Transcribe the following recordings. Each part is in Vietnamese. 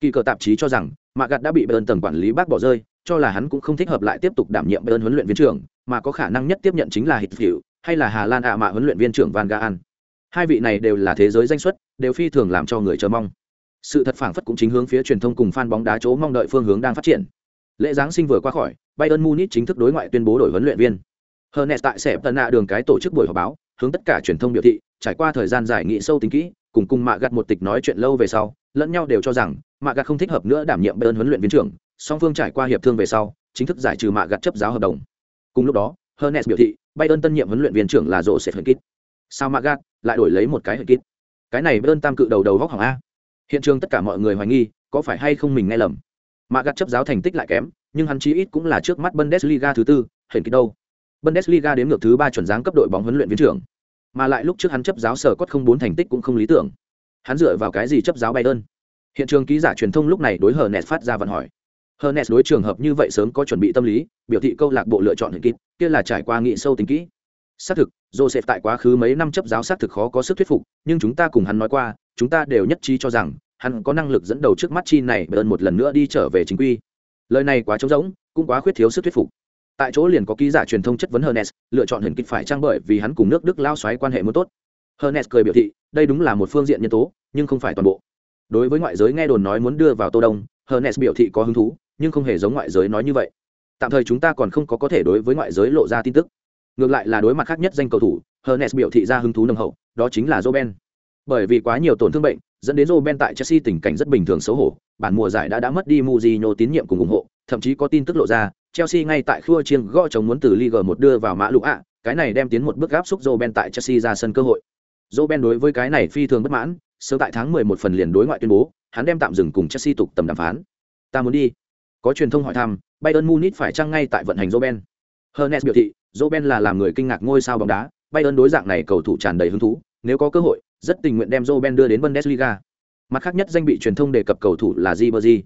kỳ cờ tạp chí cho rằng, mạ gạt đã bị bayern tầng quản lý bác bỏ rơi, cho là hắn cũng không thích hợp lại tiếp tục đảm nhiệm bayern huấn luyện viên trưởng, mà có khả năng nhất tiếp nhận chính là hít hiệu hay là hà lan ạ mạ huấn luyện viên trưởng van Gaan. hai vị này đều là thế giới danh xuất, đều phi thường làm cho người chờ mong. Sự thật phảng phất cũng chính hướng phía truyền thông cùng fan bóng đá chỗ mong đợi phương hướng đang phát triển. Lễ giáng sinh vừa qua khỏi, bayern munich chính thức đối ngoại tuyên bố đổi huấn luyện viên. Hernes tại sẽ tận nạ đường cái tổ chức buổi họp báo, hướng tất cả truyền thông biểu thị, trải qua thời gian giải nghị sâu tính kỹ, cùng cùng mạ gặt một tịch nói chuyện lâu về sau lẫn nhau đều cho rằng mạ Gạt không thích hợp nữa đảm nhiệm bayern huấn luyện viên trưởng, song phương trải qua hiệp thương về sau, chính thức giải trừ mạ Gạt chấp giáo hợp đồng. Cùng lúc đó, Hernes biểu thị bayern tân nhiệm huấn luyện viên trưởng là rộ sẽ hận kít sao mạ Gạt lại đổi lấy một cái hận kít cái này bayern tam cự đầu đầu góc hỏng a. Hiện trường tất cả mọi người hoài nghi, có phải hay không mình nghe lầm? Mạ Gạt chấp giáo thành tích lại kém, nhưng hắn chí ít cũng là trước mắt bundesliga thứ tư hận kít đâu? Bundesliga đến ngược thứ ba chuẩn dáng cấp đội bóng huấn luyện viên trưởng. Mà lại lúc trước hắn chấp giáo sở cốt không bốn thành tích cũng không lý tưởng. Hắn dựa vào cái gì chấp giáo bayern? Hiện trường ký giả truyền thông lúc này đối hờ nes phát ra vận hỏi hờ nes đối trường hợp như vậy sớm có chuẩn bị tâm lý biểu thị câu lạc bộ lựa chọn hình kịp kia là trải qua nghị sâu tính kỹ xác thực joseph tại quá khứ mấy năm chấp giáo xác thực khó có sức thuyết phục nhưng chúng ta cùng hắn nói qua chúng ta đều nhất trí cho rằng hắn có năng lực dẫn đầu trước mắt chi này bayern một lần nữa đi trở về chính quy lời này quá trống rỗng cũng quá khuyết thiếu sức thuyết phục tại chỗ liền có ký giả truyền thông chất vấn Hernes, lựa chọn hình kịch phải trang bởi vì hắn cùng nước Đức lao xoáy quan hệ muốn tốt. Hernes cười biểu thị, đây đúng là một phương diện nhân tố, nhưng không phải toàn bộ. Đối với ngoại giới nghe đồn nói muốn đưa vào Tô Đông, Hernes biểu thị có hứng thú, nhưng không hề giống ngoại giới nói như vậy. Tạm thời chúng ta còn không có có thể đối với ngoại giới lộ ra tin tức. Ngược lại là đối mặt khác nhất danh cầu thủ, Hernes biểu thị ra hứng thú nồng hậu, đó chính là Roben. Bởi vì quá nhiều tổn thương bệnh, dẫn đến Roben tại Chelsea tình cảnh rất bình thường xấu hổ, bản mùa giải đã đã mất đi muzino tín nhiệm cùng ủng hộ, thậm chí có tin tức lộ ra, Chelsea ngay tại khua chiêng gõ chống muốn từ Liga một đưa vào mã lũ ạ, cái này đem tiến một bước gáp xúc Roben tại Chelsea ra sân cơ hội. Roben đối với cái này phi thường bất mãn, sớm tại tháng 11 phần liền đối ngoại tuyên bố, hắn đem tạm dừng cùng Chelsea tục tầm đàm phán. Ta muốn đi. Có truyền thông hỏi thăm, Bayern Munich phải chăng ngay tại vận hành Robben? Hernes biểu thị, Robben là làm người kinh ngạc ngôi sao bóng đá, Bayern đối dạng này cầu thủ tràn đầy hứng thú, nếu có cơ hội, rất tình nguyện đem Robben đưa đến Bundesliga. Mặt khác nhất danh bị truyền thông đề cập cầu thủ là Ribery.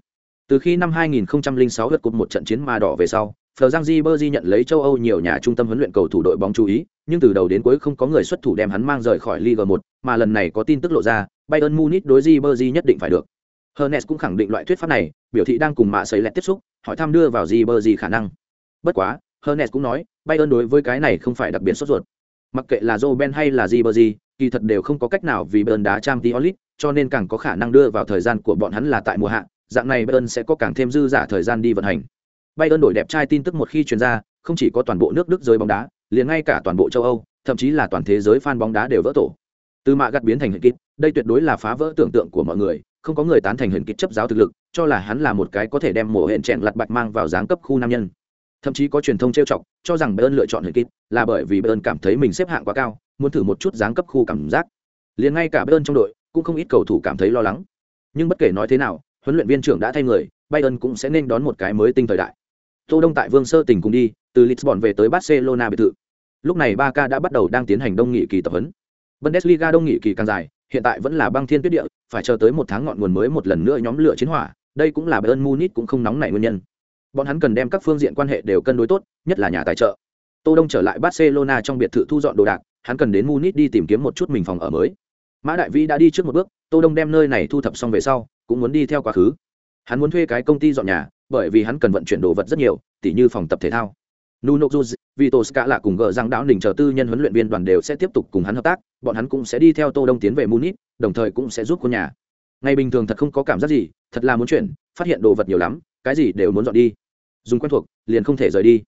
Từ khi năm 2006 lượt cột một trận chiến ma đỏ về sau, Phờ Giang Ribery nhận lấy châu Âu nhiều nhà trung tâm huấn luyện cầu thủ đội bóng chú ý, nhưng từ đầu đến cuối không có người xuất thủ đem hắn mang rời khỏi Liga 1, mà lần này có tin tức lộ ra, Bayern Munich đối Ribery nhất định phải được. Hernes cũng khẳng định loại thuyết pháp này, biểu thị đang cùng mạ sấy lẹt tiếp xúc, hỏi thăm đưa vào Ribery khả năng. Bất quá, Hernes cũng nói, Bayern đối với cái này không phải đặc biệt sốt ruột. Mặc kệ là Ben hay là Ribery, kỳ thật đều không có cách nào vì Bayern đá Champions League, cho nên càng có khả năng đưa vào thời gian của bọn hắn là tại mùa hạ, dạng này Bayern sẽ có càng thêm dư giả thời gian đi vận hành. Bayern đổi đẹp trai tin tức một khi truyền ra, không chỉ có toàn bộ nước Đức giới bóng đá, liền ngay cả toàn bộ châu Âu, thậm chí là toàn thế giới fan bóng đá đều vỡ tổ. Từ mạ gặt biến thành hình kịch, đây tuyệt đối là phá vỡ tưởng tượng của mọi người, không có người tán thành hình kịch chấp giáo thực lực, cho là hắn là một cái có thể đem mùa hẹn chèn lật bạch mang vào dáng cấp khu nam nhân. Thậm chí có truyền thông trêu chọc, cho rằng Bayern lựa chọn hình kịch là bởi vì Bayern cảm thấy mình xếp hạng quá cao, muốn thử một chút dáng cấp khu cảm giác. Liền ngay cả Bayern trong đội, cũng không ít cầu thủ cảm thấy lo lắng. Nhưng bất kể nói thế nào, huấn luyện viên trưởng đã thay người, Bayern cũng sẽ nên đón một cái mới tinh thời đại. Tô Đông tại Vương Sơ tỉnh cùng đi, từ Lisbon về tới Barcelona biệt thự. Lúc này Barca đã bắt đầu đang tiến hành đông nghị kỳ tập huấn. Bundesliga đông nghị kỳ càng dài, hiện tại vẫn là băng thiên tuyết địa, phải chờ tới một tháng ngọn nguồn mới một lần nữa nhóm lửa chiến hỏa, đây cũng là Bayern Munich cũng không nóng nảy nguyên nhân. Bọn hắn cần đem các phương diện quan hệ đều cân đối tốt, nhất là nhà tài trợ. Tô Đông trở lại Barcelona trong biệt thự thu dọn đồ đạc, hắn cần đến Munich đi tìm kiếm một chút mình phòng ở mới. Mã Đại Vĩ đã đi trước một bước, Tô Đông đem nơi này thu thập xong về sau, cũng muốn đi theo quá khứ. Hắn muốn thuê cái công ty dọn nhà, bởi vì hắn cần vận chuyển đồ vật rất nhiều, tỉ như phòng tập thể thao. Nuno Juz, vito ska là cùng gờ rằng đáo đỉnh chờ tư nhân huấn luyện viên đoàn đều sẽ tiếp tục cùng hắn hợp tác, bọn hắn cũng sẽ đi theo Tô Đông tiến về Munich, đồng thời cũng sẽ giúp cô nhà. Ngày bình thường thật không có cảm giác gì, thật là muốn chuyển, phát hiện đồ vật nhiều lắm, cái gì đều muốn dọn đi. Dùng quen thuộc, liền không thể rời đi.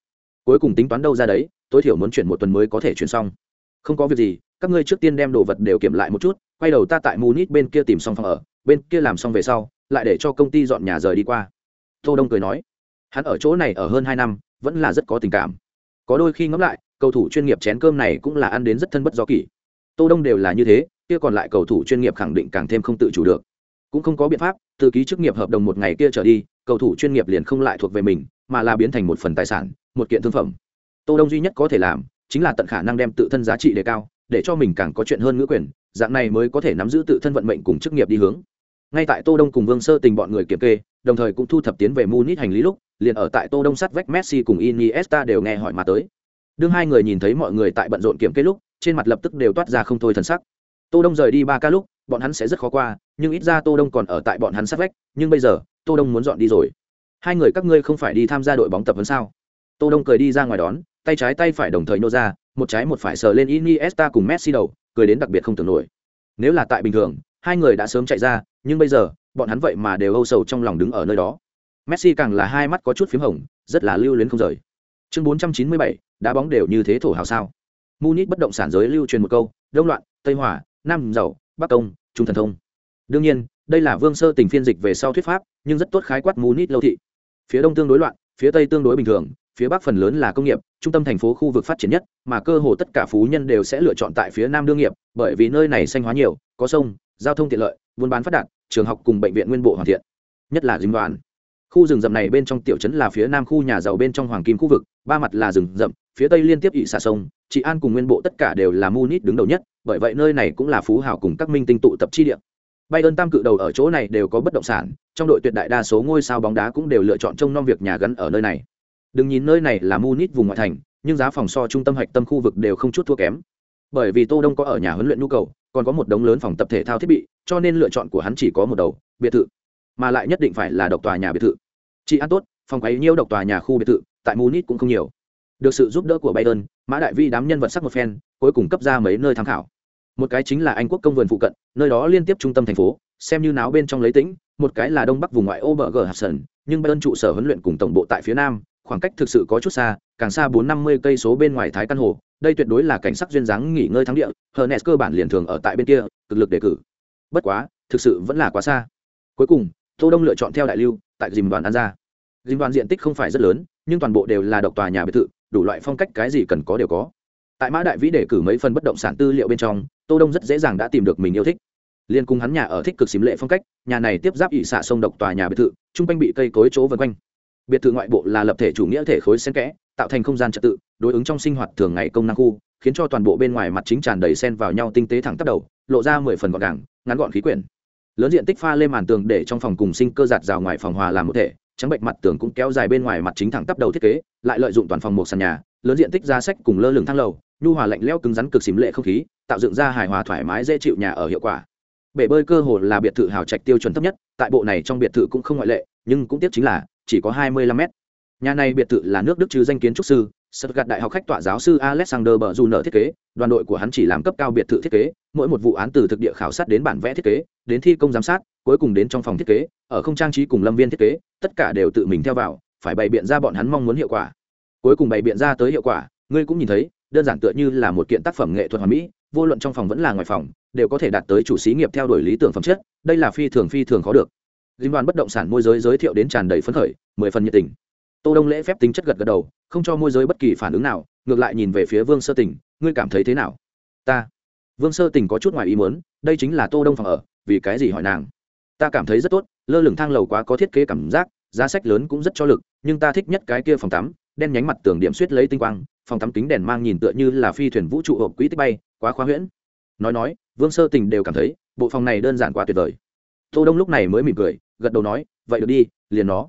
Cuối cùng tính toán đâu ra đấy, tối thiểu muốn chuyển một tuần mới có thể chuyển xong. Không có việc gì, các ngươi trước tiên đem đồ vật đều kiểm lại một chút, quay đầu ta tại Munich bên kia tìm xong phòng ở, bên kia làm xong về sau, lại để cho công ty dọn nhà rời đi qua. Tô đông cười nói, hắn ở chỗ này ở hơn hai năm, vẫn là rất có tình cảm. Có đôi khi ngẫm lại, cầu thủ chuyên nghiệp chén cơm này cũng là ăn đến rất thân bất do kỷ. Tô đông đều là như thế, kia còn lại cầu thủ chuyên nghiệp khẳng định càng thêm không tự chủ được. Cũng không có biện pháp, từ ký chức nghiệp hợp đồng một ngày kia trở đi, cầu thủ chuyên nghiệp liền không lại thuộc về mình, mà là biến thành một phần tài sản, một kiện thương phẩm. Tô đông duy nhất có thể làm, chính là tận khả năng đem tự thân giá trị đề cao, để cho mình càng có chuyện hơn ngữ quyền, dạng này mới có thể nắm giữ tự thân vận mệnh cùng chức nghiệp đi hướng ngay tại tô đông cùng vương sơ tình bọn người kiểm kê, đồng thời cũng thu thập tiến về munich hành lý lúc, liền ở tại tô đông sắt vách messi cùng iniesta đều nghe hỏi mà tới. Đương hai người nhìn thấy mọi người tại bận rộn kiểm kê lúc, trên mặt lập tức đều toát ra không thôi thần sắc. Tô đông rời đi ba ca lúc, bọn hắn sẽ rất khó qua, nhưng ít ra tô đông còn ở tại bọn hắn sát vách, nhưng bây giờ, tô đông muốn dọn đi rồi. Hai người các ngươi không phải đi tham gia đội bóng tập huấn sao? Tô đông cười đi ra ngoài đón, tay trái tay phải đồng thời nô ra, một trái một phải sờ lên iniesta cùng messi đầu, cười đến đặc biệt không tưởng nổi. Nếu là tại bình thường, hai người đã sớm chạy ra nhưng bây giờ bọn hắn vậy mà đều âu sầu trong lòng đứng ở nơi đó. Messi càng là hai mắt có chút phím hồng rất là lưu luyến không rời. Chương 497, đá bóng đều như thế thổ hào sao? Munich bất động sản giới lưu truyền một câu đông loạn tây hỏa nam giàu bắc công trung thần thông. Đương nhiên đây là vương sơ tình phiên dịch về sau thuyết pháp nhưng rất tốt khái quát munich lâu thị. Phía đông tương đối loạn phía tây tương đối bình thường phía bắc phần lớn là công nghiệp trung tâm thành phố khu vực phát triển nhất mà cơ hồ tất cả phú nhân đều sẽ lựa chọn tại phía nam đương nghiệp bởi vì nơi này xanh hóa nhiều có sông giao thông tiện lợi buôn bán phát đạt trường học cùng bệnh viện nguyên bộ hoàn thiện nhất là dinh đoàn khu rừng rậm này bên trong tiểu trấn là phía nam khu nhà giàu bên trong hoàng kim khu vực ba mặt là rừng rậm phía tây liên tiếp ị xả sông chị an cùng nguyên bộ tất cả đều là munit đứng đầu nhất bởi vậy nơi này cũng là phú hào cùng các minh tinh tụ tập chi địa Bay ơn tam cự đầu ở chỗ này đều có bất động sản, trong đội tuyệt đại đa số ngôi sao bóng đá cũng đều lựa chọn trông nom việc nhà gắn ở nơi này. Đừng nhìn nơi này là munit vùng ngoại thành, nhưng giá phòng so trung tâm hạch tâm khu vực đều không chút thua kém. Bởi vì Tô Đông có ở nhà huấn luyện nhu cầu, còn có một đống lớn phòng tập thể thao thiết bị, cho nên lựa chọn của hắn chỉ có một đầu, biệt thự, mà lại nhất định phải là độc tòa nhà biệt thự. Chị ăn tốt, phòng quấy nhiêu độc tòa nhà khu biệt thự, tại Munich cũng không nhiều. Được sự giúp đỡ của Bayern, Mã Đại Vi đám nhân vật sắc một phen, cuối cùng cấp ra mấy nơi tham khảo một cái chính là anh quốc công vườn phụ cận nơi đó liên tiếp trung tâm thành phố xem như náo bên trong lấy tĩnh một cái là đông bắc vùng ngoại ô bờ gờ hạt sơn nhưng bayern trụ sở huấn luyện cùng tổng bộ tại phía nam khoảng cách thực sự có chút xa, càng xa bốn năm mươi cây số bên ngoài thái căn hồ, đây tuyệt đối là cảnh sắc duyên dáng nghỉ ngơi thắng địa hernes cơ bản liền thường ở tại bên kia cực lực đề cử. Bất quá, thực sự vẫn là quá xa. Cuối cùng, tô đông lựa chọn theo đại lưu, tại dìm đoàn an ra. Dìm đoàn diện tích không phải rất lớn, nhưng toàn bộ đều là độc tòa nhà biệt thự, đủ loại phong cách cái gì cần có đều có. Tại mã đại vĩ đề cử mấy phần bất động sản tư liệu bên trong, tô đông rất dễ dàng đã tìm được mình yêu thích. Liên cùng hắn nhà ở thích cực xím lệ phong cách, nhà này tiếp giáp ỵ xạ sông độc tòa nhà biệt thự, trung quanh bị cây cối chỗ vân quanh biệt thự ngoại bộ là lập thể chủ nghĩa thể khối xen kẽ, tạo thành không gian trật tự, đối ứng trong sinh hoạt thường ngày công năng khu, khiến cho toàn bộ bên ngoài mặt chính tràn đầy sen vào nhau tinh tế thẳng tắp đầu, lộ ra mười phần gọn gàng, ngắn gọn khí quyển. Lớn diện tích pha lên màn tường để trong phòng cùng sinh cơ giạt rào ngoài phòng hòa làm một thể, trắng bệnh mặt tường cũng kéo dài bên ngoài mặt chính thẳng tắp đầu thiết kế, lại lợi dụng toàn phòng một sàn nhà, lớn diện tích ra sách cùng lơ lửng thang lầu, nhu hòa lạnh lẽo cứng rắn cực xím lệ không khí, tạo dựng ra hài hòa thoải mái dễ chịu nhà ở hiệu quả. Bể bơi cơ hồ là biệt thự hào trạch tiêu chuẩn thấp nhất, tại bộ này trong biệt thự cũng không ngoại lệ, nhưng cũng tiếc chính là chỉ có hai mươi lăm mét nhà này biệt thự là nước đức chứ danh kiến trúc sư Stuttgart Đại học khách tọa giáo sư Alexander Berzuner thiết kế, đoàn đội của hắn chỉ làm cấp cao biệt thự thiết kế, mỗi một vụ án từ thực địa khảo sát đến bản vẽ thiết kế, đến thi công giám sát, cuối cùng đến trong phòng thiết kế, ở không trang trí cùng lâm viên thiết kế, tất cả đều tự mình theo vào, phải bày biện ra bọn hắn mong muốn hiệu quả. Cuối cùng bày biện ra tới hiệu quả, ngươi cũng nhìn thấy, đơn giản tựa như là một kiện tác phẩm nghệ thuật hoàn mỹ vô luận trong phòng vẫn là ngoài phòng đều có thể đạt tới chủ xí nghiệp theo đuổi lý tưởng phẩm chất đây là phi thường phi thường khó được dinh đoàn bất động sản môi giới giới thiệu đến tràn đầy phấn khởi, mười phần nhiệt tình. Tô đông lễ phép tính chất gật gật đầu, không cho môi giới bất kỳ phản ứng nào, ngược lại nhìn về phía vương sơ tình, ngươi cảm thấy thế nào? Ta? Vương sơ tình có chút ngoài ý muốn, đây chính là tô đông phòng ở, vì cái gì hỏi nàng? Ta cảm thấy rất tốt, lơ lửng thang lầu quá có thiết kế cảm giác, giá sách lớn cũng rất cho lực, nhưng ta thích nhất cái kia phòng tắm, đen nhánh mặt tường điểm suýt lấy tinh quang, phòng tắm kính đèn mang nhìn tựa như là phi thuyền vũ trụ hộp quỹ tích bay, quá khoa huyễn. Nói nói, vương sơ tình đều cảm thấy, bộ phòng này đơn giản quá tuyệt vời. Tô đông lúc này mới mỉm cười gật đầu nói, vậy được đi, liền nó.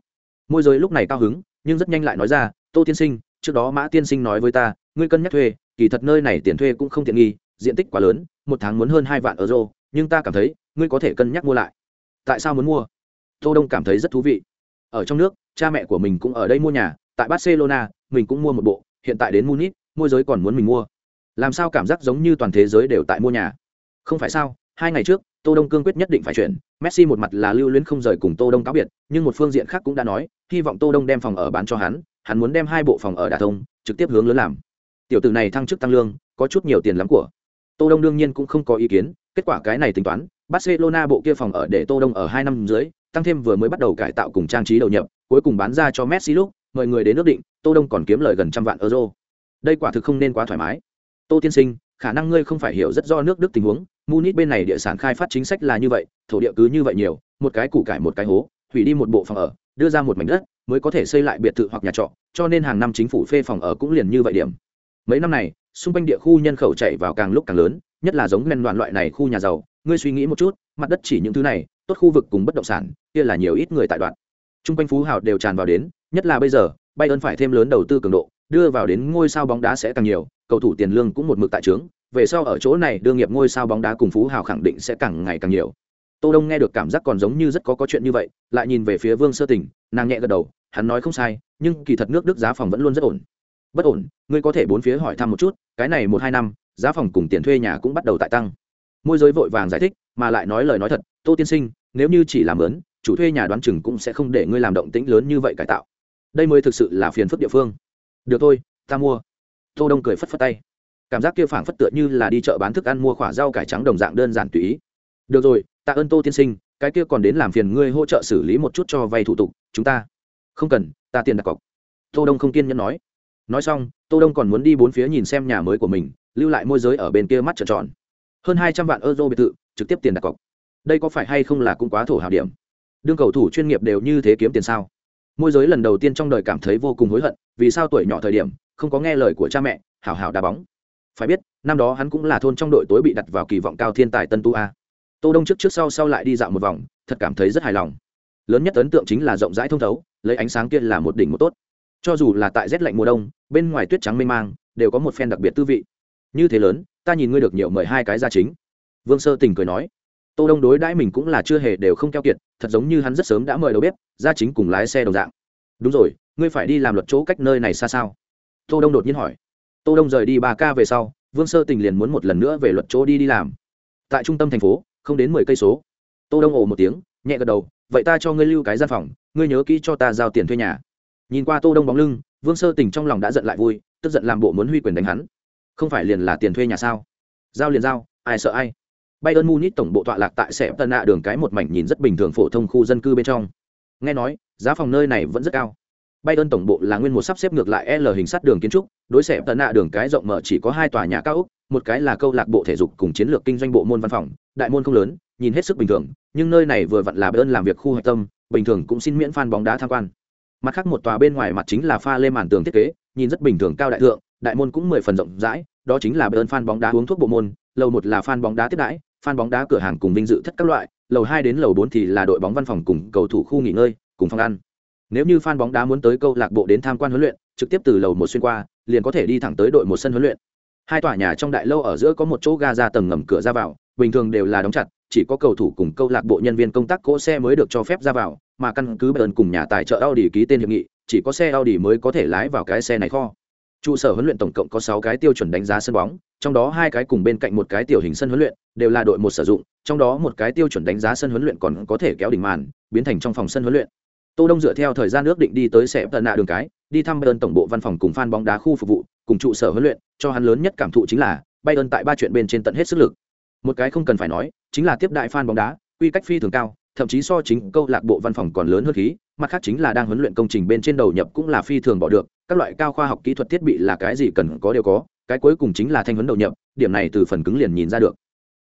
Môi giới lúc này cao hứng, nhưng rất nhanh lại nói ra, tô tiên sinh, trước đó mã tiên sinh nói với ta, ngươi cân nhắc thuê, kỳ thật nơi này tiền thuê cũng không tiện nghi, diện tích quá lớn, một tháng muốn hơn hai vạn euro, nhưng ta cảm thấy, ngươi có thể cân nhắc mua lại. Tại sao muốn mua? Tô đông cảm thấy rất thú vị. Ở trong nước, cha mẹ của mình cũng ở đây mua nhà, tại barcelona, mình cũng mua một bộ, hiện tại đến munich, môi giới còn muốn mình mua. Làm sao cảm giác giống như toàn thế giới đều tại mua nhà? Không phải sao, hai ngày trước tô đông cương quyết nhất định phải chuyển. Messi một mặt là lưu luyến không rời cùng tô đông cáo biệt, nhưng một phương diện khác cũng đã nói, hy vọng tô đông đem phòng ở bán cho hắn hắn muốn đem hai bộ phòng ở đả thông, trực tiếp hướng lớn làm. Tiểu tử này thăng chức tăng lương, có chút nhiều tiền lắm của. Tô đông đương nhiên cũng không có ý kiến, kết quả cái này tính toán, barcelona bộ kia phòng ở để tô đông ở hai năm dưới, tăng thêm vừa mới bắt đầu cải tạo cùng trang trí đầu nhập, cuối cùng bán ra cho messi lúc mời người đến nước định, tô đông còn kiếm lời gần trăm vạn euro. Đây quả thực không nên quá thoải mái. Tô tiên sinh, khả năng ngươi không phải hiểu rất rõ nước đức tình huống munich bên này địa sản khai phát chính sách là như vậy thổ địa cứ như vậy nhiều một cái củ cải một cái hố hủy đi một bộ phòng ở đưa ra một mảnh đất mới có thể xây lại biệt thự hoặc nhà trọ cho nên hàng năm chính phủ phê phòng ở cũng liền như vậy điểm. Mấy năm này xung quanh địa khu nhân khẩu chạy vào càng lúc càng lớn nhất là giống men đoạn loại này khu nhà giàu ngươi suy nghĩ một chút mặt đất chỉ những thứ này tốt khu vực cùng bất động sản kia là nhiều ít người tại đoạn. Trung quanh phú hào đều tràn vào đến nhất là bây giờ Bayern phải thêm lớn đầu tư cường độ, đưa vào đến ngôi sao bóng đá sẽ càng nhiều, cầu thủ tiền lương cũng một mực tại trướng, về sau ở chỗ này đương nghiệp ngôi sao bóng đá cùng phú hào khẳng định sẽ càng ngày càng nhiều. tô đông nghe được cảm giác còn giống như rất có có chuyện như vậy, lại nhìn về phía vương sơ tỉnh nàng nhẹ gật đầu, hắn nói không sai, nhưng kỳ thật nước đức giá phòng vẫn luôn rất ổn. Bất ổn, ngươi có thể bốn phía hỏi thăm một chút, cái này một hai năm, giá phòng cùng tiền thuê nhà cũng bắt đầu tại tăng. Môi giới vội vàng giải thích, mà lại nói lời nói thật, tô tiên sinh, nếu như chỉ làm lớn, chủ thuê nhà đoán chừng cũng sẽ không để ngươi làm động tĩnh lớn như vậy cải tạo. Đây mới thực sự là phiền phức địa phương. Được thôi, ta mua. Tô đông cười phất phất tay cảm giác kia phảng phất tựa như là đi chợ bán thức ăn mua quả rau cải trắng đồng dạng đơn giản tùy ý. Được rồi, tạ ơn tô tiên sinh, cái kia còn đến làm phiền ngươi hỗ trợ xử lý một chút cho vay thủ tục, chúng ta không cần, ta tiền đặt cọc. Tô đông không kiên nhẫn nói. Nói xong, tô đông còn muốn đi bốn phía nhìn xem nhà mới của mình, lưu lại môi giới ở bên kia mắt trợn tròn. Hơn hai trăm vạn euro biệt thự, trực tiếp tiền đặt cọc. Đây có phải hay không là cũng quá thổ hào điểm? Đương cầu thủ chuyên nghiệp đều như thế kiếm tiền sao? Môi giới lần đầu tiên trong đời cảm thấy vô cùng hối hận, vì sao tuổi nhỏ thời điểm, không có nghe lời của cha mẹ, hảo hảo đá bóng phải biết, năm đó hắn cũng là thôn trong đội tối bị đặt vào kỳ vọng cao thiên tài tân tu a. Tô đông trước trước sau sau lại đi dạo một vòng, thật cảm thấy rất hài lòng. Lớn nhất ấn tượng chính là rộng rãi thông thấu, lấy ánh sáng kia là một đỉnh một tốt. Cho dù là tại rét lạnh mùa đông, bên ngoài tuyết trắng mênh mang, đều có một phen đặc biệt tư vị. Như thế lớn, ta nhìn ngươi được nhiều mời hai cái gia chính. Vương sơ tình cười nói. Tô đông đối đãi mình cũng là chưa hề đều không keo kiệt, thật giống như hắn rất sớm đã mời đầu bếp, gia chính cùng lái xe đồng dạng. Đúng rồi, ngươi phải đi làm luật chỗ cách nơi này xa sao? Tô đông đột nhiên hỏi tô đông rời đi ba ca về sau vương sơ tình liền muốn một lần nữa về luật chỗ đi đi làm. Tại trung tâm thành phố không đến mười cây số. Tô đông ồ một tiếng nhẹ gật đầu vậy ta cho ngươi lưu cái gian phòng ngươi nhớ kỹ cho ta giao tiền thuê nhà. Nhìn qua tô đông bóng lưng vương sơ tình trong lòng đã giận lại vui tức giận làm bộ muốn huy quyền đánh hắn. Không phải liền là tiền thuê nhà sao? Giao liền giao ai sợ ai? Bayern Munich tổng bộ tọa lạc tại Sẹp Tân Nạ đường cái một mảnh nhìn rất bình thường phổ thông khu dân cư bên trong. Nghe nói, giá phòng nơi này vẫn rất cao. Bayern tổng bộ là nguyên một sắp xếp ngược lại L hình sắt đường kiến trúc, đối xẻ tận Nạ đường cái rộng mở chỉ có hai tòa nhà cao ốc, một cái là câu lạc bộ thể dục cùng chiến lược kinh doanh bộ môn văn phòng, đại môn không lớn, nhìn hết sức bình thường, nhưng nơi này vừa vặn là Bayern làm việc khu hạch tâm, bình thường cũng xin miễn fan bóng đá tham quan. Mặt khác một tòa bên ngoài mặt chính là pha lê màn tường thiết kế, nhìn rất bình thường cao đại thượng, đại môn cũng mười phần rộng rãi, đó chính là Bayern fan bóng đá uống thuốc bộ môn, lầu một là fan bóng đá tiếp đãi, fan bóng đá cửa hàng cùng vinh dự thất các loại, lầu hai đến lầu bốn thì là đội bóng văn phòng cùng cầu thủ khu nghỉ ngơi, cùng phòng ăn. Nếu như fan bóng đá muốn tới câu lạc bộ đến tham quan huấn luyện, trực tiếp từ lầu một xuyên qua, liền có thể đi thẳng tới đội một sân huấn luyện. Hai tòa nhà trong đại lâu ở giữa có một chỗ ga ra tầng ngầm cửa ra vào, bình thường đều là đóng chặt, chỉ có cầu thủ cùng câu lạc bộ nhân viên công tác cỗ xe mới được cho phép ra vào, mà căn cứ Bayern cùng nhà tài trợ Audi ký tên hiệp nghị, chỉ có xe Audi mới có thể lái vào cái xe này kho. Trụ sở huấn luyện tổng cộng có sáu cái tiêu chuẩn đánh giá sân bóng, trong đó hai cái cùng bên cạnh một cái tiểu hình sân huấn luyện, đều là đội một sử dụng, trong đó một cái tiêu chuẩn đánh giá sân huấn luyện còn có thể kéo đỉnh màn, biến thành trong phòng sân huấn luyện. Tô Đông dựa theo thời gian ước định đi tới sẽ tận nạ đường cái, đi thăm Bayern tổng bộ văn phòng cùng fan bóng đá khu phục vụ, cùng trụ sở huấn luyện, cho hắn lớn nhất cảm thụ chính là Bayern tại ba chuyện bên trên tận hết sức lực. Một cái không cần phải nói, chính là tiếp đại fan bóng đá, quy cách phi thường cao, thậm chí so chính câu lạc bộ văn phòng còn lớn hơn khí, mặt khác chính là đang huấn luyện công trình bên trên đầu nhập cũng là phi thường bỏ được, các loại cao khoa học kỹ thuật thiết bị là cái gì cần có đều có, cái cuối cùng chính là thanh huấn đầu nhập, điểm này từ phần cứng liền nhìn ra được.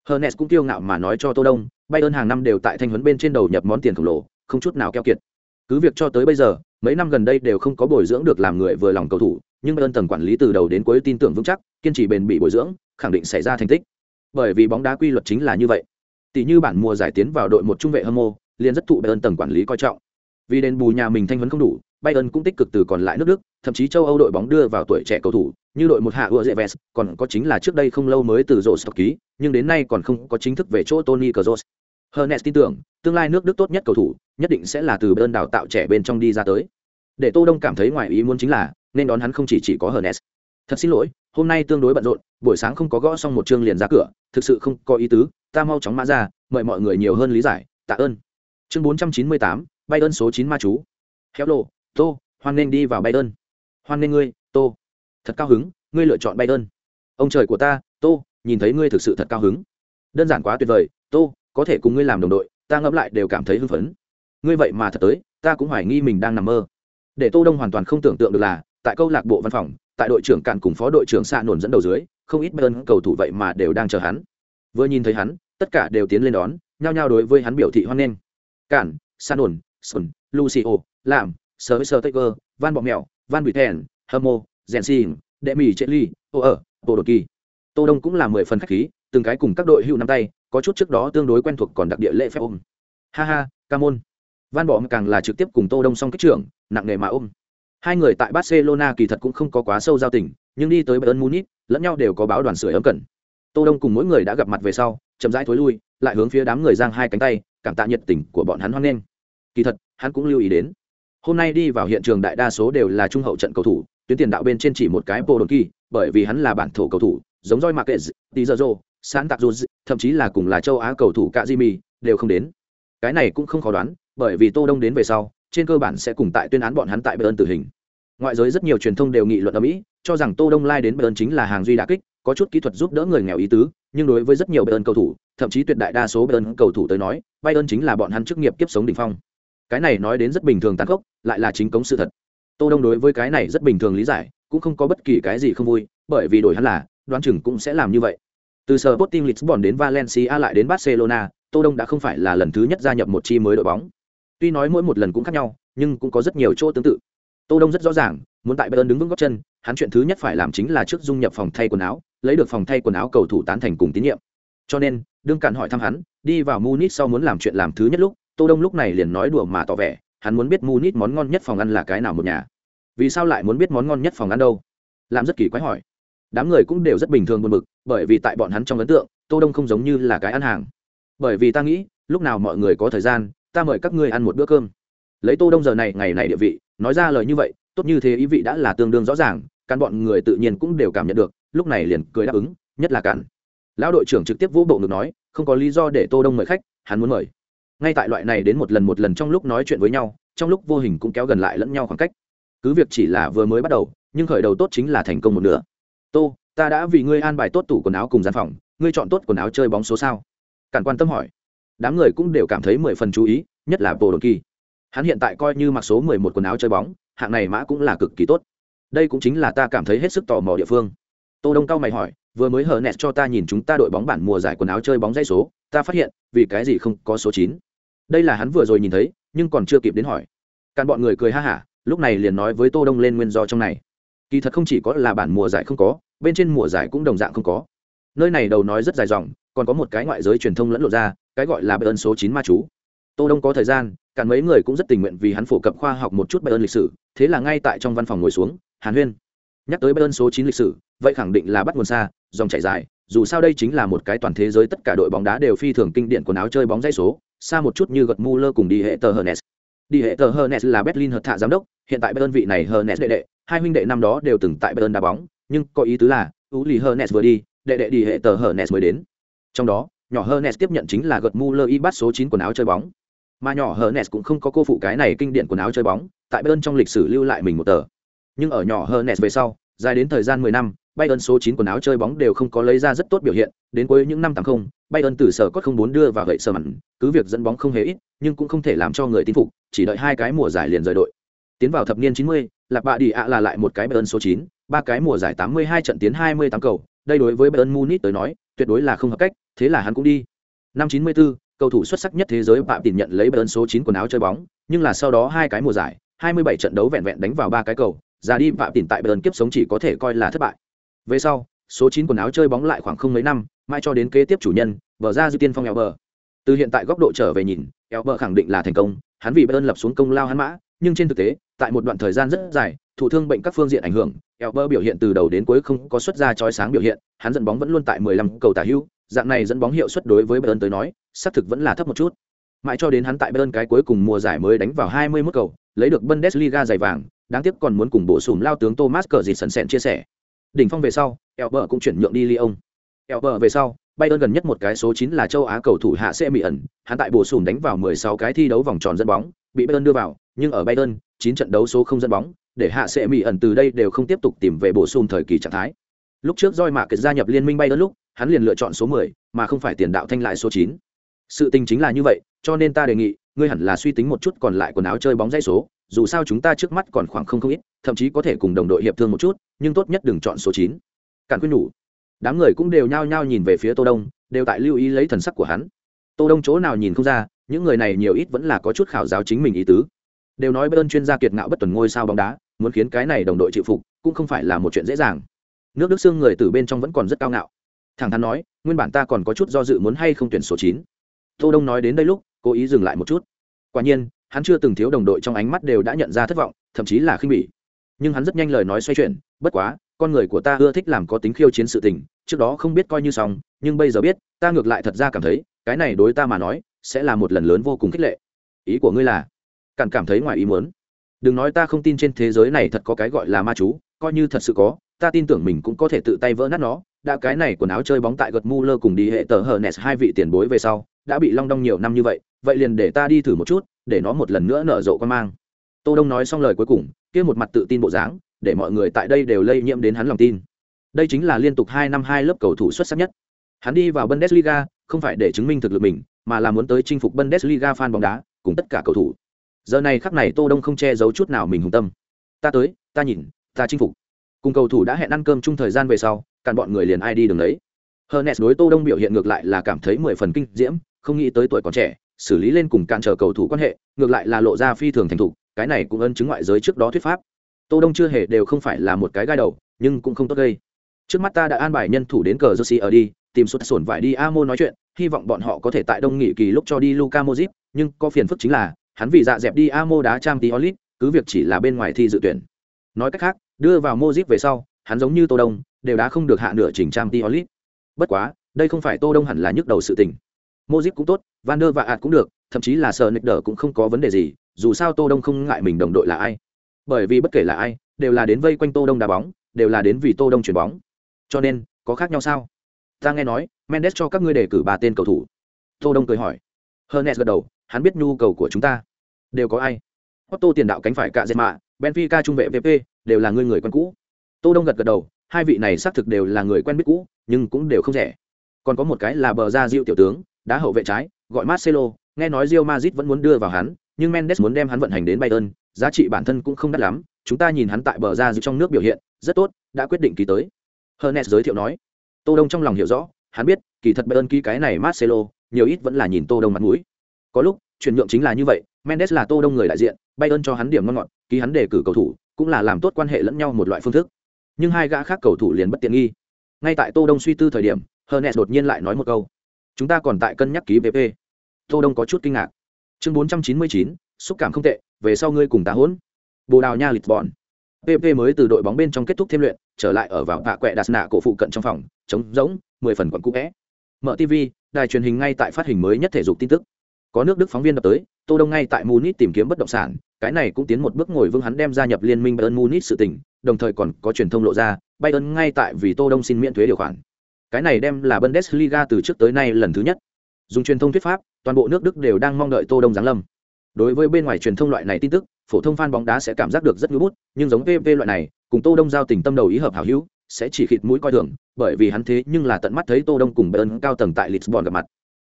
Hernes cũng kiêu ngạo mà nói cho Tô Đông, Bayern hàng năm đều tại thanh huấn bên trên đầu nhập món tiền khổng lồ, không chút nào keo kiệt. Cứ việc cho tới bây giờ, mấy năm gần đây đều không có bồi dưỡng được làm người vừa lòng cầu thủ, nhưng Bayern tầng quản lý từ đầu đến cuối tin tưởng vững chắc, kiên trì bền bỉ bồi dưỡng, khẳng định xảy ra thành tích. Bởi vì bóng đá quy luật chính là như vậy. Tỷ như bản mùa giải tiến vào đội một trung vệ hâm mộ, liền rất thụ ơn tầng quản lý coi trọng. Vì đền bù nhà mình thanh vấn không đủ, Bayern cũng tích cực từ còn lại nước Đức, thậm chí châu Âu đội bóng đưa vào tuổi trẻ cầu thủ, như đội một hạ Ueves, còn có chính là trước đây không lâu mới từ rổ ký, nhưng đến nay còn không có chính thức về chỗ Tony Kroos. Hernes tin tưởng, tương lai nước Đức tốt nhất cầu thủ, nhất định sẽ là từ bên đào tạo trẻ bên trong đi ra tới. Để Tô Đông cảm thấy ngoài ý muốn chính là, nên đón hắn không chỉ chỉ có Hernes. Thật xin lỗi, hôm nay tương đối bận rộn, buổi sáng không có gõ xong một chương liền ra cửa, thực sự không có ý tứ, ta mau chóng mã ra, mời mọi người nhiều hơn lý giải, tạ ơn. Chương 498, Bayern số 9 ma chú. Hello, Tô, hoan nên đi vào Bayern. Hoan nên ngươi, Tô. Thật cao hứng, ngươi lựa chọn Bayern. Ông trời của ta, Tô, nhìn thấy ngươi thực sự thật cao hứng. Đơn giản quá tuyệt vời, Tô, có thể cùng ngươi làm đồng đội, ta ngẫm lại đều cảm thấy hưng phấn. Ngươi vậy mà thật tới, ta cũng hoài nghi mình đang nằm mơ. Để Tô Đông hoàn toàn không tưởng tượng được là, tại câu lạc bộ văn phòng, tại đội trưởng cạn cùng phó đội trưởng xạ nổn dẫn đầu dưới, không ít Bayern cầu thủ vậy mà đều đang chờ hắn. Vừa nhìn thấy hắn, tất cả đều tiến lên đón, nhao nhao đối với hắn biểu thị hoan nghênh. Cạn, San nổn Sun, Lucio, làm, Sơ Sơ Taker, Van Bọ Mèo, Van Bụi Thèn, Hâm Jensi, Đệ Mì Trệ Ly, Ô ở, Bộ Đột Kỳ. Tô Đông cũng là mười phần khách khí, từng cái cùng các đội hữu nắm tay, có chút trước đó tương đối quen thuộc còn đặc địa lễ phép ôm. Ha ha, ca môn. Van Bọ càng là trực tiếp cùng Tô Đông song kích trưởng, nặng nề mà ôm. Hai người tại Barcelona kỳ thật cũng không có quá sâu giao tình, nhưng đi tới Bayern Munich, lẫn nhau đều có báo đoàn sưởi ấm cần. tô đông cùng mỗi người đã gặp mặt về sau chậm rãi thối lui lại hướng phía đám người giang hai cánh tay cảm tạ nhiệt tình của bọn hắn hoan nghênh kỳ thật hắn cũng lưu ý đến hôm nay đi vào hiện trường đại đa số đều là trung hậu trận cầu thủ tuyến tiền đạo bên trên chỉ một cái bộ đồn kỳ bởi vì hắn là bản thổ cầu thủ giống roi marquez tí giờ rô sáng tạc dù thậm chí là cùng là châu á cầu thủ cả jimmy đều không đến. Cái này cũng không khó đoán, bởi vì tô đông đến về sau, trên cơ bản sẽ cùng tại tuyên án bọn hắn tại bayern tử hình. Ngoại giới rất nhiều truyền thông đều nghị luận ở mỹ, cho rằng tô đông lai đến bayern chính là hàng duy đả kích, có chút kỹ thuật giúp đỡ người nghèo ý tứ, nhưng đối với rất nhiều bayern cầu thủ, thậm chí tuyệt đại đa số bayern cầu thủ tới nói, bayern chính là bọn hắn chức nghiệp kiếp sống đỉnh phong. Cái này nói đến rất bình thường tàn khốc, lại là chính cống sự thật. Tô đông đối với cái này rất bình thường lý giải, cũng không có bất kỳ cái gì không vui, bởi vì đổi hắn là, đoán chừng cũng sẽ làm như vậy từ sở Sporting Lisbon đến Valencia lại đến Barcelona, tô đông đã không phải là lần thứ nhất gia nhập một chi mới đội bóng. Tuy nói mỗi một lần cũng khác nhau, nhưng cũng có rất nhiều chỗ tương tự. Tô đông rất rõ ràng, muốn tại bayern đứng vững gót chân, hắn chuyện thứ nhất phải làm chính là trước dung nhập phòng thay quần áo, lấy được phòng thay quần áo cầu thủ tán thành cùng tín nhiệm. Cho nên, đương cản hỏi thăm hắn, đi vào munich sau muốn làm chuyện làm thứ nhất lúc, tô đông lúc này liền nói đùa mà tỏ vẻ, hắn muốn biết munich món ngon nhất phòng ăn là cái nào một nhà. Vì sao lại muốn biết món ngon nhất phòng ăn đâu? Làm rất kỳ quái hỏi đám người cũng đều rất bình thường buồn bực, bởi vì tại bọn hắn trong ấn tượng, tô đông không giống như là cái ăn hàng. Bởi vì ta nghĩ, lúc nào mọi người có thời gian, ta mời các ngươi ăn một bữa cơm. Lấy tô đông giờ này, ngày này địa vị, nói ra lời như vậy, tốt như thế ý vị đã là tương đương rõ ràng căn bọn người tự nhiên cũng đều cảm nhận được, lúc này liền cười đáp ứng, nhất là cản lão đội trưởng trực tiếp vũ bộ ngực nói, không có lý do để tô đông mời khách, hắn muốn mời. Ngay tại loại này đến một lần một lần trong lúc nói chuyện với nhau, trong lúc vô hình cũng kéo gần lại lẫn nhau khoảng cách. Cứ việc chỉ là vừa mới bắt đầu, nhưng khởi đầu tốt chính là thành công một nửa tô, ta đã vì ngươi an bài tốt tủ quần áo cùng gian phòng, ngươi chọn tốt quần áo chơi bóng số sao? Cản quan tâm hỏi. Đám người cũng đều cảm thấy mười phần chú ý, nhất là bồ đồn kỳ. Hắn hiện tại coi như mặc số mười một quần áo chơi bóng, hạng này mã cũng là cực kỳ tốt. Đây cũng chính là ta cảm thấy hết sức tò mò địa phương. Tô đông cao mày hỏi, vừa mới hờ nẹt cho ta nhìn chúng ta đội bóng bản mùa giải quần áo chơi bóng dây số, ta phát hiện, vì cái gì không có số chín? Đây là hắn vừa rồi nhìn thấy, nhưng còn chưa kịp đến hỏi. Càn bọn người cười ha hả, lúc này liền nói với tô đông lên nguyên do trong này. Kỳ thật không chỉ có là bản mùa giải không có bên trên mùa giải cũng đồng dạng không có. Nơi này đầu nói rất dài dòng, còn có một cái ngoại giới truyền thông lẫn lộ ra, cái gọi là bệ ơn số chín ma chú. Tô đông có thời gian, cả mấy người cũng rất tình nguyện vì hắn phổ cập khoa học một chút bệ ơn lịch sử, thế là ngay tại trong văn phòng ngồi xuống, hàn huyên. Nhắc tới bệ ơn số chín lịch sử, vậy khẳng định là bắt nguồn xa, dòng chảy dài, dù sao đây chính là một cái toàn thế giới tất cả đội bóng đá đều phi thường kinh điển quần áo chơi bóng dây số, xa một chút như gật mu lơ cùng đi hệ tờ hernes. Đi hệ tờ hernes là berlin hợt thạ giám đốc, hiện tại bayern vị này hernes đệ đệ, hai huynh đệ năm đó đều từng tại bayern đá bóng nhưng có ý tứ là ú lì hernes vừa đi đệ đệ đi hệ tờ hernes mới đến. Trong đó nhỏ hernes tiếp nhận chính là gật mu lơ y bắt số chín quần áo chơi bóng. Mà nhỏ hernes cũng không có cô phụ cái này kinh điển quần áo chơi bóng tại bayern trong lịch sử lưu lại mình một tờ. Nhưng ở nhỏ hernes về sau dài đến thời gian mười năm Bayern số 9 quần áo chơi bóng đều không có lấy ra rất tốt biểu hiện, đến cuối những năm 80, Bayern từ sở có không muốn đưa vào gậy sờ mặn, cứ việc dẫn bóng không hề ít, nhưng cũng không thể làm cho người tin phục, chỉ đợi hai cái mùa giải liền rời đội. Tiến vào thập niên 90, Lạc Bạ Đi ạ là lại một cái Bayern số 9, ba cái mùa giải 82 trận tiến 28 cầu, đây đối với Bayern Munich tới nói, tuyệt đối là không hợp cách, thế là hắn cũng đi. Năm 94, cầu thủ xuất sắc nhất thế giới Phạm Tịnh nhận lấy Bayern số 9 quần áo chơi bóng, nhưng là sau đó hai cái mùa giải, 27 trận đấu vẹn vẹn đánh vào ba cái cầu, ra đi Phạm Tịnh tại Bayern kiếp sống chỉ có thể coi là thất bại về sau số chín quần áo chơi bóng lại khoảng không mấy năm mãi cho đến kế tiếp chủ nhân vở ra dư tiên phong Elber. từ hiện tại góc độ trở về nhìn Elber khẳng định là thành công hắn vì bayern lập xuống công lao hắn mã nhưng trên thực tế tại một đoạn thời gian rất dài thụ thương bệnh các phương diện ảnh hưởng Elber biểu hiện từ đầu đến cuối không có xuất ra chói sáng biểu hiện hắn dẫn bóng vẫn luôn tại 15 cầu tả hữu dạng này dẫn bóng hiệu suất đối với bayern tới nói xác thực vẫn là thấp một chút mãi cho đến hắn tại bayern cái cuối cùng mùa giải mới đánh vào 21 cầu lấy được bundesliga giải vàng đáng tiếc còn muốn cùng bổ sung lao tướng thomas cờ sần sẹn chia sẻ đỉnh phong về sau Elber cũng chuyển nhượng đi Lyon. Elber về sau, Bayern gần nhất một cái số 9 là châu Á cầu thủ hạ sẽ mỹ ẩn, hắn tại bổ sung đánh vào 16 cái thi đấu vòng tròn dẫn bóng, bị Bayern đưa vào, nhưng ở Bayern, 9 trận đấu số không dẫn bóng, để hạ sẽ mỹ ẩn từ đây đều không tiếp tục tìm về bổ sung thời kỳ trạng thái. Lúc trước Joy Mạc gia nhập liên minh bay Bayern lúc, hắn liền lựa chọn số 10, mà không phải tiền đạo thanh lại số 9. Sự tình chính là như vậy, cho nên ta đề nghị, ngươi hẳn là suy tính một chút còn lại quần áo chơi bóng dây số, dù sao chúng ta trước mắt còn khoảng không không ít, thậm chí có thể cùng đồng đội hiệp thương một chút, nhưng tốt nhất đừng chọn số 9 cản quyết nhủ đám người cũng đều nhao nhao nhìn về phía tô đông đều tại lưu ý lấy thần sắc của hắn tô đông chỗ nào nhìn không ra những người này nhiều ít vẫn là có chút khảo giáo chính mình ý tứ đều nói bên chuyên gia kiệt ngạo bất tuần ngôi sao bóng đá muốn khiến cái này đồng đội chịu phục, cũng không phải là một chuyện dễ dàng. Nước đức xương người từ bên trong vẫn còn rất cao ngạo. Thẳng thắn nói, nguyên bản ta còn có chút do dự muốn hay không tuyển số chín. Tô đông nói đến đây lúc, cố ý dừng lại một chút. Quả nhiên, hắn chưa từng thiếu đồng đội trong ánh mắt đều đã nhận ra thất vọng, thậm chí là khinh bỉ. Nhưng hắn rất nhanh lời nói xoay chuyển, bất quá, con người của ta ưa thích làm có tính khiêu chiến sự tình, trước đó không biết coi như xong, nhưng bây giờ biết, ta ngược lại thật ra cảm thấy, cái này đối ta mà nói, sẽ là một lần lớn vô cùng khích lệ. Ý của ngươi là càng cảm thấy ngoài ý muốn đừng nói ta không tin trên thế giới này thật có cái gọi là ma chú, coi như thật sự có, ta tin tưởng mình cũng có thể tự tay vỡ nát nó. Đã cái này quần áo chơi bóng tại gật mu lơ cùng đi hệ tờ hờ nes hai vị tiền bối về sau, đã bị long đong nhiều năm như vậy vậy liền để ta đi thử một chút, để nó một lần nữa nở rộ quan mang. Tô đông nói xong lời cuối cùng, kia một mặt tự tin bộ dáng, để mọi người tại đây đều lây nhiễm đến hắn lòng tin. Đây chính là liên tục hai năm hai lớp cầu thủ xuất sắc nhất. Hắn đi vào bundesliga, không phải để chứng minh thực lực mình, mà là muốn tới chinh phục bundesliga fan bóng đá, cùng tất cả cầu thủ giờ này khắc này tô đông không che giấu chút nào mình hùng tâm ta tới ta nhìn ta chinh phục cùng cầu thủ đã hẹn ăn cơm chung thời gian về sau cản bọn người liền ai đi đường đấy Hernes đối Tô Đông biểu hiện ngược lại là cảm thấy mười phần kinh diễm, không nghĩ tới tuổi còn trẻ, xử lý lên cùng cản trở cầu thủ quan hệ, ngược lại là lộ ra phi thường thành thục, cái này cũng ân chứng ngoại giới trước đó thuyết pháp. Tô Đông chưa hề đều không phải là một cái gai đầu, nhưng cũng không tốt gây. Trước mắt ta đã an bài nhân thủ đến cờ Jersey ở đi, tìm suất sổn vải đi Amo nói chuyện, hy vọng bọn họ có thể tại đông nghỉ kỳ lúc cho đi Luka mozip nhưng có phiền phức chính là, hắn vì dạ dẹp đi Amo đá trang tí olit cứ việc chỉ là bên ngoài thi dự tuyển. Nói cách khác, đưa vào Modric về sau, hắn giống như Tô Đông, đều đã không được hạ nửa trình trang tí olit Bất quá, đây không phải Tô Đông hẳn là nhức đầu sự tình. Modric cũng tốt, Van der và ạt cũng được, thậm chí là Sir Nick cũng không có vấn đề gì, dù sao Tô Đông không ngại mình đồng đội là ai. Bởi vì bất kể là ai, đều là đến vây quanh Tô Đông đá bóng, đều là đến vì Tô Đông chuyển bóng. Cho nên, có khác nhau sao? Ta nghe nói, Mendes cho các ngươi đề cử ba tên cầu thủ. Tô Đông cười hỏi. Hernes gật đầu, hắn biết nhu cầu của chúng ta. Đều có ai? Otto tiền đạo cánh phải cạ mạ, Benfica trung vệ VP, đều là người người quen cũ. Tô Đông gật gật đầu, hai vị này xác thực đều là người quen biết cũ, nhưng cũng đều không rẻ. Còn có một cái là bờ ra Diệu tiểu tướng, đá hậu vệ trái, gọi Marcelo, nghe nói Rio Madrid vẫn muốn đưa vào hắn, nhưng Mendes muốn đem hắn vận hành đến Bayern, giá trị bản thân cũng không đắt lắm, chúng ta nhìn hắn tại bờ ra Diệu trong nước biểu hiện, rất tốt, đã quyết định ký tới. Hernes giới thiệu nói. Tô Đông trong lòng hiểu rõ, hắn biết, kỳ thật Bayern ký cái này Marcelo, nhiều ít vẫn là nhìn Tô Đông mặt mũi. Có lúc, chuyển nhượng chính là như vậy, Mendes là Tô Đông người đại diện, Bayern cho hắn điểm ngon ngọt, ký hắn đề cử cầu thủ, cũng là làm tốt quan hệ lẫn nhau một loại phương thức. Nhưng hai gã khác cầu thủ liền bất tiện nghi. Ngay tại Tô Đông suy tư thời điểm, Hernes đột nhiên lại nói một câu: "Chúng ta còn tại cân nhắc ký VP." Tô Đông có chút kinh ngạc. Chương 499, xúc cảm không tệ, về sau ngươi cùng ta hỗn. Bồ Đào Nha Lisbon. PP mới từ đội bóng bên trong kết thúc thêm luyện, trở lại ở vào vạ quẹ đạt nạ cổ phụ cận trong phòng, trống rỗng, mười phần quận cũ é. Mở TV, đài truyền hình ngay tại phát hình mới nhất thể dục tin tức. Có nước Đức phóng viên đập tới, Tô Đông ngay tại Munich tìm kiếm bất động sản, cái này cũng tiến một bước ngồi vững hắn đem gia nhập liên minh Bayern Munich sự tình, đồng thời còn có truyền thông lộ ra, Bayern ngay tại vì Tô Đông xin miễn thuế điều khoản. Cái này đem là Bundesliga từ trước tới nay lần thứ nhất. Dùng truyền thông thuyết pháp, toàn bộ nước Đức đều đang mong đợi Tô Đông giáng lâm. Đối với bên ngoài truyền thông loại này tin tức, phổ thông fan bóng đá sẽ cảm giác được rất ngứa bút, nhưng giống PV loại này, cùng Tô Đông giao tình tâm đầu ý hợp hảo hữu, sẽ chỉ khịt mũi coi thường, bởi vì hắn thế nhưng là tận mắt thấy Tô Đông cùng Bayern cao tầng tại Lisbon gặp mặt.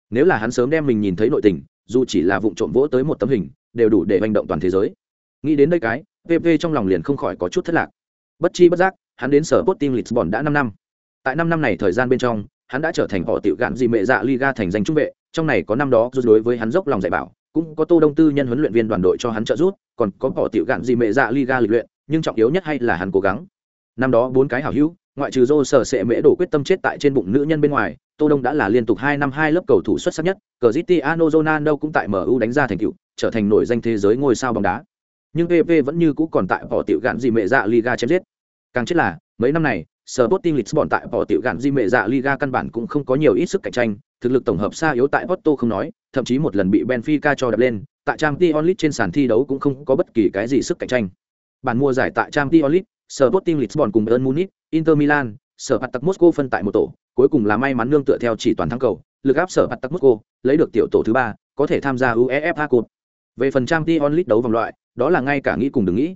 Nếu là hắn sớm đem mình nhìn thấy nội tình, dù chỉ là vụng trộm vỗ tới một tấm hình, đều đủ để hành động toàn thế giới. Nghĩ đến đây cái, VV trong lòng liền không khỏi có chút thất lạc. Bất chi bất giác, hắn đến sở Sporting Lisbon đã năm năm. Tại năm năm này thời gian bên trong, hắn đã trở thành họ tiểu gạn dị mẹ dạ Liga thành danh trung vệ, trong này có năm đó đối với hắn dốc lòng dạy bảo, cũng có tô đông tư nhân huấn luyện viên đoàn đội cho hắn trợ giúp còn có họ tiểu gạn dị mẹ dạ liga lịch luyện nhưng trọng yếu nhất hay là hắn cố gắng năm đó bốn cái hảo hữu ngoại trừ dô sở sẽ mễ đổ quyết tâm chết tại trên bụng nữ nhân bên ngoài tô đông đã là liên tục hai năm hai lớp cầu thủ xuất sắc nhất cờ Cristiano Ronaldo cũng tại MU đánh ra thành tựu trở thành nổi danh thế giới ngôi sao bóng đá nhưng pv vẫn như cũ còn tại bỏ tiểu gạn gì mẹ dạ liga chém giết càng chết là mấy năm này Sporting Lisbon tại bỏ tiểu gạn di mẹ dạ Liga căn bản cũng không có nhiều ít sức cạnh tranh, thực lực tổng hợp xa yếu tại Porto không nói, thậm chí một lần bị Benfica cho đập lên, tại Champions League trên sàn thi đấu cũng không có bất kỳ cái gì sức cạnh tranh. Bản mua giải tại Champions League, Sporting Lisbon cùng Bayern Munich, Inter Milan, Spartak Moscow phân tại một tổ, cuối cùng là may mắn nương tựa theo chỉ toàn thắng cầu, lực áp Spartak Moscow, lấy được tiểu tổ thứ ba, có thể tham gia UEFA Cup. Về phần Champions League đấu vòng loại, đó là ngay cả nghĩ cùng đừng nghĩ.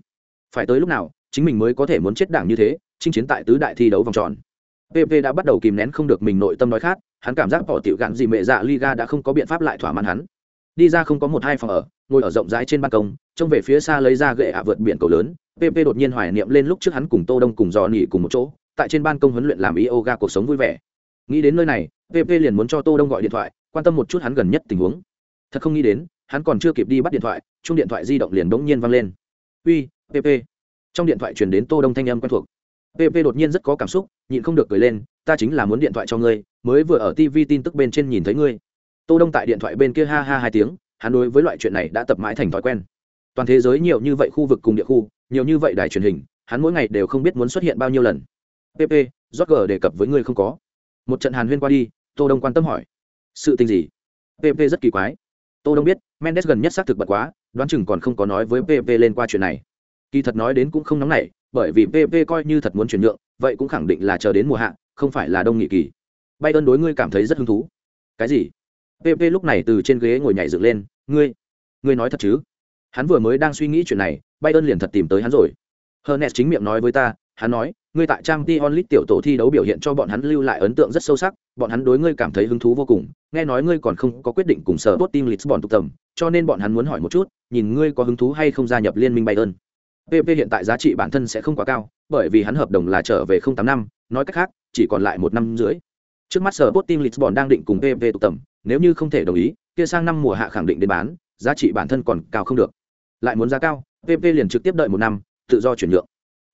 Phải tới lúc nào, chính mình mới có thể muốn chết đảng như thế, chinh chiến tại tứ đại thi đấu vòng tròn. PP đã bắt đầu kìm nén không được mình nội tâm nói khát, hắn cảm giác bỏ tiểu gạn gì mẹ dạ Liga đã không có biện pháp lại thỏa mãn hắn. Đi ra không có một hai phòng ở, ngồi ở rộng rãi trên ban công, trông về phía xa lấy ra gậy ạ vượt biển cầu lớn, PP đột nhiên hoài niệm lên lúc trước hắn cùng Tô Đông cùng dò nghỉ cùng một chỗ, tại trên ban công huấn luyện làm yoga cuộc sống vui vẻ. Nghĩ đến nơi này, PP liền muốn cho Tô Đông gọi điện thoại, quan tâm một chút hắn gần nhất tình huống. Thật không nghĩ đến, hắn còn chưa kịp đi bắt điện thoại, chuông điện thoại di động liền đột nhiên vang lên. "Uy, PP." Trong điện thoại truyền đến Tô Đông thanh âm quen thuộc pp đột nhiên rất có cảm xúc nhịn không được cười lên ta chính là muốn điện thoại cho ngươi mới vừa ở tv tin tức bên trên nhìn thấy ngươi tô đông tại điện thoại bên kia ha ha hai tiếng hắn đối với loại chuyện này đã tập mãi thành thói quen toàn thế giới nhiều như vậy khu vực cùng địa khu, nhiều như vậy đài truyền hình, hắn mỗi ngày đều không biết muốn xuất hiện bao nhiêu lần. Pp rót gờ đề cập với ngươi không có. Một trận hàn huyên qua đi, tô đông quan tâm hỏi, sự tình gì? Pp rất kỳ quái. Tô đông biết, mendes gần nhất xác thực bật quá, đoán chừng còn không có nói với pp lên qua chuyện này. Kỳ thật nói đến cũng không nóng nảy, bởi vì pp coi như thật muốn chuyển nhượng, vậy cũng khẳng định là chờ đến mùa hạ, không phải là đông nghị kỳ. Bay ơn đối ngươi cảm thấy rất hứng thú. Cái gì? Pp lúc này từ trên ghế ngồi nhảy dựng lên, ngươi ngươi nói thật chứ? Hắn vừa mới đang suy nghĩ chuyện này bayern liền thật tìm tới hắn rồi. Hernes chính miệng nói với ta, hắn nói, ngươi tại trang t onlit tiểu tổ thi đấu biểu hiện cho bọn hắn lưu lại ấn tượng rất sâu sắc, bọn hắn đối ngươi cảm thấy hứng thú vô cùng. Nghe nói ngươi còn không có quyết định cùng sở tốt team lisbon tục tầm, cho nên bọn hắn muốn hỏi một chút, nhìn ngươi có hứng thú hay không gia nhập liên minh bayern pp hiện tại giá trị bản thân sẽ không quá cao, bởi vì hắn hợp đồng là trở về không tám năm, nói cách khác, chỉ còn lại một năm rưỡi. trước mắt sở tốt team lisbon đang định cùng pp tục tầm, nếu như không thể đồng ý, kia sang năm mùa hạ khẳng định đến bán, giá trị bản thân còn cao không được lại muốn giá cao pp liền trực tiếp đợi một năm, tự do chuyển nhượng.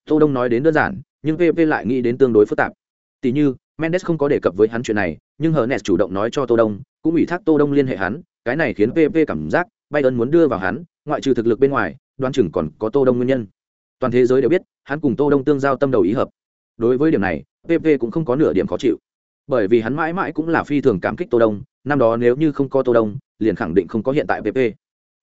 Tô đông nói đến đơn giản, nhưng pp lại nghĩ đến tương đối phức tạp. Tỷ như, mendes không có đề cập với hắn chuyện này, nhưng hờnet chủ động nói cho tô đông, cũng ủy thác tô đông liên hệ hắn, cái này khiến pp cảm giác bayern muốn đưa vào hắn, ngoại trừ thực lực bên ngoài, đoán chừng còn có tô đông nguyên nhân. Toàn thế giới đều biết, hắn cùng tô đông tương giao tâm đầu ý hợp. Đối với điểm này pp cũng không có nửa điểm khó chịu. Bởi vì hắn mãi mãi cũng là phi thường cảm kích tô đông, năm đó nếu như không có tô đông, liền khẳng định không có hiện tại pp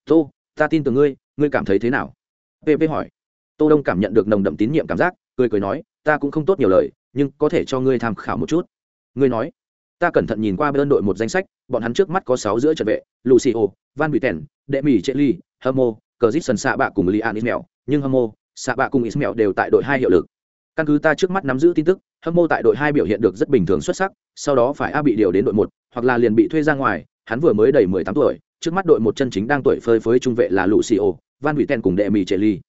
tô, ta tin tưởng ngươi ngươi cảm thấy thế nào? Pp hỏi. Tô đông cảm nhận được nồng đậm tín nhiệm cảm giác, cười cười nói, ta cũng không tốt nhiều lời, nhưng có thể cho ngươi tham khảo một chút. Ngươi nói, ta cẩn thận nhìn qua bên đội một danh sách, bọn hắn trước mắt có sáu giữa trận vệ, lucio, van buten đệ mỹ chê ly hamo cờ dít sần xạ bạ cùng lian ismail. Nhưng hamo xạ bạ cùng ismail đều tại đội hai hiệu lực. Căn cứ ta trước mắt nắm giữ tin tức hamo tại đội hai biểu hiện được rất bình thường xuất sắc, sau đó phải a bị điều đến đội một, hoặc là liền bị thuê ra ngoài, hắn vừa mới đầy mười tám tuổi trước mắt đội một chân chính đang tuổi phơi phới trung vệ là lucio van buten cùng đệ mì trẻ ly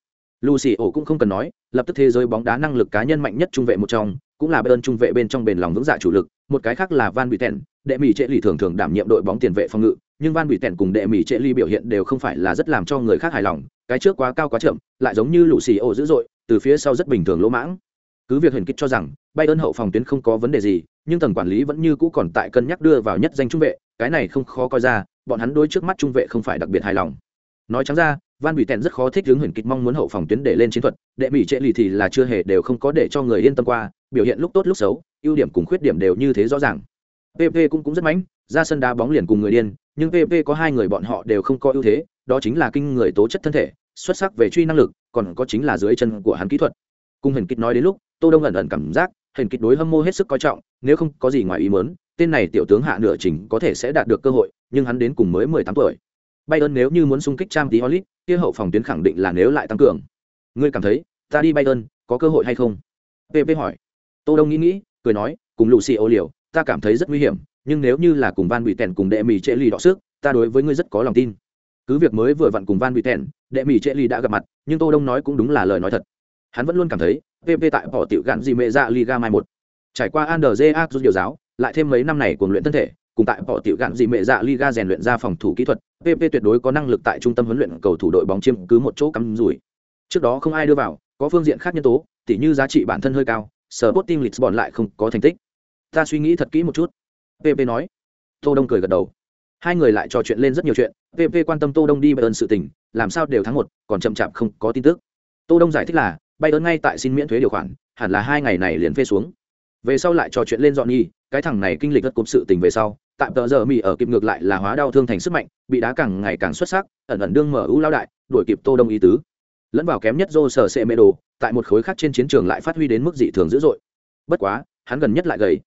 Lucio cũng không cần nói, lập tức thế giới bóng đá năng lực cá nhân mạnh nhất trung vệ một trong, cũng là bên trung vệ bên trong bền lòng vững dạ chủ lực, một cái khác là Van Buyten, đệ mì trẻ ly thường thường đảm nhiệm đội bóng tiền vệ phòng ngự, nhưng Van Buyten cùng đệ mì trẻ ly biểu hiện đều không phải là rất làm cho người khác hài lòng, cái trước quá cao quá chậm, lại giống như Lucio dữ dội, từ phía sau rất bình thường lỗ mãng. Cứ việc Huyền Kịch cho rằng Bayern hậu phòng tuyến không có vấn đề gì, nhưng tầng quản lý vẫn như cũ còn tại cân nhắc đưa vào nhất danh trung vệ, cái này không khó coi ra, bọn hắn đối trước mắt trung vệ không phải đặc biệt hài lòng. Nói trắng ra, van bị tèn rất khó thích hướng huyền kịch mong muốn hậu phòng tuyến để lên chiến thuật đệ mỹ trệ lì thì là chưa hề đều không có để cho người yên tâm qua biểu hiện lúc tốt lúc xấu ưu điểm cùng khuyết điểm đều như thế rõ ràng pp cũng cũng rất mãnh ra sân đá bóng liền cùng người điên nhưng pp có hai người bọn họ đều không có ưu thế đó chính là kinh người tố chất thân thể xuất sắc về truy năng lực còn có chính là dưới chân của hắn kỹ thuật cùng Huyền kịch nói đến lúc tô đông ẩn ẩn cảm giác Huyền kịch đối hâm mô hết sức coi trọng nếu không có gì ngoài ý muốn tên này tiểu tướng hạ nửa trình có thể sẽ đạt được cơ hội nhưng hắn đến cùng mới mười tám tuổi Bayern nếu như muốn xung kích Champions League, kia hậu phòng tuyến khẳng định là nếu lại tăng cường. Ngươi cảm thấy, ta đi Bayern, có cơ hội hay không? PP hỏi. Tô Đông nghĩ nghĩ, cười nói, cùng Lucio liều, ta cảm thấy rất nguy hiểm, nhưng nếu như là cùng Van Buyten cùng Đệ Mì Trệ Lì đọ sức, ta đối với ngươi rất có lòng tin. Cứ việc mới vừa vặn cùng Van Buyten, Đệ Mì Trệ Lì đã gặp mặt, nhưng Tô Đông nói cũng đúng là lời nói thật. Hắn vẫn luôn cảm thấy, PP tại bỏ tiểu gạn gì mẹ dạ Liga mai một. Trải qua Anderlecht điều giáo, lại thêm mấy năm này cuồng luyện thân thể, cùng tại bỏ tiểu gạn gì mẹ dạ Liga rèn luyện ra phòng thủ kỹ thuật, PP tuyệt đối có năng lực tại trung tâm huấn luyện cầu thủ đội bóng chiếm cứ một chỗ cắm rủi. Trước đó không ai đưa vào, có phương diện khác nhân tố, tỉ như giá trị bản thân hơi cao, Sporting Lisbon lại không có thành tích. Ta suy nghĩ thật kỹ một chút. PP nói. Tô Đông cười gật đầu. Hai người lại trò chuyện lên rất nhiều chuyện, PP quan tâm Tô Đông đi Bayern sự tình, làm sao đều thắng một, còn chậm chạp không có tin tức. Tô Đông giải thích là, Bayern ngay tại xin miễn thuế điều khoản, hẳn là hai ngày này liền phê xuống. Về sau lại trò chuyện lên dọn nhi, cái thằng này kinh lịch rất cụm sự tình về sau, tạm tờ giờ mỹ ở kịp ngược lại là hóa đau thương thành sức mạnh bị đá càng ngày càng xuất sắc ẩn ẩn đương mở ưu lao đại đuổi kịp tô đông ý tứ. Lẫn vào kém nhất dô sở sệ mê đồ tại một khối khác trên chiến trường lại phát huy đến mức dị thường dữ dội. Bất quá hắn gần nhất lại gầy.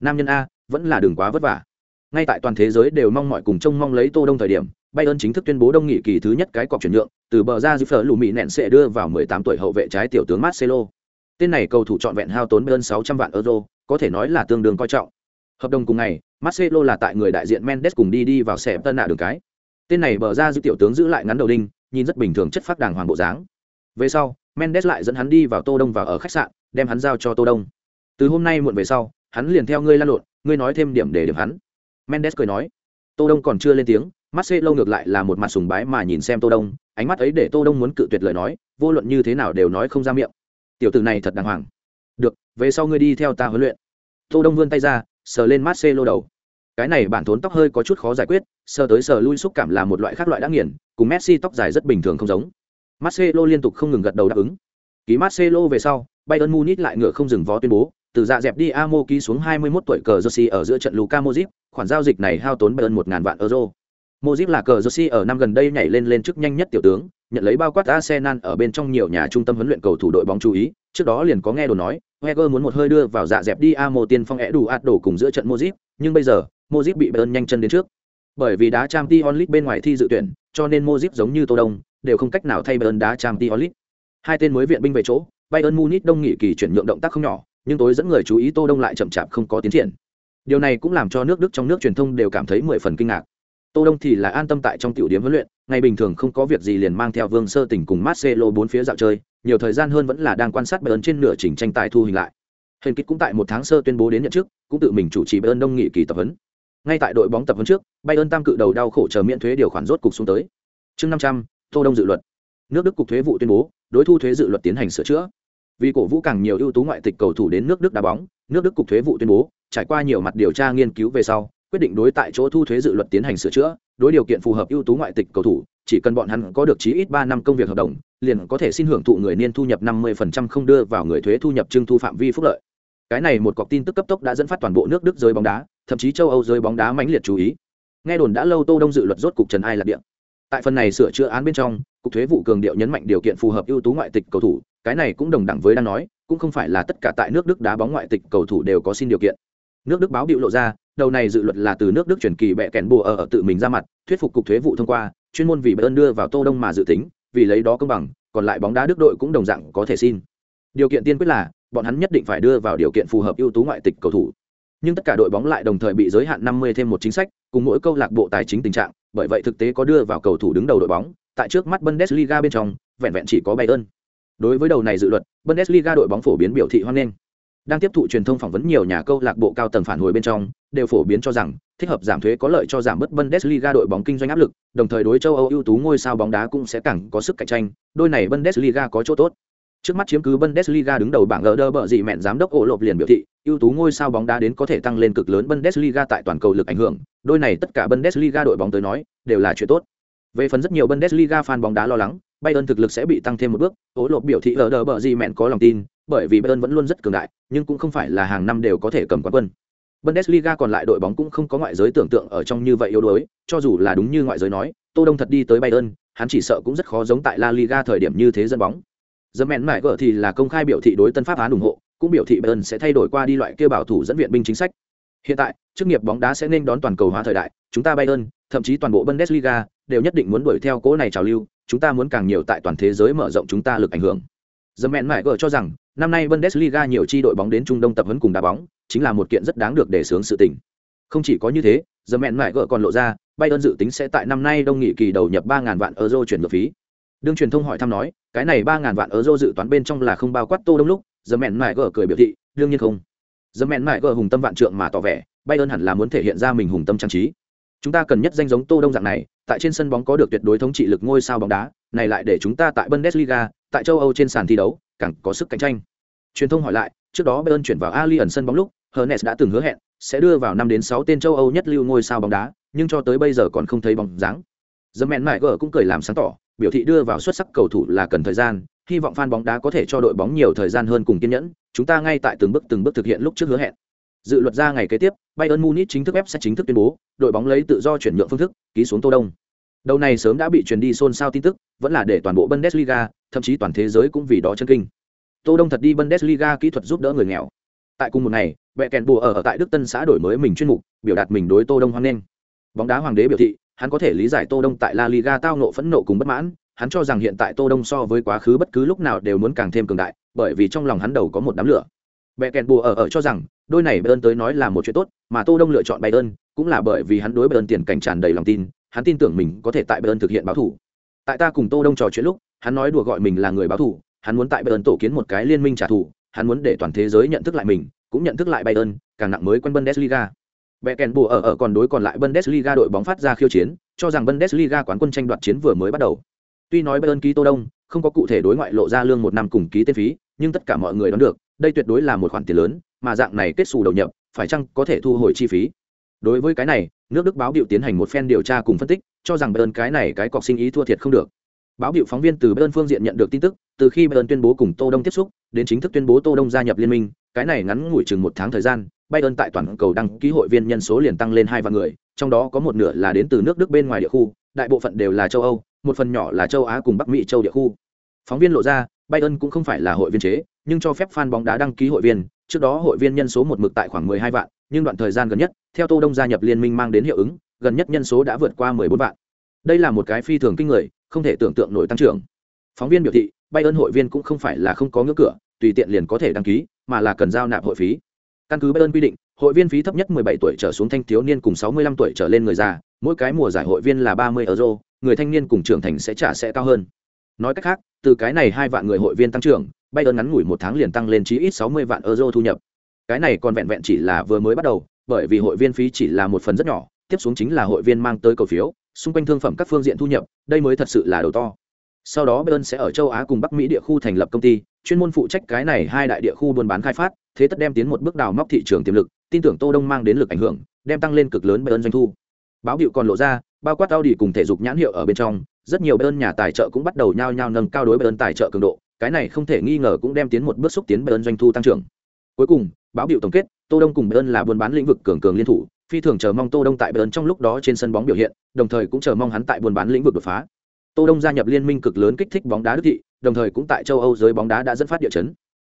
Nam nhân a vẫn là đường quá vất vả. Ngay tại toàn thế giới đều mong mọi cùng trông mong lấy tô đông thời điểm Bayern chính thức tuyên bố đông nghị kỳ thứ nhất cái cọc chuyển nhượng, từ bờ ra Ziffer lù mỹ nện sẽ đưa vào 18 tuổi hậu vệ trái tiểu tướng Marcelo. Tên này cầu thủ chọn vẹn hao tốn hơn 600 vạn euro, có thể nói là tương đương coi trọng. Hợp đồng cùng ngày, Marcelo là tại người đại diện Mendes cùng đi đi vào xe tân nạ đường cái. Tên này bờ ra giữ tiểu tướng giữ lại ngắn đầu đinh, nhìn rất bình thường chất phát đàng hoàng bộ dáng. Về sau, Mendes lại dẫn hắn đi vào Tô Đông và ở khách sạn, đem hắn giao cho Tô Đông. Từ hôm nay muộn về sau, hắn liền theo ngươi lan lộn, ngươi nói thêm điểm để điểm hắn. Mendes cười nói. Tô Đông còn chưa lên tiếng, Marcelo ngược lại là một mặt sùng bái mà nhìn xem Tô Đông, ánh mắt ấy để Tô Đông muốn cự tuyệt lời nói, vô luận như thế nào đều nói không ra miệng. Tiểu tử này thật đàng hoàng. Được, về sau ngươi đi theo ta huấn luyện. Tô Đông vươn tay ra, sờ lên Marcelo đầu. Cái này bản thốn tóc hơi có chút khó giải quyết, sờ tới sờ lui xúc cảm là một loại khác loại đã nghiền, cùng Messi tóc dài rất bình thường không giống. Marcelo liên tục không ngừng gật đầu đáp ứng. Ký Marcelo về sau, Bayern Munich lại ngựa không dừng vó tuyên bố, từ dạ dẹp đi Amo ký xuống 21 tuổi cờ Jersey ở giữa trận Luka Modric, khoản giao dịch này hao tốn Bayern 1000 vạn euro. Modric là cờ Jersey ở năm gần đây nhảy lên lên chức nhanh nhất tiểu tướng, nhận lấy bao quát Arsenal ở bên trong nhiều nhà trung tâm huấn luyện cầu thủ đội bóng chú ý, trước đó liền có nghe đồn nói, Wenger muốn một hơi đưa vào dạ dẹp đi Amo tiên phong ẻ đủ ạt đổ cùng giữa trận Modric, nhưng bây giờ, Modric bị Bayern nhanh chân đến trước. Bởi vì đá Champions League bên ngoài thi dự tuyển, cho nên Modric giống như Tô Đông, đều không cách nào thay Bayern đá Champions League. Hai tên mới viện binh về chỗ, Bayern Munich đông nghị kỳ chuyển nhượng động tác không nhỏ, nhưng tối dẫn người chú ý Tô Đông lại chậm chạp không có tiến triển. Điều này cũng làm cho nước Đức trong nước truyền thông đều cảm thấy mười phần kinh ngạc. Tô Đông thì là an tâm tại trong tiểu điểm huấn luyện, ngày bình thường không có việc gì liền mang theo Vương Sơ Tỉnh cùng Marcelo bốn phía dạo chơi, nhiều thời gian hơn vẫn là đang quan sát Bayern trên nửa trình tranh tài thu hình lại. Hình kích cũng tại một tháng sơ tuyên bố đến nhận chức, cũng tự mình chủ trì Bayern đông nghị kỳ tập huấn. Ngay tại đội bóng tập huấn trước, Bayern tam cự đầu đau khổ chờ miễn thuế điều khoản rốt cục xuống tới. Chương 500, Tô Đông dự luật. Nước Đức cục thuế vụ tuyên bố, đối thu thuế dự luật tiến hành sửa chữa vì cổ vũ càng nhiều ưu tú ngoại tịch cầu thủ đến nước đức đá bóng nước đức cục thuế vụ tuyên bố trải qua nhiều mặt điều tra nghiên cứu về sau quyết định đối tại chỗ thu thuế dự luật tiến hành sửa chữa, đối điều kiện phù hợp ưu tú ngoại tịch cầu thủ, chỉ cần bọn hắn có được chí ít ba năm công việc hợp đồng, liền có thể xin hưởng thụ người niên thu nhập năm 50% không đưa vào người thuế thu nhập trưng thu phạm vi phúc lợi. Cái này một cọc tin tức cấp tốc đã dẫn phát toàn bộ nước đức giới bóng đá, thậm chí châu âu giới bóng đá mãnh liệt chú ý. Nghe đồn đã lâu tô đông dự luật rốt cục trần ai lạc điện tại phần này sửa chữa án bên trong, cục thuế vụ cường điệu nhấn mạnh điều kiện phù hợp ưu tú ngoại tịch cầu thủ, cái này cũng đồng đẳng với đang nói, cũng không phải là tất cả tại nước đức đá bóng ngoại tịch cầu thủ đều có xin điều kiện. Nước đức báo biểu lộ ra đầu này dự luật là từ nước đức chuyển kỳ bẹ kèn bùa ở, ở tự mình ra mặt thuyết phục cục thuế vụ thông qua chuyên môn vì bayern đưa vào tô đông mà dự tính vì lấy đó công bằng còn lại bóng đá đức đội cũng đồng dạng có thể xin. Điều kiện tiên quyết là bọn hắn nhất định phải đưa vào điều kiện phù hợp ưu tú ngoại tịch cầu thủ. Nhưng tất cả đội bóng lại đồng thời bị giới hạn 50 thêm một chính sách cùng mỗi câu lạc bộ tài chính tình trạng bởi vậy thực tế có đưa vào cầu thủ đứng đầu đội bóng tại trước mắt bundesliga bên trong vẹn vẹn chỉ có bayern. Đối với đầu này dự luật bundesliga đội bóng phổ biến biểu thị hoan nghênh đang tiếp thụ truyền thông phỏng vấn nhiều nhà câu lạc bộ cao tầng phản hồi bên trong đều phổ biến cho rằng thích hợp giảm thuế có lợi cho giảm bớt Bundesliga đội bóng kinh doanh áp lực, đồng thời đối châu Âu ưu tú ngôi sao bóng đá cũng sẽ càng có sức cạnh tranh, đôi này Bundesliga có chỗ tốt. Trước mắt chiếm cứ Bundesliga đứng đầu bảng Lder bợ gì mẹn giám đốc ổ lộp liền biểu thị, ưu tú ngôi sao bóng đá đến có thể tăng lên cực lớn Bundesliga tại toàn cầu lực ảnh hưởng, đôi này tất cả Bundesliga đội bóng tới nói, đều là chuyện tốt. Về phần rất nhiều Bundesliga fan bóng đá lo lắng, Bayern thực lực sẽ bị tăng thêm một bước, ổ lộp biểu thị Lder bợ gì mẹn có lòng tin, bởi vì Bayern vẫn luôn rất cường đại, nhưng cũng không phải là hàng năm đều có thể cầm quán quân. Bundesliga còn lại đội bóng cũng không có ngoại giới tưởng tượng ở trong như vậy yếu đuối, cho dù là đúng như ngoại giới nói, Tô Đông thật đi tới Bayern, hắn chỉ sợ cũng rất khó giống tại La Liga thời điểm như thế dân bóng. Dẫm mẹn mải gở thì là công khai biểu thị đối tân pháp án ủng hộ, cũng biểu thị Bayern sẽ thay đổi qua đi loại kia bảo thủ dẫn viện binh chính sách. Hiện tại, chức nghiệp bóng đá sẽ nên đón toàn cầu hóa thời đại, chúng ta Bayern, thậm chí toàn bộ Bundesliga đều nhất định muốn đuổi theo cố này trào lưu, chúng ta muốn càng nhiều tại toàn thế giới mở rộng chúng ta lực ảnh hưởng. Dẫm mẹn mải gở cho rằng, năm nay Bundesliga nhiều chi đội bóng đến Trung Đông tập huấn cùng đá bóng, chính là một kiện rất đáng được để sướng sự tình. Không chỉ có như thế, giờ mẹn mãi gỡ còn lộ ra, Bayern dự tính sẽ tại năm nay đông nghị kỳ đầu nhập 3000 vạn euro chuyển nhượng phí. Đương truyền thông hỏi thăm nói, cái này 3000 vạn euro dự toán bên trong là không bao quát Tô Đông lúc, giờ mẹn mãi gỡ cười biểu thị, đương nhiên không. giờ mẹn mãi gỡ hùng tâm vạn trượng mà tỏ vẻ, Bayern hẳn là muốn thể hiện ra mình hùng tâm trang trí. Chúng ta cần nhất danh giống Tô Đông dạng này, tại trên sân bóng có được tuyệt đối thống trị lực ngôi sao bóng đá, này lại để chúng ta tại Bundesliga, tại châu Âu trên sàn thi đấu, càng có sức cạnh tranh. Truyền thông hỏi lại, trước đó Bayern chuyển vào Allianz sân bóng lúc, Hernes đã từng hứa hẹn sẽ đưa vào năm đến sáu tên châu Âu nhất lưu ngôi sao bóng đá, nhưng cho tới bây giờ còn không thấy bóng dáng. The Man Maiger cũng cười làm sáng tỏ, biểu thị đưa vào xuất sắc cầu thủ là cần thời gian, hy vọng fan bóng đá có thể cho đội bóng nhiều thời gian hơn cùng kiên nhẫn, chúng ta ngay tại từng bước từng bước thực hiện lúc trước hứa hẹn. Dự luật ra ngày kế tiếp, Bayern Munich chính thức ép sẽ chính thức tuyên bố, đội bóng lấy tự do chuyển nhượng phương thức, ký xuống Tô Đông. Đầu này sớm đã bị truyền đi xôn xao tin tức, vẫn là để toàn bộ Bundesliga, thậm chí toàn thế giới cũng vì đó chân kinh. Tô Đông thật đi Bundesliga kỹ thuật giúp đỡ người nghèo. Tại cùng một ngày, Bệ kèn bùa ở, ở tại Đức Tân xã đổi mới mình chuyên mục, biểu đạt mình đối Tô Đông hoan nghênh. Bóng đá hoàng đế biểu thị, hắn có thể lý giải Tô Đông tại La Liga tao nộ phẫn nộ cùng bất mãn, hắn cho rằng hiện tại Tô Đông so với quá khứ bất cứ lúc nào đều muốn càng thêm cường đại, bởi vì trong lòng hắn đầu có một đám lửa. Bệ kèn bùa ở ở cho rằng, đôi này Bayern tới nói là một chuyện tốt, mà Tô Đông lựa chọn Bayern, cũng là bởi vì hắn đối Bayern tiền cảnh tràn đầy lòng tin, hắn tin tưởng mình có thể tại Bayern thực hiện báo thủ. Tại ta cùng Tô Đông trò chuyện lúc, hắn nói đùa gọi mình là người báo thủ, hắn muốn tại Bayern tổ kiến một cái liên minh trả thù, hắn muốn để toàn thế giới nhận thức lại mình, cũng nhận thức lại Bayern, càng nặng mới quân Bundesliga. Becken bùa ở ở còn đối còn lại Bundesliga đội bóng phát ra khiêu chiến, cho rằng Bundesliga quán quân tranh đoạt chiến vừa mới bắt đầu. Tuy nói Bayern ký Tô Đông, không có cụ thể đối ngoại lộ ra lương một năm cùng ký tên phí, nhưng tất cả mọi người đoán được, đây tuyệt đối là một khoản tiền lớn, mà dạng này kết sù đầu nhập, phải chăng có thể thu hồi chi phí. Đối với cái này, nước Đức báo biểu tiến hành một phen điều tra cùng phân tích, cho rằng Bayern cái này cái cọc sinh ý thua thiệt không được. Báo hiệu phóng viên từ Bayern phương diện nhận được tin tức, từ khi Bayern tuyên bố cùng Tô Đông tiếp xúc, đến chính thức tuyên bố Tô Đông gia nhập liên minh, cái này ngắn ngủi chừng một tháng thời gian bayern tại toàn cầu đăng ký hội viên nhân số liền tăng lên hai vạn người trong đó có một nửa là đến từ nước đức bên ngoài địa khu đại bộ phận đều là châu âu một phần nhỏ là châu á cùng bắc mỹ châu địa khu. Phóng viên lộ ra bayern cũng không phải là hội viên chế nhưng cho phép fan bóng đá đăng ký hội viên trước đó hội viên nhân số một mực tại khoảng 12 vạn nhưng đoạn thời gian gần nhất theo tô đông gia nhập liên minh mang đến hiệu ứng gần nhất nhân số đã vượt qua 14 vạn. Đây là một cái phi thường kinh người không thể tưởng tượng nổi tăng trưởng. Phóng viên biểu thị bayern hội viên cũng không phải là không có ngưỡng cửa, tùy tiện liền có thể đăng ký, mà là cần giao nạp hội phí. Căn cứ bayern quy định, hội viên phí thấp nhất 17 tuổi trở xuống thanh thiếu niên cùng 65 tuổi trở lên người già, mỗi cái mùa giải hội viên là 30 euro, người thanh niên cùng trưởng thành sẽ trả sẽ cao hơn. Nói cách khác, từ cái này hai vạn người hội viên tăng trưởng bayern ngắn ngủi một tháng liền tăng lên chí ít 60 vạn euro thu nhập. Cái này còn vẹn vẹn chỉ là vừa mới bắt đầu, bởi vì hội viên phí chỉ là một phần rất nhỏ, tiếp xuống chính là hội viên mang tới cổ phiếu xung quanh thương phẩm các phương diện thu nhập, đây mới thật sự là đầu to. Sau đó bayern sẽ ở châu á cùng bắc mỹ địa khu thành lập công ty, chuyên môn phụ trách cái này hai đại địa khu buôn bán khai phát, thế tất đem tiến một bước đào móc thị trường tiềm lực, tin tưởng tô đông mang đến lực ảnh hưởng, đem tăng lên cực lớn bayern doanh thu. Báo hiệu còn lộ ra, bao quát Audi cùng thể dục nhãn hiệu ở bên trong, rất nhiều bayern nhà tài trợ cũng bắt đầu nhao nhao nâng cao đối bayern tài trợ cường độ, cái này không thể nghi ngờ cũng đem tiến một bước xúc tiến bayern doanh thu tăng trưởng. Cuối cùng, báo hiệu tổng kết, tô đông cùng bayern là buôn bán lĩnh vực cường cường liên thủ phi thường chờ mong tô đông tại bayern trong lúc đó trên sân bóng biểu hiện, đồng thời cũng chờ mong hắn tại buôn bán lĩnh vực đột phá. Tô đông gia nhập liên minh cực lớn kích thích bóng đá đức thị, đồng thời cũng tại châu âu giới bóng đá đã dẫn phát địa chấn.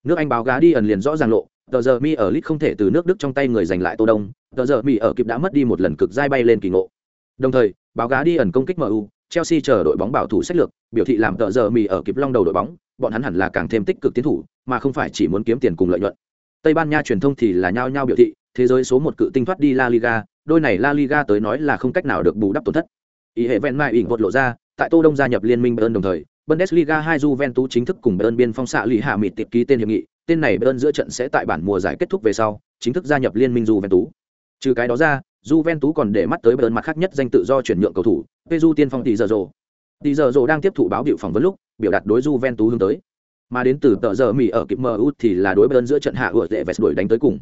Nước anh báo gá đi ẩn liền rõ ràng lộ, tờ giờ mi ở lit không thể từ nước đức trong tay người giành lại tô đông, tờ giờ mi ở kịp đã mất đi một lần cực dai bay lên kỳ ngộ. Đồng thời, báo gá đi ẩn công kích mu chelsea chờ đội bóng bảo thủ sách lược, biểu thị làm tờ giờ mi ở kịp long đầu đội bóng, bọn hắn hẳn là càng thêm tích cực tiến thủ, mà không phải chỉ muốn kiếm tiền cùng lợi nhuận. Tây ban nha truyền thông thì là nhao nhao biểu thị thế giới số một cự tinh thoát đi la liga, đôi này la liga tới nói là không cách nào được bù đắp tổn thất. Ý hệ ven mai ỉn vột lộ ra, tại tô đông gia nhập liên minh bayern đồng thời, bundesliga hai juventus chính thức cùng bayern biên phong xạ lì hạ mịt tiệp ký tên hiệp nghị, tên này bayern giữa trận sẽ tại bản mùa giải kết thúc về sau, chính thức gia nhập liên minh juventus. Trừ cái đó ra, juventus còn để mắt tới bayern mặt khác nhất danh tự do chuyển nhượng cầu thủ peju tiên phong tỷ giờ rồ. Tỷ giờ rồ đang tiếp thụ báo biểu phỏng vấn lúc, biểu đạt đối juventus hướng tới. Mà đến từ tờ giờ mỹ ở kịp MU thì là đối bayern giữa trận hạ ủa dễ vẹt đuổi đánh tới cùng.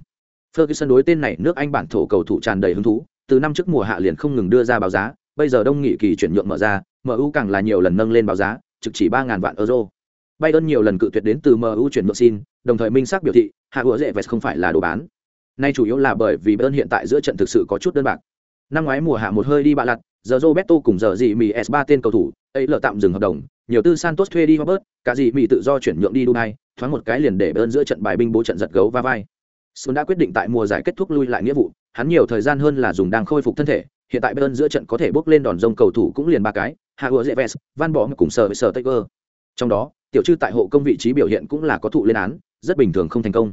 Ferguson đối tên này nước Anh bản thổ cầu thủ tràn đầy hứng thú, từ năm trước mùa hạ liền không ngừng đưa ra báo giá, bây giờ đông nghị kỳ chuyển nhượng mở ra, MU càng là nhiều lần nâng lên báo giá, trực chỉ 3000 vạn euro. Bayern nhiều lần cự tuyệt đến từ MU chuyển nhượng xin, đồng thời minh xác biểu thị, hạ ủa rẻ vẹt không phải là đồ bán. Nay chủ yếu là bởi vì Bayern hiện tại giữa trận thực sự có chút đơn bạc. Năm ngoái mùa hạ một hơi đi bạ lật, giờ Roberto cùng giờ gì mì S3 tên cầu thủ, ấy lỡ tạm dừng hợp đồng, nhiều tư Santos thuê đi Robert, cả gì mì tự do chuyển nhượng đi Dubai, thoáng một cái liền để Bayern giữa trận bài binh bố trận giật gấu va vai. Sun đã quyết định tại mùa giải kết thúc lui lại nghĩa vụ, hắn nhiều thời gian hơn là dùng đang khôi phục thân thể, hiện tại bên giữa trận có thể bước lên đòn rông cầu thủ cũng liền ba cái, Hagua Zeves, Van Bỏ cùng sở với sở Tiger. Trong đó, tiểu trư tại hộ công vị trí biểu hiện cũng là có thụ lên án, rất bình thường không thành công.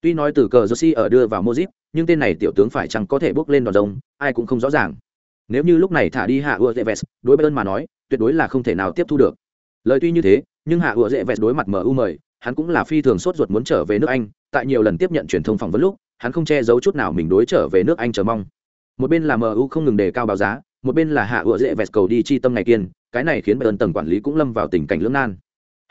Tuy nói từ cờ Jersey ở đưa vào Modric, nhưng tên này tiểu tướng phải chăng có thể bước lên đòn rông, ai cũng không rõ ràng. Nếu như lúc này thả đi Hagua Zeves, đối Bayern mà nói, tuyệt đối là không thể nào tiếp thu được. Lời tuy như thế, nhưng Hagua Zeves đối mặt MU mời, hắn cũng là phi thường sốt ruột muốn trở về nước Anh, tại nhiều lần tiếp nhận truyền thông phỏng vấn lúc, hắn không che giấu chút nào mình đối trở về nước Anh chờ mong. Một bên là MU không ngừng đề cao báo giá, một bên là hạ ựa dễ vẹt cầu đi chi tâm ngày kiên, cái này khiến Bayern tầng quản lý cũng lâm vào tình cảnh lưỡng nan.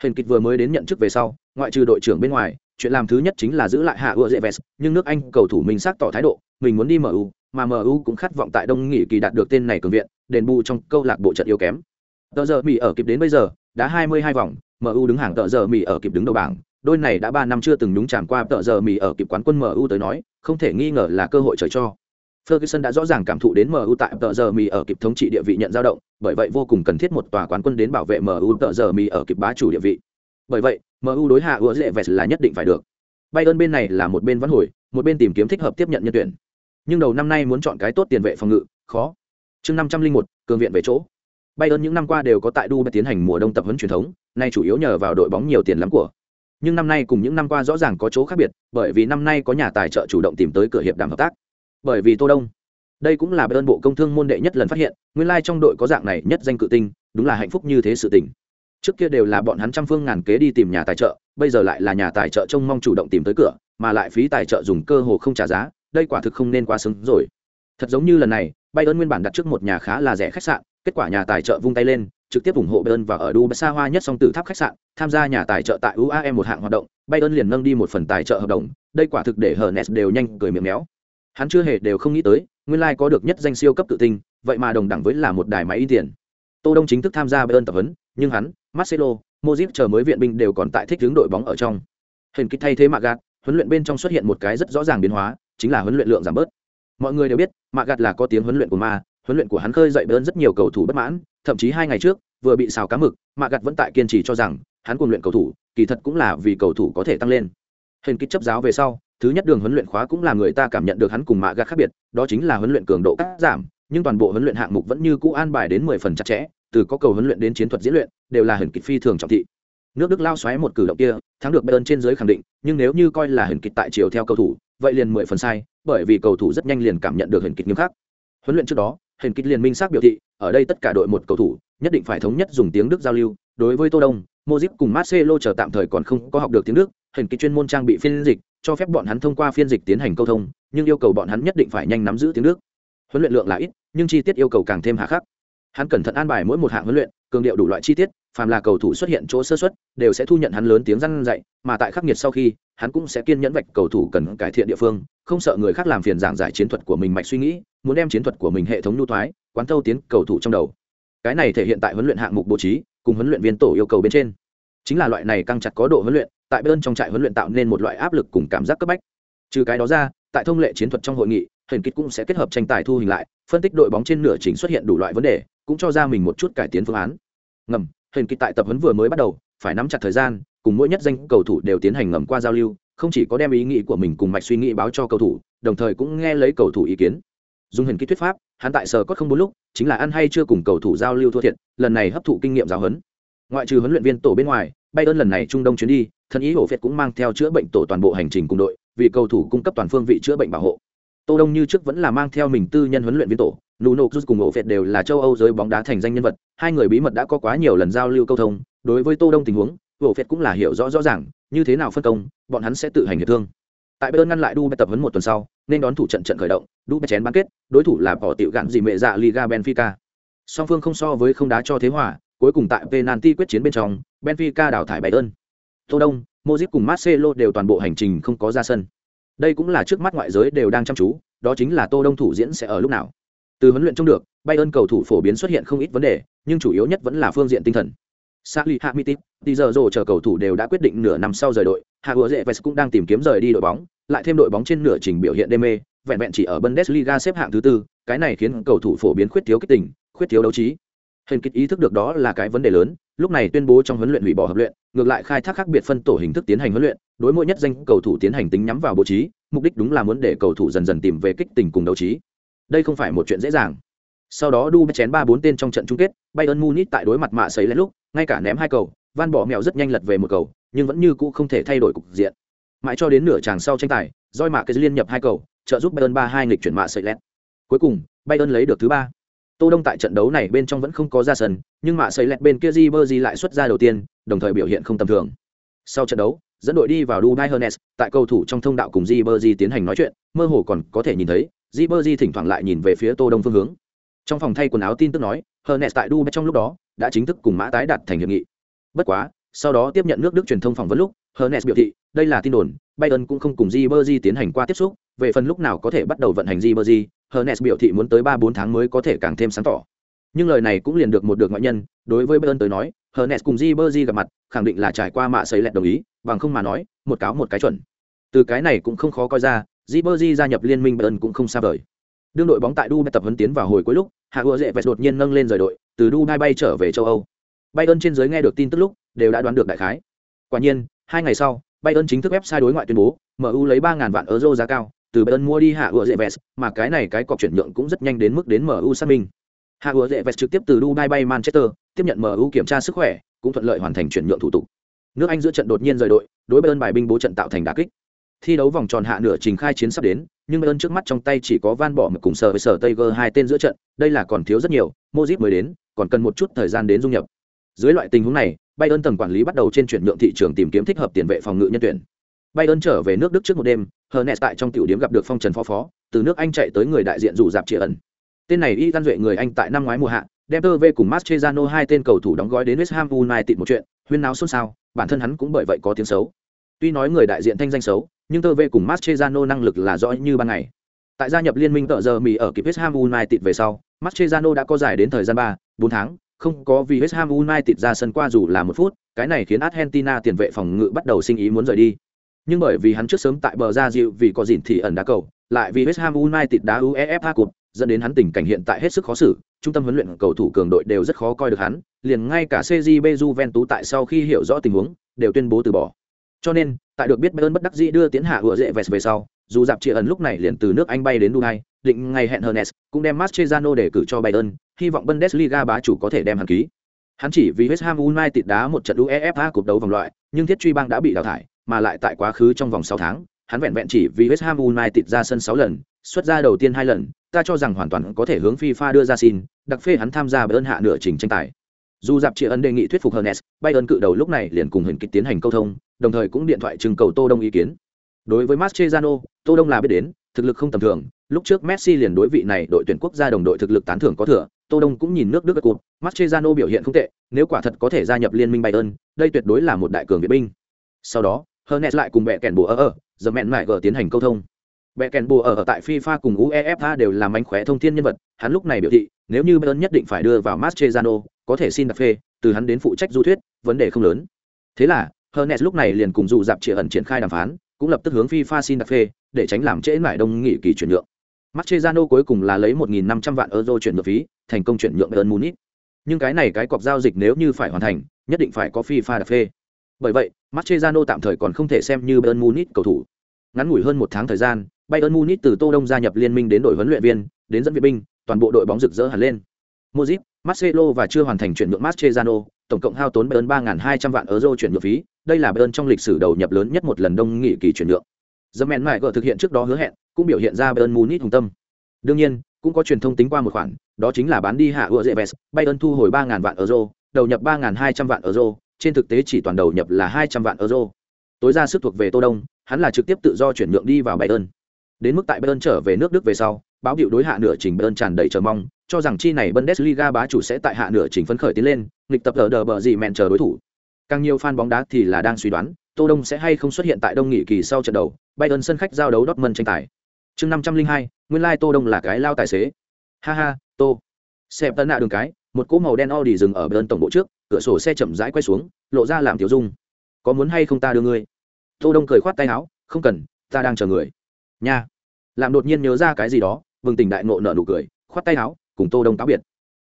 Hình kịch vừa mới đến nhận chức về sau, ngoại trừ đội trưởng bên ngoài, chuyện làm thứ nhất chính là giữ lại hạ ựa dễ vẹt, nhưng nước Anh cầu thủ mình xác tỏ thái độ, mình muốn đi MU, mà MU cũng khát vọng tại Đông Nghị kỳ đạt được tên này cường viện, đền bù trong câu lạc bộ trận yếu kém. Tờ giờ Mỹ ở kịp đến bây giờ, đã 22 vòng, MU đứng hàng tờ giờ Mỹ ở kịp đứng đầu bảng, đôi này đã ba năm chưa từng nhúng chạm qua tợ giờ mì ở kịp quán quân MU tới nói, không thể nghi ngờ là cơ hội trời cho. Ferguson đã rõ ràng cảm thụ đến MU tại tợ giờ mì ở kịp thống trị địa vị nhận dao động, bởi vậy vô cùng cần thiết một tòa quán quân đến bảo vệ MU tợ giờ mì ở kịp bá chủ địa vị. Bởi vậy, MU đối hạ ưa dễ vẹt là nhất định phải được. Bayern bên này là một bên vãn hồi, một bên tìm kiếm thích hợp tiếp nhận nhân tuyển. Nhưng đầu năm nay muốn chọn cái tốt tiền vệ phòng ngự, khó. Chương năm trăm linh một, cường viện về chỗ. Bayern những năm qua đều có tại Dubai tiến hành mùa đông tập huấn truyền thống, nay chủ yếu nhờ vào đội bóng nhiều tiền lắm của nhưng năm nay cùng những năm qua rõ ràng có chỗ khác biệt, bởi vì năm nay có nhà tài trợ chủ động tìm tới cửa hiệp đàm hợp tác. Bởi vì tô đông, đây cũng là bên bộ công thương môn đệ nhất lần phát hiện, nguyên lai trong đội có dạng này nhất danh cự tinh, đúng là hạnh phúc như thế sự tình. Trước kia đều là bọn hắn trăm phương ngàn kế đi tìm nhà tài trợ, bây giờ lại là nhà tài trợ trông mong chủ động tìm tới cửa, mà lại phí tài trợ dùng cơ hồ không trả giá, đây quả thực không nên quá xứng rồi. Thật giống như lần này bay ơn nguyên bản đặt trước một nhà khá là rẻ khách sạn, kết quả nhà tài trợ vung tay lên trực tiếp ủng hộ Bayern và ở Dubai xa hoa nhất song tử tháp khách sạn, tham gia nhà tài trợ tại UAE một hạng hoạt động, Bayern liền nâng đi một phần tài trợ hợp đồng, đây quả thực để Hernes đều nhanh cười miệng méo. Hắn chưa hề đều không nghĩ tới, nguyên lai like có được nhất danh siêu cấp tự tinh, vậy mà đồng đẳng với là một đài máy in tiền. Tô Đông chính thức tham gia Bayern tập huấn, nhưng hắn, Marcelo, Modric chờ mới viện binh đều còn tại thích hướng đội bóng ở trong. Hình kích thay thế Magat, huấn luyện bên trong xuất hiện một cái rất rõ ràng biến hóa chính là huấn luyện lượng giảm bớt mọi người đều biết mạ gạt là có tiếng huấn luyện của ma huấn luyện của hắn khơi dậy bơn rất nhiều cầu thủ bất mãn thậm chí hai ngày trước, vừa bị xào cá mực, mạ gạt vẫn tại kiên trì cho rằng, hắn cùng luyện cầu thủ, kỳ thật cũng là vì cầu thủ có thể tăng lên. Hình kích chấp giáo về sau, thứ nhất đường huấn luyện khóa cũng là người ta cảm nhận được hắn cùng mạ gạt khác biệt, đó chính là huấn luyện cường độ cắt giảm, nhưng toàn bộ huấn luyện hạng mục vẫn như cũ an bài đến mười phần chặt chẽ, từ có cầu huấn luyện đến chiến thuật diễn luyện, đều là hình kịch phi thường trọng thị. Nước đức lao xoáy một cử động kia, thắng được bayern trên giới khẳng định, nhưng nếu như coi là hình kịch tại chiều theo cầu thủ, vậy liền mười phần sai, bởi vì cầu thủ rất nhanh liền cảm nhận được hình kịch nghiêm khắc. Huấn luyện trước đó hình kịch liền minh xác biểu thị, ở đây tất cả đội một cầu thủ, nhất định phải thống nhất dùng tiếng đức giao lưu. Đối với tô đông mozip cùng marcelo chờ tạm thời còn không có học được tiếng đức. Hình kịch chuyên môn trang bị phiên dịch, cho phép bọn hắn thông qua phiên dịch tiến hành câu thông, nhưng yêu cầu bọn hắn nhất định phải nhanh nắm giữ tiếng đức. Huấn luyện lượng là ít, nhưng chi tiết yêu cầu càng thêm hạ khắc. Hắn cẩn thận an bài mỗi một hạng huấn luyện, cường điệu đủ loại chi tiết, phàm là cầu thủ xuất hiện chỗ sơ xuất đều sẽ thu nhận hắn lớn tiếng răn dạy, mà tại khắc nghiệt sau khi, hắn cũng sẽ kiên nhẫn vạch cầu thủ cần cải thiện địa phương, không sợ người khác làm phiền giảng giải chiến thuật của mình mạch suy nghĩ muốn đem chiến thuật của mình hệ thống nhu thoái, quán thâu tiến cầu thủ trong đầu. Cái này thể hiện tại huấn luyện hạng mục bố trí, cùng huấn luyện viên tổ yêu cầu bên trên. Chính là loại này căng chặt có độ huấn luyện, tại bên trong trại huấn luyện tạo nên một loại áp lực cùng cảm giác cấp bách. Trừ cái đó ra, tại thông lệ chiến thuật trong hội nghị hển kích cũng sẽ kết hợp tranh tài thu hình lại, phân tích đội bóng trên nửa chính xuất hiện đủ loại vấn đề, cũng cho ra mình một chút cải tiến phương án. Ngầm hển kích tại tập huấn vừa mới bắt đầu, phải nắm chặt thời gian, cùng mỗi nhất danh cầu thủ đều tiến hành ngầm qua giao lưu, không chỉ có đem ý nghĩ của mình cùng mạch suy nghĩ báo cho cầu thủ, đồng thời cũng nghe lấy cầu thủ ý kiến dùng hình kỹ thuyết pháp, hắn tại sở có không bốn lúc, chính là ăn hay chưa cùng cầu thủ giao lưu thua thiệt, lần này hấp thụ kinh nghiệm giáo huấn. Ngoại trừ huấn luyện viên tổ bên ngoài bay ơn lần này trung đông chuyến đi, thân ý hổ phệt cũng mang theo chữa bệnh tổ toàn bộ hành trình cùng đội, vì cầu thủ cung cấp toàn phương vị chữa bệnh bảo hộ. Tô đông như trước vẫn là mang theo mình tư nhân huấn luyện viên tổ, nuno cruz cùng ổ phệt đều là châu âu giới bóng đá thành danh nhân vật, hai người bí mật đã có quá nhiều lần giao lưu câu thông, đối với tô đông tình huống ổ phệt cũng là hiểu rõ rõ ràng, như thế nào phân công, bọn hắn sẽ tự hành hiệp thương tại bayern ngăn lại Dubai tập huấn một tuần sau, nên đón thủ trận trận khởi động Dubai chén bán kết, đối thủ là bỏ tiểu gạn gì mẹ dạ liga benfica. Song phương không so với không đá cho thế hòa, cuối cùng tại penalty quyết chiến bên trong, benfica đào thải bayern. Tô đông, Modric cùng Marcelo đều toàn bộ hành trình không có ra sân. Đây cũng là trước mắt ngoại giới đều đang chăm chú, đó chính là tô đông thủ diễn sẽ ở lúc nào. Từ huấn luyện trong được, bayern cầu thủ phổ biến xuất hiện không ít vấn đề, nhưng chủ yếu nhất vẫn là phương diện tinh thần. Sally Hamitic, đi giờ rồi chờ cầu thủ đều đã quyết định nửa năm sau rời đội, Hago vest cũng đang tìm kiếm rời đi đội bóng, lại thêm đội bóng trên nửa trình biểu hiện đê mê, vẹn vẹn chỉ ở Bundesliga xếp hạng thứ tư, cái này khiến cầu thủ phổ biến khuyết thiếu kích tình, khuyết thiếu đấu trí. Hình kích ý thức được đó là cái vấn đề lớn, lúc này tuyên bố trong huấn luyện hủy bỏ hợp luyện, ngược lại khai thác khác biệt phân tổ hình thức tiến hành huấn luyện, đối mỗi nhất danh cầu thủ tiến hành tính nhắm vào bố trí, mục đích đúng là muốn để cầu thủ dần dần tìm về kích tình cùng đấu trí. Đây không phải một chuyện dễ dàng. Sau đó Du chén ba bốn tên trong trận chung kết, Bayern Munich tại đối mặt mạ sấy lên lúc, ngay cả ném hai cầu, Van bỏ mèo rất nhanh lật về một cầu, nhưng vẫn như cũ không thể thay đổi cục diện. Mãi cho đến nửa chàng sau tranh tài, Joy mạ cái liên nhập hai cầu, trợ giúp Bayern ba hai nghịch chuyển mạ sấy lên. Cuối cùng, Bayern lấy được thứ ba. Tô Đông tại trận đấu này bên trong vẫn không có ra sân, nhưng mạ sấy lẹt bên kia Ribery lại xuất ra đầu tiên, đồng thời biểu hiện không tầm thường. Sau trận đấu, dẫn đội đi vào Dubai Hernes, tại cầu thủ trong thông đạo cùng Ribery tiến hành nói chuyện, mơ hồ còn có thể nhìn thấy, Ribery thỉnh thoảng lại nhìn về phía Tô Đông phương hướng. Trong phòng thay quần áo tin tức nói, Hernes tại Dubai trong lúc đó đã chính thức cùng Mã tái đạt thành hiệp nghị. Bất quá, sau đó tiếp nhận nước Đức truyền thông phỏng vấn lúc, Hernes biểu thị, đây là tin đồn, Bayern cũng không cùng jibberji tiến hành qua tiếp xúc, về phần lúc nào có thể bắt đầu vận hành Ribery, Hernes biểu thị muốn tới 3-4 tháng mới có thể càng thêm sáng tỏ. Nhưng lời này cũng liền được một được ngoại nhân, đối với Bayern tới nói, Hernes cùng jibberji gặp mặt, khẳng định là trải qua mạ sấy lẹt đồng ý, bằng không mà nói, một cáo một cái chuẩn. Từ cái này cũng không khó coi ra, jibberji gia nhập liên minh Bayern cũng không xa vời. Đương đội bóng tại Dubai tập huấn tiến vào hồi cuối lúc, Hạ Ưa Dệ Vẹt đột nhiên nâng lên rời đội, từ Dubai bay trở về châu Âu. Bayern trên giới nghe được tin tức lúc, đều đã đoán được đại khái. Quả nhiên, hai ngày sau, Bayern chính thức website đối ngoại tuyên bố, MU lấy 3000 vạn euro giá cao, từ Bayern mua đi Hạ Ưa Dệ Vẹt, mà cái này cái cọc chuyển nhượng cũng rất nhanh đến mức đến MU xác minh. Hạ Ưa Dệ Vẹt trực tiếp từ Dubai bay Manchester, tiếp nhận MU kiểm tra sức khỏe, cũng thuận lợi hoàn thành chuyển nhượng thủ tục. Nước Anh giữa trận đột nhiên rời đội, đối Bayern bài binh bố trận tạo thành đả kích. Thi đấu vòng tròn hạ nửa trình khai chiến sắp đến, nhưng Bayern trước mắt trong tay chỉ có Van Bỏ mà cùng sở với sở Tiger hai tên giữa trận, đây là còn thiếu rất nhiều, mozip mới đến, còn cần một chút thời gian đến dung nhập. Dưới loại tình huống này, Bayern tầng quản lý bắt đầu trên chuyển nhượng thị trường tìm kiếm thích hợp tiền vệ phòng ngự nhân tuyển. Bayern trở về nước Đức trước một đêm, Hernes tại trong tiểu điểm gặp được Phong Trần phó phó, từ nước Anh chạy tới người đại diện rủ dạp trị ẩn. Tên này y gan duệ người Anh tại năm ngoái mùa hạ, đem tơ về cùng Mascherano hai tên cầu thủ đóng gói đến West Ham United một chuyện, huyên náo xôn xao, bản thân hắn cũng bởi vậy có tiếng xấu. Tuy nói người đại diện thanh danh xấu, nhưng tơ vệ cùng Mascherano năng lực là rõ như ban ngày. Tại gia nhập liên minh tợ giờ Mỹ ở kịp West Ham United về sau, Mascherano đã có giải đến thời gian 3, 4 tháng, không có vì West Ham United ra sân qua dù là một phút, cái này khiến Argentina tiền vệ phòng ngự bắt đầu sinh ý muốn rời đi. nhưng bởi vì hắn trước sớm tại bờ ra dịu vì có dịn thì ẩn đá cầu lại vì West Ham United đá UEFA Cup dẫn đến hắn tình cảnh hiện tại hết sức khó xử trung tâm huấn luyện cầu thủ cường đội đều rất khó coi được hắn liền ngay cả CJB Juventus tại sau khi hiểu rõ tình huống đều tuyên bố từ bỏ cho nên tại được biết Bayern bất đắc dĩ đưa tiến hạ vừa dễ vẹt về sau, dù dạp chia ẩn lúc này liền từ nước Anh bay đến Dubai, định ngày hẹn Hernes, cũng đem Mascherano để cử cho Bayern, hy vọng Bundesliga bá chủ có thể đem hắn ký. Hắn chỉ vì West Ham United đá một trận UEFA cuộc đấu vòng loại, nhưng thiết truy bang đã bị đào thải, mà lại tại quá khứ trong vòng 6 tháng, hắn vẹn vẹn chỉ vì West Ham United ra sân 6 lần, xuất ra đầu tiên hai lần, ta cho rằng hoàn toàn có thể hướng FIFA đưa ra xin, đặc phê hắn tham gia Bayern hạ nửa trình tranh tài dù dạp chia ân đề nghị thuyết phục Hernes, Bayern cự đầu lúc này liền cùng hình kịch tiến hành câu thông, đồng thời cũng điện thoại trưng cầu Tô Đông ý kiến. Đối với Mascherano, Tô Đông là biết đến, thực lực không tầm thường, lúc trước Messi liền đối vị này đội tuyển quốc gia đồng đội thực lực tán thưởng có thừa, Tô Đông cũng nhìn nước Đức cuộc, Mascherano biểu hiện không tệ, nếu quả thật có thể gia nhập liên minh Bayern, đây tuyệt đối là một đại cường viện binh. Sau đó, Hernes lại cùng bè kèn bùa ở ở, giờ mẹn mại gờ tiến hành câu thông. Bè kèn bùa ở ở tại FIFA cùng UEFA đều là mánh khóe thông thiên nhân vật, hắn lúc này biểu thị, nếu như Bayern nhất định phải đưa vào Mascherano, có thể xin đặc phê, từ hắn đến phụ trách du thuyết, vấn đề không lớn. Thế là, Hernes lúc này liền cùng dù dạp chỉ ẩn triển khai đàm phán, cũng lập tức hướng FIFA xin đặc phê, để tránh làm trễ mãi đông nghị kỳ chuyển nhượng. Mascherano cuối cùng là lấy 1.500 vạn euro chuyển nhượng phí, thành công chuyển nhượng Bayern Munich. Nhưng cái này cái cọc giao dịch nếu như phải hoàn thành, nhất định phải có FIFA đặc phê. Bởi vậy, Mascherano tạm thời còn không thể xem như Bayern Munich cầu thủ. Ngắn ngủi hơn một tháng thời gian, Bayern Munich từ Tô Đông gia nhập liên minh đến đội huấn luyện viên, đến dẫn viện binh, toàn bộ đội bóng rực rỡ hẳn lên. Modric, Marcelo và chưa hoàn thành chuyển nhượng Mascherano, tổng cộng hao tốn Bayern 3200 vạn euro chuyển nhượng phí, đây là Bayern trong lịch sử đầu nhập lớn nhất một lần đông nghị kỳ chuyển nhượng. Zaman Mại thực hiện trước đó hứa hẹn, cũng biểu hiện ra Bayern Munich hùng tâm. Đương nhiên, cũng có truyền thông tính qua một khoản, đó chính là bán đi hạ ựa dễ vest, Bayern thu hồi 3000 vạn euro, đầu nhập 3200 vạn euro, trên thực tế chỉ toàn đầu nhập là 200 vạn euro. Tối ra sức thuộc về Tô Đông, hắn là trực tiếp tự do chuyển nhượng đi vào Bayern. Đến mức tại Bayern trở về nước Đức về sau, báo hiệu đối hạ nửa trình Bayern tràn đầy chờ mong, cho rằng chi này Bundesliga bá chủ sẽ tại hạ nửa trình phấn khởi tiến lên, nghịch tập ở đờ bờ gì mẹn chờ đối thủ. Càng nhiều fan bóng đá thì là đang suy đoán, Tô Đông sẽ hay không xuất hiện tại Đông Nghị kỳ sau trận đầu, Bayern sân khách giao đấu Dortmund tranh tài. Chương 502, nguyên lai Tô Đông là cái lao tài xế. Ha ha, Tô. Xẹp tân nạ đường cái, một cỗ màu đen Audi dừng ở bên tổng bộ trước, cửa sổ xe chậm rãi quay xuống, lộ ra làm tiểu dung. Có muốn hay không ta đưa ngươi? Tô Đông cười khoát tay áo, không cần, ta đang chờ người. Nha. Làm đột nhiên nhớ ra cái gì đó, bừng tỉnh đại ngộ nở nụ cười, khoát tay áo, cùng Tô Đông cáo biệt.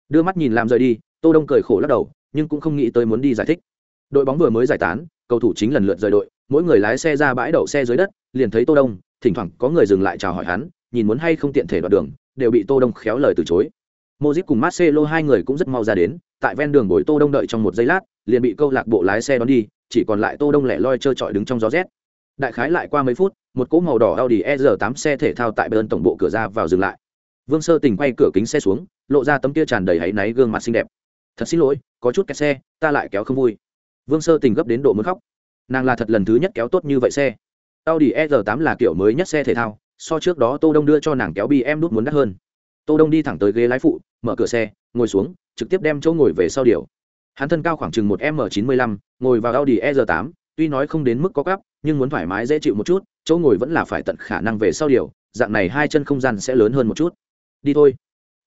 Đưa mắt nhìn làm rời đi, Tô Đông cười khổ lắc đầu, nhưng cũng không nghĩ tới muốn đi giải thích. Đội bóng vừa mới giải tán, cầu thủ chính lần lượt rời đội, mỗi người lái xe ra bãi đậu xe dưới đất, liền thấy Tô Đông, thỉnh thoảng có người dừng lại chào hỏi hắn, nhìn muốn hay không tiện thể đoạn đường, đều bị Tô Đông khéo lời từ chối. mozip cùng Marcelo hai người cũng rất mau ra đến, tại ven đường bồi Tô Đông đợi trong một giây lát, liền bị câu lạc bộ lái xe đón đi, chỉ còn lại Tô Đông lẻ loi chơi chọi đứng trong gió rét. Đại khái lại qua mấy phút, một cỗ màu đỏ Audi R8 xe thể thao tại bên tổng bộ cửa ra vào dừng lại. Vương Sơ Tình quay cửa kính xe xuống, lộ ra tấm kia tràn đầy hãy náy gương mặt xinh đẹp. Thật xin lỗi, có chút kẹt xe, ta lại kéo không vui. Vương Sơ Tình gấp đến độ muốn khóc. Nàng là thật lần thứ nhất kéo tốt như vậy xe. Audi R8 là kiểu mới nhất xe thể thao, so trước đó Tô Đông đưa cho nàng kéo bi em đút muốn đắt hơn. Tô Đông đi thẳng tới ghế lái phụ, mở cửa xe, ngồi xuống, trực tiếp đem chỗ ngồi về sau điều. Hắn thân cao khoảng chừng một m 95 ngồi vào Audi R8, tuy nói không đến mức có cắp, nhưng muốn thoải mái dễ chịu một chút, chỗ ngồi vẫn là phải tận khả năng về sau điều, dạng này hai chân không gian sẽ lớn hơn một chút. Đi thôi.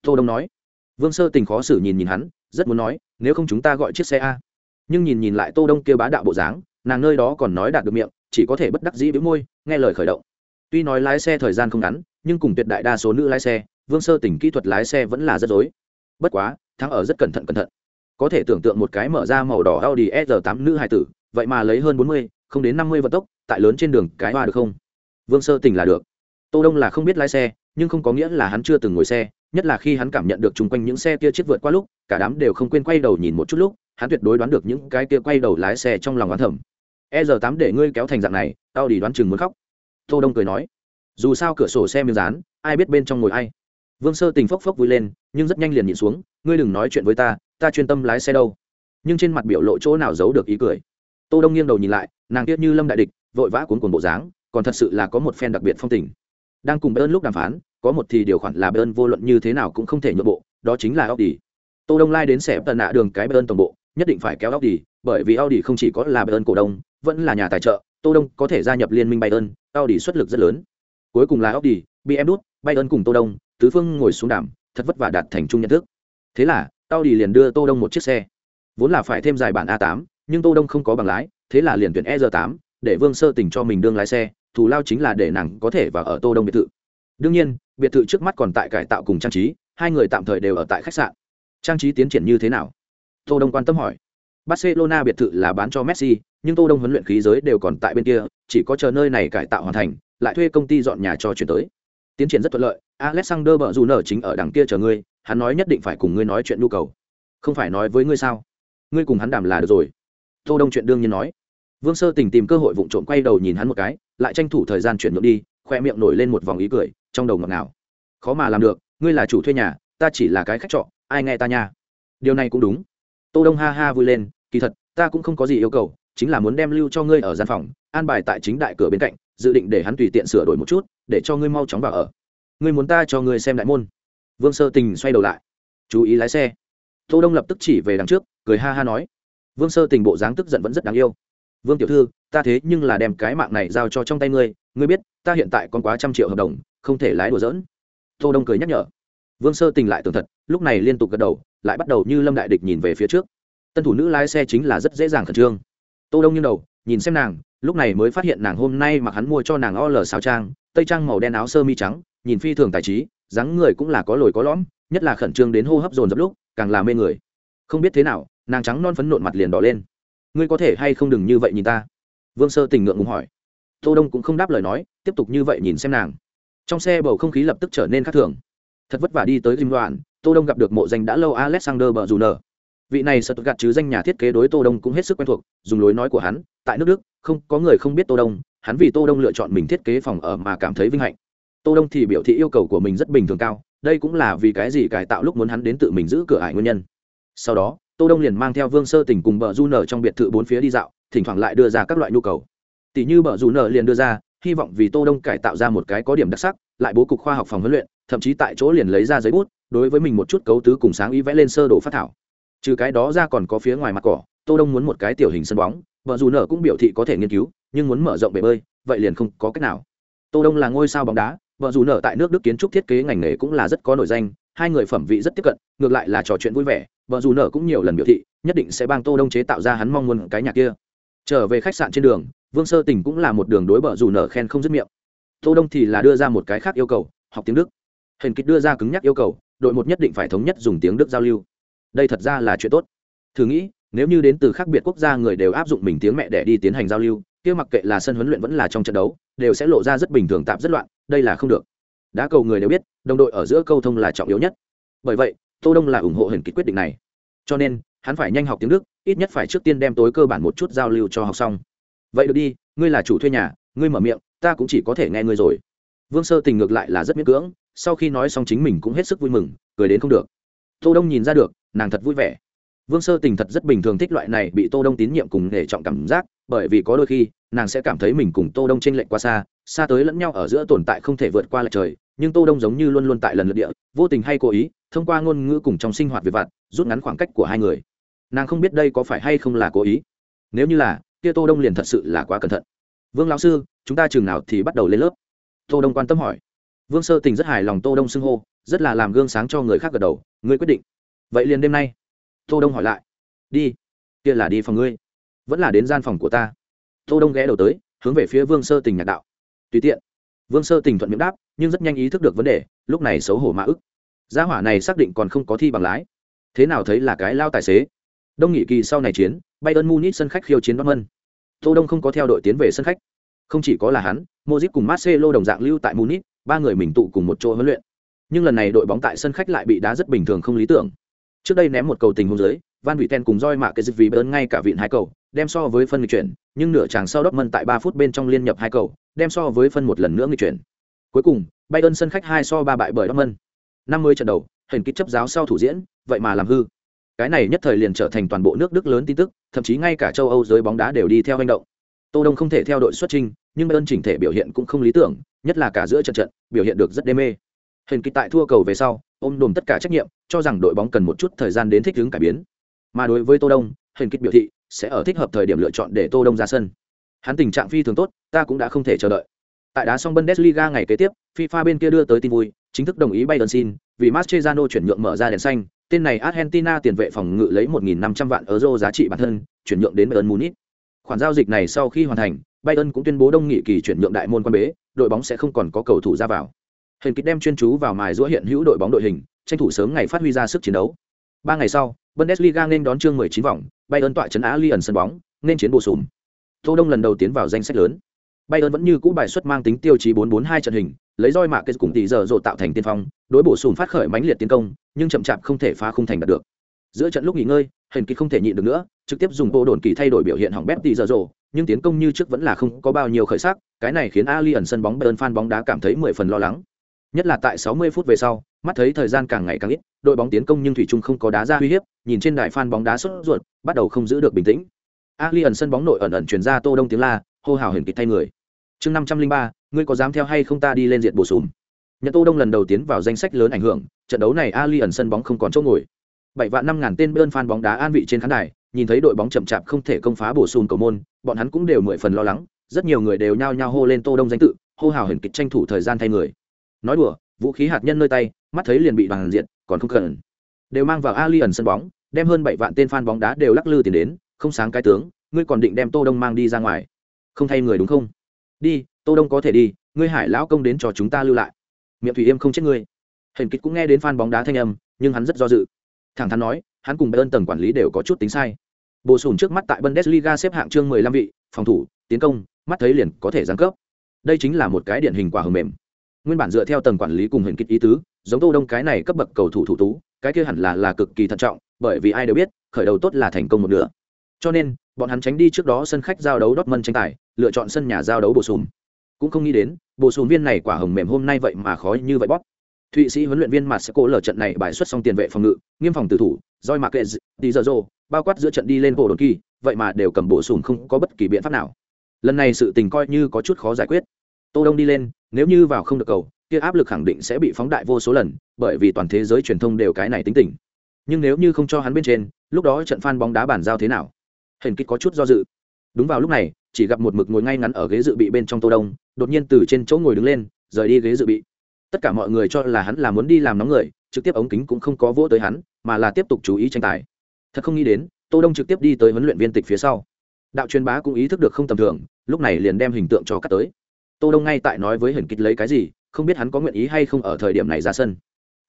Tô Đông nói. Vương Sơ Tình khó xử nhìn nhìn hắn, rất muốn nói, nếu không chúng ta gọi chiếc xe a. Nhưng nhìn nhìn lại Tô Đông kia bá đạo bộ dáng, nàng nơi đó còn nói đạt được miệng, chỉ có thể bất đắc dĩ bĩu môi, nghe lời khởi động. Tuy nói lái xe thời gian không ngắn, nhưng cùng tuyệt đại đa số nữ lái xe, Vương Sơ Tình kỹ thuật lái xe vẫn là rất rối. Bất quá, thắng ở rất cẩn thận cẩn thận. Có thể tưởng tượng một cái mở ra màu đỏ Audi S8 nữ hài tử, vậy mà lấy hơn 40, không đến 50 vận tốc, tại lớn trên đường cái hoa được không? Vương Sơ Tình là được. Tô Đông là không biết lái xe, nhưng không có nghĩa là hắn chưa từng ngồi xe, nhất là khi hắn cảm nhận được chung quanh những xe kia chiếc vượt qua lúc, cả đám đều không quên quay đầu nhìn một chút lúc, hắn tuyệt đối đoán được những cái kia quay đầu lái xe trong lòng oán thầm. E8 để ngươi kéo thành dạng này, tao đi đoán chừng muốn khóc. Tô Đông cười nói, dù sao cửa sổ xe miếng dán, ai biết bên trong ngồi ai. Vương Sơ Tình phốc phốc vui lên, nhưng rất nhanh liền nhìn xuống, ngươi đừng nói chuyện với ta, ta chuyên tâm lái xe đâu. Nhưng trên mặt biểu lộ chỗ nào giấu được ý cười. Tô Đông nghiêng đầu nhìn lại, nàng tiếc như lâm đại địch, vội vã cuốn cuồng bộ dáng, còn thật sự là có một phen đặc biệt phong tình. Đang cùng Bayern lúc đàm phán, có một thì điều khoản là Bayern vô luận như thế nào cũng không thể nhượng bộ, đó chính là Audi. Tô Đông lai đến xẻp tận nạ đường cái Bayern tổng bộ, nhất định phải kéo Audi, bởi vì Audi không chỉ có là Bayern cổ đông, vẫn là nhà tài trợ, Tô Đông có thể gia nhập liên minh Bayern, Audi xuất lực rất lớn. Cuối cùng là Audi, BMW, Bayern cùng Tô Đông, tứ phương ngồi xuống đàm, thật vất vả đạt thành chung nhận thức. Thế là, Audi liền đưa Tô Đông một chiếc xe. Vốn là phải thêm dài bản A8, nhưng Tô Đông không có bằng lái, thế là liền tuyển e 8 để vương sơ tình cho mình đương lái xe thù lao chính là để nàng có thể vào ở tô đông biệt thự. Đương nhiên, biệt thự trước mắt còn tại cải tạo cùng trang trí, hai người tạm thời đều ở tại khách sạn. Trang trí tiến triển như thế nào? Tô đông quan tâm hỏi. Barcelona biệt thự là bán cho messi, nhưng tô đông huấn luyện khí giới đều còn tại bên kia, chỉ có chờ nơi này cải tạo hoàn thành, lại thuê công ty dọn nhà cho chuyển tới. Tiến triển rất thuận lợi, alexander bờ dù nở chính ở đằng kia chờ ngươi, hắn nói nhất định phải cùng ngươi nói chuyện nhu cầu. Không phải nói với ngươi sao? Ngươi cùng hắn đàm là được rồi. Tô đông chuyện đương nhiên nói vương sơ tình tìm cơ hội vụng trộm quay đầu nhìn hắn một cái, lại tranh thủ thời gian chuyển nhượng đi, khoe miệng nổi lên một vòng ý cười, trong đầu ngọt ngào. Khó mà làm được, ngươi là chủ thuê nhà, ta chỉ là cái khách trọ, ai nghe ta nha? Điều này cũng đúng. Tô đông ha ha vui lên, kỳ thật, ta cũng không có gì yêu cầu, chính là muốn đem lưu cho ngươi ở gian phòng, an bài tại chính đại cửa bên cạnh, dự định để hắn tùy tiện sửa đổi một chút, để cho ngươi mau chóng vào ở. Ngươi muốn ta cho ngươi xem đại môn. Vương sơ tình xoay đầu lại. Chú ý lái xe. Tô đông lập tức chỉ về đằng trước, cười ha ha nói. Vương sơ tình bộ dáng tức giận vẫn rất đáng yêu vương tiểu thư, ta thế nhưng là đem cái mạng này giao cho trong tay ngươi ngươi biết, ta hiện tại còn quá trăm triệu hợp đồng, không thể lái đùa dỡn tô đông cười nhắc nhở. Vương sơ tình lại tưởng thật, lúc này liên tục gật đầu, lại bắt đầu như lâm đại địch nhìn về phía trước. Tân thủ nữ lái xe chính là rất dễ dàng khẩn trương. Tô đông nghiêng đầu, nhìn xem nàng, lúc này mới phát hiện nàng hôm nay mặc hắn mua cho nàng o l sáo trang, tây trang màu đen áo sơ mi trắng, nhìn phi thường tài trí, dáng người cũng là có lồi có lõm, nhất là khẩn trương đến hô hấp dồn dập lúc, càng là mê người. Không biết thế nào, nàng trắng non phấn nộn mặt liền đỏ lên ngươi có thể hay không đừng như vậy nhìn ta? Vương sơ tình ngượng ngùng hỏi. Tô đông cũng không đáp lời nói, tiếp tục như vậy nhìn xem nàng. Trong xe bầu không khí lập tức trở nên khác thường. Thật vất vả đi tới dinh đoạn tô đông gặp được mộ danh đã lâu alexander bờ dù nở vị này sợ gạt chứ danh nhà thiết kế đối tô đông cũng hết sức quen thuộc, dùng lối nói của hắn, tại nước đức, không, có người không biết tô đông, hắn vì tô đông lựa chọn mình thiết kế phòng ở mà cảm thấy vinh hạnh. Tô đông thì biểu thị yêu cầu của mình rất bình thường cao, đây cũng là vì cái gì cải tạo lúc muốn hắn đến tự mình giữ cửa ải nguyên nhân. Sau đó tô đông liền mang theo vương sơ tình cùng bờ du nở trong biệt thự bốn phía đi dạo, thỉnh thoảng lại đưa ra các loại nhu cầu. Tỷ như bờ du nở liền đưa ra, hy vọng vì tô đông cải tạo ra một cái có điểm đặc sắc, lại bố cục khoa học phòng huấn luyện, thậm chí tại chỗ liền lấy ra giấy bút, đối với mình một chút cấu tứ cùng sáng ý vẽ lên sơ đồ phát thảo. Trừ cái đó ra còn có phía ngoài mặt cỏ, tô đông muốn một cái tiểu hình sân bóng bờ dù nở cũng biểu thị có thể nghiên cứu, nhưng muốn mở rộng bể bơi, vậy liền không có cách nào. Tô đông là ngôi sao bóng đá bờ dù nở tại nước đức kiến trúc thiết kế ngành nghề cũng là rất có nổi danh hai người phẩm vị rất tiếp cận, ngược lại là trò chuyện vui vẻ, vợ dù nở cũng nhiều lần biểu thị, nhất định sẽ bang tô đông chế tạo ra hắn mong muốn cái nhà kia. Trở về khách sạn trên đường, vương sơ tình cũng là một đường đối vợ dù nở khen không dứt miệng. Tô đông thì là đưa ra một cái khác yêu cầu, học tiếng đức. Hình kịch đưa ra cứng nhắc yêu cầu, đội một nhất định phải thống nhất dùng tiếng đức giao lưu. Đây thật ra là chuyện tốt. Thử nghĩ, nếu như đến từ khác biệt quốc gia người đều áp dụng mình tiếng mẹ để đi tiến hành giao lưu, kia mặc kệ là sân huấn luyện vẫn là trong trận đấu, đều sẽ lộ ra rất bình thường tạm rất loạn, đây là không được đá cầu người đều biết, đồng đội ở giữa câu thông là trọng yếu nhất. Bởi vậy, tô đông là ủng hộ hình kịch quyết định này. Cho nên, hắn phải nhanh học tiếng đức, ít nhất phải trước tiên đem tối cơ bản một chút giao lưu cho học xong. Vậy được đi, ngươi là chủ thuê nhà, ngươi mở miệng, ta cũng chỉ có thể nghe ngươi rồi. Vương sơ tình ngược lại là rất miễn cưỡng, sau khi nói xong chính mình cũng hết sức vui mừng, cười đến không được. Tô đông nhìn ra được, nàng thật vui vẻ. Vương sơ tình thật rất bình thường thích loại này bị tô đông tín nhiệm cùng để trọng cảm giác, bởi vì có đôi khi, nàng sẽ cảm thấy mình cùng tô đông trên lệch quá xa xa tới lẫn nhau ở giữa tồn tại không thể vượt qua lại trời nhưng tô đông giống như luôn luôn tại lần lượt địa, vô tình hay cố ý, thông qua ngôn ngữ cùng trong sinh hoạt về vặt, rút ngắn khoảng cách của hai người. Nàng không biết đây có phải hay không là cố ý. Nếu như là, kia tô đông liền thật sự là quá cẩn thận. Vương lão sư, chúng ta trường nào thì bắt đầu lên lớp? Tô đông quan tâm hỏi. Vương sơ tình rất hài lòng tô đông xưng hô, rất là làm gương sáng cho người khác gật đầu, ngươi quyết định. Vậy liền đêm nay. Tô đông hỏi lại. Đi, kia là đi phòng ngươi, vẫn là đến gian phòng của ta. Tô đông ghé đầu tới, hướng về phía vương sơ tình nhạc đạo. Tùy tiện vương sơ tình thuận miệng đáp, nhưng rất nhanh ý thức được vấn đề, lúc này xấu hổ mã ức. Gia hỏa này xác định còn không có thi bằng lái. Thế nào thấy là cái lao tài xế? Đông nghị kỳ sau này chiến bayern munich sân khách khiêu chiến bắc mân. Tô đông không có theo đội tiến về sân khách. Không chỉ có là hắn mozip cùng marcelo đồng dạng lưu tại munich, ba người mình tụ cùng một chỗ huấn luyện. Nhưng lần này đội bóng tại sân khách lại bị đá rất bình thường không lý tưởng. Trước đây ném một cầu tình hôn dưới, van vị ten cùng roi mạ cái dịch vì bơn ngay cả vịn hai cầu đem so với phân nghịch chuyển, nhưng nửa chàng sau Dortmund tại ba phút bên trong liên nhập hai cầu, đem so với phân một lần nữa nghịch chuyển. Cuối cùng, bayern sân khách hai so ba bại bởi Dortmund. Năm mươi trận đầu hình kích chấp giáo sau thủ diễn, vậy mà làm hư. Cái này nhất thời liền trở thành toàn bộ nước đức lớn tin tức, thậm chí ngay cả châu âu giới bóng đá đều đi theo hành động. Tô đông không thể theo đội xuất trình, nhưng bayern chỉnh thể biểu hiện cũng không lý tưởng, nhất là cả giữa trận trận, biểu hiện được rất đê mê. Hình kịch tại thua cầu về sau, ôm đồm tất cả trách nhiệm, cho rằng đội bóng cần một chút thời gian đến thích ứng cải biến. Mà đối với tô đông hình kịch biểu thị sẽ ở thích hợp thời điểm lựa chọn để tô đông ra sân hắn tình trạng phi thường tốt ta cũng đã không thể chờ đợi tại đá xong bundesliga ngày kế tiếp fifa bên kia đưa tới tin vui chính thức đồng ý bay xin vì Mascherano chuyển nhượng mở ra đèn xanh tên này argentina tiền vệ phòng ngự lấy 1.500 vạn euro giá trị bản thân chuyển nhượng đến bayern munich khoản giao dịch này sau khi hoàn thành Bayern cũng tuyên bố đông nghị kỳ chuyển nhượng đại môn quan bế, đội bóng sẽ không còn có cầu thủ ra vào. Hình kịch đem chuyên chú vào mài giũa hiện hữu đội bóng đội hình, tranh thủ sớm ngày phát huy ra sức chiến đấu. Ba ngày sau, Bundesliga nên đón chương 19 vòng, Bayern tọa trấn Allianz sân bóng, nên chiến bổ sùm Tô Đông lần đầu tiến vào danh sách lớn. Bayern vẫn như cũ bài xuất mang tính tiêu chí 442 trận hình, lấy roi mạ kết cùng tỷ giờ rồ tạo thành tiên phong, đối bổ sùm phát khởi mãnh liệt tiến công, nhưng chậm chạp không thể phá khung thành đạt được. Giữa trận lúc nghỉ ngơi, Hình kỳ không thể nhịn được nữa, trực tiếp dùng bộ đồn kỳ thay đổi biểu hiện hỏng bét tỷ giờ rồ, nhưng tiến công như trước vẫn là không có bao nhiêu khởi sắc, cái này khiến Allianz sân bóng Bayern fan bóng đá cảm thấy 10 phần lo lắng. Nhất là tại 60 phút về sau, mắt thấy thời gian càng ngày càng ít, đội bóng tiến công nhưng thủy Trung không có đá ra uy hiếp, nhìn trên đài phan bóng đá sốt ruột, bắt đầu không giữ được bình tĩnh. Ali ẩn sân bóng nội ẩn ẩn truyền ra Tô Đông tiếng la, hô hào hiển kịch thay người. Chương 503, ngươi có dám theo hay không ta đi lên diện bổ sung. Nhận Tô Đông lần đầu tiến vào danh sách lớn ảnh hưởng, trận đấu này Ali ẩn sân bóng không còn chỗ ngồi. Bảy vạn năm ngàn tên bơn phan bóng đá an vị trên khán đài, nhìn thấy đội bóng chậm chạp không thể công phá bổ sung cầu môn, bọn hắn cũng đều mười phần lo lắng, rất nhiều người đều nhao nhao hô lên Tô Đông danh tự, hô hào hiển kịch tranh thủ thời gian thay người. Nói đùa, vũ khí hạt nhân nơi tay, mắt thấy liền bị bằng diện, còn không cần. Đều mang vào Ali ẩn sân bóng, đem hơn bảy vạn tên fan bóng đá đều lắc lư tiền đến, không sáng cái tướng, ngươi còn định đem Tô Đông mang đi ra ngoài. Không thay người đúng không? Đi, Tô Đông có thể đi, ngươi Hải lão công đến cho chúng ta lưu lại. Miệng Thủy Yêm không chết ngươi. Hình kịch cũng nghe đến fan bóng đá thanh âm, nhưng hắn rất do dự. Thẳng thắn nói, hắn cùng Bayern tầng quản lý đều có chút tính sai. Bổ sung trước mắt tại Bundesliga xếp hạng chương 15 vị, phòng thủ, tiến công, mắt thấy liền có thể giáng cấp. Đây chính là một cái điển hình quả hờ mềm. Nguyên bản dựa theo tầng quản lý cùng hình kịch ý tứ, giống Tô Đông cái này cấp bậc cầu thủ thủ tú, cái kia hẳn là là cực kỳ thận trọng, bởi vì ai đều biết, khởi đầu tốt là thành công một nửa. Cho nên, bọn hắn tránh đi trước đó sân khách giao đấu Dortmund tranh tài, lựa chọn sân nhà giao đấu bổ sung. Cũng không nghĩ đến, bổ sung viên này quả hồng mềm hôm nay vậy mà khó như vậy bóp. Thụy Sĩ huấn luyện viên mà sẽ cố lở trận này bài xuất xong tiền vệ phòng ngự, nghiêm phòng tử thủ, roi mạc kệ đi Di rồ bao quát giữa trận đi lên bộ đồn kỳ, vậy mà đều cầm bổ sung không có bất kỳ biện pháp nào. Lần này sự tình coi như có chút khó giải quyết. Tô Đông đi lên, nếu như vào không được cầu, kia áp lực khẳng định sẽ bị phóng đại vô số lần, bởi vì toàn thế giới truyền thông đều cái này tính tình. Nhưng nếu như không cho hắn bên trên, lúc đó trận phan bóng đá bản giao thế nào? hển kích có chút do dự. Đúng vào lúc này, chỉ gặp một mực ngồi ngay ngắn ở ghế dự bị bên trong Tô Đông, đột nhiên từ trên chỗ ngồi đứng lên, rời đi ghế dự bị. Tất cả mọi người cho là hắn là muốn đi làm nóng người, trực tiếp ống kính cũng không có vỗ tới hắn, mà là tiếp tục chú ý tranh tài. Thật không nghĩ đến, Tô Đông trực tiếp đi tới huấn luyện viên tịch phía sau. Đạo truyền bá cũng ý thức được không tầm thường, lúc này liền đem hình tượng cho cắt tới. Tô Đông ngay tại nói với Huyền Kịch lấy cái gì, không biết hắn có nguyện ý hay không ở thời điểm này ra sân.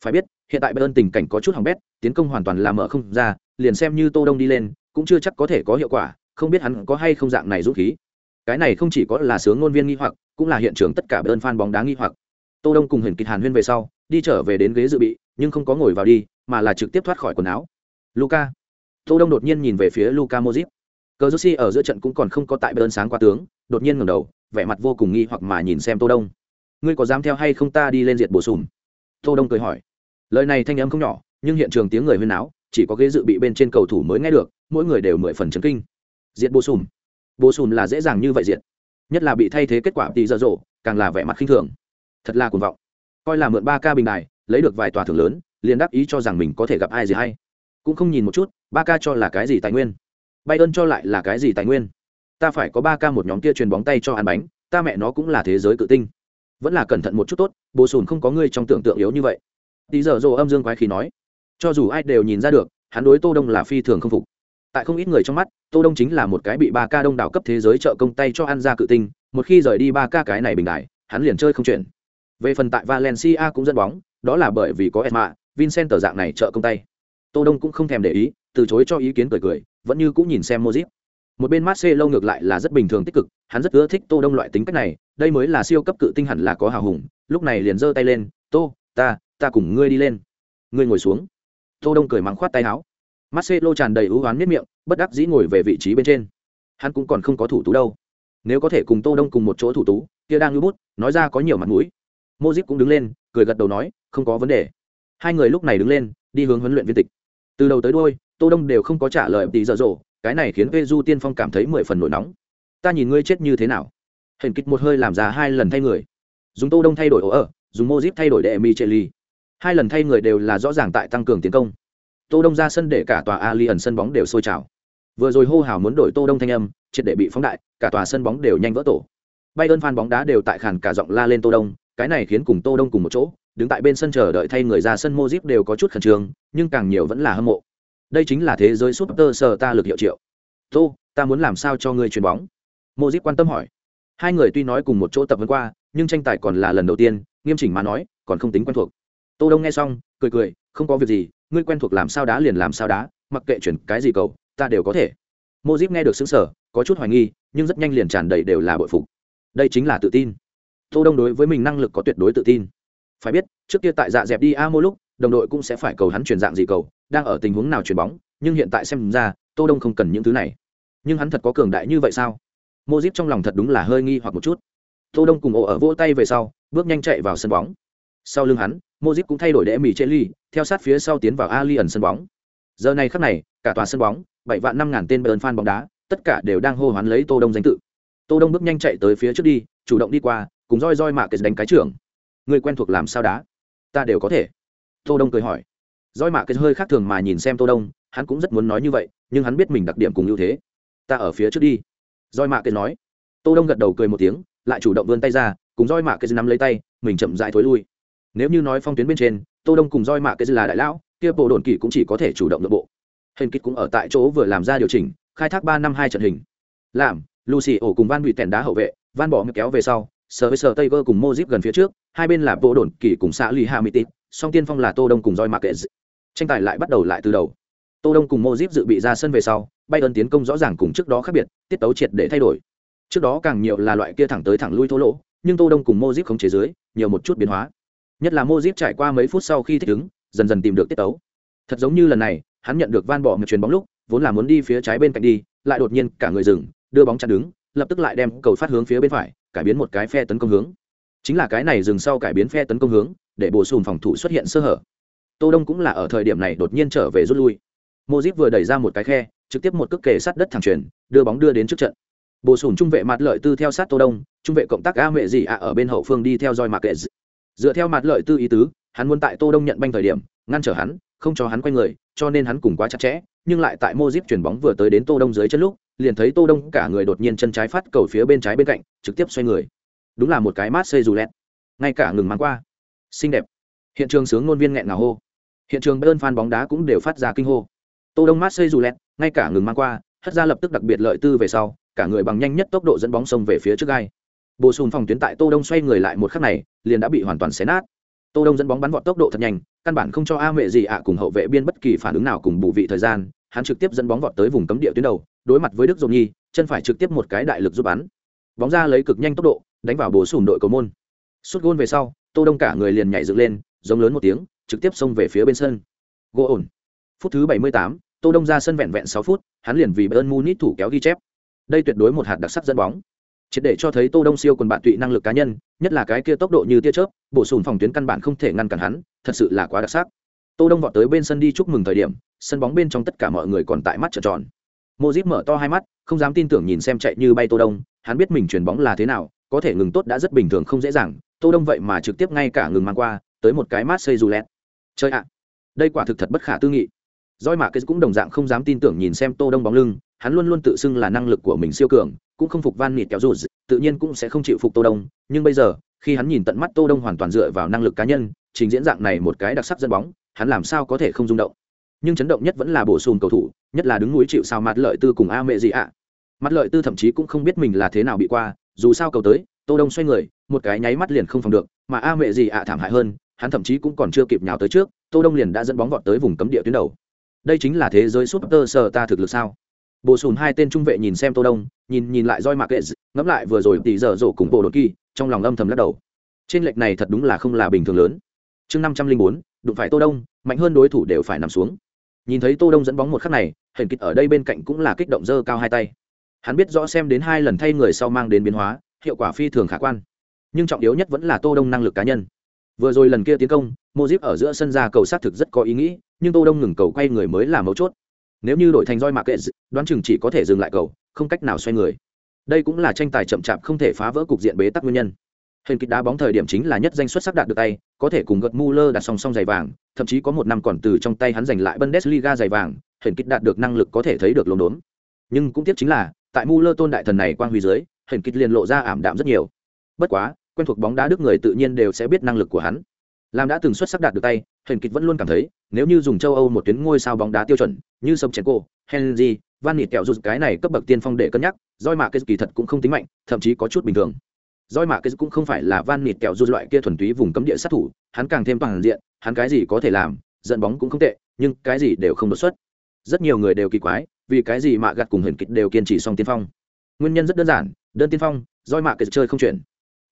Phải biết, hiện tại Bayern tình cảnh có chút hỏng bét, tiến công hoàn toàn là mở không ra, liền xem như Tô Đông đi lên, cũng chưa chắc có thể có hiệu quả, không biết hắn có hay không dạng này dũng khí. Cái này không chỉ có là sướng ngôn viên nghi hoặc, cũng là hiện trường tất cả Bayern fan bóng đá nghi hoặc. Tô Đông cùng Huyền Kịch Hàn Huyên về sau, đi trở về đến ghế dự bị, nhưng không có ngồi vào đi, mà là trực tiếp thoát khỏi quần áo. Luca. Tô Đông đột nhiên nhìn về phía Luca Modric. Cờ ở giữa trận cũng còn không có tại Bayern sáng qua tướng, đột nhiên ngẩng đầu, vẻ mặt vô cùng nghi hoặc mà nhìn xem Tô Đông. Ngươi có dám theo hay không ta đi lên diệt bổ sùm Tô Đông cười hỏi. Lời này thanh âm không nhỏ, nhưng hiện trường tiếng người huyên náo, chỉ có ghế dự bị bên trên cầu thủ mới nghe được, mỗi người đều mười phần chấn kinh. Diệt bổ sùm Bổ sùm là dễ dàng như vậy diệt. Nhất là bị thay thế kết quả tỷ giờ rổ, càng là vẻ mặt khinh thường. Thật là cuồng vọng. Coi là mượn ba ca bình đài, lấy được vài tòa thưởng lớn, liền đáp ý cho rằng mình có thể gặp ai gì hay. Cũng không nhìn một chút, ba ca cho là cái gì tài nguyên. Bayern cho lại là cái gì tài nguyên ta phải có ba ca một nhóm kia truyền bóng tay cho ăn bánh, ta mẹ nó cũng là thế giới cự tinh. Vẫn là cẩn thận một chút tốt bồ sùn không có ngươi trong tưởng tượng yếu như vậy. Tí giờ dồ âm dương quái khí nói, cho dù ai đều nhìn ra được, hắn đối tô đông là phi thường không phục. Tại không ít người trong mắt, tô đông chính là một cái bị ba ca đông đảo cấp thế giới trợ công tay cho ăn ra cự tinh, một khi rời đi ba ca cái này bình đại, hắn liền chơi không chuyển về phần tại valencia cũng dẫn bóng, đó là bởi vì có esma, vincent tờ dạng này trợ công tay. Tô đông cũng không thèm để ý, từ chối cho ý kiến cười cười, vẫn như cũng nhìn xem mozip một bên Marcelo ngược lại là rất bình thường tích cực, hắn rất ưa thích Tô Đông loại tính cách này, đây mới là siêu cấp cự tinh hẳn là có hào hùng, lúc này liền giơ tay lên, "Tô, ta, ta cùng ngươi đi lên." Ngươi ngồi xuống. Tô Đông cười mắng khoát tay áo. Marcelo tràn đầy ưu uất miết miệng, bất đắc dĩ ngồi về vị trí bên trên. Hắn cũng còn không có thủ tú đâu. Nếu có thể cùng Tô Đông cùng một chỗ thủ tú, kia đang lưu bút, nói ra có nhiều mặt mũi. Modric cũng đứng lên, cười gật đầu nói, "Không có vấn đề." Hai người lúc này đứng lên, đi hướng huấn luyện viên tịch. Từ đầu tới đuôi, Tô Đông đều không có trả lời tí giờ rồ, cái này khiến vê du tiên phong cảm thấy mười phần nổi nóng. Ta nhìn ngươi chết như thế nào? Hển kịch một hơi làm ra hai lần thay người. Dùng tô đông thay đổi ổ ở, dùng mô thay đổi đệ mi chê ly hai lần thay người đều là rõ ràng tại tăng cường tiến công. Tô đông ra sân để cả tòa ali ẩn sân bóng đều sôi trào. Vừa rồi hô hào muốn đổi tô đông thanh âm, triệt để bị phóng đại, cả tòa sân bóng đều nhanh vỡ tổ. Bay ơn fan bóng đá đều tại khàn cả giọng la lên tô đông, cái này khiến cùng tô đông cùng một chỗ, đứng tại bên sân chờ đợi thay người ra sân mô đều có chút khẩn trương, nhưng càng nhiều vẫn là hâm mộ đây chính là thế giới súp tơ sờ ta lực hiệu triệu. Tô, ta muốn làm sao cho ngươi chuyền bóng? Mô díp quan tâm hỏi. Hai người tuy nói cùng một chỗ tập vấn qua, nhưng tranh tài còn là lần đầu tiên, nghiêm chỉnh mà nói, còn không tính quen thuộc. Tô đông nghe xong, cười cười, không có việc gì, ngươi quen thuộc làm sao đá liền làm sao đá, mặc kệ chuyển cái gì cầu, ta đều có thể. Mô díp nghe được xứng sở có chút hoài nghi, nhưng rất nhanh liền tràn đầy đều là bội phục. Đây chính là tự tin. Tô đông đối với mình năng lực có tuyệt đối tự tin. Phải biết, trước kia tại dạ dẹp đi a mô lúc đồng đội cũng sẽ phải cầu hắn chuyển dạng gì cầu, đang ở tình huống nào chuyển bóng, nhưng hiện tại xem ra, tô đông không cần những thứ này. Nhưng hắn thật có cường đại như vậy sao? Mô trong lòng thật đúng là hơi nghi hoặc một chút. Tô đông cùng ổ ở vỗ tay về sau, bước nhanh chạy vào sân bóng. Sau lưng hắn mô cũng thay đổi để mì trên ly theo sát phía sau tiến vào alien sân bóng. Giờ này khắc này, cả tòa sân bóng, bảy vạn năm ngàn tên bờ fan bóng đá, tất cả đều đang hô hoán lấy tô đông danh tự. Tô đông bước nhanh chạy tới phía trước đi, chủ động đi qua, cùng roi roi mạ kệ đánh cái trưởng. Người quen thuộc làm sao đá? Ta đều có thể tô đông cười hỏi. Roi mạ cái hơi khác thường mà nhìn xem tô đông, hắn cũng rất muốn nói như vậy, nhưng hắn biết mình đặc điểm cùng ưu thế. Ta ở phía trước đi. Roi mạ cái nói. Tô đông gật đầu cười một tiếng, lại chủ động vươn tay ra, cùng roi mạ cái nắm lấy tay, mình chậm rãi thối lui. Nếu như nói phong tuyến bên trên, tô đông cùng roi mạ cái là đại lão, kia bộ đồn kỳ cũng chỉ có thể chủ động nội bộ. Hình kích cũng ở tại chỗ vừa làm ra điều chỉnh, khai thác ba năm hai trận hình. Làm, lucy ổ cùng van bị tèn đá hậu vệ, van bỏ kéo về sau sờ với sờ Tay cơ cùng mozip gần phía trước, hai bên là bộ đồn kỳ cùng xã lì hà mỹ tít song tiên phong là tô đông cùng roi mạc kệ tranh tài lại bắt đầu lại từ đầu. Tô đông cùng mozip dự bị ra sân về sau bay ơn tiến công rõ ràng cùng trước đó khác biệt, tiết tấu triệt để thay đổi. Trước đó càng nhiều là loại kia thẳng tới thẳng lui thô lỗ, nhưng tô đông cùng mozip không chế dưới, nhiều một chút biến hóa. Nhất là mozip trải qua mấy phút sau khi thích ứng, dần dần tìm được tiết tấu. Thật giống như lần này, hắn nhận được van bỏ một chuyền bóng lúc, vốn là muốn đi phía trái bên cạnh đi, lại đột nhiên cả người dừng, đưa bóng chặn đứng, lập tức lại đem cầu phát hướng phía bên phải, cải biến một cái phe tấn công hướng. Chính là cái này dừng sau cải biến phe tấn công hướng để bổ sung phòng thủ xuất hiện sơ hở. Tô đông cũng là ở thời điểm này đột nhiên trở về rút lui. Mozip vừa đẩy ra một cái khe, trực tiếp một cước kề sát đất thẳng truyền, đưa bóng đưa đến trước trận. Bổ sung trung vệ mặt lợi tư theo sát tô đông, trung vệ cộng tác a mẹ gì ạ ở bên hậu phương đi theo dõi mà kệ dựa theo mặt lợi tư ý tứ, hắn muốn tại tô đông nhận banh thời điểm, ngăn trở hắn, không cho hắn quay người, cho nên hắn cùng quá chặt chẽ, nhưng lại tại mozip chuyển bóng vừa tới đến tô đông dưới chân lúc, liền thấy tô đông cả người đột nhiên chân trái phát cầu phía bên trái bên cạnh, trực tiếp xoay người. Đúng là một cái mát xây dù lẹt ngay cả ngừng mang qua xinh đẹp. Hiện trường sướng ngôn viên nghẹn ngào hô. Hiện trường bên fan bóng đá cũng đều phát ra kinh hô. Tô đông mát xây dù lẹt, ngay cả ngừng mang qua, hất ra lập tức đặc biệt lợi tư về sau, cả người bằng nhanh nhất tốc độ dẫn bóng sông về phía trước gai. Bổ sung phòng tuyến tại tô đông xoay người lại một khắc này, liền đã bị hoàn toàn xé nát. Tô đông dẫn bóng bắn vọt tốc độ thật nhanh, căn bản không cho a mẹ gì ạ cùng hậu vệ biên bất kỳ phản ứng nào cùng bù vị thời gian, hắn trực tiếp dẫn bóng vọt tới vùng cấm địa tuyến đầu, đối mặt với đức dồn nhi, chân phải trực tiếp một cái đại lực giúp bắn. Bóng ra lấy cực nhanh tốc độ, đánh vào bổ sung đội cầu môn. Sút gôn về sau tô đông cả người liền nhảy dựng lên giống lớn một tiếng trực tiếp xông về phía bên sân. Gỗ ổn. Phút thứ 78, tô đông ra sân vẹn vẹn sáu phút hắn liền vì bayern munich thủ kéo ghi chép. Đây tuyệt đối một hạt đặc sắc dẫn bóng. Triệt để cho thấy tô đông siêu quần bạn tụy năng lực cá nhân nhất là cái kia tốc độ như tia chớp bổ sung phòng tuyến căn bản không thể ngăn cản hắn thật sự là quá đặc sắc. Tô đông vọt tới bên sân đi chúc mừng thời điểm sân bóng bên trong tất cả mọi người còn tại mắt trợn tròn. Mozip mở to hai mắt không dám tin tưởng nhìn xem chạy như bay tô đông hắn biết mình chuyền bóng là thế nào có thể ngừng tốt đã rất bình thường không dễ dàng tô đông vậy mà trực tiếp ngay cả ngừng mang qua tới một cái mát xây dù lẹt chơi ạ đây quả thực thật bất khả tư nghị Doi Mạc Kết cũng đồng dạng không dám tin tưởng nhìn xem Tô Đông bóng lưng, hắn luôn luôn tự xưng là năng lực của mình siêu cường, cũng không phục Van Nịt kéo rụt, tự nhiên cũng sẽ không chịu phục Tô Đông, nhưng bây giờ, khi hắn nhìn tận mắt Tô Đông hoàn toàn dựa vào năng lực cá nhân, trình diễn dạng này một cái đặc sắc dẫn bóng, hắn làm sao có thể không rung động. Nhưng chấn động nhất vẫn là bổ sung cầu thủ, nhất là đứng núi chịu sao mặt lợi tư cùng A mẹ gì ạ. Mặt lợi tư thậm chí cũng không biết mình là thế nào bị qua, dù sao cầu tới, Tô Đông xoay người, một cái nháy mắt liền không phòng được, mà A mẹ gì ạ thảm hại hơn, hắn thậm chí cũng còn chưa kịp nhào tới trước, Tô Đông liền đã dẫn bóng vọt tới vùng cấm địa tuyến đầu. Đây chính là thế giới súp tơ sờ ta thực lực sao? Bổ sùn hai tên trung vệ nhìn xem tô đông nhìn nhìn lại roi mạc kệ ngẫm lại vừa rồi tỷ giờ rổ cùng bộ đột kỳ trong lòng âm thầm lắc đầu. Trên lệch này thật đúng là không là bình thường lớn. Chương năm trăm linh bốn đụng phải tô đông mạnh hơn đối thủ đều phải nằm xuống. Nhìn thấy tô đông dẫn bóng một khắc này hình kịch ở đây bên cạnh cũng là kích động dơ cao hai tay. Hắn biết rõ xem đến hai lần thay người sau mang đến biến hóa hiệu quả phi thường khả quan. Nhưng trọng yếu nhất vẫn là tô đông năng lực cá nhân. Vừa rồi lần kia tiến công mozip ở giữa sân ra cầu sát thực rất có ý nghĩ, nhưng tô đông ngừng cầu quay người mới là mấu chốt. Nếu như đổi thành roi mạc kệ đoán chừng chỉ có thể dừng lại cầu, không cách nào xoay người. Đây cũng là tranh tài chậm chạp không thể phá vỡ cục diện bế tắc nguyên nhân. Hình kịch đá bóng thời điểm chính là nhất danh xuất sắc đạt được tay, có thể cùng gật Muller đặt song song giày vàng, thậm chí có một năm còn từ trong tay hắn giành lại Bundesliga giày vàng, hình kịch đạt được năng lực có thể thấy được lồn đốn. Nhưng cũng tiếc chính là, tại Muller tôn đại thần này quang huy dưới hình kịch liền lộ ra ảm đạm rất nhiều. Bất quá, quen thuộc bóng đá đức người tự nhiên đều sẽ biết năng lực của hắn. Làm đã từng xuất sắc đạt được tay, hình kịch vẫn luôn cảm thấy, nếu như dùng châu âu một tuyến ngôi sao bóng đá tiêu chuẩn, như sông chèn cô henry, van nịt kẹo rụt cái này cấp bậc tiên phong để cân nhắc roi mạ cái kỳ thật cũng không tính mạnh, thậm chí có chút bình thường. Roi mạ cái cũng không phải là van nịt kẹo rụt loại kia thuần túy vùng cấm địa sát thủ, hắn càng thêm toàn diện, hắn cái gì có thể làm, dẫn bóng cũng không tệ, nhưng cái gì đều không đột xuất. Rất nhiều người đều kỳ quái, vì cái gì mạ gặt cùng hình kịch đều kiên trì song tiên phong? Nguyên nhân rất đơn giản, đơn tiên phong, roi mạ kệ chơi không chuyển.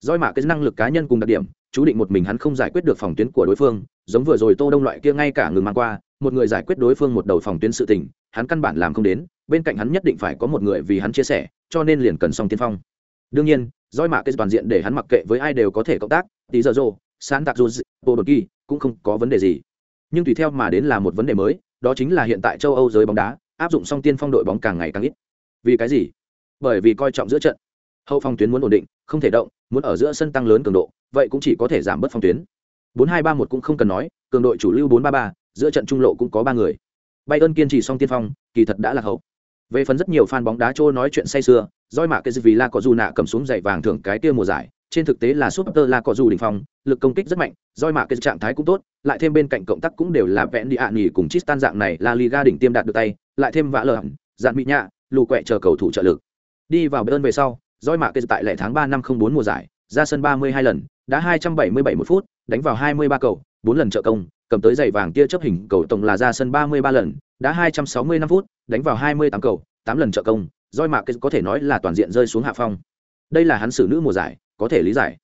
Roi mạ cái năng lực cá nhân cùng đặc điểm, chú định một mình hắn không giải quyết được phòng tuyến của đối phương, giống vừa rồi tô đông loại kia ngay cả ngừng mang qua, một người giải quyết đối phương một đầu phòng tuyến sự tình, hắn căn bản làm không đến, bên cạnh hắn nhất định phải có một người vì hắn chia sẻ, cho nên liền cần song tiên phong. Đương nhiên, roi mạ kệ toàn diện để hắn mặc kệ với ai đều có thể cộng tác, tí giờ rô sáng tạc dù bộ đột kỳ, cũng không có vấn đề gì. Nhưng tùy theo mà đến là một vấn đề mới, đó chính là hiện tại châu âu giới bóng đá, áp dụng song tiên phong đội bóng càng ngày càng ít. Vì cái gì? Bởi vì coi trọng giữa trận. Hậu phong tuyến muốn ổn định, không thể động, muốn ở giữa sân tăng lớn cường độ, vậy cũng chỉ có thể giảm bớt phong tuyến. Bốn hai ba một cũng không cần nói, cường đội chủ lưu bốn ba ba, giữa trận trung lộ cũng có ba người. Bay ơn kiên trì song tiên phong, kỳ thật đã là hậu. Về phần rất nhiều fan bóng đá trô nói chuyện say sưa, roi mạ cái vì la có dù nạ cầm xuống giày vàng thưởng cái kia mùa giải, trên thực tế là super la có dù đỉnh phong, lực công kích rất mạnh, roi mạ cái trạng thái cũng tốt, lại thêm bên cạnh cộng tác cũng đều là vẽn đi ạ nghỉ cùng Tristan dạng này là liga đỉnh tiêm đạt được tay, lại thêm vã lờ dạn mỹ nhạ lù quẹ chờ cầu thủ trợ lực đi vào bayern về sau, Joy mạ Kê tại lễ tháng 3 năm không bốn mùa giải, ra sân ba mươi hai lần, đã hai trăm bảy mươi bảy một phút, đánh vào hai mươi ba cầu 4 lần trợ công, cầm tới giày vàng kia chấp hình cầu tổng là ra sân ba mươi ba lần, đã hai trăm sáu mươi năm phút, đánh vào hai mươi tám cầu 8 lần trợ công roi mạ có thể nói là toàn diện rơi xuống hạ phong. Đây là hắn xử nữ mùa giải, có thể lý giải.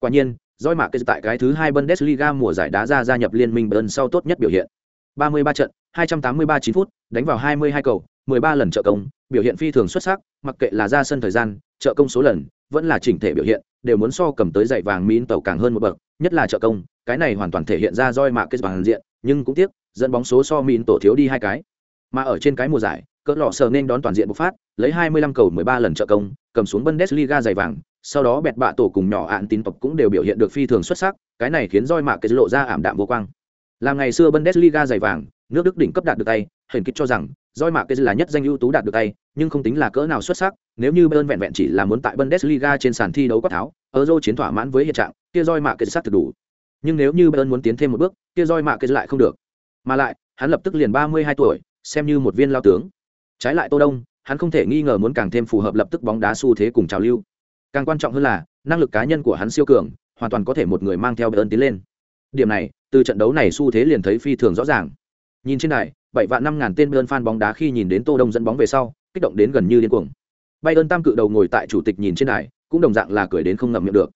Quả nhiên roi mạ tại cái thứ hai bundesliga mùa giải đá ra gia nhập liên minh bern sau tốt nhất biểu hiện. 33 trận 283 9 phút, đánh vào 22 cầu 13 lần trợ công, biểu hiện phi thường xuất sắc, mặc kệ là ra sân thời gian, trợ công số lần, vẫn là chỉnh thể biểu hiện, đều muốn so cầm tới giày vàng min tàu càng hơn một bậc, nhất là trợ công, cái này hoàn toàn thể hiện ra roi mạ kết bằng diện, nhưng cũng tiếc, dẫn bóng số so min tổ thiếu đi hai cái. Mà ở trên cái mùa giải, cỡ lọ sờ nên đón toàn diện bộc phát, lấy 25 cầu 13 lần trợ công, cầm xuống bundesliga giày vàng, sau đó bẹt bạ tổ cùng nhỏ ạn tín tộc cũng đều biểu hiện được phi thường xuất sắc, cái này khiến roi mạ kết lộ ra ảm đạm vô quang. Làm ngày xưa bundesliga giày vàng nước đức đỉnh cấp đạt được tay hển kích cho rằng roi mạ kết là nhất danh ưu tú đạt được tay, nhưng không tính là cỡ nào xuất sắc, nếu như bayern vẹn vẹn chỉ là muốn tại bundesliga trên sàn thi đấu quát tháo, euro chiến thỏa mãn với hiện trạng, kia roi mạ kết sát thực đủ. Nhưng nếu như bayern muốn tiến thêm một bước, kia roi mạ kết lại không được. Mà lại, hắn lập tức liền ba mươi hai tuổi, xem như một viên lao tướng. Trái lại tô đông, hắn không thể nghi ngờ muốn càng thêm phù hợp lập tức bóng đá xu thế cùng trào lưu. Càng quan trọng hơn là, năng lực cá nhân của hắn siêu cường, hoàn toàn có thể một người mang theo bayern tiến lên. Điểm này, từ trận đấu này xu thế liền thấy phi thường rõ ràng nhìn trên này bảy vạn năm ngàn tên bayern fan bóng đá khi nhìn đến tô đông dẫn bóng về sau, kích động đến gần như điên cuồng. Bayern tam cự đầu ngồi tại chủ tịch nhìn trên này cũng đồng dạng là cười đến không ngậm miệng được.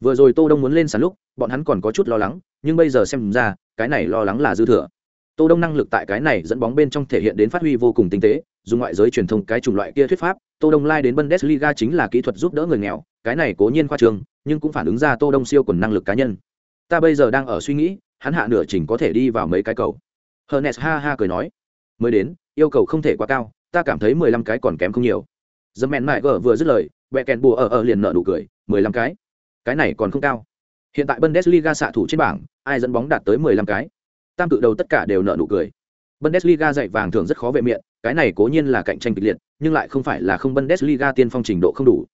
Vừa rồi tô đông muốn lên sàn lúc, bọn hắn còn có chút lo lắng, nhưng bây giờ xem ra, cái này lo lắng là dư thừa. Tô đông năng lực tại cái này dẫn bóng bên trong thể hiện đến phát huy vô cùng tinh tế, dùng ngoại giới truyền thông cái chủng loại kia thuyết pháp, tô đông lai đến bundesliga chính là kỹ thuật giúp đỡ người nghèo, cái này cố nhiên khoa trương, nhưng cũng phản ứng ra tô đông siêu quần năng lực cá nhân. Ta bây giờ đang ở suy nghĩ, hắn hạ nửa chỉnh có thể đi vào mấy cái cầu hernes ha ha cười nói. Mới đến, yêu cầu không thể quá cao, ta cảm thấy mười lăm cái còn kém không nhiều. Dâm mẹn mại gờ vừa dứt lời vẹ kèn bùa ở ở liền nợ nụ cười, mười lăm cái. Cái này còn không cao. Hiện tại bundesliga xạ thủ trên bảng, ai dẫn bóng đạt tới mười lăm cái? Tam cự đầu tất cả đều nợ nụ cười. Bundesliga dạy vàng thường rất khó vệ miệng, cái này cố nhiên là cạnh tranh kịch liệt, nhưng lại không phải là không bundesliga tiên phong trình độ không đủ.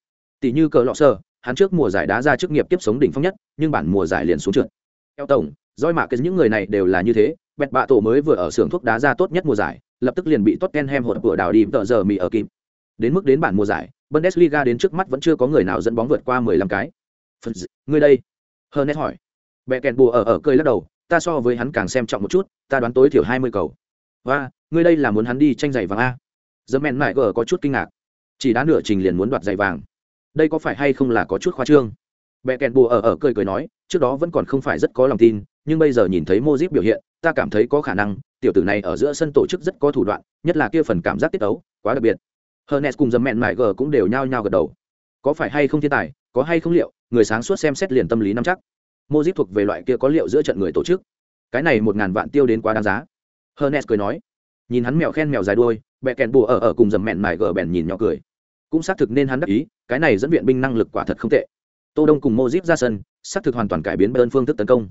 Tỷ như cờ lọ sơ, hắn trước mùa giải đá ra chức nghiệp tiếp sống đỉnh phong nhất, nhưng bản mùa giải liền xuống trượt. Theo tổng doi mạ cái những người này đều là như thế bẹt bạ tổ mới vừa ở xưởng thuốc đá ra tốt nhất mùa giải, lập tức liền bị Tottenham hột của đảo đi tờ giờ mì ở kịp. Đến mức đến bản mùa giải, Bundesliga đến trước mắt vẫn chưa có người nào dẫn bóng vượt qua 15 cái. Người đây? Hernet hỏi. Bẹ kèn bùa ở ở cười lắc đầu, ta so với hắn càng xem trọng một chút, ta đoán tối thiểu 20 cầu. Và, ngươi đây là muốn hắn đi tranh giày vàng a. Dơ mẹn mãi gờ có chút kinh ngạc. Chỉ đá nửa trình liền muốn đoạt giày vàng. Đây có phải hay không là có chút khoa trương? Bẹ kèn bùa ở ở cười cười nói, trước đó vẫn còn không phải rất có lòng tin, nhưng bây giờ nhìn thấy mozip biểu hiện ta cảm thấy có khả năng, tiểu tử này ở giữa sân tổ chức rất có thủ đoạn, nhất là kia phần cảm giác tiết tấu, quá đặc biệt. Hernes cùng dầm mẹn mải gờ cũng đều nhao nhao gật đầu. Có phải hay không thiên tài, có hay không liệu, người sáng suốt xem xét liền tâm lý nắm chắc. Mozip thuộc về loại kia có liệu giữa trận người tổ chức. Cái này một ngàn vạn tiêu đến quá đáng giá. Hernes cười nói. Nhìn hắn mèo khen mèo dài đuôi, bẹ kèn bùa ở ở cùng dầm mẹn mải gờ bèn nhìn nhỏ cười. Cũng xác thực nên hắn đắc ý, cái này dẫn viện binh năng lực quả thật không tệ. Tô đông cùng mozip ra sân, xác thực hoàn toàn cải biến bayern phương thức tấn công.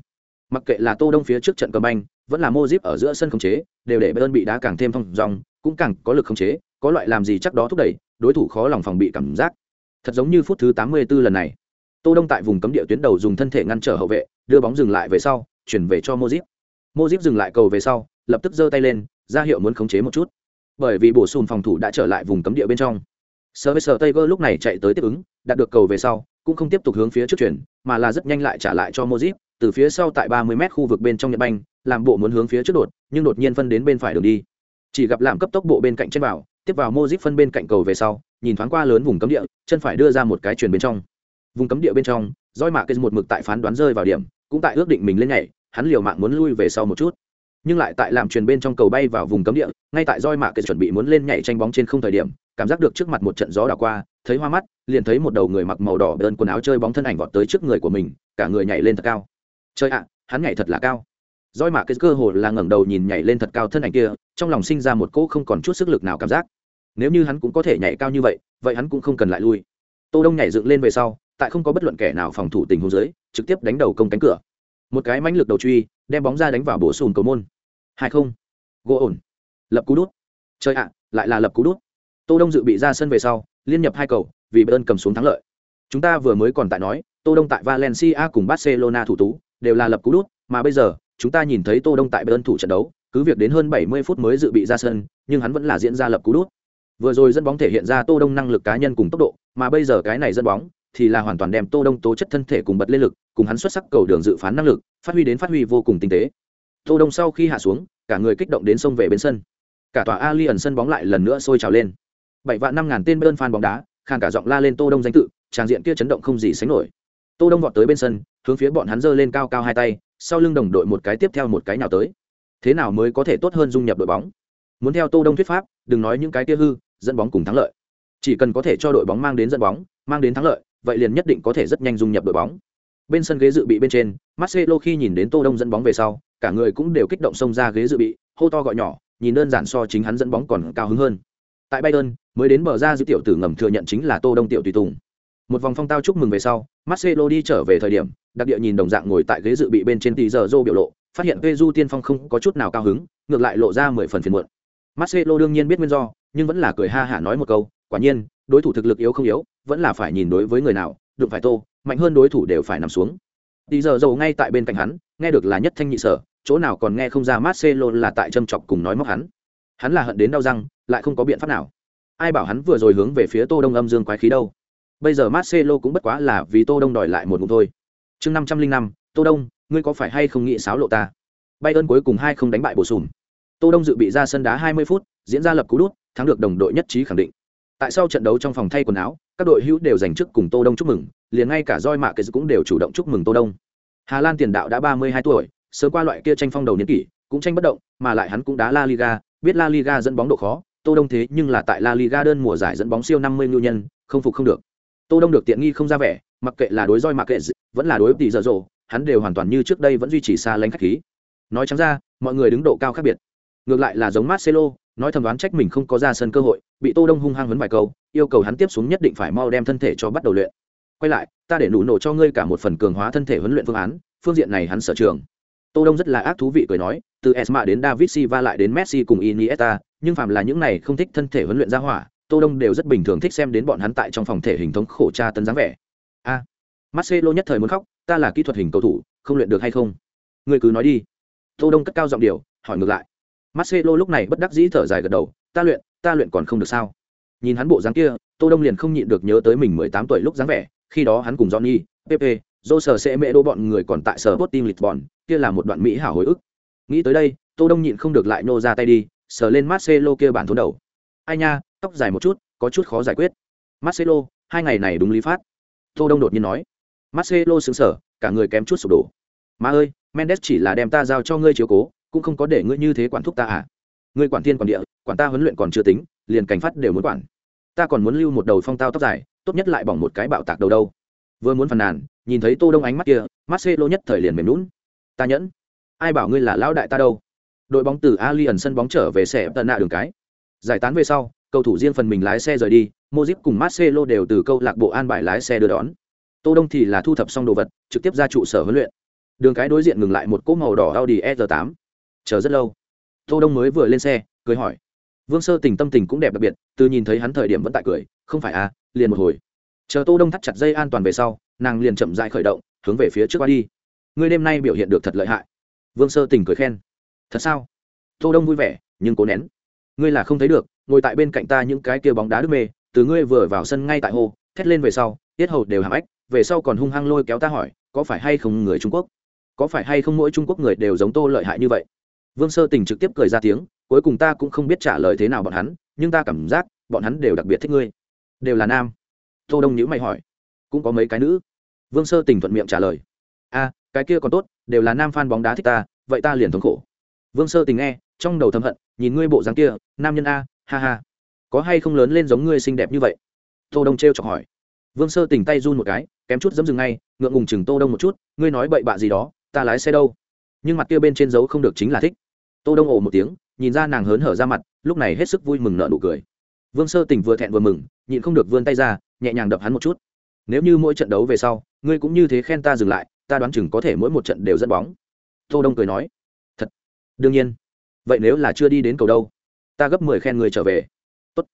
Mặc kệ là tô đông phía trước trận cầm banh vẫn là mozip ở giữa sân khống chế, đều để bayern bị đá càng thêm thong dòng, cũng càng có lực khống chế, có loại làm gì chắc đó thúc đẩy, đối thủ khó lòng phòng bị cảm giác. Thật giống như phút thứ 84 lần này. Tô đông tại vùng cấm địa tuyến đầu dùng thân thể ngăn trở hậu vệ, đưa bóng dừng lại về sau, chuyển về cho mozip mozip dừng lại cầu về sau, lập tức giơ tay lên, ra hiệu muốn khống chế một chút. Bởi vì bổ sung phòng thủ đã trở lại vùng cấm địa bên trong. Sơ với sơ tây lúc này chạy tới tiếp ứng, đạt được cầu về sau, cũng không tiếp tục hướng phía trước chuyển, mà là rất nhanh lại trả lại cho mozip từ phía sau tại 30 mét khu vực bên trong nhật banh, làm bộ muốn hướng phía trước đột, nhưng đột nhiên phân đến bên phải đường đi. Chỉ gặp làm cấp tốc bộ bên cạnh trên vào, tiếp vào mozip phân bên cạnh cầu về sau, nhìn thoáng qua lớn vùng cấm địa, chân phải đưa ra một cái chuyền bên trong. Vùng cấm địa bên trong roi mạ kê một mực tại phán đoán rơi vào điểm, cũng tại ước định mình lên nhảy, hắn liều mạng muốn lui về sau một chút. Nhưng lại tại làm chuyền bên trong cầu bay vào vùng cấm địa, ngay tại roi mạ kê chuẩn bị muốn lên nhảy tranh bóng trên không thời điểm, cảm giác được trước mặt một trận gió đảo qua, thấy hoa mắt, liền thấy một đầu người mặc màu đỏ đơn quần áo chơi bóng thân ảnh vọt tới trước người của mình, cả người nhảy lên thật cao trời ạ, hắn nhảy thật là cao. Roi mạ cái cơ hồ là ngẩng đầu nhìn nhảy lên thật cao thân ảnh kia, trong lòng sinh ra một cỗ không còn chút sức lực nào cảm giác. Nếu như hắn cũng có thể nhảy cao như vậy vậy hắn cũng không cần lại lui. Tô đông nhảy dựng lên về sau, tại không có bất luận kẻ nào phòng thủ tình huống dưới, trực tiếp đánh đầu công cánh cửa. Một cái mãnh lực đầu truy, đem bóng ra đánh vào bổ sùn cầu môn. Hai không. Gỗ ổn. Lập cú đút. Trời ạ, lại là lập cú đút. Tô đông dự bị ra sân về sau, liên nhập hai cầu, vì bayern cầm xuống thắng lợi. Chúng ta vừa mới còn tại nói, tô đông tại valencia cùng barcelona thủ tú đều là lập cú đút, mà bây giờ, chúng ta nhìn thấy tô đông tại bên thủ trận đấu, cứ việc đến hơn 70 phút mới dự bị ra sân, nhưng hắn vẫn là diễn ra lập cú đút. Vừa rồi dẫn bóng thể hiện ra tô đông năng lực cá nhân cùng tốc độ, mà bây giờ cái này dẫn bóng thì là hoàn toàn đem tô đông tố chất thân thể cùng bật lên lực, cùng hắn xuất sắc cầu đường dự phán năng lực, phát huy đến phát huy vô cùng tinh tế. Tô đông sau khi hạ xuống, cả người kích động đến sông về bên sân. Cả tòa alien sân bóng lại lần nữa sôi trào lên. Bảy vạn năm ngàn tên bên fan bóng đá khang cả giọng la lên tô đông danh tự tràng diện kia chấn động không gì sánh nổi. Tô đông vọt tới bên sân hướng phía bọn hắn giơ lên cao cao hai tay, sau lưng đồng đội một cái tiếp theo một cái nào tới. Thế nào mới có thể tốt hơn dung nhập đội bóng? Muốn theo tô đông thuyết pháp, đừng nói những cái kia hư, dẫn bóng cùng thắng lợi. Chỉ cần có thể cho đội bóng mang đến dẫn bóng, mang đến thắng lợi, vậy liền nhất định có thể rất nhanh dung nhập đội bóng. Bên sân ghế dự bị bên trên, marcelo khi nhìn đến tô đông dẫn bóng về sau, cả người cũng đều kích động xông ra ghế dự bị, hô to gọi nhỏ, nhìn đơn giản so chính hắn dẫn bóng còn cao hứng hơn. Tại bayern, mới đến bờ ra giữ tiểu tử ngầm thừa nhận chính là tô đông tiểu tùy tùng. Một vòng phong tao chúc mừng về sau marcelo đi trở về thời điểm, đặc địa nhìn đồng dạng ngồi tại ghế dự bị bên trên tỷ giờ dô biểu lộ, phát hiện Peju tiên phong không có chút nào cao hứng, ngược lại lộ ra mười phần phiền muộn. Marcelo đương nhiên biết nguyên do, nhưng vẫn là cười ha hả nói một câu, quả nhiên, đối thủ thực lực yếu không yếu, vẫn là phải nhìn đối với người nào, đụng phải tô, mạnh hơn đối thủ đều phải nằm xuống. Tỷ giờ dầu ngay tại bên cạnh hắn, nghe được là nhất thanh nhị sở, chỗ nào còn nghe không ra marcelo là tại châm chọc cùng nói móc hắn. Hắn là hận đến đau răng, lại không có biện pháp nào. Ai bảo hắn vừa rồi hướng về phía tô đông âm dương quái khí đâu? Bây giờ marcelo cũng bất quá là vì tô đông đòi lại một ngụm thôi. Chương năm trăm linh năm, tô đông, ngươi có phải hay không nghĩ sáo lộ ta? Bay ơn cuối cùng hai không đánh bại bổ sung. Tô đông dự bị ra sân đá hai mươi phút, diễn ra lập cú đút, thắng được đồng đội nhất trí khẳng định. Tại sau trận đấu trong phòng thay quần áo, các đội hữu đều dành trước cùng tô đông chúc mừng, liền ngay cả roi mạ kệ cũng đều chủ động chúc mừng tô đông. Hà lan tiền đạo đã ba mươi hai tuổi, sớm qua loại kia tranh phong đầu niên kỷ, cũng tranh bất động, mà lại hắn cũng đá la liga, biết la liga dẫn bóng độ khó, tô đông thế nhưng là tại la liga đơn mùa giải dẫn bóng siêu năm mươi nhân, không phục không được tô đông được tiện nghi không ra vẻ, mặc kệ là đối roi mặc kệ vẫn là đối tỷ dở dồ hắn đều hoàn toàn như trước đây vẫn duy trì xa lánh khách khí. Nói trắng ra, mọi người đứng độ cao khác biệt. Ngược lại là giống marcelo, nói thầm đoán trách mình không có ra sân cơ hội, bị tô đông hung hăng vấn vài câu, yêu cầu hắn tiếp xuống nhất định phải mau đem thân thể cho bắt đầu luyện. Quay lại, ta để nụ nổ cho ngươi cả một phần cường hóa thân thể huấn luyện phương án, phương diện này hắn sở trường. Tô đông rất là ác thú vị cười nói, từ esma đến david silva lại đến messi cùng iniesta, nhưng phàm là những này không thích thân thể huấn luyện ra hỏa tô đông đều rất bình thường thích xem đến bọn hắn tại trong phòng thể hình thống khổ tra tấn dáng vẻ. A marcelo nhất thời muốn khóc ta là kỹ thuật hình cầu thủ không luyện được hay không? Ngươi cứ nói đi. Tô đông cất cao giọng điều, hỏi ngược lại. Marcelo lúc này bất đắc dĩ thở dài gật đầu ta luyện ta luyện còn không được sao? Nhìn hắn bộ dáng kia tô đông liền không nhịn được nhớ tới mình mười tám tuổi lúc dáng vẻ khi đó hắn cùng johnny pepe dô sở sẽ mẹ đô bọn người còn tại sở bot team lisbon kia là một đoạn mỹ hảo hồi ức. Nghĩ tới đây tô đông nhịn không được lại nô ra tay đi sờ lên marcelo kia bản thốn đầu. Ai nha tóc dài một chút, có chút khó giải quyết. Marcelo, hai ngày này đúng lý phát. Tô đông đột nhiên nói. Marcelo sững sờ, cả người kém chút sụp đổ. Má ơi, mendes chỉ là đem ta giao cho ngươi chiếu cố, cũng không có để ngươi như thế quản thúc ta à? Ngươi quản thiên quản địa, quản ta huấn luyện còn chưa tính, liền cảnh phát đều muốn quản. Ta còn muốn lưu một đầu phong tao tóc dài, tốt nhất lại bỏng một cái bạo tạc đầu đâu. Vừa muốn phàn nàn, nhìn thấy tô đông ánh mắt kia, marcelo nhất thời liền mềm lún ta nhẫn. Ai bảo ngươi là lão đại ta đâu? Đội bóng từ alien sân bóng trở về xe tận nạ đường cái. Giải tán về sau cầu thủ riêng phần mình lái xe rời đi, Modric cùng Marcelo đều từ câu lạc bộ an bài lái xe đưa đón. Tô đông thì là thu thập xong đồ vật, trực tiếp ra trụ sở huấn luyện. Đường cái đối diện ngừng lại một cỗ màu đỏ Audi R8 chờ rất lâu, tô đông mới vừa lên xe, cười hỏi. Vương sơ tình tâm tình cũng đẹp đặc biệt, từ nhìn thấy hắn thời điểm vẫn tại cười, không phải à liền một hồi. Chờ tô đông thắt chặt dây an toàn về sau, nàng liền chậm rãi khởi động, hướng về phía trước qua đi. Ngươi đêm nay biểu hiện được thật lợi hại. Vương sơ tình cười khen. Thật sao? Tô đông vui vẻ, nhưng cố nén. Ngươi là không thấy được ngồi tại bên cạnh ta những cái kia bóng đá đứt mê, từ ngươi vừa vào sân ngay tại hồ, thét lên về sau, tiết hầu đều hàm ếch, về sau còn hung hăng lôi kéo ta hỏi, có phải hay không người trung quốc? Có phải hay không mỗi trung quốc người đều giống tô lợi hại như vậy? Vương sơ tình trực tiếp cười ra tiếng, cuối cùng ta cũng không biết trả lời thế nào bọn hắn, nhưng ta cảm giác, bọn hắn đều đặc biệt thích ngươi. Đều là nam. Tô đông nhữ mày hỏi, cũng có mấy cái nữ. Vương sơ tình thuận miệng trả lời, a, cái kia còn tốt, đều là nam fan bóng đá thích ta, vậy ta liền thống khổ. Vương sơ tình nghe, trong đầu thầm hận, nhìn ngươi bộ dáng kia, nam nhân a ha ha, có hay không lớn lên giống ngươi xinh đẹp như vậy? Tô đông treo chọc hỏi. Vương sơ tỉnh tay run một cái, kém chút dẫm dừng ngay, ngượng ngùng chừng tô đông một chút, ngươi nói bậy bạ gì đó, ta lái xe đâu? Nhưng mặt kia bên trên dấu không được chính là thích. Tô đông ồ một tiếng, nhìn ra nàng hớn hở ra mặt, lúc này hết sức vui mừng nợ nụ cười. Vương sơ tỉnh vừa thẹn vừa mừng, nhịn không được vươn tay ra, nhẹ nhàng đập hắn một chút. Nếu như mỗi trận đấu về sau, ngươi cũng như thế khen ta dừng lại, ta đoán chừng có thể mỗi một trận đều dẫn bóng. Tô đông cười nói. Thật, đương nhiên. Vậy nếu là chưa đi đến cầu đâu? Ta gấp mười khen người trở về. Tốt.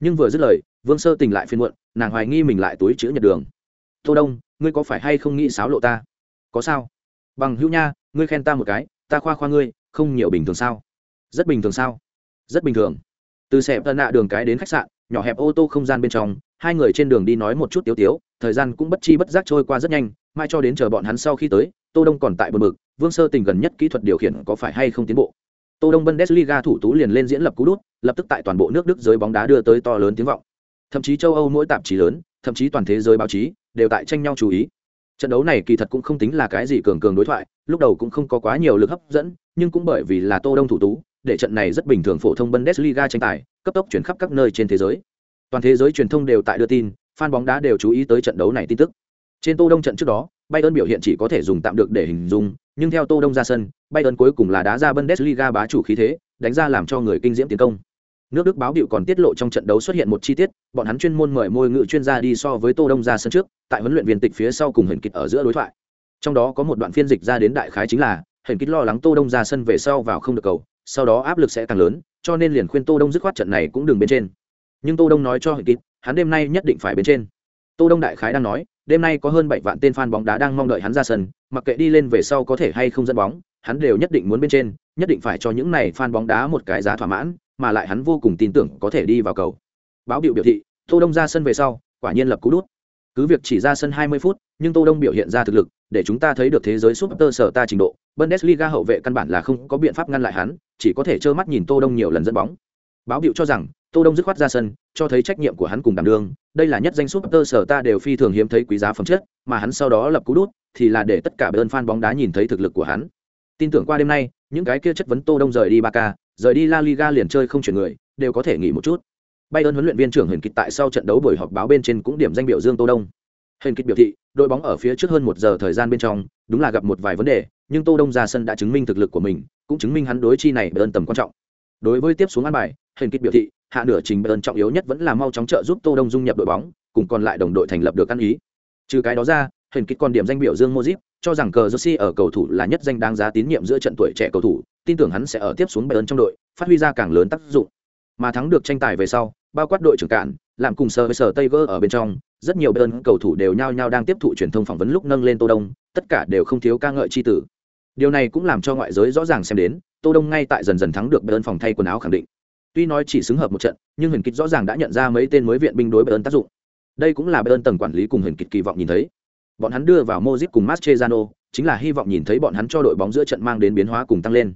Nhưng vừa dứt lời, vương sơ tình lại phiên muộn, nàng hoài nghi mình lại túi chữ nhật đường. Tô đông, ngươi có phải hay không nghĩ sáo lộ ta? Có sao? Bằng hữu nha, ngươi khen ta một cái, ta khoa khoa ngươi, không nhiều bình thường sao? Rất bình thường sao? Rất bình thường. Từ xẹp tân nạ đường cái đến khách sạn, nhỏ hẹp ô tô không gian bên trong, hai người trên đường đi nói một chút tiếu tiếu, thời gian cũng bất chi bất giác trôi qua rất nhanh, mai cho đến chờ bọn hắn sau khi tới, tô đông còn tại bờ mực vương sơ tình gần nhất kỹ thuật điều khiển có phải hay không tiến bộ? Tô đông bundesliga thủ tú liền lên diễn lập cú đút, lập tức tại toàn bộ nước đức giới bóng đá đưa tới to lớn tiếng vọng. Thậm chí châu âu mỗi tạp chí lớn, thậm chí toàn thế giới báo chí, đều tại tranh nhau chú ý. Trận đấu này kỳ thật cũng không tính là cái gì cường cường đối thoại, lúc đầu cũng không có quá nhiều lực hấp dẫn, nhưng cũng bởi vì là tô đông thủ tú, để trận này rất bình thường phổ thông bundesliga tranh tài, cấp tốc chuyển khắp các nơi trên thế giới. Toàn thế giới truyền thông đều tại đưa tin, fan bóng đá đều chú ý tới trận đấu này tin tức. Trên tô đông trận trước đó bayern biểu hiện chỉ có thể dùng tạm được để hình dung, nhưng theo tô đông ra sân, bayern cuối cùng là đá ra bundesliga bá chủ khí thế, đánh ra làm cho người kinh diễm tiến công. Nước đức báo biểu còn tiết lộ trong trận đấu xuất hiện một chi tiết, bọn hắn chuyên môn mời môi ngữ chuyên gia đi so với tô đông ra sân trước, tại huấn luyện viên tịch phía sau cùng hình kịch ở giữa đối thoại. Trong đó có một đoạn phiên dịch ra đến đại khái chính là hình kịch lo lắng tô đông ra sân về sau vào không được cầu, sau đó áp lực sẽ càng lớn, cho nên liền khuyên tô đông dứt khoát trận này cũng đừng bên trên. Nhưng tô đông nói cho hình kịch hắn đêm nay nhất định phải bên trên. Tô đông đại khái đang nói đêm nay có hơn bảy vạn tên fan bóng đá đang mong đợi hắn ra sân, mặc kệ đi lên về sau có thể hay không dẫn bóng, hắn đều nhất định muốn bên trên, nhất định phải cho những này fan bóng đá một cái giá thỏa mãn, mà lại hắn vô cùng tin tưởng có thể đi vào cầu. Báo biểu biểu thị, tô đông ra sân về sau, quả nhiên lập cú đút. Cứ việc chỉ ra sân 20 phút, nhưng tô đông biểu hiện ra thực lực, để chúng ta thấy được thế giới super sở ta trình độ, bundesliga hậu vệ căn bản là không có biện pháp ngăn lại hắn, chỉ có thể trơ mắt nhìn tô đông nhiều lần dẫn bóng. Báo biểu cho rằng, tô đông dứt khoát ra sân, cho thấy trách nhiệm của hắn cùng đảm đương đây là nhất danh super sở ta đều phi thường hiếm thấy quý giá phẩm chất mà hắn sau đó lập cú đút thì là để tất cả bên fan bóng đá nhìn thấy thực lực của hắn tin tưởng qua đêm nay những cái kia chất vấn tô đông rời đi ba ca rời đi La Liga liền chơi không chuyển người, đều có thể nghỉ một chút. Bayern huấn luyện viên trưởng Huyền Kịch tại sau trận đấu buổi họp báo bên trên cũng điểm danh biểu dương Tô Đông. Huyền Kịch biểu thị, đội bóng ở phía trước hơn một giờ thời gian bên trong, đúng là gặp một vài vấn đề, nhưng Tô Đông ra sân đã chứng minh thực lực của mình, cũng chứng minh hắn đối chi này Bayern tầm quan trọng. Đối với tiếp xuống ăn bài, Huyền Kịch biểu thị, hạ nửa trình Bayern trọng yếu nhất vẫn là mau chóng trợ giúp Tô Đông dung nhập đội bóng, cùng còn lại đồng đội thành lập được ăn ý. Trừ cái đó ra, Huyền kích còn điểm danh biểu dương mozip cho rằng cờ Jersey ở cầu thủ là nhất danh đáng giá tín nhiệm giữa trận tuổi trẻ cầu thủ, tin tưởng hắn sẽ ở tiếp xuống Bayern trong đội, phát huy ra càng lớn tác dụng. Mà thắng được tranh tài về sau, bao quát đội trưởng cạn, làm cùng sờ với sờ vơ ở bên trong, rất nhiều Bayern cầu thủ đều nhao nhao đang tiếp thụ truyền thông phỏng vấn lúc nâng lên Tô Đông, tất cả đều không thiếu ca ngợi chi tử. Điều này cũng làm cho ngoại giới rõ ràng xem đến, Tô Đông ngay tại dần dần thắng được Bayern phòng thay quần áo khẳng định. Tuy nói chỉ xứng hợp một trận, nhưng Huyền Kịch rõ ràng đã nhận ra mấy tên mới viện binh đối Bayern tác dụng. Đây cũng là Bayern tầng quản lý cùng Huyền Kịch kỳ vọng nhìn thấy. Bọn hắn đưa vào Mozip cùng Mascherano, chính là hy vọng nhìn thấy bọn hắn cho đội bóng giữa trận mang đến biến hóa cùng tăng lên.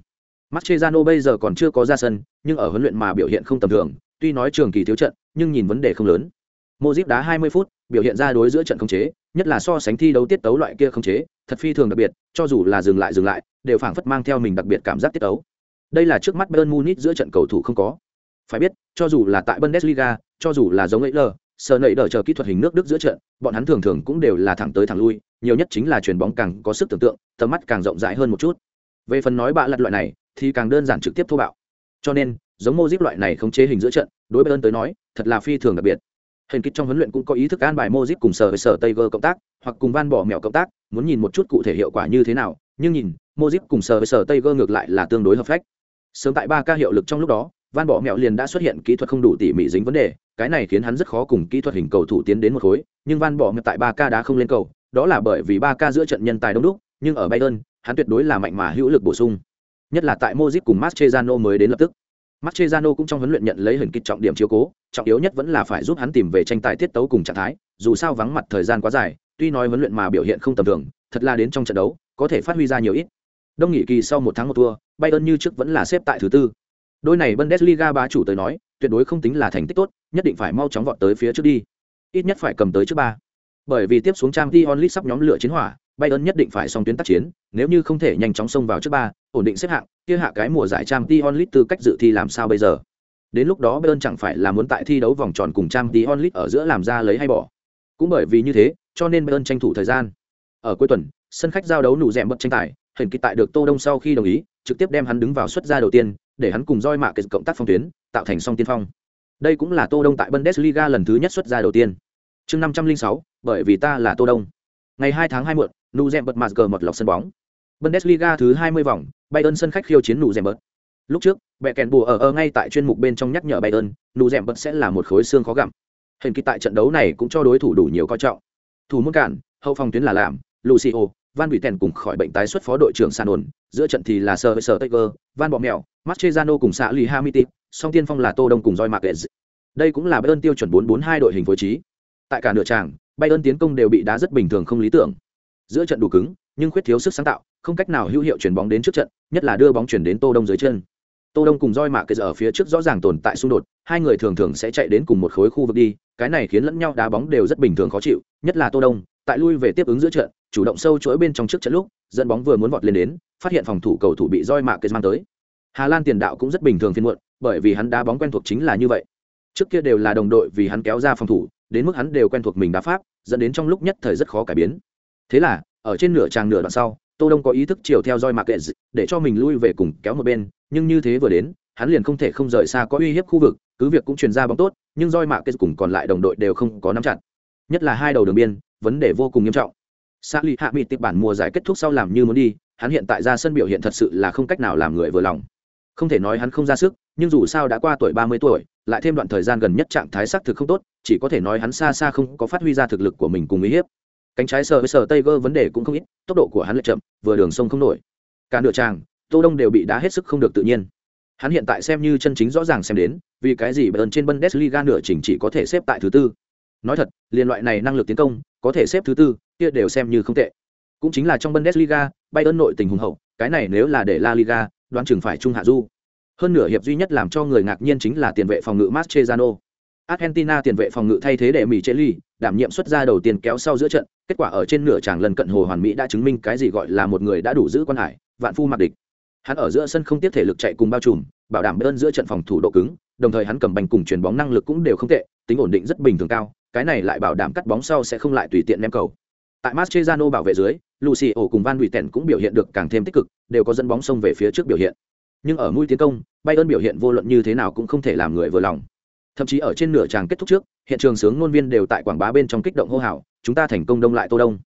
Mascherano bây giờ còn chưa có ra sân, nhưng ở huấn luyện mà biểu hiện không tầm thường, tuy nói trường kỳ thiếu trận, nhưng nhìn vấn đề không lớn. Mozip đá 20 phút, biểu hiện ra đối giữa trận không chế, nhất là so sánh thi đấu tiết tấu loại kia không chế, thật phi thường đặc biệt, cho dù là dừng lại dừng lại, đều phảng phất mang theo mình đặc biệt cảm giác tiết tấu. Đây là trước mắt Bayern Munich giữa trận cầu thủ không có. Phải biết, cho dù là tại Bundesliga, cho dù là giống ấy lờ, sợ nẩy đỡ chờ kỹ thuật hình nước Đức giữa trận, bọn hắn thường thường cũng đều là thẳng tới thẳng lui, nhiều nhất chính là chuyền bóng càng có sức tưởng tượng, tầm mắt càng rộng rãi hơn một chút. Về phần nói bạ lặt loại này, thì càng đơn giản trực tiếp thô bạo. Cho nên, giống Modric loại này không chế hình giữa trận, đối Bayern tới nói, thật là phi thường đặc biệt. Hình kích trong huấn luyện cũng có ý thức an bài Modric cùng sở với sở Tiger cộng tác, hoặc cùng Van bỏ mèo cộng tác, muốn nhìn một chút cụ thể hiệu quả như thế nào, nhưng nhìn, Modric cùng sở với sở Tiger ngược lại là tương đối hợp phách. Sớm tại ba ca hiệu lực trong lúc đó, Van bỏ mèo liền đã xuất hiện kỹ thuật không đủ tỉ mỉ dính vấn đề, cái này khiến hắn rất khó cùng kỹ thuật hình cầu thủ tiến đến một khối, nhưng Van bỏ mẹo tại ba ca đã không lên cầu, đó là bởi vì ba ca giữa trận nhân tài đông đúc, nhưng ở Bayern, hắn tuyệt đối là mạnh mà hữu lực bổ sung. Nhất là tại mozip cùng Mascherano mới đến lập tức. Mascherano cũng trong huấn luyện nhận lấy hình kịch trọng điểm chiếu cố, trọng yếu nhất vẫn là phải giúp hắn tìm về tranh tài tiết tấu cùng trạng thái, dù sao vắng mặt thời gian quá dài, tuy nói huấn luyện mà biểu hiện không tầm thường, thật là đến trong trận đấu, có thể phát huy ra nhiều ít. Đông nghị kỳ sau một tháng một thua, Bayern như trước vẫn là xếp tại thứ tư. Đôi này Bundesliga bá chủ tới nói, tuyệt đối không tính là thành tích tốt, nhất định phải mau chóng vọt tới phía trước đi. Ít nhất phải cầm tới trước ba. Bởi vì tiếp xuống Champions League sắp nhóm lửa chiến hỏa, Bayern nhất định phải song tuyến tác chiến, nếu như không thể nhanh chóng xông vào trước ba, ổn định xếp hạng, kia hạ cái mùa giải Champions League tư cách dự thi làm sao bây giờ? Đến lúc đó Bayern chẳng phải là muốn tại thi đấu vòng tròn cùng Champions League ở giữa làm ra lấy hay bỏ. Cũng bởi vì như thế, cho nên Bayern tranh thủ thời gian. Ở cuối tuần, sân khách giao đấu nụ rèm bật tranh tài, hình kỳ tại được Tô Đông sau khi đồng ý, trực tiếp đem hắn đứng vào xuất ra đầu tiên, để hắn cùng roi mạ kết cộng tác phong tuyến, tạo thành song tiên phong. Đây cũng là Tô Đông tại Bundesliga lần thứ nhất xuất ra đầu tiên. Chương 506, bởi vì ta là Tô Đông. Ngày 2 tháng 2 muộn, nu rèm bật Masger một lọc sân bóng. Bundesliga thứ 20 vòng, Bayern sân khách khiêu chiến nu rèm bật. Lúc trước, bẻ kèn bùa ở ở ngay tại chuyên mục bên trong nhắc nhở Bayern, nu rèm bật sẽ là một khối xương khó gặm. Hình kỳ tại trận đấu này cũng cho đối thủ đủ nhiều coi trọng. Thủ môn cản, hậu phòng tuyến là làm, Lucio, Van Tèn cùng khỏi bệnh tái xuất phó đội trưởng Sanon, giữa trận thì là sơ sơ taker Van Bọ Mèo, Mascherano cùng xã Lý Hamiti, song tiên phong là Tô Đông cùng Joy mạc Đây cũng là Bayern tiêu chuẩn 442 đội hình phối trí. Tại cả nửa tràng, Bayern tiến công đều bị đá rất bình thường không lý tưởng. Giữa trận đủ cứng, nhưng khuyết thiếu sức sáng tạo, không cách nào hữu hiệu chuyển bóng đến trước trận, nhất là đưa bóng chuyển đến Tô Đông dưới chân. Tô Đông cùng Joy Marquez ở phía trước rõ ràng tồn tại xung đột, hai người thường thường sẽ chạy đến cùng một khối khu vực đi, cái này khiến lẫn nhau đá bóng đều rất bình thường khó chịu, nhất là Tô Đông, tại lui về tiếp ứng giữa trận, chủ động sâu chuỗi bên trong trước trận lúc, dẫn bóng vừa muốn vọt lên đến, phát hiện phòng thủ cầu thủ bị roi mạ kết mang tới. Hà Lan tiền đạo cũng rất bình thường phiên muộn, bởi vì hắn đá bóng quen thuộc chính là như vậy. Trước kia đều là đồng đội vì hắn kéo ra phòng thủ, đến mức hắn đều quen thuộc mình đá pháp, dẫn đến trong lúc nhất thời rất khó cải biến. Thế là, ở trên nửa tràng nửa đoạn sau, Tô Đông có ý thức chiều theo roi mạ kệ để cho mình lui về cùng kéo một bên, nhưng như thế vừa đến, hắn liền không thể không rời xa có uy hiếp khu vực, cứ việc cũng truyền ra bóng tốt, nhưng roi mạ kệ cùng còn lại đồng đội đều không có nắm chặt. Nhất là hai đầu đường biên, vấn đề vô cùng nghiêm trọng. Xã lì hạ mỹ tiệp bản mùa giải kết thúc sau làm như muốn đi, hắn hiện tại ra sân biểu hiện thật sự là không cách nào làm người vừa lòng. Không thể nói hắn không ra sức, nhưng dù sao đã qua tuổi ba mươi tuổi, lại thêm đoạn thời gian gần nhất trạng thái sắc thực không tốt, chỉ có thể nói hắn xa xa không có phát huy ra thực lực của mình cùng uy hiếp. Cánh trái sờ với sờ tây gơ vấn đề cũng không ít, tốc độ của hắn lại chậm, vừa đường sông không nổi. Cả nửa tràng, tô đông đều bị đá hết sức không được tự nhiên. Hắn hiện tại xem như chân chính rõ ràng xem đến, vì cái gì bern trên bundesliga nửa chỉnh chỉ có thể xếp tại thứ tư nói thật liên loại này năng lực tiến công có thể xếp thứ tư kia đều xem như không tệ cũng chính là trong bundesliga bayern nội tình hùng hậu cái này nếu là để la liga đoán chừng phải trung hạ du hơn nửa hiệp duy nhất làm cho người ngạc nhiên chính là tiền vệ phòng ngự Mascherano. Argentina tiền vệ phòng ngự thay thế để Mỹ Micheli, đảm nhiệm xuất ra đầu tiên kéo sau giữa trận, kết quả ở trên nửa tràng lần cận hồ hoàn mỹ đã chứng minh cái gì gọi là một người đã đủ giữ quan hải, vạn phu mặc địch. Hắn ở giữa sân không tiếp thể lực chạy cùng bao trùm, bảo đảm bên giữa trận phòng thủ độ cứng, đồng thời hắn cầm bành cùng chuyền bóng năng lực cũng đều không tệ, tính ổn định rất bình thường cao, cái này lại bảo đảm cắt bóng sau sẽ không lại tùy tiện ném cầu. Tại Mascherano bảo vệ dưới, Lucio cùng Van Tèn cũng biểu hiện được càng thêm tích cực, đều có dẫn bóng xông về phía trước biểu hiện. Nhưng ở mũi tiến công, Bayern biểu hiện vô luận như thế nào cũng không thể làm người vừa lòng. Thậm chí ở trên nửa tràng kết thúc trước, hiện trường sướng ngôn viên đều tại quảng bá bên trong kích động hô hào, chúng ta thành công đông lại Tô Đông.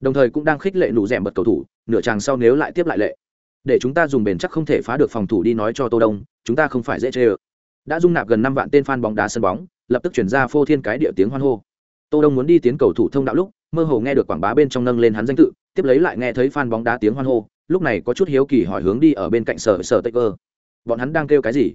Đồng thời cũng đang khích lệ nụ rèm bật cầu thủ, nửa tràng sau nếu lại tiếp lại lệ. Để chúng ta dùng bền chắc không thể phá được phòng thủ đi nói cho Tô Đông, chúng ta không phải dễ chơi. Đã dung nạp gần năm vạn tên fan bóng đá sân bóng, lập tức chuyển ra phô thiên cái địa tiếng hoan hô. Tô Đông muốn đi tiến cầu thủ thông đạo lúc, mơ hồ nghe được quảng bá bên trong nâng lên hắn danh tự, tiếp lấy lại nghe thấy fan bóng đá tiếng hoan hô, lúc này có chút hiếu kỳ hỏi hướng đi ở bên cạnh sở sở Tây Cơ. Bọn hắn đang kêu cái gì?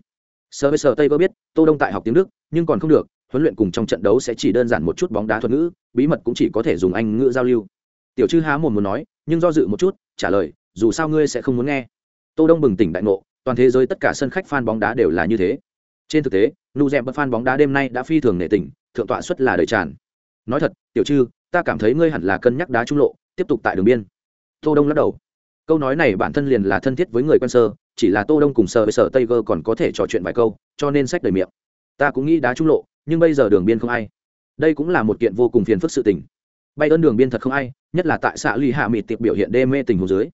Sở sở Tây Cơ biết, Tô Đông tại học tiếng Đức, nhưng còn không được, huấn luyện cùng trong trận đấu sẽ chỉ đơn giản một chút bóng đá thuật ngữ, bí mật cũng chỉ có thể dùng anh ngữ giao lưu. Tiểu chư há mồm muốn nói, nhưng do dự một chút, trả lời, dù sao ngươi sẽ không muốn nghe. Tô Đông bừng tỉnh đại ngộ, toàn thế giới tất cả sân khách fan bóng đá đều là như thế. Trên thực tế, nu dèm fan bóng đá đêm nay đã phi thường nể tình, thượng tọa suất là đầy tràn. Nói thật, tiểu trư, ta cảm thấy ngươi hẳn là cân nhắc đá trung lộ, tiếp tục tại đường biên. Tô Đông lắc đầu. Câu nói này bản thân liền là thân thiết với người quen sơ, chỉ là Tô Đông cùng sơ với sở Tây Gơ còn có thể trò chuyện vài câu, cho nên sách đầy miệng. Ta cũng nghĩ đá trung lộ, nhưng bây giờ đường biên không ai. Đây cũng là một kiện vô cùng phiền phức sự tình. Bay ơn đường biên thật không ai, nhất là tại xã lì Hạ Mịt tiệp biểu hiện đê mê tình huống dưới.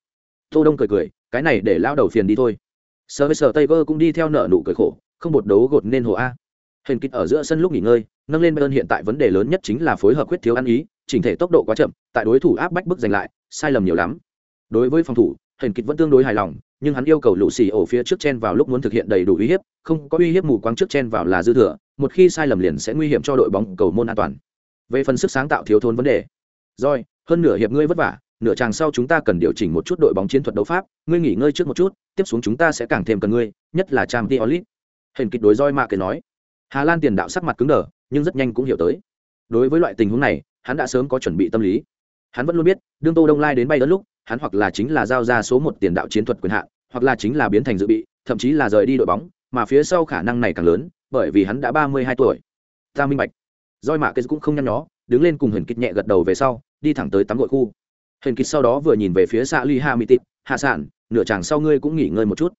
Tô Đông cười cười, cái này để lao đầu phiền đi thôi. Sơ với sở Tây Gơ cũng đi theo nợ nụ cười khổ, không bột đấu gột nên hồ a. Hình kích ở giữa sân lúc nghỉ ngơi, nâng lên bayern hiện tại vấn đề lớn nhất chính là phối hợp quyết thiếu ăn ý, chỉnh thể tốc độ quá chậm, tại đối thủ áp bách bức giành lại, sai lầm nhiều lắm. Đối với phòng thủ hình kích vẫn tương đối hài lòng, nhưng hắn yêu cầu lũ xì ổ phía trước chen vào lúc muốn thực hiện đầy đủ uy hiếp, không có uy hiếp mù quáng trước chen vào là dư thừa, một khi sai lầm liền sẽ nguy hiểm cho đội bóng cầu môn an toàn. Về phần sức sáng tạo thiếu thốn vấn đề rồi hơn nửa hiệp ngươi vất vả, nửa chàng sau chúng ta cần điều chỉnh một chút đội bóng chiến thuật đấu pháp, ngươi nghỉ ngơi trước một chút, tiếp xuống chúng ta sẽ càng thêm cần ngươi, nhất là trang t hình kịch đối roi mạ kệ nói, hà lan tiền đạo sắc mặt cứng đờ, nhưng rất nhanh cũng hiểu tới. Đối với loại tình huống này, hắn đã sớm có chuẩn bị tâm lý. Hắn vẫn luôn biết, đương tô đông lai đến bay đến lúc, hắn hoặc là chính là giao ra số một tiền đạo chiến thuật quyền hạn, hoặc là chính là biến thành dự bị, thậm chí là rời đi đội bóng, mà phía sau khả năng này càng lớn, bởi vì hắn đã ba mươi hai tuổi. Ta minh bạch. Roi mạ Kể cũng không nhăn nhó, đứng lên cùng hình kịch nhẹ gật đầu về sau, đi thẳng tới tắm gội khu. Hình kịch sau đó vừa nhìn về phía xạ ly ha mỹ tịt, hạ sản nửa chàng sau ngươi cũng nghỉ ngơi một chút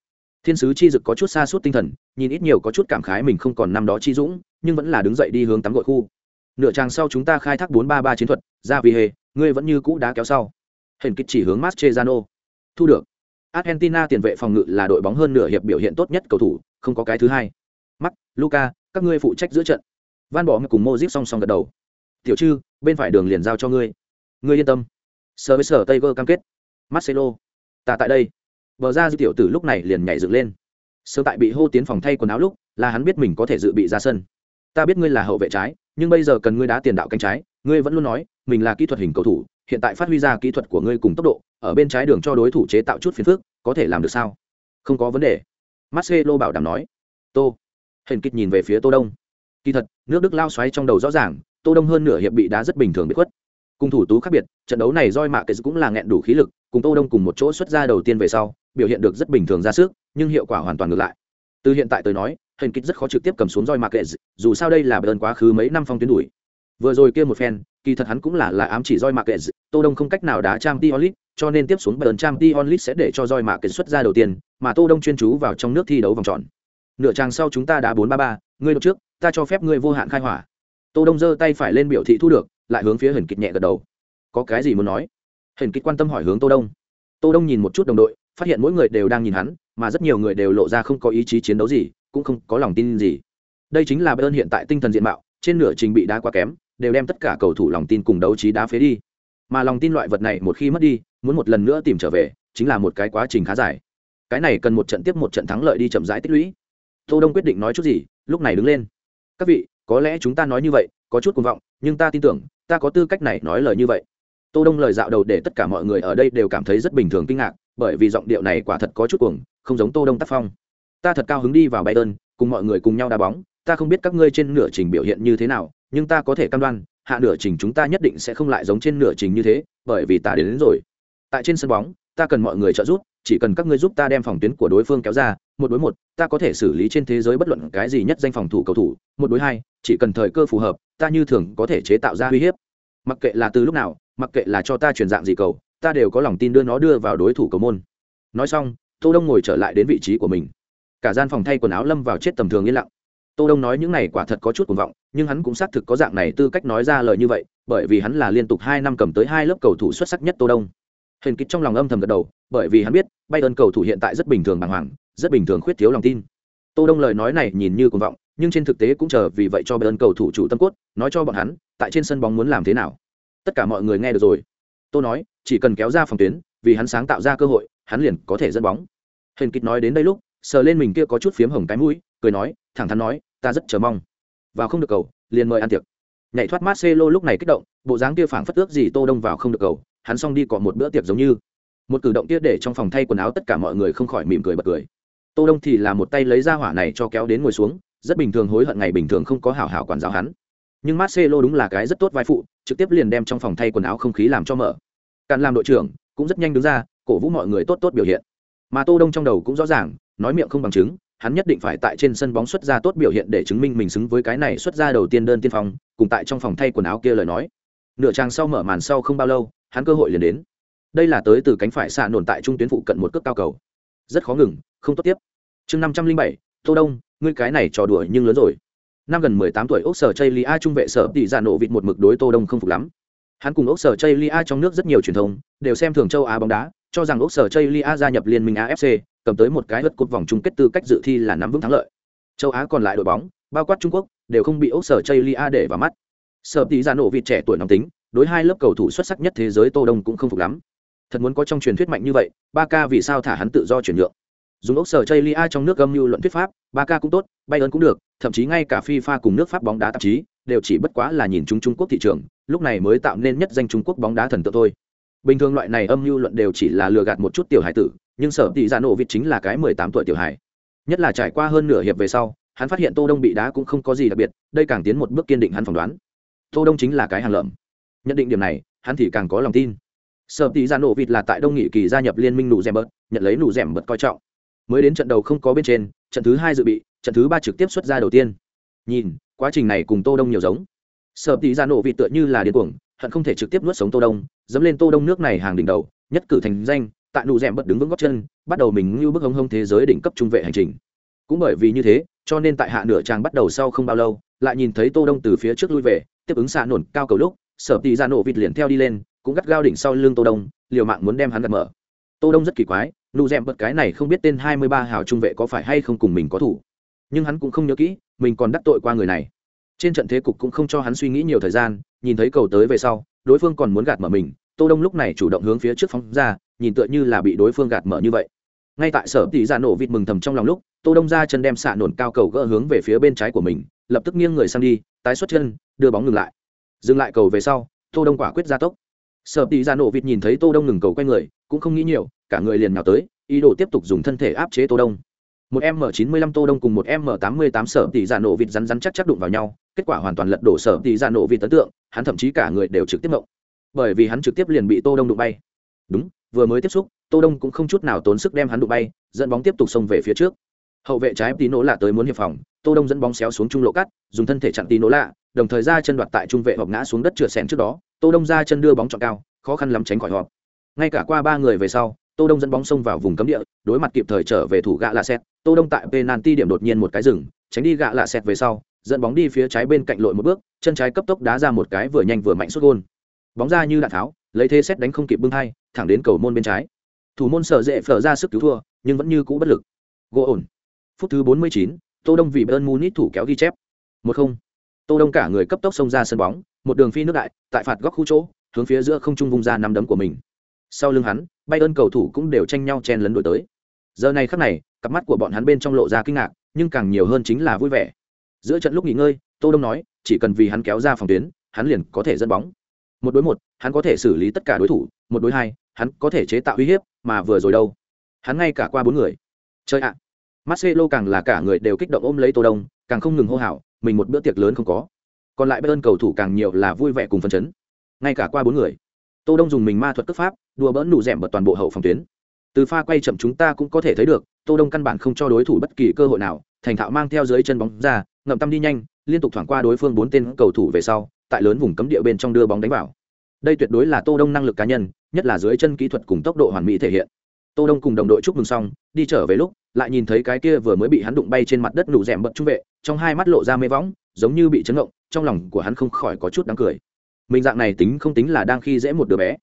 thiên sứ chi dực có chút xa suốt tinh thần, nhìn ít nhiều có chút cảm khái mình không còn năm đó chi dũng, nhưng vẫn là đứng dậy đi hướng tắm gội khu. Nửa tràng sau chúng ta khai thác bốn ba ba chiến thuật, ra vì hề, ngươi vẫn như cũ đá kéo sau. Hình kích chỉ hướng mastrejano thu được. Argentina tiền vệ phòng ngự là đội bóng hơn nửa hiệp biểu hiện tốt nhất cầu thủ, không có cái thứ hai. Mắt luca các ngươi phụ trách giữa trận. Van bỏ cùng mozip song song gật đầu. Tiểu chư bên phải đường liền giao cho ngươi. Ngươi yên tâm. Sờ với sở tây vơ cam kết. Marcelo, ta tại đây bờ ra dư tiểu tử lúc này liền nhảy dựng lên. Sớm tại bị hô tiến phòng thay quần áo lúc, là hắn biết mình có thể dự bị ra sân. Ta biết ngươi là hậu vệ trái, nhưng bây giờ cần ngươi đá tiền đạo cánh trái, ngươi vẫn luôn nói, mình là kỹ thuật hình cầu thủ, hiện tại phát huy ra kỹ thuật của ngươi cùng tốc độ, ở bên trái đường cho đối thủ chế tạo chút phiền phức, có thể làm được sao? Không có vấn đề. Marcelo bảo đảm nói. Tô. Hình kích nhìn về phía tô đông. Kỳ thật, nước đức lao xoáy trong đầu rõ ràng, tô đông hơn nửa hiệp bị đá rất bình thường bị khuất. Cùng thủ tú khác biệt, trận đấu này roi mạ kệ cũng là nghẹn đủ khí lực, cùng tô đông cùng một chỗ xuất ra đầu tiên về sau biểu hiện được rất bình thường ra sức, nhưng hiệu quả hoàn toàn ngược lại. Từ hiện tại tới nói hình kích rất khó trực tiếp cầm xuống roi market kệ dù sao đây là bơn quá khứ mấy năm phong tuyến đuổi. Vừa rồi kia một phen, kỳ thật hắn cũng là là ám chỉ roi market kệ tô đông không cách nào đá trang t onlit cho nên tiếp xuống bơn trang t onlit sẽ để cho roi market kệ xuất ra đầu tiên, mà tô đông chuyên chú vào trong nước thi đấu vòng tròn. Nửa trang sau chúng ta đá bốn ba ba, ngươi đ trước, ta cho phép ngươi vô hạn khai hỏa. Tô đông giơ tay phải lên biểu thị thu được, lại hướng phía hình kịch nhẹ gật đầu. Có cái gì muốn nói? Hình kịch quan tâm hỏi hướng tô đông. Tô đông nhìn một chút đồng đội phát hiện mỗi người đều đang nhìn hắn, mà rất nhiều người đều lộ ra không có ý chí chiến đấu gì, cũng không có lòng tin gì. Đây chính là bayern hiện tại tinh thần diện mạo, trên nửa trình bị đá quá kém, đều đem tất cả cầu thủ lòng tin cùng đấu trí đá phế đi. Mà lòng tin loại vật này một khi mất đi, muốn một lần nữa tìm trở về, chính là một cái quá trình khá dài. Cái này cần một trận tiếp một trận thắng lợi đi chậm rãi tích lũy. Tô đông quyết định nói chút gì, lúc này đứng lên. Các vị, có lẽ chúng ta nói như vậy, có chút cuồng vọng, nhưng ta tin tưởng, ta có tư cách này nói lời như vậy. Tô đông lời dạo đầu để tất cả mọi người ở đây đều cảm thấy rất bình thường kinh ngạc bởi vì giọng điệu này quả thật có chút cuồng không giống tô đông tác phong. Ta thật cao hứng đi vào bayern cùng mọi người cùng nhau đá bóng ta không biết các ngươi trên nửa trình biểu hiện như thế nào nhưng ta có thể cam đoan hạ nửa trình chúng ta nhất định sẽ không lại giống trên nửa trình như thế bởi vì ta đến, đến rồi. Tại trên sân bóng ta cần mọi người trợ giúp chỉ cần các ngươi giúp ta đem phòng tuyến của đối phương kéo ra một đối một ta có thể xử lý trên thế giới bất luận cái gì nhất danh phòng thủ cầu thủ một đối hai chỉ cần thời cơ phù hợp ta như thường có thể chế tạo ra uy hiếp. Mặc kệ là từ lúc nào mặc kệ là cho ta truyền dạng gì cầu ta đều có lòng tin đưa nó đưa vào đối thủ cầu môn. Nói xong, tô đông ngồi trở lại đến vị trí của mình. Cả gian phòng thay quần áo lâm vào chết tầm thường yên lặng. Tô đông nói những này quả thật có chút cuồng vọng, nhưng hắn cũng xác thực có dạng này tư cách nói ra lời như vậy, bởi vì hắn là liên tục hai năm cầm tới hai lớp cầu thủ xuất sắc nhất tô đông. Hình kích trong lòng âm thầm gật đầu, bởi vì hắn biết bay ơn cầu thủ hiện tại rất bình thường bàng hoàng, rất bình thường khuyết thiếu lòng tin. Tô đông lời nói này nhìn như cuồng vọng, nhưng trên thực tế cũng chờ vì vậy cho bay ơn cầu thủ chủ tâm cốt, nói cho bọn hắn, tại trên sân bóng muốn làm thế nào. Tất cả mọi người nghe được rồi. Tô nói chỉ cần kéo ra phòng tuyến, vì hắn sáng tạo ra cơ hội, hắn liền có thể dẫn bóng. Huyền kịch nói đến đây lúc, sờ lên mình kia có chút phiếm hồng cái mũi, cười nói, thẳng thắn nói, ta rất chờ mong. Vào không được cầu, liền mời ăn tiệc. Nhảy thoát Marcelo lúc này kích động, bộ dáng kia phảng phất ước gì tô đông vào không được cầu, hắn xong đi cọ một bữa tiệc giống như. Một cử động kia để trong phòng thay quần áo tất cả mọi người không khỏi mỉm cười bật cười. Tô đông thì là một tay lấy ra hỏa này cho kéo đến ngồi xuống, rất bình thường hối hận ngày bình thường không có hảo hảo quản giáo hắn. Nhưng Marcelo đúng là cái rất tốt vai phụ, trực tiếp liền đem trong phòng thay quần áo không khí làm cho mở càn làm đội trưởng cũng rất nhanh đứng ra, cổ vũ mọi người tốt tốt biểu hiện. Mà tô đông trong đầu cũng rõ ràng, nói miệng không bằng chứng, hắn nhất định phải tại trên sân bóng xuất ra tốt biểu hiện để chứng minh mình xứng với cái này xuất ra đầu tiên đơn tiên phong, cùng tại trong phòng thay quần áo kia lời nói. Nửa trang sau mở màn sau không bao lâu, hắn cơ hội liền đến. Đây là tới từ cánh phải xạ nổn tại trung tuyến phụ cận một cước cao cầu. Rất khó ngừng, không tốt tiếp. Chương năm trăm linh bảy, tô đông, ngươi cái này trò đùa nhưng lớn rồi. Năm gần mười tám tuổi ốc sở chây lia trung vệ sở tỷ dạ giả nổ vịt một mực đối tô đông không phục lắm hắn cùng ốc sở chây lia trong nước rất nhiều truyền thông đều xem thường châu á bóng đá, cho rằng ốc sở chây lia gia nhập liên minh afc cầm tới một cái lượt cột vòng chung kết tư cách dự thi là nắm vững thắng lợi. Châu á còn lại đội bóng, bao quát trung quốc, đều không bị ốc sở chây lia để vào mắt. Sở tỷ ra nổ vịt trẻ tuổi nóng tính, đối hai lớp cầu thủ xuất sắc nhất thế giới tô đông cũng không phục lắm. Thật muốn có trong truyền thuyết mạnh như vậy ba ca vì sao thả hắn tự do chuyển nhượng? Dùng ốc sở chây lia trong nước âm mưu luận thuyết pháp ba ca cũng tốt bay ơn cũng được, thậm chí ngay cả fifa cùng nước pháp bóng đá tạp chí đều chỉ bất quá là nhìn chúng trung quốc thị trường, lúc này mới tạo nên nhất danh trung quốc bóng đá thần tượng thôi. Bình thường loại này âm mưu luận đều chỉ là lừa gạt một chút tiểu hải tử, nhưng sở tỷ dạ giả nổ vịt chính là cái mười tám tuổi tiểu hải nhất là trải qua hơn nửa hiệp về sau, hắn phát hiện tô đông bị đá cũng không có gì đặc biệt, đây càng tiến một bước kiên định hắn phỏng đoán. Tô đông chính là cái hàng lợm. Nhận định điểm này, hắn thì càng có lòng tin. Sở tỷ dạ giả nổ vịt là tại đông nghị kỳ gia nhập liên minh nụ rèm bớt, nhận lấy nụ rèm bớt coi trọng. Mới đến trận đầu không có bên trên, trận thứ hai dự bị, trận thứ ba trực tiếp xuất ra đầu tiên. Nhìn quá trình này cùng tô đông nhiều giống. Sợ tỷ dạ ra nổ vị tựa như là điên cuồng, hận không thể trực tiếp nuốt sống tô đông, dẫm lên tô đông nước này hàng đỉnh đầu, nhất cử thành danh, tại nụ rèm bớt đứng vững góc chân, bắt đầu mình như bước hống hông thế giới đỉnh cấp trung vệ hành trình. Cũng bởi vì như thế, cho nên tại hạ nửa trang bắt đầu sau không bao lâu, lại nhìn thấy tô đông từ phía trước lui về, tiếp ứng xạ nổn cao cầu lúc, sở tỷ dạ ra nổ vịt liền theo đi lên, cũng gắt gao đỉnh sau lưng tô đông, liều mạng muốn đem hắn gạt mở. Tô đông rất kỳ quái, nụ rèm bật cái này không biết tên hai mươi ba hào trung vệ có phải hay không cùng mình có thủ nhưng hắn cũng không nhớ kỹ, mình còn đắc tội qua người này. Trên trận thế cục cũng không cho hắn suy nghĩ nhiều thời gian, nhìn thấy cầu tới về sau, đối phương còn muốn gạt mở mình, tô đông lúc này chủ động hướng phía trước phóng ra, nhìn tựa như là bị đối phương gạt mở như vậy. Ngay tại sở tỷ ra nổ vịt mừng thầm trong lòng lúc, tô đông ra chân đem xạ nổn cao cầu gỡ hướng về phía bên trái của mình, lập tức nghiêng người sang đi, tái xuất chân, đưa bóng ngừng lại. Dừng lại cầu về sau, tô đông quả quyết ra tốc. Sở tỷ ra nổ vịt nhìn thấy tô đông ngừng cầu quay người, cũng không nghĩ nhiều, cả người liền nhào tới, ý đồ tiếp tục dùng thân thể áp chế tô đông một m chín mươi lăm tô đông cùng một m tám mươi tám sở tỷ dạ giả nổ vịt rắn rắn chắc chắc đụng vào nhau, kết quả hoàn toàn lật đổ sở tỷ dạ giả nổ vịt ấn tượng, hắn thậm chí cả người đều trực tiếp động bởi vì hắn trực tiếp liền bị tô đông đụng bay. Đúng, vừa mới tiếp xúc, tô đông cũng không chút nào tốn sức đem hắn đụng bay, dẫn bóng tiếp tục xông về phía trước. Hậu vệ trái tí nổ lạ tới muốn hiệp phòng, tô đông dẫn bóng xéo xuống trung lộ cắt, dùng thân thể chặn tí nổ lạ, đồng thời ra chân đoạt tại trung vệ hoặc ngã xuống đất chừa sèn trước đó. Tô đông ra chân đưa bóng chọn cao, khó khăn lắm tránh khỏi họp. Ngay cả qua ba người về sau tô đông dẫn bóng xông vào vùng cấm địa đối mặt kịp thời trở về thủ gạ lạ xét tô đông tại penalty điểm đột nhiên một cái dừng, tránh đi gạ lạ xét về sau dẫn bóng đi phía trái bên cạnh lội một bước chân trái cấp tốc đá ra một cái vừa nhanh vừa mạnh xuất gôn. Bóng ra như đạn tháo lấy thế xét đánh không kịp bưng hai thẳng đến cầu môn bên trái. Thủ môn sở dễ phở ra sức cứu thua nhưng vẫn như cũ bất lực. Gỗ ổn. Phút thứ 49, tô đông vì bern munich thủ kéo ghi chép. một không. Tô đông cả người cấp tốc xông ra sân bóng một đường phi nước đại tại phạt góc khu chỗ hướng phía giữa không trung vung ra năm đấm của mình. Sau lưng hắn bay ơn cầu thủ cũng đều tranh nhau chen lấn đổi tới. Giờ này khắc này cặp mắt của bọn hắn bên trong lộ ra kinh ngạc nhưng càng nhiều hơn chính là vui vẻ. Giữa trận lúc nghỉ ngơi tô đông nói chỉ cần vì hắn kéo ra phòng tuyến hắn liền có thể dẫn bóng. Một đối một hắn có thể xử lý tất cả đối thủ một đối hai hắn có thể chế tạo uy hiếp mà vừa rồi đâu? Hắn ngay cả qua bốn người. Chơi ạ! Marcelo càng là cả người đều kích động ôm lấy Tô Đông, càng không ngừng hô hào, mình một bữa tiệc lớn không có. Còn lại bên cầu thủ càng nhiều là vui vẻ cùng phấn chấn. Ngay cả qua bốn người, Tô Đông dùng mình ma thuật cấp pháp, đùa bỡn nụ rèm bật toàn bộ hậu phòng tuyến. Từ pha quay chậm chúng ta cũng có thể thấy được, Tô Đông căn bản không cho đối thủ bất kỳ cơ hội nào, thành thạo mang theo dưới chân bóng ra, ngậm tâm đi nhanh, liên tục thoảng qua đối phương bốn tên cầu thủ về sau, tại lớn vùng cấm địa bên trong đưa bóng đánh vào. Đây tuyệt đối là Tô Đông năng lực cá nhân, nhất là dưới chân kỹ thuật cùng tốc độ hoàn mỹ thể hiện. Tô Đông cùng đồng đội chúc mừng xong, đi trở về lúc, lại nhìn thấy cái kia vừa mới bị hắn đụng bay trên mặt đất nụ rèm bật trung vệ trong hai mắt lộ ra mê võng giống như bị chấn động trong lòng của hắn không khỏi có chút đáng cười mình dạng này tính không tính là đang khi dễ một đứa bé.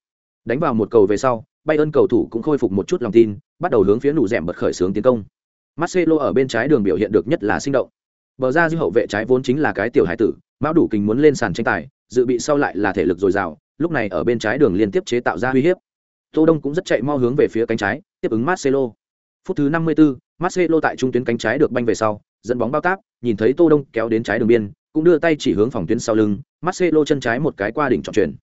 Đánh vào một cầu về sau bay ơn cầu thủ cũng khôi phục một chút lòng tin bắt đầu hướng phía nụ rèm bật khởi xướng tiến công. Marcelo ở bên trái đường biểu hiện được nhất là sinh động. Bờ ra dư hậu vệ trái vốn chính là cái tiểu hải tử mão đủ kình muốn lên sàn tranh tài dự bị sau lại là thể lực dồi dào lúc này ở bên trái đường liên tiếp chế tạo ra uy hiếp. Tô đông cũng rất chạy mo hướng về phía cánh trái tiếp ứng marcelo. Phút thứ 54, Marcelo tại trung tuyến cánh trái được banh về sau, dẫn bóng bao táp, nhìn thấy Tô Đông kéo đến trái đường biên, cũng đưa tay chỉ hướng phòng tuyến sau lưng, Marcelo chân trái một cái qua đỉnh trọng truyền.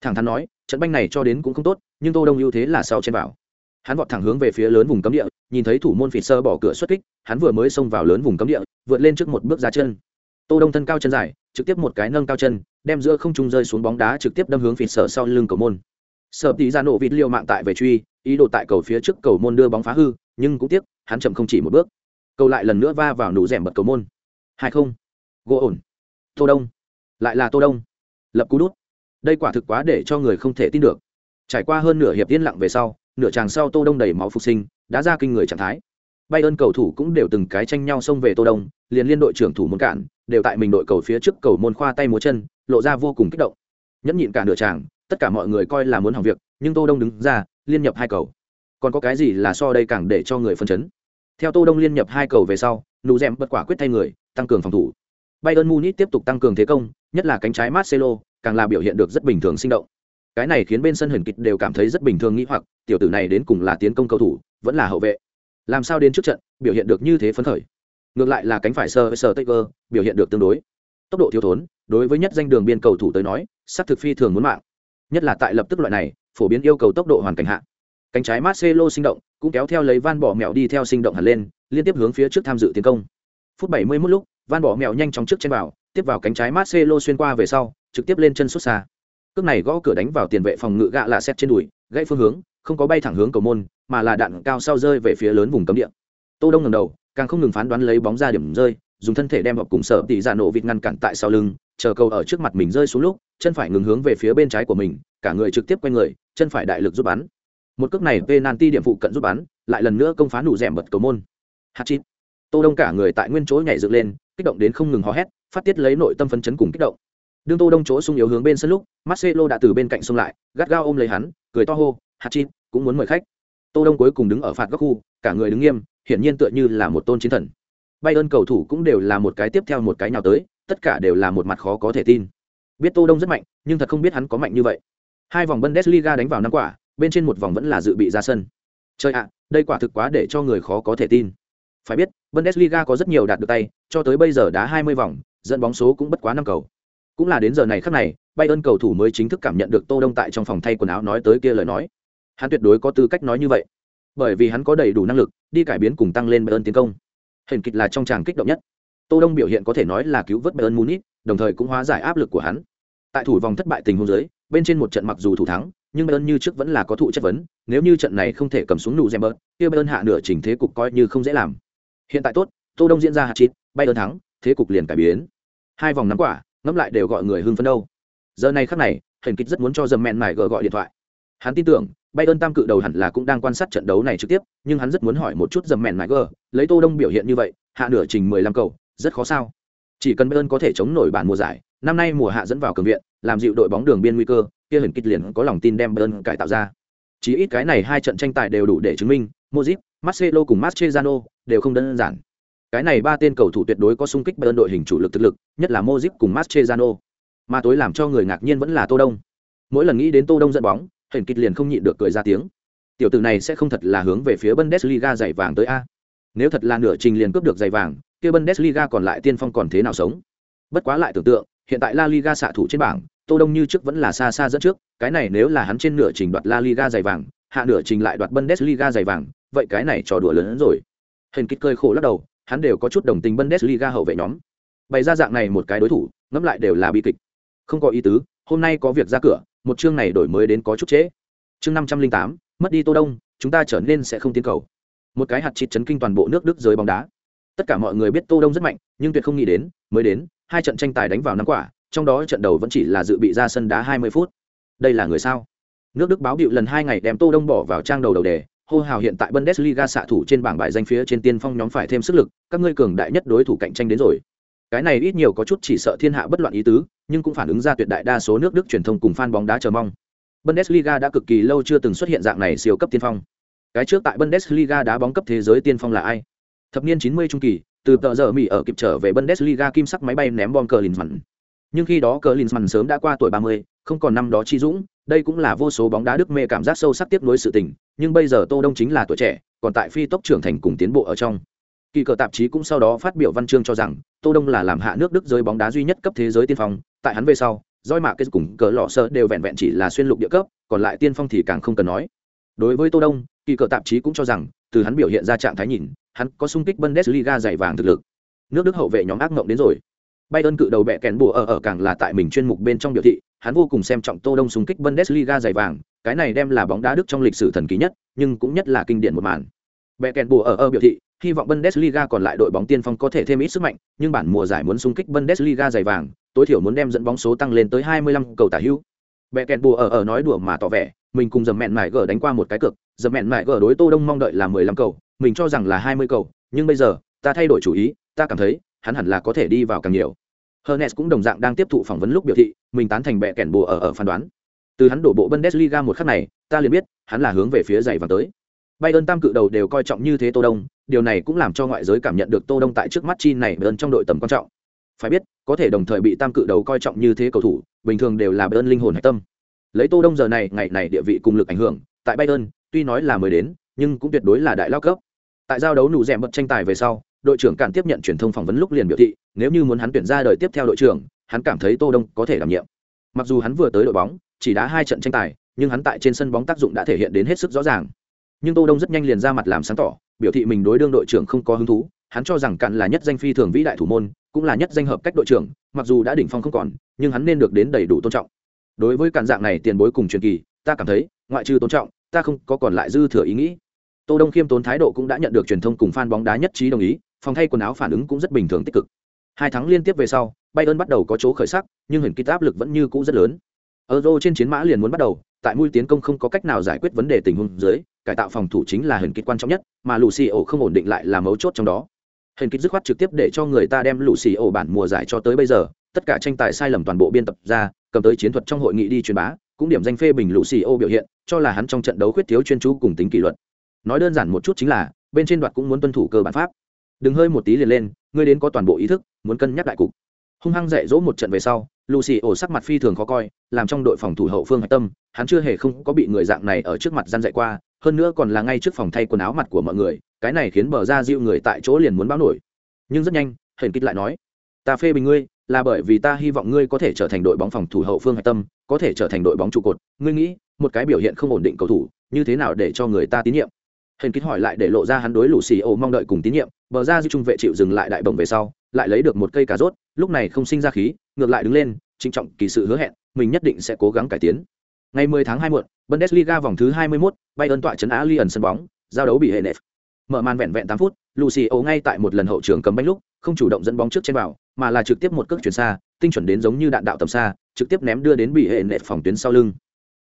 Thẳng thắn nói, trận banh này cho đến cũng không tốt, nhưng Tô Đông ưu thế là sau trên vào. Hắn vọt thẳng hướng về phía lớn vùng cấm địa, nhìn thấy thủ môn phỉ sơ bỏ cửa xuất kích, hắn vừa mới xông vào lớn vùng cấm địa, vượt lên trước một bước ra chân. Tô Đông thân cao chân dài, trực tiếp một cái nâng cao chân, đem giữa không trung rơi xuống bóng đá trực tiếp đâm hướng phỉ sơ sau lưng cầu môn. Sở tỷ ra nổ vịt liều mạng tại về truy, ý đồ tại cầu phía trước cầu môn đưa bóng phá hư, nhưng cũng tiếc hắn chậm không chỉ một bước cầu lại lần nữa va vào nụ rèm bật cầu môn hai không gỗ ổn tô đông. Lại là tô đông. Lập cú đút. Đây quả thực quá để cho người không thể tin được. Trải qua hơn nửa hiệp yên lặng về sau, nửa chàng sau tô đông đầy máu phục sinh, đã ra kinh người trạng thái. Bay ơn cầu thủ cũng đều từng cái tranh nhau xông về tô đông, liền liên đội trưởng thủ môn cản, đều tại mình đội cầu phía trước cầu môn khoa tay múa chân, lộ ra vô cùng kích động. Nhẫn nhịn cả nửa chàng, tất cả mọi người coi là muốn hỏng việc, nhưng tô đông đứng ra, liên nhập hai cầu. Còn có cái gì là so đây càng để cho người phân chấn? Theo tô đông liên nhập hai cầu về sau, nụ rèm bất quả quyết thay người, tăng cường phòng thủ bayern munich tiếp tục tăng cường thế công nhất là cánh trái marcelo càng là biểu hiện được rất bình thường sinh động. Cái này khiến bên sân hẩn kịch đều cảm thấy rất bình thường nghĩ hoặc tiểu tử này đến cùng là tiến công cầu thủ vẫn là hậu vệ. Làm sao đến trước trận biểu hiện được như thế phấn khởi. Ngược lại là cánh phải sơ sơ taker biểu hiện được tương đối. Tốc độ thiếu thốn đối với nhất danh đường biên cầu thủ tới nói sát thực phi thường muốn mạng. Nhất là tại lập tức loại này phổ biến yêu cầu tốc độ hoàn cảnh hạ. Cánh trái Marcelo sinh động, cũng kéo theo lấy van bỏ mèo đi theo sinh động hẳn lên, liên tiếp hướng phía trước tham dự tiến công. phút 71 lúc van bỏ mèo nhanh chóng trước trên vào, tiếp vào cánh trái marcelo xuyên qua về sau, trực tiếp lên chân xuất xa. Cước này gõ cửa đánh vào tiền vệ phòng ngự gạ lạ xét trên đùi, gãy phương hướng, không có bay thẳng hướng cầu môn, mà là đạn cao sau rơi về phía lớn vùng cấm địa. Tô đông ngẩng đầu, càng không ngừng phán đoán lấy bóng ra điểm rơi, dùng thân thể đem vào cùng sở tỷ dạ nổ vịt ngăn cản tại sau lưng, chờ cầu ở trước mặt mình rơi xuống lúc, chân phải ngừng hướng về phía bên trái của mình, cả người trực tiếp quay người, chân phải đại lực giúp bắn. Một cước này penalty điểm phụ cận giúp bắn, lại lần nữa công phá nụ rèm bật cầu môn. Hạt chít tô đông cả người tại nguyên chỗ nhảy dựng lên kích động đến không ngừng hò hét, phát tiết lấy nội tâm phấn chấn cùng kích động. Đương tô đông chỗ sung yếu hướng bên sân lúc, marcelo đã từ bên cạnh xông lại, gắt gao ôm lấy hắn, cười to hô hạt chít cũng muốn mời khách. Tô đông cuối cùng đứng ở phạt góc khu, cả người đứng nghiêm, hiển nhiên tựa như là một tôn chiến thần. Bay ơn cầu thủ cũng đều là một cái tiếp theo một cái nào tới, tất cả đều là một mặt khó có thể tin. Biết tô đông rất mạnh, nhưng thật không biết hắn có mạnh như vậy. Hai vòng bundesliga đánh vào năm quả, bên trên một vòng vẫn là dự bị ra sân. Chơi ạ, đây quả thực quá để cho người khó có thể tin. Phải biết bundesliga có rất nhiều đạt được tay cho tới bây giờ đã 20 vòng dẫn bóng số cũng bất quá năm cầu. Cũng là đến giờ này khắc này bayern cầu thủ mới chính thức cảm nhận được tô đông tại trong phòng thay quần áo nói tới kia lời nói. Hắn tuyệt đối có tư cách nói như vậy. Bởi vì hắn có đầy đủ năng lực đi cải biến cùng tăng lên bayern tiến công. Hình kịch là trong tràng kích động nhất. Tô đông biểu hiện có thể nói là cứu vớt bayern munich đồng thời cũng hóa giải áp lực của hắn. Tại thủ vòng thất bại tình huống dưới bên trên một trận mặc dù thủ thắng nhưng bayern như trước vẫn là có thụ chất vấn nếu như trận này không thể cầm xuống nụ Zember, kia bayern hạ nửa chỉnh thế cục coi như không dễ làm hiện tại tốt, tô đông diễn ra hạt chít ơn thắng, thế cục liền cải biến. Hai vòng nắm quả, ngẫm lại đều gọi người hưng phấn đâu. Giờ này khắc này hình kịch rất muốn cho dầm mẹn mải gờ gọi điện thoại. Hắn tin tưởng, bay ơn tam cự đầu hẳn là cũng đang quan sát trận đấu này trực tiếp, nhưng hắn rất muốn hỏi một chút dầm mẹn mải gờ lấy tô đông biểu hiện như vậy, hạ nửa trình mười lăm cầu, rất khó sao? Chỉ cần bay ơn có thể chống nổi bản mùa giải, năm nay mùa hạ dẫn vào cường viện, làm dịu đội bóng đường biên nguy cơ, kia hình kịch liền có lòng tin đem bay ơn cải tạo ra. Chỉ ít cái này hai trận tranh tài đều đủ để chứng minh mozip Marcelo cùng Mascherano đều không đơn giản cái này ba tên cầu thủ tuyệt đối có sung kích Bayern đội hình chủ lực thực lực, nhất là Modric cùng Mascherano. Mà tối làm cho người ngạc nhiên vẫn là Tô Đông. Mỗi lần nghĩ đến Tô Đông dẫn bóng, Huyền Kịch liền không nhịn được cười ra tiếng. Tiểu tử này sẽ không thật là hướng về phía Bundesliga giày vàng tới a. Nếu thật là nửa trình liền cướp được giày vàng, kia Bundesliga còn lại tiên phong còn thế nào sống? Bất quá lại tưởng tượng, hiện tại La Liga xạ thủ trên bảng, Tô Đông như trước vẫn là xa xa dẫn trước, cái này nếu là hắn trên nửa trình đoạt La Liga giày vàng, hạ nửa trình lại đoạt Bundesliga giày vàng, vậy cái này trò đùa lớn hơn rồi. Hình Kịch cười khổ lắc đầu, hắn đều có chút đồng tình Bundesliga hậu vệ nhóm. Bày ra dạng này một cái đối thủ, ngẫm lại đều là bi kịch. Không có ý tứ, hôm nay có việc ra cửa, một chương này đổi mới đến có chút trễ. Chương năm trăm linh tám, mất đi Tô Đông, chúng ta trở nên sẽ không tiến cầu. Một cái hạt chít chấn kinh toàn bộ nước Đức giới bóng đá. Tất cả mọi người biết Tô Đông rất mạnh, nhưng tuyệt không nghĩ đến, mới đến, hai trận tranh tài đánh vào năm quả, trong đó trận đầu vẫn chỉ là dự bị ra sân đá 20 phút. Đây là người sao? Nước Đức báo điệu lần hai ngày đem Tô Đông bỏ vào trang đầu đầu đề, hô hào hiện tại Bundesliga xạ thủ trên bảng bài danh phía trên tiên phong nhóm phải thêm sức lực, các ngươi cường đại nhất đối thủ cạnh tranh đến rồi. Cái này ít nhiều có chút chỉ sợ thiên hạ bất loạn ý tứ, nhưng cũng phản ứng ra tuyệt đại đa số nước Đức truyền thông cùng fan bóng đá chờ mong. Bundesliga đã cực kỳ lâu chưa từng xuất hiện dạng này siêu cấp tiên phong. Cái trước tại Bundesliga đá bóng cấp thế giới tiên phong là ai? Thập niên 90 trung kỳ, từ tờ giờ Mỹ ở kịp trở về Bundesliga kim sắc máy bay ném bom cờ Klinsmann. Nhưng khi đó cờ Klinsmann sớm đã qua tuổi 30, không còn năm đó chi dũng, đây cũng là vô số bóng đá Đức mê cảm giác sâu sắc tiếp nối sự tình, nhưng bây giờ Tô Đông chính là tuổi trẻ, còn tại phi tốc trưởng thành cùng tiến bộ ở trong. Kỳ cờ tạp chí cũng sau đó phát biểu văn chương cho rằng, Tô Đông là làm hạ nước Đức giới bóng đá duy nhất cấp thế giới tiên phong, tại hắn về sau, roi Mạ Kết cùng cờ lọ sơ đều vẹn vẹn chỉ là xuyên lục địa cấp, còn lại tiên phong thì càng không cần nói. Đối với Tô Đông, kỳ cờ tạp chí cũng cho rằng, từ hắn biểu hiện ra trạng thái nhìn, hắn có sung kích Bundesliga dày vàng thực lực. Nước Đức hậu vệ nhóm ác mộng đến rồi. bay ơn cự đầu bẹ kèn bùa ở ở càng là tại mình chuyên mục bên trong biểu thị, hắn vô cùng xem trọng Tô Đông xung kích Bundesliga giải vàng, cái này đem là bóng đá Đức trong lịch sử thần kỳ nhất, nhưng cũng nhất là kinh điển một màn. Bẻ kèn bùa ở ở biểu thị, hy vọng Bundesliga còn lại đội bóng tiên phong có thể thêm ít sức mạnh, nhưng bản mùa giải muốn xung kích Bundesliga giải vàng, tối thiểu muốn đem dẫn bóng số tăng lên tới 25 cầu tả hữu. Bẻ kèn bùa ở ở nói đùa mà tỏ vẻ, mình cùng dầm mẹn mải gở đánh qua một cái cược, dầm mẹn mải gở đối Tô Đông mong đợi là 15 cầu, mình cho rằng là 20 cầu, nhưng bây giờ, ta thay đổi chủ ý, ta cảm thấy, hắn hẳn là có thể đi vào càng nhiều. Hernes cũng đồng dạng đang tiếp thụ phỏng vấn lúc biểu thị, mình tán thành bẻ kèn bùa ở ở phán đoán. Từ hắn đổ bộ Bundesliga một khắc này, ta liền biết, hắn là hướng về phía dày vàng tới. Bayern tam cự đầu đều coi trọng như thế Tô Đông, điều này cũng làm cho ngoại giới cảm nhận được Tô Đông tại trước mắt chi này Bayern trong đội tầm quan trọng. Phải biết, có thể đồng thời bị tam cự đầu coi trọng như thế cầu thủ, bình thường đều là Bayern linh hồn hải tâm. Lấy Tô Đông giờ này, ngày này địa vị cùng lực ảnh hưởng, tại Bayern, tuy nói là mới đến, nhưng cũng tuyệt đối là đại lao cấp. Tại giao đấu nụ rèm bật tranh tài về sau, đội trưởng cản tiếp nhận truyền thông phỏng vấn lúc liền biểu thị, nếu như muốn hắn tuyển ra đời tiếp theo đội trưởng, hắn cảm thấy Tô Đông có thể đảm nhiệm. Mặc dù hắn vừa tới đội bóng, chỉ đá hai trận tranh tài, nhưng hắn tại trên sân bóng tác dụng đã thể hiện đến hết sức rõ ràng. Nhưng Tô Đông rất nhanh liền ra mặt làm sáng tỏ, biểu thị mình đối đương đội trưởng không có hứng thú, hắn cho rằng cạn là nhất danh phi thường vĩ đại thủ môn cũng là nhất danh hợp cách đội trưởng mặc dù đã đỉnh phong không còn nhưng hắn nên được đến đầy đủ tôn trọng đối với cạn dạng này tiền bối cùng truyền kỳ ta cảm thấy ngoại trừ tôn trọng ta không có còn lại dư thừa ý nghĩ tô đông khiêm tốn thái độ cũng đã nhận được truyền thông cùng fan bóng đá nhất trí đồng ý phòng thay quần áo phản ứng cũng rất bình thường tích cực. Hai tháng liên tiếp về sau bayern bắt đầu có chỗ khởi sắc, nhưng hình kích áp lực vẫn như cũ rất lớn. Euro trên chiến mã liền muốn bắt đầu, tại mũi tiến công không có cách nào giải quyết vấn đề tình huống dưới, cải tạo phòng thủ chính là hình kích quan trọng nhất, mà Lucio không ổn định lại là mấu chốt trong đó. Hình kích dứt khoát trực tiếp để cho người ta đem Lucio bản mùa giải cho tới bây giờ, tất cả tranh tài sai lầm toàn bộ biên tập ra, cầm tới chiến thuật trong hội nghị đi truyền bá, cũng điểm danh phê bình Lucio biểu hiện, cho là hắn trong trận đấu khuyết thiếu chuyên chú cùng tính kỷ luật. Nói đơn giản một chút chính là, bên trên đoạt cũng muốn tuân thủ cơ bản pháp đừng hơi một tí liền lên, ngươi đến có toàn bộ ý thức, muốn cân nhắc đại cục. Hung hăng dạy dỗ một trận về sau, lucy ổ sắc mặt phi thường khó coi, làm trong đội phòng thủ hậu phương hạch tâm, hắn chưa hề không có bị người dạng này ở trước mặt gian dạy qua, hơn nữa còn là ngay trước phòng thay quần áo mặt của mọi người, cái này khiến bờ ra dịu người tại chỗ liền muốn báo nổi. Nhưng rất nhanh, hển kích lại nói, ta phê bình ngươi, là bởi vì ta hy vọng ngươi có thể trở thành đội bóng phòng thủ hậu phương hạch tâm, có thể trở thành đội bóng trụ cột. Ngươi nghĩ, một cái biểu hiện không ổn định cầu thủ, như thế nào để cho người ta tín nhiệm? Hình kích hỏi lại để lộ ra hắn đối lũ xì ô mong đợi cùng tín nhiệm bờ ra dư trung vệ chịu dừng lại đại bồng về sau lại lấy được một cây cà rốt lúc này không sinh ra khí ngược lại đứng lên trịnh trọng kỳ sự hứa hẹn mình nhất định sẽ cố gắng cải tiến. Ngày 10 tháng 2 muộn bundesliga vòng thứ 21, bayern tọa trấn á lion sân bóng giao đấu bị hệ nệp mở màn vẹn vẹn 8 phút lucio ngay tại một lần hậu trường cầm bánh lúc không chủ động dẫn bóng trước trên vào mà là trực tiếp một cước chuyển xa tinh chuẩn đến giống như đạn đạo tầm xa trực tiếp ném đưa đến bị hệ nệp phòng tuyến sau lưng.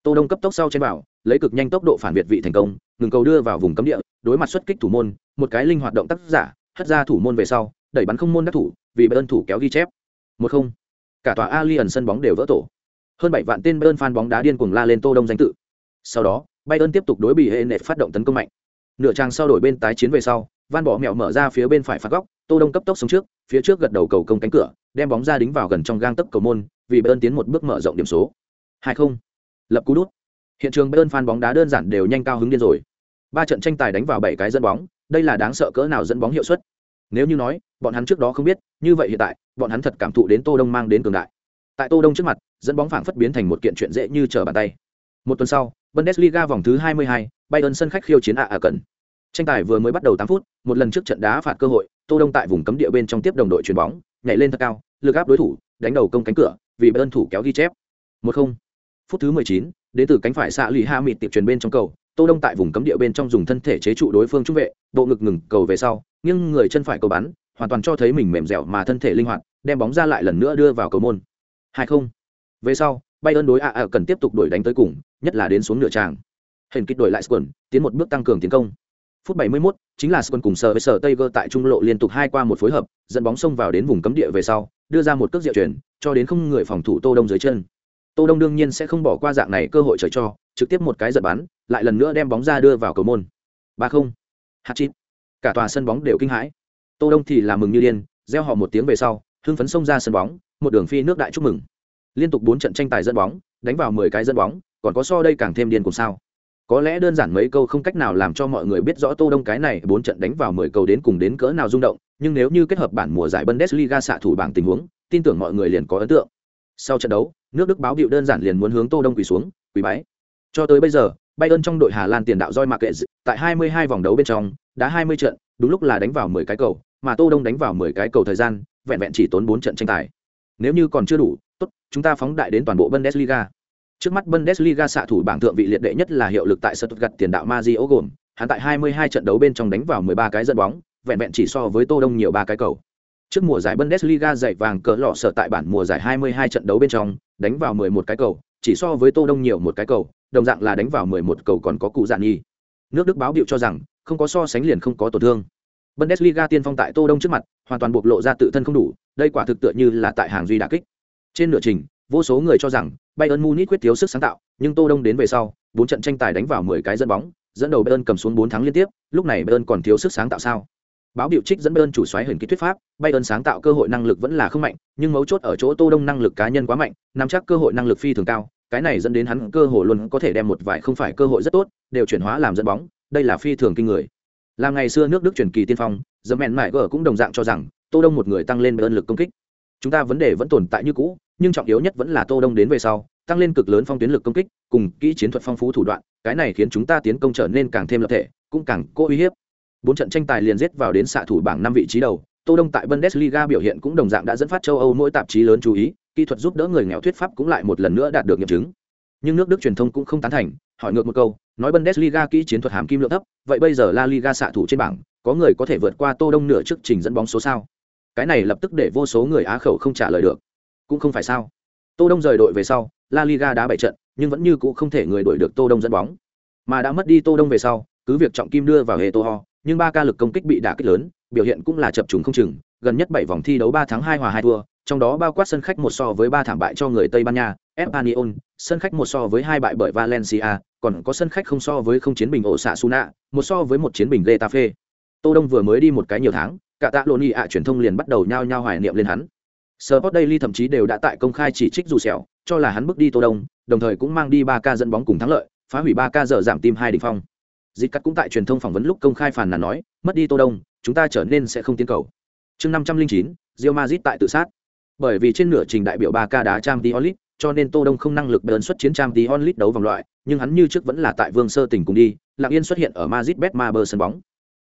Tô đông cấp tốc sau trên vào lấy cực nhanh tốc độ phản việt vị thành công, ngừng cầu đưa vào vùng cấm địa, đối mặt xuất kích thủ môn, một cái linh hoạt động tác giả, hất ra thủ môn về sau, đẩy bắn không môn đắc thủ, vì bayern thủ kéo ghi chép. Một không. Cả tòa alien sân bóng đều vỡ tổ. Hơn bảy vạn tên bayern fan bóng đá điên cuồng la lên tô đông danh tự. Sau đó, bayern tiếp tục đối bị hệ nệ phát động tấn công mạnh. Nửa trang sau đổi bên tái chiến về sau, van bỏ mẹo mở ra phía bên phải phạt góc, tô đông cấp tốc xuống trước, phía trước gật đầu cầu công cánh cửa, đem bóng ra đính vào gần trong gang tấc cầu môn, vì bayern tiến một bước mở rộng điểm số. Hai không. Lập cú đút hiện trường bayern fan bóng đá đơn giản đều nhanh cao hứng điên rồi. Ba trận tranh tài đánh vào bảy cái dẫn bóng đây là đáng sợ cỡ nào dẫn bóng hiệu suất? Nếu như nói bọn hắn trước đó không biết như vậy hiện tại bọn hắn thật cảm thụ đến tô đông mang đến cường đại. Tại tô đông trước mặt dẫn bóng phảng phất biến thành một kiện chuyện dễ như trở bàn tay. Một tuần sau bundesliga vòng thứ 22, bayern sân khách khiêu chiến Aa à cần. Tranh tài vừa mới bắt đầu 8 phút một lần trước trận đá phạt cơ hội tô đông tại vùng cấm địa bên trong tiếp đồng đội chuyền bóng nhảy lên thật cao lực áp đối thủ đánh đầu công cánh cửa vì bayern thủ kéo ghi chép. Một không. Phút thứ 19, đến từ cánh phải xạ lì ha mịt tiệp truyền bên trong cầu tô đông tại vùng cấm địa bên trong dùng thân thể chế trụ đối phương trung vệ bộ ngực ngừng cầu về sau nghiêng người chân phải cầu bắn hoàn toàn cho thấy mình mềm dẻo mà thân thể linh hoạt đem bóng ra lại lần nữa đưa vào cầu môn. Hai không. Về sau bay ơn đối ạ à cần tiếp tục đuổi đánh tới cùng nhất là đến xuống nửa tràng. Hình kích đổi lại Spurs, tiến một bước tăng cường tiến công. Phút 71, chính là Spurs cùng sở với sở gơ tại trung lộ liên tục hai qua một phối hợp dẫn bóng xông vào đến vùng cấm địa về sau đưa ra một cước diệu chuyển cho đến không người phòng thủ tô đông dưới chân tô đông đương nhiên sẽ không bỏ qua dạng này cơ hội trời cho, trực tiếp một cái giật bắn, lại lần nữa đem bóng ra đưa vào cầu môn. Ba không. Hạt chít cả tòa sân bóng đều kinh hãi. Tô đông thì làm mừng như điên reo họ một tiếng về sau, hưng phấn xông ra sân bóng, một đường phi nước đại chúc mừng. Liên tục bốn trận tranh tài dẫn bóng, đánh vào mười cái dẫn bóng, còn có so đây càng thêm điên cùng sao. Có lẽ đơn giản mấy câu không cách nào làm cho mọi người biết rõ tô đông cái này bốn trận đánh vào mười cầu đến cùng đến cỡ nào rung động, nhưng nếu như kết hợp bản mùa giải bundesliga xạ thủ bảng tình huống, tin tưởng mọi người liền có ấn tượng. Sau trận đấu nước đức báo hiệu đơn giản liền muốn hướng tô đông quỳ xuống quỳ bái. Cho tới bây giờ bayern trong đội hà lan tiền đạo roi mạc kệ tại 22 vòng đấu bên trong đã 20 trận đúng lúc là đánh vào 10 cái cầu mà tô đông đánh vào 10 cái cầu thời gian vẹn vẹn chỉ tốn 4 trận tranh tài. Nếu như còn chưa đủ tốt chúng ta phóng đại đến toàn bộ bundesliga. Trước mắt bundesliga xạ thủ bảng thượng vị liệt đệ nhất là hiệu lực tại stuttgart tiền đạo Mario gồm hắn tại 22 trận đấu bên trong đánh vào 13 cái dẫn bóng vẹn vẹn chỉ so với tô đông nhiều ba cái cầu. Trước mùa giải Bundesliga giải vàng cỡ lọ sở tại bản mùa giải 22 trận đấu bên trong, đánh vào 11 cái cầu, chỉ so với Tô Đông nhiều một cái cầu, đồng dạng là đánh vào 11 cầu còn có cụ dạn nhi. Nước Đức báo biểu cho rằng, không có so sánh liền không có tổn thương. Bundesliga tiên phong tại Tô Đông trước mặt, hoàn toàn bộc lộ ra tự thân không đủ, đây quả thực tựa như là tại hàng duy đả kích. Trên nửa trình, vô số người cho rằng Bayern Munich quyết thiếu sức sáng tạo, nhưng Tô Đông đến về sau, bốn trận tranh tài đánh vào 10 cái dẫn bóng, dẫn đầu Bayern cầm xuống 4 thắng liên tiếp, lúc này Bayern còn thiếu sức sáng tạo sao? Báo biểu trích dẫn bayern chủ xoáy huyền kỹ thuyết pháp, bayern sáng tạo cơ hội năng lực vẫn là không mạnh, nhưng mấu chốt ở chỗ tô đông năng lực cá nhân quá mạnh, nắm chắc cơ hội năng lực phi thường cao, cái này dẫn đến hắn cơ hội luôn có thể đem một vài không phải cơ hội rất tốt, đều chuyển hóa làm dẫn bóng, đây là phi thường kinh người. Làm ngày xưa nước đức truyền kỳ tiên phong dấm mẹn mải gờ cũng đồng dạng cho rằng, tô đông một người tăng lên bayern lực công kích. Chúng ta vấn đề vẫn tồn tại như cũ, nhưng trọng yếu nhất vẫn là tô đông đến về sau, tăng lên cực lớn phong tuyến lực công kích, cùng kỹ chiến thuật phong phú thủ đoạn, cái này khiến chúng ta tiến công trở nên càng thêm lập thể, cũng càng cố uy hiếp. Bốn trận tranh tài liền giết vào đến xạ thủ bảng năm vị trí đầu, Tô Đông tại Bundesliga biểu hiện cũng đồng dạng đã dẫn phát châu Âu mỗi tạp chí lớn chú ý, kỹ thuật giúp đỡ người nghèo thuyết pháp cũng lại một lần nữa đạt được nghiệm chứng. Nhưng nước Đức truyền thông cũng không tán thành, hỏi ngược một câu, nói Bundesliga kỹ chiến thuật hàm kim lượng thấp, vậy bây giờ La Liga xạ thủ trên bảng, có người có thể vượt qua Tô Đông nửa trước trình dẫn bóng số sao? Cái này lập tức để vô số người á khẩu không trả lời được. Cũng không phải sao? Tô Đông rời đội về sau, La Liga đá bảy trận, nhưng vẫn như cũ không thể người đuổi được Tô Đông dẫn bóng. Mà đã mất đi Tô Đông về sau, cứ việc trọng kim đưa vào hệ Tô Ho, nhưng ba ca lực công kích bị đả kích lớn, biểu hiện cũng là chập trùng không chừng, gần nhất bảy vòng thi đấu ba tháng hai hòa hai thua, trong đó bao quát sân khách một so với ba thảm bại cho người Tây Ban Nha, Espanyol, sân khách một so với hai bại bởi Valencia, còn có sân khách không so với không chiến bình ổ xạ Suna, một so với một chiến bình Getafe. Tô Đông vừa mới đi một cái nhiều tháng, cả tạ lộn ạ truyền thông liền bắt đầu nhao nhao hoài niệm lên hắn. Sport Daily thậm chí đều đã tại công khai chỉ trích dù sẹo, cho là hắn bước đi Tô Đông, đồng thời cũng mang đi ba ca dẫn bóng cùng thắng lợi, phá hủy ba ca giờ giảm tim hai đỉnh phong. Dịch cắt cũng tại truyền thông phỏng vấn lúc công khai phản nàn nói, mất đi Tô Đông, chúng ta trở nên sẽ không tiến cầu. Chương 509, Real Madrid tại tự sát. Bởi vì trên nửa trình đại biểu ba ca đá Champions League, cho nên Tô Đông không năng lực bền xuất chiến Champions League đấu vòng loại, nhưng hắn như trước vẫn là tại Vương Sơ tỉnh cùng đi, Lạc Yên xuất hiện ở Madrid Betmaber sân bóng.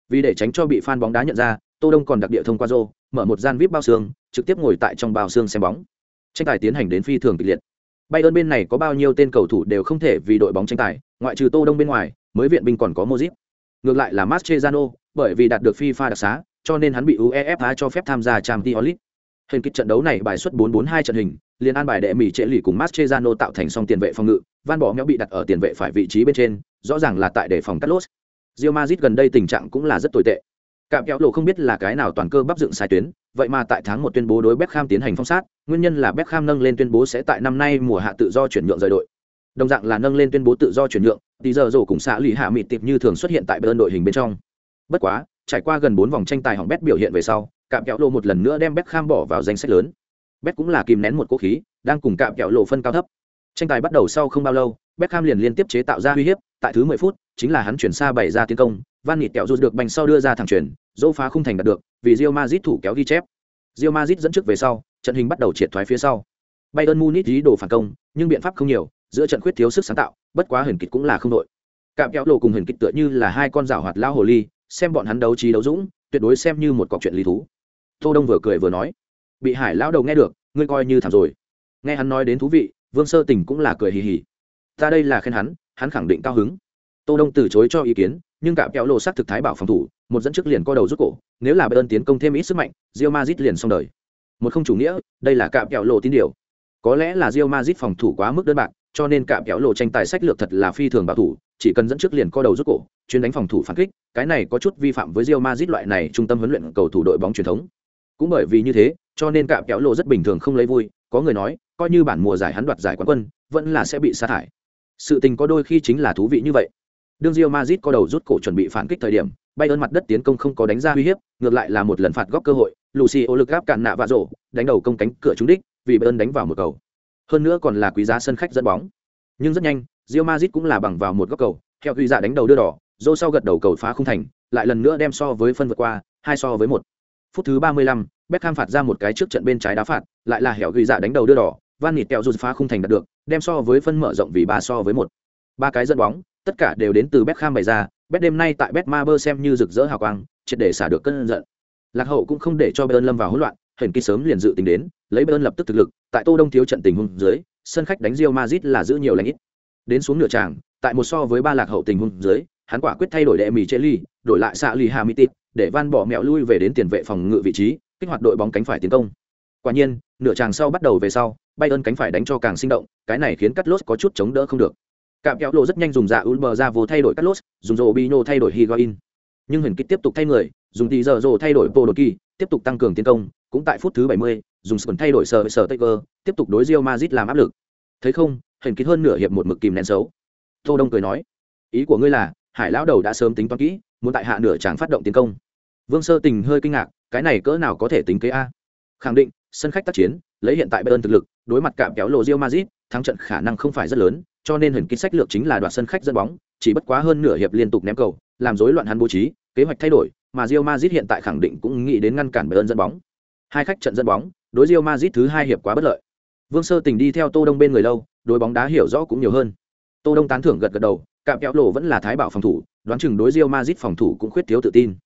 Vì để tránh cho bị fan bóng đá nhận ra, Tô Đông còn đặc địa thông qua Zô, mở một gian VIP bao xương, trực tiếp ngồi tại trong bao xương xem bóng. Tranh tài tiến hành đến phi thường kịch liệt. Bayern bên này có bao nhiêu tên cầu thủ đều không thể vì đội bóng tranh tài, ngoại trừ Tô Đông bên ngoài, mới viện binh còn có Modric. Ngược lại là Mascherano, bởi vì đạt được FIFA đặc xá, cho nên hắn bị UEFA cho phép tham gia Champions League. Hình kích trận đấu này bài xuất 4-4-2 trận hình, liền an bài đệ mỹ trễ lì cùng Mascherano tạo thành song tiền vệ phòng ngự, Van Bỏ méo bị đặt ở tiền vệ phải vị trí bên trên, rõ ràng là tại để phòng Carlos. Real Madrid gần đây tình trạng cũng là rất tồi tệ. Cạm kéo lộ không biết là cái nào toàn cơ bắp dựng sai tuyến, vậy mà tại tháng một tuyên bố đối Beckham tiến hành phong sát, nguyên nhân là Beckham nâng lên tuyên bố sẽ tại năm nay mùa hạ tự do chuyển nhượng rời đội. Đồng dạng là nâng lên tuyên bố tự do chuyển nhượng, thì giờ rổ cùng xã lì hạ mịt tiệp như thường xuất hiện tại bên đội hình bên trong. Bất quá, trải qua gần bốn vòng tranh tài hỏng bét biểu hiện về sau, cạm kẹo lộ một lần nữa đem Beckham bỏ vào danh sách lớn. Bét cũng là kìm nén một cố khí, đang cùng cạm kẹo lộ phân cao thấp. Tranh tài bắt đầu sau không bao lâu, Beckham liền liên tiếp chế tạo ra uy hiếp, tại thứ 10 phút, chính là hắn chuyển xa bảy ra tiến công, Van Nịt kẹo rút được bành sau đưa ra thẳng chuyển, dỗ phá không thành đạt được, vì Real Madrid thủ kéo ghi chép. Real Madrid dẫn trước về sau, trận hình bắt đầu triệt thoái phía sau. Bayern Munich ý đồ phản công, nhưng biện pháp không nhiều, giữa trận khuyết thiếu sức sáng tạo, bất quá huyền kịch cũng là không đội. Cạm kéo lộ cùng huyền kịch tựa như là hai con rảo hoạt lao hồ ly, xem bọn hắn đấu trí đấu dũng, tuyệt đối xem như một cọc chuyện lý thú. Tô Đông vừa cười vừa nói, bị Hải lão đầu nghe được, ngươi coi như thảm rồi. Nghe hắn nói đến thú vị, Vương Sơ Tình cũng là cười hì hì. Ta đây là khen hắn, hắn khẳng định cao hứng. Tô Đông từ chối cho ý kiến, nhưng cả kéo lộ sát thực thái bảo phòng thủ, một dẫn trước liền co đầu rút cổ, nếu là Bayern tiến công thêm ít sức mạnh, rio mazit liền xong đời. Một không chủ nghĩa, đây là cạm kéo lộ tín điều. Có lẽ là rio mazit phòng thủ quá mức đơn bạc, cho nên cạm kéo lộ tranh tài sách lược thật là phi thường bảo thủ, chỉ cần dẫn trước liền co đầu rút cổ, chuyên đánh phòng thủ phản kích, cái này có chút vi phạm với Real Madrid loại này trung tâm huấn luyện cầu thủ đội bóng truyền thống. Cũng bởi vì như thế, cho nên cạm kéo lộ rất bình thường không lấy vui, có người nói, coi như bản mùa giải hắn đoạt giải quán quân, vẫn là sẽ bị sa thải. Sự tình có đôi khi chính là thú vị như vậy. Đương Real Madrid co đầu rút cổ chuẩn bị phản kích thời điểm, bay ơn mặt đất tiến công không có đánh ra uy hiếp, ngược lại là một lần phạt góc cơ hội, Lucio lực gáp cản nạ và rổ, đánh đầu công cánh cửa trúng đích, vì Bayern đánh vào một cầu. Hơn nữa còn là quý giá sân khách dẫn bóng. Nhưng rất nhanh, Real Madrid cũng là bằng vào một góc cầu, theo Huy dạ đánh đầu đưa đỏ, Rô sau gật đầu cầu phá không thành, lại lần nữa đem so với phân vượt qua, hai so với một. Phút thứ 35, Beckham phạt ra một cái trước trận bên trái đá phạt, lại là hẻo Huy dạ đánh đầu đưa đỏ, Van Nịt kẹo rụt phá không thành đạt được, đem so với phân mở rộng vì ba so với một. Ba cái dẫn bóng, tất cả đều đến từ Beckham bày ra, Bet đêm nay tại Betmaber xem như rực rỡ hào quang, triệt để xả được cơn giận. Lạc hậu cũng không để cho Bayern lâm vào hỗn loạn, Huyền Kỳ sớm liền dự tính đến, lấy Bayern lập tức thực lực, tại Tô Đông thiếu trận tình huống dưới, sân khách đánh Real Madrid là giữ nhiều lãnh ít. Đến xuống nửa tràng, tại một so với ba lạc hậu tình huống dưới, hắn quả quyết thay đổi đệ mì ly đổi lại xạ lì Hamitit, để Van bỏ mẹo lui về đến tiền vệ phòng ngự vị trí, kích hoạt đội bóng cánh phải tiến công. Quả nhiên, nửa tràng sau bắt đầu về sau, bay ơn cánh phải đánh cho càng sinh động, cái này khiến Cắt Lốt có chút chống đỡ không được. Cạm kéo lộ rất nhanh dùng dạ Ulber ra vô thay đổi Cắt Lốt, dùng Robinho thay đổi Higuain. Nhưng Huyền Kích tiếp tục thay người, dùng tỷ giờ rồ thay đổi Podolski, tiếp tục tăng cường tiến công, cũng tại phút thứ 70, dùng sườn thay đổi sở sở Taker, tiếp tục đối Real Madrid làm áp lực. Thấy không, Huyền kín hơn nửa hiệp một mực kìm nén xấu. Tô Đông cười nói, ý của ngươi là, Hải lão đầu đã sớm tính toán kỹ, muốn tại hạ nửa chàng phát động tiến công. Vương Sơ Tình hơi kinh ngạc, cái này cỡ nào có thể tính kế a? Khẳng định, sân khách tác chiến, lấy hiện tại Bayern thực lực, đối mặt cạm kéo lộ Real Madrid, thắng trận khả năng không phải rất lớn, cho nên hình kín sách lược chính là đoạt sân khách dẫn bóng, chỉ bất quá hơn nửa hiệp liên tục ném cầu, làm rối loạn hắn bố trí, kế hoạch thay đổi, mà Real Madrid hiện tại khẳng định cũng nghĩ đến ngăn cản Bayern dẫn bóng. Hai khách trận dẫn bóng, đối Real Madrid thứ hai hiệp quá bất lợi. Vương Sơ Tình đi theo Tô Đông bên người lâu, đối bóng đá hiểu rõ cũng nhiều hơn. Tô Đông tán thưởng gật gật đầu, cạm kéo lộ vẫn là thái bảo phòng thủ, đoán chừng đối Real Madrid phòng thủ cũng khuyết thiếu tự tin.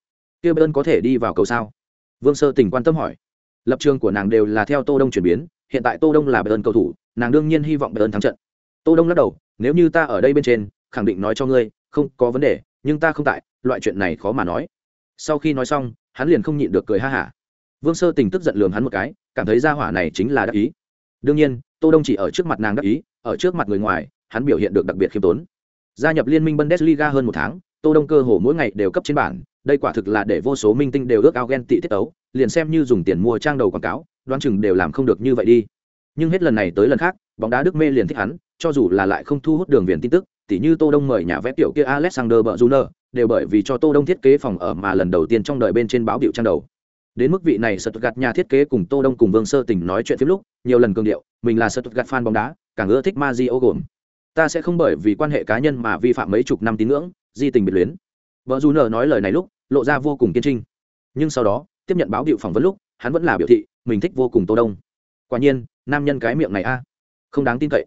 kia Bayern có thể đi vào cầu sao? Vương Sơ Tình quan tâm hỏi. Lập trường của nàng đều là theo Tô Đông chuyển biến, hiện tại Tô Đông là Bayern cầu thủ, nàng đương nhiên hy vọng Bayern thắng trận. Tô Đông lắc đầu, nếu như ta ở đây bên trên, khẳng định nói cho ngươi, không có vấn đề, nhưng ta không tại, loại chuyện này khó mà nói. Sau khi nói xong, hắn liền không nhịn được cười ha hả. Vương Sơ Tình tức giận lườm hắn một cái, cảm thấy gia hỏa này chính là đắc ý. Đương nhiên, Tô Đông chỉ ở trước mặt nàng đắc ý, ở trước mặt người ngoài, hắn biểu hiện được đặc biệt khiêm tốn. Gia nhập liên minh Bundesliga hơn một tháng, Tô Đông cơ hồ mỗi ngày đều cấp trên bảng, đây quả thực là để vô số minh tinh đều ước ao ghen tị tiết tấu, liền xem như dùng tiền mua trang đầu quảng cáo, đoán chừng đều làm không được như vậy đi. Nhưng hết lần này tới lần khác, bóng đá Đức mê liền thích hắn, cho dù là lại không thu hút đường viền tin tức, tỉ như Tô Đông mời nhà vẽ tiểu kia Alexander Berjuner, đều bởi vì cho Tô Đông thiết kế phòng ở mà lần đầu tiên trong đời bên trên báo biểu trang đầu. Đến mức vị này Stuttgart nhà thiết kế cùng Tô Đông cùng Vương Sơ Tỉnh nói chuyện phim lúc, nhiều lần cường điệu, mình là Stuttgart fan bóng đá, càng ưa thích Mario gồm. Ta sẽ không bởi vì quan hệ cá nhân mà vi phạm mấy chục năm tín ngưỡng, di tình biệt luyến. Vợ Du nở nói lời này lúc, lộ ra vô cùng kiên trinh. Nhưng sau đó, tiếp nhận báo điệu phỏng vấn lúc, hắn vẫn là biểu thị, mình thích vô cùng Tô Đông. Quả nhiên, nam nhân cái miệng này a, không đáng tin cậy.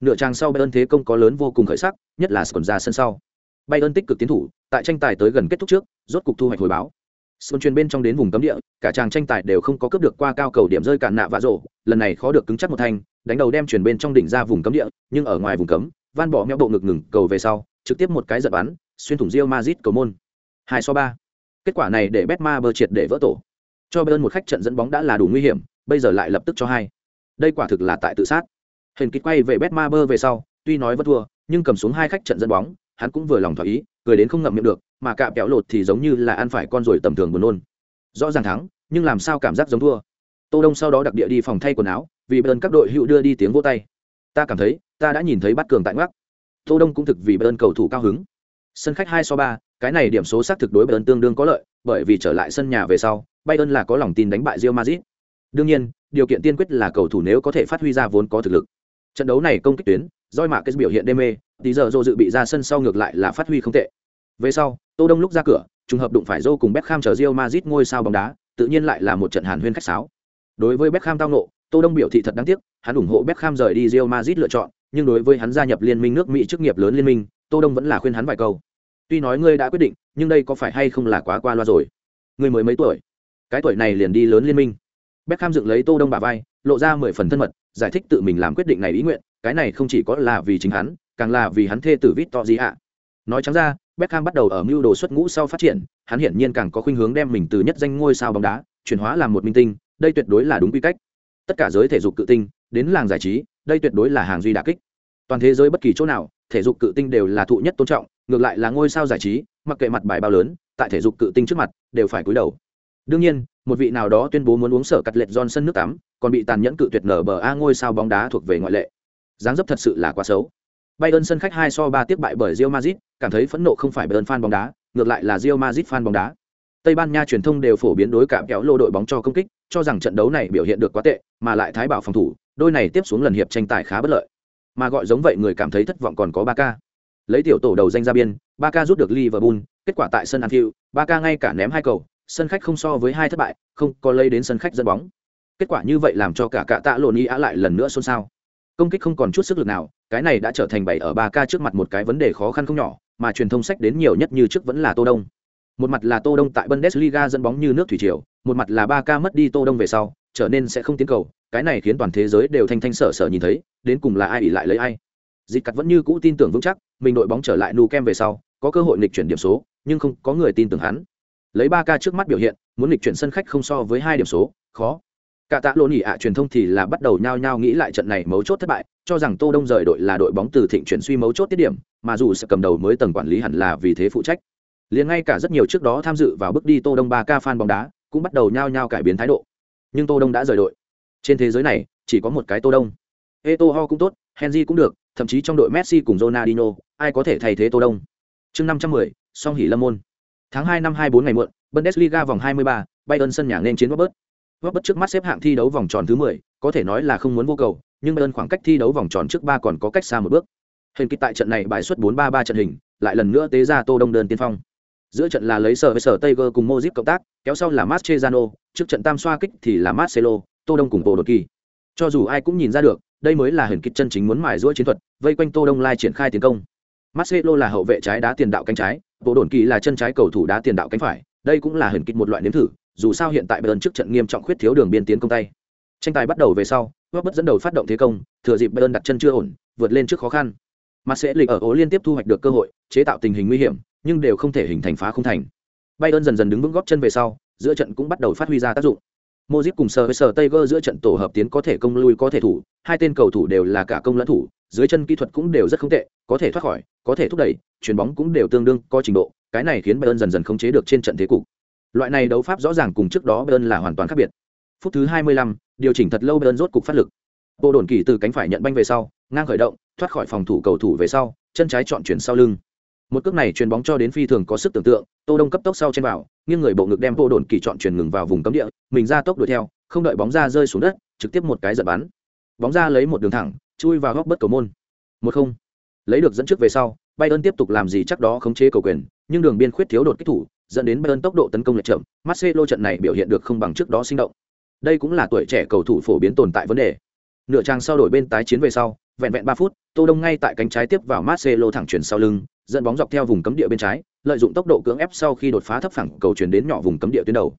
Nửa trang sau Bayern thế công có lớn vô cùng khởi sắc, nhất là còn ra sân sau. Bayern tích cực tiến thủ, tại tranh tài tới gần kết thúc trước, rốt cục thu hoạch hồi báo. Xuân truyền bên trong đến vùng cấm địa, cả chàng tranh tài đều không có cướp được qua cao cầu điểm rơi cản nạ và rổ, lần này khó được cứng chắc một thành, đánh đầu đem chuyển bên trong đỉnh ra vùng cấm địa, nhưng ở ngoài vùng cấm, Van bỏ meo bộ ngực ngừng cầu về sau, trực tiếp một cái giật bắn, xuyên thủng rio mazit cầu môn. Hai so ba, Kết quả này để Betma bơ triệt để vỡ tổ. Cho Bayern một khách trận dẫn bóng đã là đủ nguy hiểm, bây giờ lại lập tức cho hai. Đây quả thực là tại tự sát. Hình kịch quay về Betma bơ về sau, tuy nói vẫn thua, nhưng cầm xuống hai khách trận dẫn bóng, hắn cũng vừa lòng thỏa ý, cười đến không ngậm miệng được, mà cạm kéo lột thì giống như là ăn phải con rồi tầm thường buồn nôn. Rõ ràng thắng, nhưng làm sao cảm giác giống thua. Tô Đông sau đó đặc địa đi phòng thay quần áo, vì bơn các đội hữu đưa đi tiếng vỗ tay. Ta cảm thấy, ta đã nhìn thấy bắt cường tại ngoắc. Tô Đông cũng thực vì bơn cầu thủ cao hứng. Sân khách hai so ba cái này điểm số xác thực đối bơn tương đương có lợi, bởi vì trở lại sân nhà về sau, Bayern là có lòng tin đánh bại Real Madrid. Đương nhiên, điều kiện tiên quyết là cầu thủ nếu có thể phát huy ra vốn có thực lực. Trận đấu này công kích tuyến, Doi mạ cái biểu hiện đê mê, tí giờ dô dự bị ra sân sau ngược lại là phát huy không tệ. Về sau, Tô Đông lúc ra cửa, trùng hợp đụng phải dô cùng Beckham chờ Real Madrid ngôi sao bóng đá, tự nhiên lại là một trận hàn huyên khách sáo. Đối với Beckham tao nộ, Tô Đông biểu thị thật đáng tiếc, hắn ủng hộ Beckham rời đi Real Madrid lựa chọn, nhưng đối với hắn gia nhập liên minh nước Mỹ chức nghiệp lớn liên minh, Tô Đông vẫn là khuyên hắn vài câu. Tuy nói ngươi đã quyết định, nhưng đây có phải hay không là quá qua loa rồi? Ngươi mới mấy tuổi? Cái tuổi này liền đi lớn liên minh. Beckham dựng lấy Tô Đông bả vai, lộ ra mười phần thân mật, giải thích tự mình làm quyết định này ý nguyện, cái này không chỉ có là vì chính hắn, càng là vì hắn thê tử vít to gì ạ. Nói trắng ra, Beckham bắt đầu ở mưu đồ xuất ngũ sau phát triển, hắn hiển nhiên càng có khuynh hướng đem mình từ nhất danh ngôi sao bóng đá, chuyển hóa làm một minh tinh, đây tuyệt đối là đúng quy cách. Tất cả giới thể dục cự tinh, đến làng giải trí, đây tuyệt đối là hàng duy đả kích. Toàn thế giới bất kỳ chỗ nào, thể dục cự tinh đều là thụ nhất tôn trọng, ngược lại là ngôi sao giải trí, mặc kệ mặt bài bao lớn, tại thể dục cự tinh trước mặt, đều phải cúi đầu. Đương nhiên, một vị nào đó tuyên bố muốn uống sở cắt lệch Johnson nước tắm, còn bị tàn nhẫn cự tuyệt nở bờ a ngôi sao bóng đá thuộc về ngoại lệ. Dáng dấp thật sự là quá xấu. Bayern sân khách 2 so 3 tiếp bại bởi Real Madrid, cảm thấy phẫn nộ không phải Bayern fan bóng đá, ngược lại là Real Madrid fan bóng đá. Tây Ban Nha truyền thông đều phổ biến đối cảm kéo lô đội bóng cho công kích, cho rằng trận đấu này biểu hiện được quá tệ, mà lại thái bảo phòng thủ, đôi này tiếp xuống lần hiệp tranh tài khá bất lợi. Mà gọi giống vậy người cảm thấy thất vọng còn có Barca. Lấy tiểu tổ đầu danh ra biên, Barca rút được Liverpool, kết quả tại sân Anfield, Barca ngay cả ném hai cầu, sân khách không so với hai thất bại, không có lấy đến sân khách dẫn bóng. Kết quả như vậy làm cho cả cả tạ lộn ý á lại lần nữa xôn xao. Công kích không còn chút sức lực nào, cái này đã trở thành bảy ở Barca trước mặt một cái vấn đề khó khăn không nhỏ, mà truyền thông sách đến nhiều nhất như trước vẫn là Tô Đông. Một mặt là Tô Đông tại Bundesliga dẫn bóng như nước thủy triều, một mặt là Barca mất đi Tô Đông về sau, trở nên sẽ không tiến cầu, cái này khiến toàn thế giới đều thanh thanh sở sở nhìn thấy, đến cùng là ai ỉ lại lấy ai. Dịch cắt vẫn như cũ tin tưởng vững chắc, mình đội bóng trở lại nu kem về sau, có cơ hội nghịch chuyển điểm số, nhưng không có người tin tưởng hắn. Lấy ba ca trước mắt biểu hiện, muốn lịch chuyển sân khách không so với hai điểm số, khó. Cả tạ lộn nhỉ ạ truyền thông thì là bắt đầu nhao nhao nghĩ lại trận này mấu chốt thất bại, cho rằng Tô Đông rời đội là đội bóng từ thịnh chuyển suy mấu chốt tiết điểm, mà dù sẽ cầm đầu mới tầng quản lý hẳn là vì thế phụ trách. Liền ngay cả rất nhiều trước đó tham dự vào bước đi Tô Đông ba ca fan bóng đá, cũng bắt đầu nhao nhao cải biến thái độ. Nhưng Tô Đông đã rời đội. Trên thế giới này, chỉ có một cái Tô Đông. Eto'o cũng tốt, Henry cũng được, thậm chí trong đội Messi cùng Ronaldinho, ai có thể thay thế Tô Đông. Chương 510, song hỉ Lâm môn. Tháng 2 năm 24 ngày muộn, Bundesliga vòng 23, Bayern sân nhà nên chiến Robert. Robert trước mắt xếp hạng thi đấu vòng tròn thứ 10, có thể nói là không muốn vô cầu, nhưng Bayern khoảng cách thi đấu vòng tròn trước 3 còn có cách xa một bước. Hình kích tại trận này bài xuất 4-3-3 trận hình, lại lần nữa tế ra Tô Đông đơn tiên phong. Giữa trận là lấy sở với sở Tiger cùng Modric cộng tác, kéo sau là Mascherano, trước trận tam xoa kích thì là Marcelo, Tô Đông cùng Bộ Đột Kỳ. Cho dù ai cũng nhìn ra được, đây mới là hình kích chân chính muốn mài giũa chiến thuật, vây quanh Tô Đông lai triển khai tiến công. Marcelo là hậu vệ trái đá tiền đạo cánh trái, Bộ Đồn Kỳ là chân trái cầu thủ đá tiền đạo cánh phải, đây cũng là hình kịch một loại nếm thử dù sao hiện tại bayern trước trận nghiêm trọng khuyết thiếu đường biên tiến công tay. Tranh tài bắt đầu về sau bất dẫn đầu phát động thế công thừa dịp bayern đặt chân chưa ổn vượt lên trước khó khăn. Mà sẽ lịch ở ố liên tiếp thu hoạch được cơ hội chế tạo tình hình nguy hiểm nhưng đều không thể hình thành phá không thành. Bayern dần dần đứng vững góp chân về sau giữa trận cũng bắt đầu phát huy ra tác dụng. Modric cùng sờ với sờ Tiger giữa trận tổ hợp tiến có thể công lui có thể thủ, hai tên cầu thủ đều là cả công lẫn thủ, dưới chân kỹ thuật cũng đều rất không tệ, có thể thoát khỏi, có thể thúc đẩy, chuyền bóng cũng đều tương đương có trình độ, cái này khiến Bayern dần dần khống chế được trên trận thế cục. Loại này đấu pháp rõ ràng cùng trước đó Bayern là hoàn toàn khác biệt. Phút thứ 25, điều chỉnh thật lâu Bayern rốt cục phát lực. Bộ đồn kỳ từ cánh phải nhận banh về sau, ngang khởi động, thoát khỏi phòng thủ cầu thủ về sau, chân trái chọn chuyển sau lưng. Một cước này chuyền bóng cho đến phi thường có sức tưởng tượng, Tô Đông cấp tốc sau trên vào, nghiêng người bộ ngực đem bộ đồn kỳ chọn chuyển ngừng vào vùng cấm địa, mình ra tốc đuổi theo, không đợi bóng ra rơi xuống đất, trực tiếp một cái giật bắn. Bóng ra lấy một đường thẳng, chui vào góc bất cầu môn. Một không. Lấy được dẫn trước về sau, Bayern tiếp tục làm gì chắc đó khống chế cầu quyền, nhưng đường biên khuyết thiếu đột kích thủ, dẫn đến Bayern tốc độ tấn công lệch chậm, Marcelo trận này biểu hiện được không bằng trước đó sinh động. Đây cũng là tuổi trẻ cầu thủ phổ biến tồn tại vấn đề. Nửa trang sau đổi bên tái chiến về sau, vẹn vẹn ba phút, Tô Đông ngay tại cánh trái tiếp vào Marcelo thẳng chuyển sau lưng, dẫn bóng dọc theo vùng cấm địa bên trái, lợi dụng tốc độ cưỡng ép sau khi đột phá thấp phẳng cầu chuyển đến nhỏ vùng cấm địa tuyến đầu.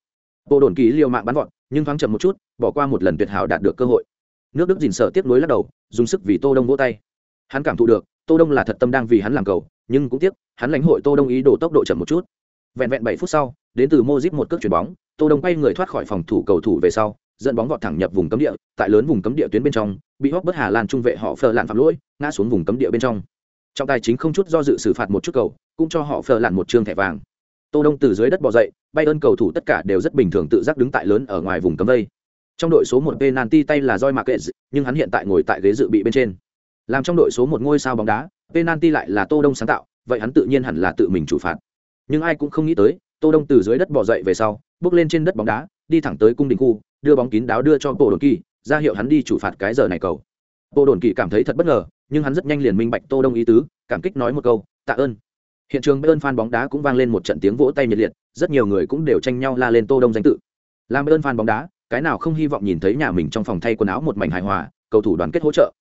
Bộ đồn kỳ liều mạng bắn vọt, nhưng thoáng chậm một chút, bỏ qua một lần tuyệt hảo đạt được cơ hội. Nước Đức dình sợ tiếp nối lắc đầu, dùng sức vì Tô Đông vỗ tay. Hắn cảm thụ được, Tô Đông là thật tâm đang vì hắn làm cầu, nhưng cũng tiếc, hắn lãnh hội Tô Đông ý đồ tốc độ chậm một chút. Vẹn vẹn bảy phút sau, đến từ Modric một cước chuyển bóng, Tô Đông quay người thoát khỏi phòng thủ cầu thủ về sau, dẫn bóng vọt thẳng nhập vùng cấm địa, tại lớn vùng cấm địa tuyến bên trong, bị hốc bất Hà Lan trung vệ họ Fleur lạn phạm lỗi, ngã xuống vùng cấm địa bên trong. Trọng tài chính không chút do dự xử phạt một chút cầu, cũng cho họ phờ lặn một trương thẻ vàng. Tô Đông từ dưới đất bò dậy, bay ơn cầu thủ tất cả đều rất bình thường tự giác đứng tại lớn ở ngoài vùng cấm vây. Trong đội số một penalty tay là Joy kệ, nhưng hắn hiện tại ngồi tại ghế dự bị bên trên. Làm trong đội số một ngôi sao bóng đá, penalty lại là Tô Đông sáng tạo, vậy hắn tự nhiên hẳn là tự mình chủ phạt. Nhưng ai cũng không nghĩ tới, Tô Đông từ dưới đất bò dậy về sau, bước lên trên đất bóng đá, đi thẳng tới cung đình khu, đưa bóng kín đáo đưa cho Bộ Đồn Kỳ, ra hiệu hắn đi chủ phạt cái giờ này cầu. Bộ Đồn Kỳ cảm thấy thật bất ngờ, nhưng hắn rất nhanh liền minh bạch Tô Đông ý tứ, cảm kích nói một câu, tạ ơn. Hiện trường Bayern fan bóng đá cũng vang lên một trận tiếng vỗ tay nhiệt liệt, rất nhiều người cũng đều tranh nhau la lên Tô Đông danh tự. Làm ơn fan bóng đá, cái nào không hy vọng nhìn thấy nhà mình trong phòng thay quần áo một mảnh hài hòa, cầu thủ đoàn kết hỗ trợ.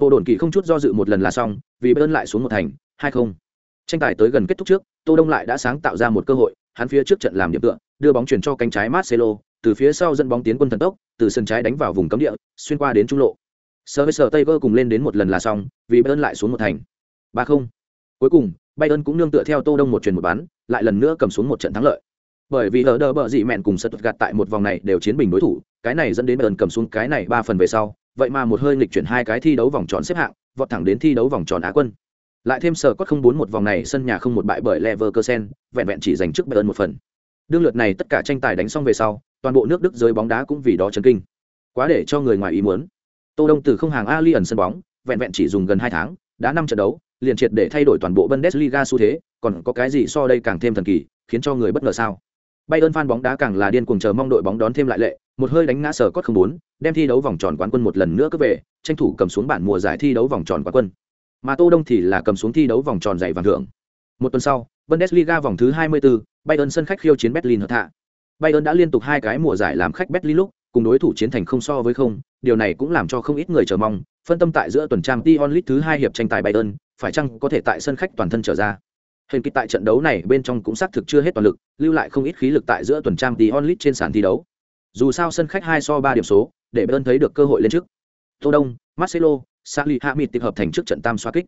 Bộ đồn kỳ không chút do dự một lần là xong, vì ơn lại xuống một thành, hai không. Tranh tài tới gần kết thúc trước, Tô Đông lại đã sáng tạo ra một cơ hội, hắn phía trước trận làm điểm tựa, đưa bóng chuyển cho cánh trái Marcelo, từ phía sau dẫn bóng tiến quân thần tốc, từ sân trái đánh vào vùng cấm địa, xuyên qua đến trung lộ. Sơ với Sở Taylor cùng lên đến một lần là xong, vì Bayern lại xuống một thành. ba không. Cuối cùng, Bayern cũng nương tựa theo Tô Đông một truyền một bán, lại lần nữa cầm xuống một trận thắng lợi. Bởi vì ở đờ bờ dị mẹn cùng gạt tại một vòng này đều chiến bình đối thủ, cái này dẫn đến Bayern cầm xuống cái này ba phần về sau, vậy mà một hơi nghịch chuyển hai cái thi đấu vòng tròn xếp hạng, vọt thẳng đến thi đấu vòng tròn Á quân. Lại thêm sở cốt không bốn một vòng này sân nhà không một bại bởi Leverkusen, vẹn vẹn chỉ giành trước Bayern một phần. Đương lượt này tất cả tranh tài đánh xong về sau, toàn bộ nước Đức giới bóng đá cũng vì đó chấn kinh. Quá để cho người ngoài ý muốn. Tô Đông từ không hàng Alien sân bóng, vẹn vẹn chỉ dùng gần hai tháng, đã năm trận đấu, liền triệt để thay đổi toàn bộ Bundesliga xu thế, còn có cái gì so đây càng thêm thần kỳ, khiến cho người bất ngờ sao? Bayern fan bóng đá càng là điên cuồng chờ mong đội bóng đón thêm lại lệ, một hơi đánh ngã sở cốt không muốn, đem thi đấu vòng tròn quán quân một lần nữa cứ về, tranh thủ cầm xuống bản mùa giải thi đấu vòng tròn quán quân. Mà Tô Đông thì là cầm xuống thi đấu vòng tròn giải vàng thưởng. Một tuần sau, Bundesliga vòng thứ 24, Bayern sân khách khiêu chiến Berlin hợp thạ. Bayern đã liên tục hai cái mùa giải làm khách Berlin lúc, cùng đối thủ chiến thành không so với không, điều này cũng làm cho không ít người chờ mong, phân tâm tại giữa tuần trang Tion League thứ hai hiệp tranh tài Bayern, phải chăng có thể tại sân khách toàn thân trở ra. Hình kịch tại trận đấu này bên trong cũng xác thực chưa hết toàn lực, lưu lại không ít khí lực tại giữa tuần trang Tion League trên sàn thi đấu. Dù sao sân khách hai so ba điểm số, để Bayern thấy được cơ hội lên trước. Tô Đông, Marcelo, Sally Hamid tập hợp thành trước trận tam xoá kích.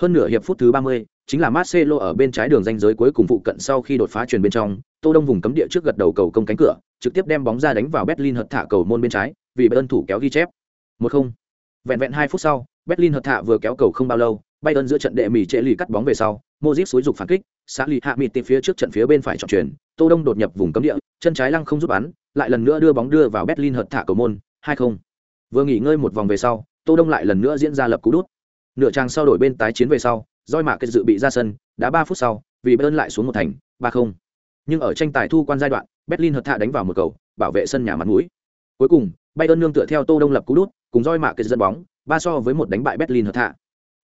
Hơn nửa hiệp phút thứ 30, chính là Marcelo ở bên trái đường ranh giới cuối cùng phụ cận sau khi đột phá truyền bên trong, Tô Đông vùng cấm địa trước gật đầu cầu công cánh cửa, trực tiếp đem bóng ra đánh vào Berlin hợt thả cầu môn bên trái, vì Bayern thủ kéo ghi chép. 1-0. Vẹn vẹn 2 phút sau, Berlin hợt thạ vừa kéo cầu không bao lâu, Bayern giữa trận đệ mỉ trễ lì cắt bóng về sau, Modric xúi dục phản kích, xã lì hạ mịt tìm phía trước trận phía bên phải trọng chuyển, Tô Đông đột nhập vùng cấm địa, chân trái lăng không giúp bắn, lại lần nữa đưa bóng đưa vào Berlin hợt thả cầu môn, 2-0. Vừa nghỉ ngơi một vòng về sau, Tô Đông lại lần nữa diễn ra lập cú đút. Nửa trang sau đổi bên tái chiến về sau, roi Mạc kết dự bị ra sân, đã 3 phút sau, vì Bayern lại xuống một thành, 3-0. Nhưng ở tranh tài thu quan giai đoạn, Berlin hợt thạ đánh vào một cầu, bảo vệ sân nhà mặt mũi. Cuối cùng, Bayern nương tựa theo Tô Đông lập cú đút, cùng roi mạ kết dẫn bóng, ba so với một đánh bại Berlin hợp thạ.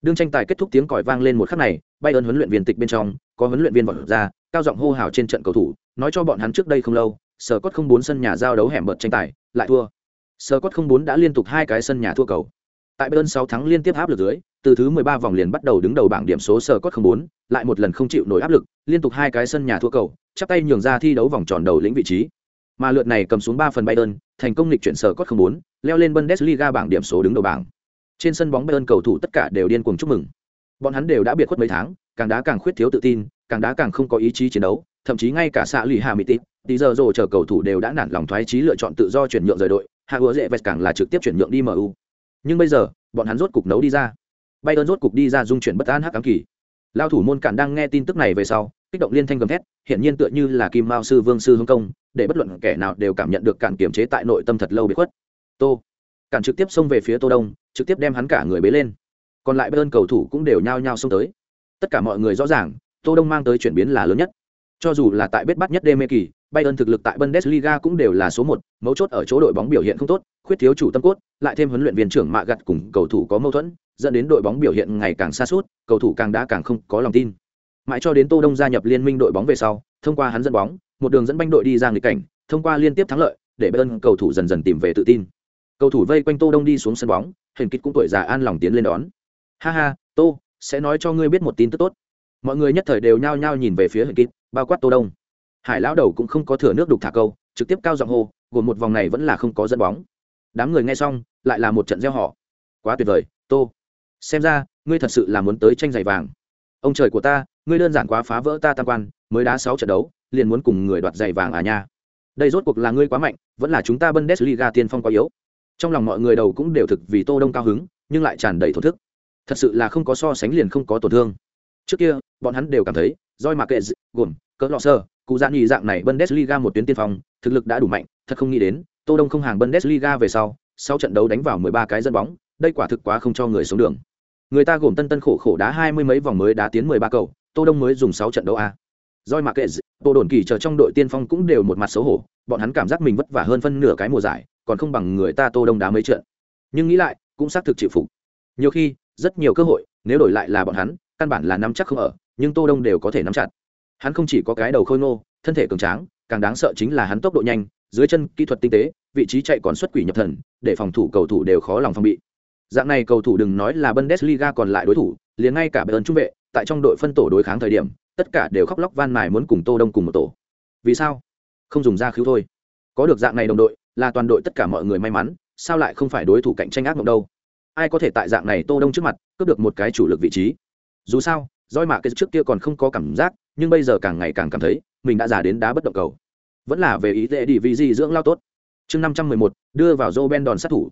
Đương tranh tài kết thúc tiếng còi vang lên một khắc này, Bayern huấn luyện viên tịch bên trong, có huấn luyện viên vọt ra, cao giọng hô hào trên trận cầu thủ, nói cho bọn hắn trước đây không lâu, Sở Cốt không bốn sân nhà giao đấu hẻm bật tranh tài, lại thua. Sở Cốt không bốn đã liên tục hai cái sân nhà thua cầu. Tại Bayern 6 thắng liên tiếp áp lực dưới, từ thứ 13 vòng liền bắt đầu đứng đầu bảng điểm số Sở Cốt không bốn, lại một lần không chịu nổi áp lực, liên tục hai cái sân nhà thua cầu, chắp tay nhường ra thi đấu vòng tròn đầu lĩnh vị trí mà lượt này cầm xuống ba phần Bayern, thành công lịch chuyển sở cốt không bốn, leo lên Bundesliga bảng điểm số đứng đầu bảng. Trên sân bóng Bayern cầu thủ tất cả đều điên cuồng chúc mừng. Bọn hắn đều đã biệt khuất mấy tháng, càng đá càng khuyết thiếu tự tin, càng đá càng không có ý chí chiến đấu, thậm chí ngay cả xạ lì Hà Mỹ Tít, tí giờ rồi chờ cầu thủ đều đã nản lòng thoái chí lựa chọn tự do chuyển nhượng rời đội, Hạ Hứa Dệ Vest càng là trực tiếp chuyển nhượng đi MU. Nhưng bây giờ, bọn hắn rốt cục nấu đi ra. Bayern rốt cục đi ra dung chuyển bất an hắc ám kỳ. Lao thủ môn cản đang nghe tin tức này về sau, kích động liên thanh gầm thét, hiện nhiên tựa như là Kim Mao sư Vương sư hướng công, để bất luận kẻ nào đều cảm nhận được cản kiểm chế tại nội tâm thật lâu bị khuất. Tô, cản trực tiếp xông về phía Tô Đông, trực tiếp đem hắn cả người bế lên. Còn lại bên cầu thủ cũng đều nhao nhao xông tới. Tất cả mọi người rõ ràng, Tô Đông mang tới chuyển biến là lớn nhất. Cho dù là tại bết bắt nhất Deme kỳ, Bayern thực lực tại Bundesliga cũng đều là số một, mấu chốt ở chỗ đội bóng biểu hiện không tốt, khuyết thiếu chủ tâm cốt, lại thêm huấn luyện viên trưởng mạ gặt cùng cầu thủ có mâu thuẫn, dẫn đến đội bóng biểu hiện ngày càng xa sút, cầu thủ càng đã càng không có lòng tin. Mãi cho đến Tô Đông gia nhập liên minh đội bóng về sau, thông qua hắn dẫn bóng, một đường dẫn banh đội đi ra nghịch cảnh, thông qua liên tiếp thắng lợi, để Bayern cầu thủ dần dần tìm về tự tin. Cầu thủ vây quanh Tô Đông đi xuống sân bóng, hình Kịch cũng tuổi già an lòng tiến lên đón. Ha ha, Tô, sẽ nói cho ngươi biết một tin tức tốt. Mọi người nhất thời đều nhao nhao nhìn về phía hình Kịch, bao quát Tô Đông. Hải lão đầu cũng không có thừa nước đục thả câu, trực tiếp cao giọng hô, gồm một vòng này vẫn là không có dẫn bóng. Đám người nghe xong, lại là một trận reo hò. Quá tuyệt vời, Tô. Xem ra, ngươi thật sự là muốn tới tranh giày vàng. Ông trời của ta, ngươi đơn giản quá phá vỡ ta tam quan, mới đá sáu trận đấu, liền muốn cùng người đoạt giày vàng à nha. Đây rốt cuộc là ngươi quá mạnh, vẫn là chúng ta bundesliga tiên phong quá yếu. Trong lòng mọi người đầu cũng đều thực vì tô đông cao hứng, nhưng lại tràn đầy thổ thức. Thật sự là không có so sánh liền không có tổn thương. Trước kia, bọn hắn đều cảm thấy roi mạc kệ gồm cỡ lọ sơ cụ dạn nhị dạng này bundesliga một tuyến tiên phong, thực lực đã đủ mạnh, thật không nghĩ đến, tô đông không hàng bundesliga về sau sau trận đấu đánh vào 13 cái dân bóng, đây quả thực quá không cho người xuống đường. Người ta gồm tân tân khổ khổ đá hai mươi mấy vòng mới đá tiến 13 cầu, tô đông mới dùng 6 trận đấu a. Joy Marquez, Tô Đồn Kỳ chờ trong đội tiên phong cũng đều một mặt xấu hổ, bọn hắn cảm giác mình vất vả hơn phân nửa cái mùa giải, còn không bằng người ta Tô Đông đá mấy trận. Nhưng nghĩ lại, cũng xác thực chịu phục. Nhiều khi, rất nhiều cơ hội, nếu đổi lại là bọn hắn, căn bản là nắm chắc không ở, nhưng Tô Đông đều có thể nắm chặt. Hắn không chỉ có cái đầu khôi ngô, thân thể cường tráng, càng đáng sợ chính là hắn tốc độ nhanh, dưới chân kỹ thuật tinh tế, vị trí chạy còn xuất quỷ nhập thần, để phòng thủ cầu thủ đều khó lòng phòng bị. Dạng này cầu thủ đừng nói là Bundesliga còn lại đối thủ, liền ngay cả Bayern trung vệ, tại trong đội phân tổ đối kháng thời điểm, tất cả đều khóc lóc van mài muốn cùng tô đông cùng một tổ. Vì sao? Không dùng ra cứu thôi. Có được dạng này đồng đội, là toàn đội tất cả mọi người may mắn, sao lại không phải đối thủ cạnh tranh ác mộng đâu? Ai có thể tại dạng này tô đông trước mặt, cướp được một cái chủ lực vị trí? Dù sao, roi mạ cái trước kia còn không có cảm giác, nhưng bây giờ càng ngày càng cảm thấy, mình đã già đến đá bất động cầu. Vẫn là về ý tệ đi vì gì dưỡng lao tốt. Chương năm trăm mười một, đưa vào joe ben đòn sát thủ.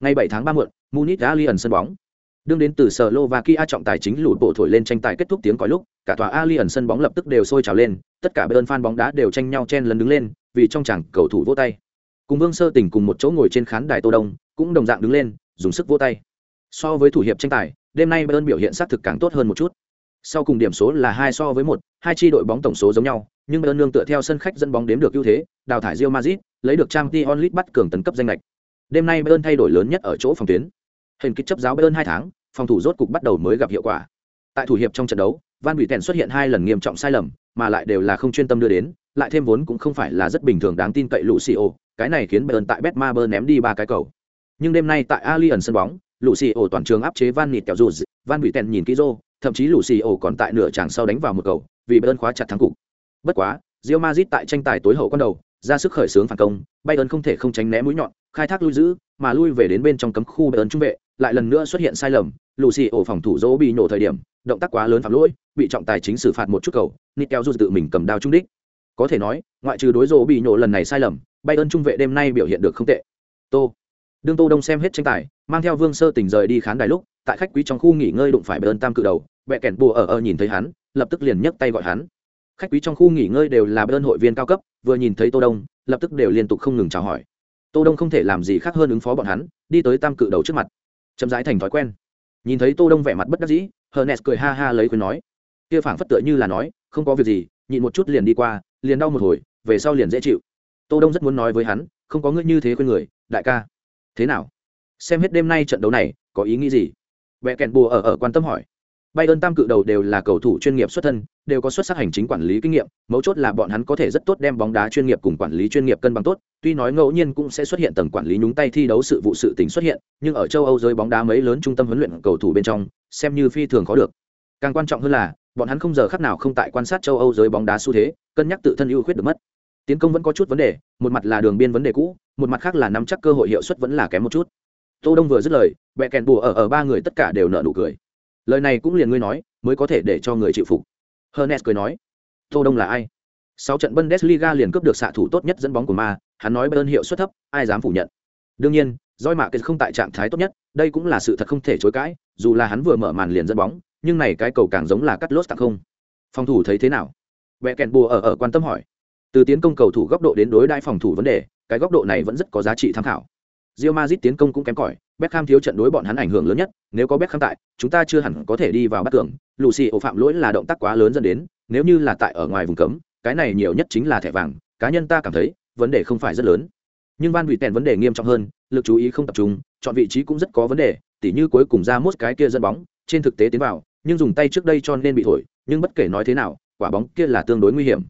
Ngày bảy tháng ba muộn, munich allianz sân bóng đương đến từ Slovakia trọng tài chính lụt bộ thổi lên tranh tài kết thúc tiếng còi lúc, cả tòa Allianz sân bóng lập tức đều sôi trào lên, tất cả bên fan bóng đá đều tranh nhau chen lấn đứng lên, vì trong chẳng cầu thủ vỗ tay. Cùng Vương Sơ Tỉnh cùng một chỗ ngồi trên khán đài Tô Đông, cũng đồng dạng đứng lên, dùng sức vỗ tay. So với thủ hiệp tranh tài, đêm nay Bayern biểu hiện sát thực càng tốt hơn một chút. Sau cùng điểm số là hai so với một, hai chi đội bóng tổng số giống nhau, nhưng Bayern nương tựa theo sân khách dẫn bóng đếm được ưu thế, đào thải Real Madrid, lấy được Champions League bắt cường tấn cấp danh lệch. Đêm nay Bayern thay đổi lớn nhất ở chỗ phòng tuyến hình kích chấp giáo bayern hai tháng, phòng thủ rốt cục bắt đầu mới gặp hiệu quả. Tại thủ hiệp trong trận đấu, van bị tèn xuất hiện hai lần nghiêm trọng sai lầm, mà lại đều là không chuyên tâm đưa đến, lại thêm vốn cũng không phải là rất bình thường đáng tin cậy lũ xì ô cái này khiến bayern tại betmaber ném đi ba cái cầu. Nhưng đêm nay tại alien sân bóng lũ xì ô toàn trường áp chế van nịt kẹo dù van bị tèn nhìn kỹ rô, thậm chí lũ xì ô còn tại nửa tràng sau đánh vào một cầu, vì bayern khóa chặt thắng cục. Bất quá, Real Madrid tại tranh tài tối hậu quan đầu ra sức khởi xướng phản công, bayern không thể không tránh né mũi nhọn, khai thác lui giữ, mà lui về đến bên trong cấm khu bayern trung vệ, lại lần nữa xuất hiện sai lầm lù xì ổ phòng thủ dỗ bị nổ thời điểm, động tác quá lớn phạm lỗi, bị trọng tài chính xử phạt một chút cầu nikel keo dù tự mình cầm đao trung đích. Có thể nói, ngoại trừ đối dỗ bị nổ lần này sai lầm bay trung vệ đêm nay biểu hiện được không tệ. Tô. Đương tô đông xem hết tranh tài, mang theo vương sơ tỉnh rời đi khán đài lúc, tại khách quý trong khu nghỉ ngơi đụng phải bay tam cự đầu vẹ kèn bùa ở ở nhìn thấy hắn, lập tức liền nhấc tay gọi hắn khách quý trong khu nghỉ ngơi đều là bên hội viên cao cấp, vừa nhìn thấy tô đông, lập tức đều liên tục không ngừng chào hỏi. Tô đông không thể làm gì khác hơn ứng phó bọn hắn, đi tới tam cự đầu trước mặt. Chậm rãi thành thói quen. Nhìn thấy tô đông vẻ mặt bất đắc dĩ, hernes cười ha ha lấy khuyên nói. Kia phảng phất tựa như là nói, không có việc gì, nhịn một chút liền đi qua, liền đau một hồi, về sau liền dễ chịu. Tô đông rất muốn nói với hắn, không có ngươi như thế khuyên người, đại ca. Thế nào? Xem hết đêm nay trận đấu này, có ý nghĩ gì? Vẽ kẹn bùa ở ở quan tâm hỏi. Bayern tam cự đầu đều là cầu thủ chuyên nghiệp xuất thân, đều có xuất sắc hành chính quản lý kinh nghiệm, mấu chốt là bọn hắn có thể rất tốt đem bóng đá chuyên nghiệp cùng quản lý chuyên nghiệp cân bằng tốt, tuy nói ngẫu nhiên cũng sẽ xuất hiện tầng quản lý nhúng tay thi đấu sự vụ sự tình xuất hiện, nhưng ở châu Âu giới bóng đá mấy lớn trung tâm huấn luyện cầu thủ bên trong, xem như phi thường khó được. Càng quan trọng hơn là, bọn hắn không giờ khắc nào không tại quan sát châu Âu giới bóng đá xu thế, cân nhắc tự thân ưu khuyết được mất. Tiến công vẫn có chút vấn đề một mặt là đường biên vấn đề cũ một mặt khác là nắm chắc cơ hội hiệu suất vẫn là kém một chút. Tô đông vừa dứt lời vẹ kèn bùa ở ở ba người tất cả đều nở nụ cười lời này cũng liền ngươi nói, mới có thể để cho người chịu phục. Hernes cười nói, tô đông là ai? Sáu trận bundesliga liền cướp được xạ thủ tốt nhất dẫn bóng của ma, hắn nói bayern hiệu suất thấp, ai dám phủ nhận. Đương nhiên roi mạ không tại trạng thái tốt nhất, đây cũng là sự thật không thể chối cãi, dù là hắn vừa mở màn liền dẫn bóng, nhưng này cái cầu càng giống là cắt lốt tặng không. Phòng thủ thấy thế nào? Vẽ kèn bùa ở ở quan tâm hỏi. Từ tiến công cầu thủ góc độ đến đối đai phòng thủ vấn đề, cái góc độ này vẫn rất có giá trị tham khảo. Real Madrid tiến công cũng kém cỏi, Beckham thiếu trận đối bọn hắn ảnh hưởng lớn nhất, nếu có Beckham tại, chúng ta chưa hẳn có thể đi vào bắt tường. Lucio phạm lỗi là động tác quá lớn dẫn đến, nếu như là tại ở ngoài vùng cấm, cái này nhiều nhất chính là thẻ vàng, cá nhân ta cảm thấy, vấn đề không phải rất lớn. Nhưng Van Tèn vấn đề nghiêm trọng hơn, lực chú ý không tập trung, chọn vị trí cũng rất có vấn đề, tỉ như cuối cùng ra mốt cái kia dẫn bóng, trên thực tế tiến vào, nhưng dùng tay trước đây cho nên bị thổi, nhưng bất kể nói thế nào, quả bóng kia là tương đối nguy hiểm.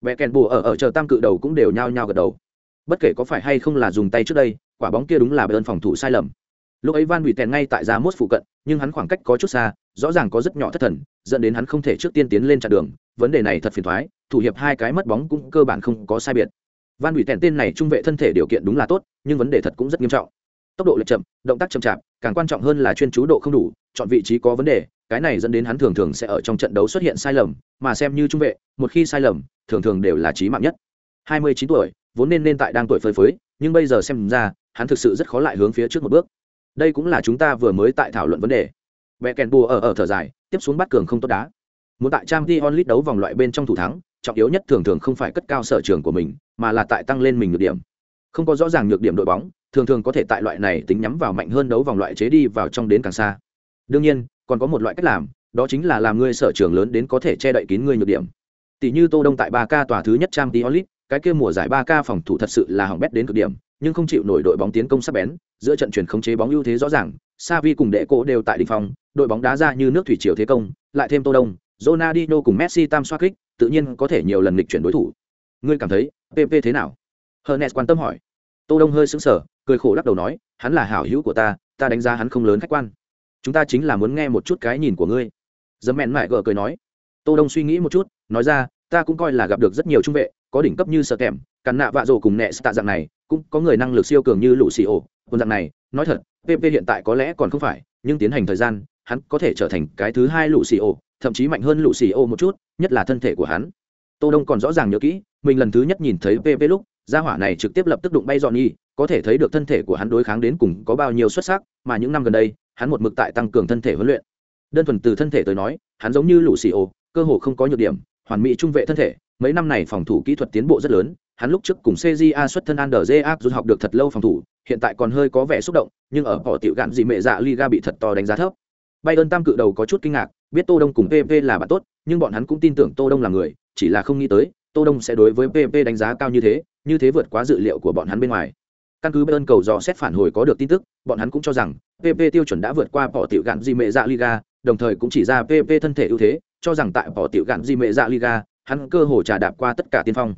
Bẻ kèn bù ở ở chờ tam cự đầu cũng đều nhao nhao gật đầu. Bất kể có phải hay không là dùng tay trước đây, quả bóng kia đúng là bên phòng thủ sai lầm. Lúc ấy Van Tèn ngay tại ra mốt phụ cận, nhưng hắn khoảng cách có chút xa, rõ ràng có rất nhỏ thất thần, dẫn đến hắn không thể trước tiên tiến lên chặn đường, vấn đề này thật phiền toái, thủ hiệp hai cái mất bóng cũng cơ bản không có sai biệt. Van Tèn tên này trung vệ thân thể điều kiện đúng là tốt, nhưng vấn đề thật cũng rất nghiêm trọng. Tốc độ lệch chậm, động tác chậm chạp, càng quan trọng hơn là chuyên chú độ không đủ, chọn vị trí có vấn đề, cái này dẫn đến hắn thường thường sẽ ở trong trận đấu xuất hiện sai lầm, mà xem như trung vệ, một khi sai lầm, thường thường đều là chí mạng nhất. 29 tuổi, vốn nên nên tại đang tuổi phơi phới, nhưng bây giờ xem ra, hắn thực sự rất khó lại hướng phía trước một bước. Đây cũng là chúng ta vừa mới tại thảo luận vấn đề. mẹ kèn bùa ở ở thở dài, tiếp xuống bắt cường không tốt đá. Muốn tại trang t onlit đấu vòng loại bên trong thủ thắng, trọng yếu nhất thường thường không phải cất cao sở trường của mình, mà là tại tăng lên mình nhược điểm. Không có rõ ràng nhược điểm đội bóng, thường thường có thể tại loại này tính nhắm vào mạnh hơn đấu vòng loại chế đi vào trong đến càng xa. Đương nhiên, còn có một loại cách làm, đó chính là làm ngươi sở trường lớn đến có thể che đậy kín ngươi nhược điểm. Tỷ như Tô Đông tại ba k tòa thứ nhất trang t onlit cái kia mùa giải ba k phòng thủ thật sự là hỏng bét đến cực điểm, nhưng không chịu nổi đội bóng tiến công sắc bén, giữa trận chuyển khống chế bóng ưu thế rõ ràng, Savi cùng đệ cổ đều tại đỉnh phòng, đội bóng đá ra như nước thủy triều thế công, lại thêm Tô Đông, Ronaldinho cùng Messi tam xoá kích, tự nhiên có thể nhiều lần nghịch chuyển đối thủ. Ngươi cảm thấy, PP thế nào? Hernes quan tâm hỏi. Tô Đông hơi sững sờ, cười khổ lắc đầu nói, hắn là hảo hữu của ta, ta đánh giá hắn không lớn khách quan. Chúng ta chính là muốn nghe một chút cái nhìn của ngươi. Dấm mèn mại gở cười nói. Tô Đông suy nghĩ một chút, nói ra, ta cũng coi là gặp được rất nhiều trung vệ, có đỉnh cấp như sở kèm, cắn nạ vạ rồ cùng nẹ tạ dạng này, cũng có người năng lực siêu cường như lũ xì ổ. Còn dạng này, nói thật, PP hiện tại có lẽ còn không phải, nhưng tiến hành thời gian, hắn có thể trở thành cái thứ hai lũ xì ổ, thậm chí mạnh hơn lũ xì ổ một chút, nhất là thân thể của hắn. Tô Đông còn rõ ràng nhớ kỹ, mình lần thứ nhất nhìn thấy PP lúc, gia hỏa này trực tiếp lập tức đụng bay dọn nhi có thể thấy được thân thể của hắn đối kháng đến cùng có bao nhiêu xuất sắc mà những năm gần đây hắn một mực tại tăng cường thân thể huấn luyện đơn thuần từ thân thể tới nói hắn giống như lũ xì ổ cơ hồ không có nhược điểm hoàn mỹ trung vệ thân thể mấy năm này phòng thủ kỹ thuật tiến bộ rất lớn hắn lúc trước cùng cja xuất thân ander j rút học được thật lâu phòng thủ, hiện tại còn hơi có vẻ xúc động, nhưng ở bỏ tiểu gạn gì mẹ dạ liga bị thật to đánh giá thấp. Bay ơn tam cự đầu có chút kinh ngạc, biết tô đông cùng pp là bạn tốt, nhưng bọn hắn cũng tin tưởng tô đông là người, chỉ là không nghĩ tới, tô đông sẽ đối với pp đánh giá cao như thế như thế vượt quá dự liệu của bọn hắn bên ngoài. Căn cứ bên cầu dò xét phản hồi có được tin tức, bọn hắn cũng cho rằng pp tiêu chuẩn đã vượt qua bỏ tiểu gạn gì mẹ dạ liga, đồng thời cũng chỉ ra pp thân thể ưu thế, cho rằng tại bỏ tiểu gạn gì mẹ dạ liga, hắn cơ hồ trà đạp qua tất cả tiên phong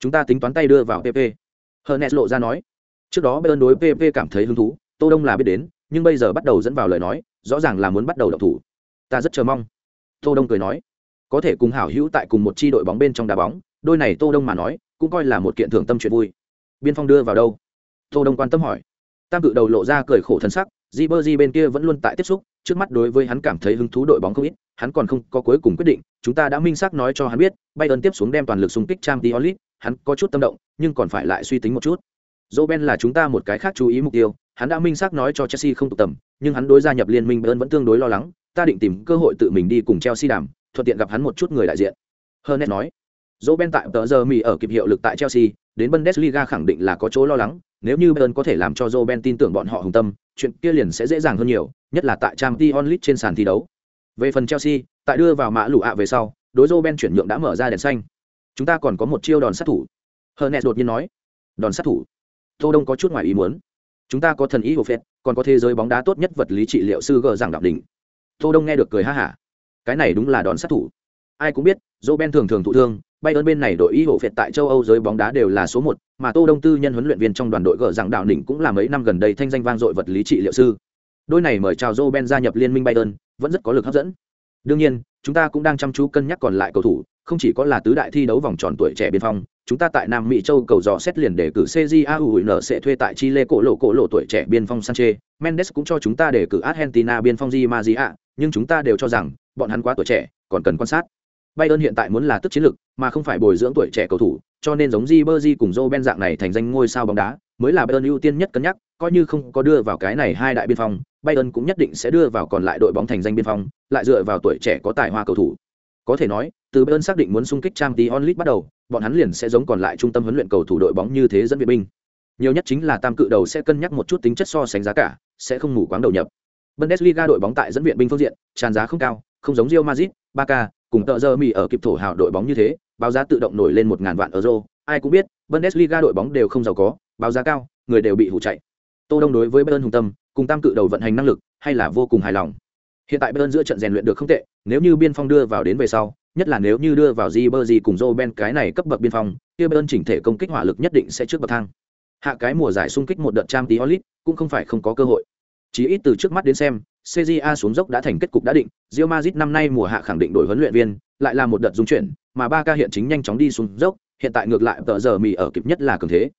chúng ta tính toán tay đưa vào pp hernes lộ ra nói. Trước đó bayern đối pp cảm thấy hứng thú, tô đông là biết đến, nhưng bây giờ bắt đầu dẫn vào lời nói, rõ ràng là muốn bắt đầu đậu thủ. Ta rất chờ mong. Tô đông cười nói. Có thể cùng hảo hữu tại cùng một chi đội bóng bên trong đá bóng, đôi này tô đông mà nói, cũng coi là một kiện thưởng tâm chuyện vui. Biên phong đưa vào đâu? Tô đông quan tâm hỏi. Tam cự đầu lộ ra cười khổ thân sắc di bơ di bên kia vẫn luôn tại tiếp xúc, trước mắt đối với hắn cảm thấy hứng thú đội bóng không ít, hắn còn không có cuối cùng quyết định, chúng ta đã minh xác nói cho hắn biết, bayern tiếp xuống đem toàn lực xung kích trang tí olit hắn có chút tâm động, nhưng còn phải lại suy tính một chút. Dỗ ben là chúng ta một cái khác chú ý mục tiêu, hắn đã minh xác nói cho chelsea không tụ tầm, nhưng hắn đối gia nhập liên minh bayern vẫn tương đối lo lắng, ta định tìm cơ hội tự mình đi cùng chelsea đàm, thuận tiện gặp hắn một chút người đại diện. Hernet nói. Dỗ ben tại tờ giờ mì ở kịp hiệu lực tại chelsea, đến bundesliga khẳng định là có chỗ lo lắng, nếu như bayern có thể làm cho dỗ ben tin tưởng bọn họ hùng tâm, chuyện kia liền sẽ dễ dàng hơn nhiều, nhất là tại trang t onlit trên sàn thi đấu. Về phần chelsea, tại đưa vào mã lũ ạ về sau, đối dỗ ben chuyển nhượng đã mở ra đèn xanh chúng ta còn có một chiêu đòn sát thủ. Hernet đột nhiên nói, đòn sát thủ? Tô đông có chút ngoài ý muốn. Chúng ta có thần ý hồ phết còn có thế giới bóng đá tốt nhất vật lý trị liệu sư gờ giảng đạo đỉnh. Tô đông nghe được cười ha hả, cái này đúng là đòn sát thủ. Ai cũng biết, dỗ ben thường thường thụ thương bay ơn bên này đội ý hộ phét tại châu âu giới bóng đá đều là số một, mà tô đông tư nhân huấn luyện viên trong đoàn đội gờ giảng đạo đỉnh cũng là mấy năm gần đây thanh danh vang dội vật lý trị liệu sư. Đôi này mời chào joe ben gia nhập liên minh bayern, vẫn rất có lực hấp dẫn. Đương nhiên, chúng ta cũng đang chăm chú cân nhắc còn lại cầu thủ không chỉ có là tứ đại thi đấu vòng tròn tuổi trẻ biên phong chúng ta tại nam mỹ châu cầu dò xét liền để cử cja sẽ thuê tại chile cổ lộ cổ lộ tuổi trẻ biên phong sanche mendes cũng cho chúng ta để cử argentina biên phong di mazia nhưng chúng ta đều cho rằng bọn hắn quá tuổi trẻ còn cần quan sát Bayern hiện tại muốn là tức chiến lược, mà không phải bồi dưỡng tuổi trẻ cầu thủ, cho nên giống Ribery cùng Joe Ben dạng này thành danh ngôi sao bóng đá, mới là Bayern ưu tiên nhất cân nhắc, coi như không có đưa vào cái này hai đại biên phong, Bayern cũng nhất định sẽ đưa vào còn lại đội bóng thành danh biên phong, lại dựa vào tuổi trẻ có tài hoa cầu thủ. Có thể nói, từ Bayern xác định muốn xung kích Champions League bắt đầu, bọn hắn liền sẽ giống còn lại trung tâm huấn luyện cầu thủ đội bóng như thế dẫn viện binh. Nhiều nhất chính là tam cự đầu sẽ cân nhắc một chút tính chất so sánh giá cả, sẽ không ngủ quáng đầu nhập. Bundesliga đội bóng tại dẫn viện binh phương diện, tràn giá không cao, không giống Real Madrid, Barca, cùng tợ giờ mì ở kịp thổ hào đội bóng như thế, báo giá tự động nổi lên một ngàn vạn euro, ai cũng biết, Bundesliga đội bóng đều không giàu có, báo giá cao, người đều bị hủ chạy. Tô Đông đối với Bayern hùng tâm, cùng tam cự đầu vận hành năng lực, hay là vô cùng hài lòng. Hiện tại Bayern giữa trận rèn luyện được không tệ, nếu như biên phong đưa vào đến về sau, nhất là nếu như đưa vào Ribery cùng Roben cái này cấp bậc biên phong, kia Bayern chỉnh thể công kích hỏa lực nhất định sẽ trước bậc thang. Hạ cái mùa giải xung kích một đợt trang tí olit cũng không phải không có cơ hội. Chỉ ít từ trước mắt đến xem, CJA xuống dốc đã thành kết cục đã định, Real Madrid năm nay mùa hạ khẳng định đổi huấn luyện viên, lại là một đợt dung chuyển, mà Barca hiện chính nhanh chóng đi xuống dốc, hiện tại ngược lại tờ giờ mì ở kịp nhất là cường thế.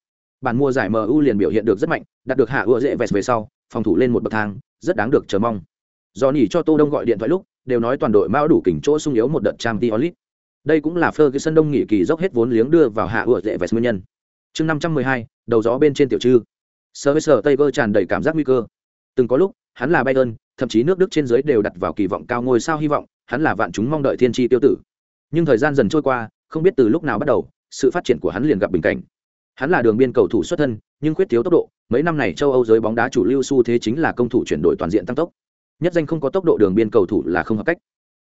Bản mùa giải MU liền biểu hiện được rất mạnh, đạt được hạ ưa dễ vẹt về sau, phòng thủ lên một bậc thang, rất đáng được chờ mong. Do nhỉ cho Tô Đông gọi điện thoại lúc, đều nói toàn đội mao đủ kỉnh chỗ sung yếu một đợt trang League. Đây cũng là Ferguson đông nghỉ kỳ dốc hết vốn liếng đưa vào hạ ủa dễ vẹt nguyên nhân. Chương 512, đầu gió bên trên tiểu trư. Service Tiger tràn đầy cảm giác nguy cơ. Từng có lúc, hắn là Bayern, thậm chí nước Đức trên dưới đều đặt vào kỳ vọng cao ngôi sao hy vọng, hắn là vạn chúng mong đợi thiên tri tiêu tử. Nhưng thời gian dần trôi qua, không biết từ lúc nào bắt đầu, sự phát triển của hắn liền gặp bình cảnh. Hắn là đường biên cầu thủ xuất thân, nhưng khuyết thiếu tốc độ, mấy năm này châu Âu giới bóng đá chủ lưu xu thế chính là công thủ chuyển đổi toàn diện tăng tốc. Nhất danh không có tốc độ đường biên cầu thủ là không hợp cách.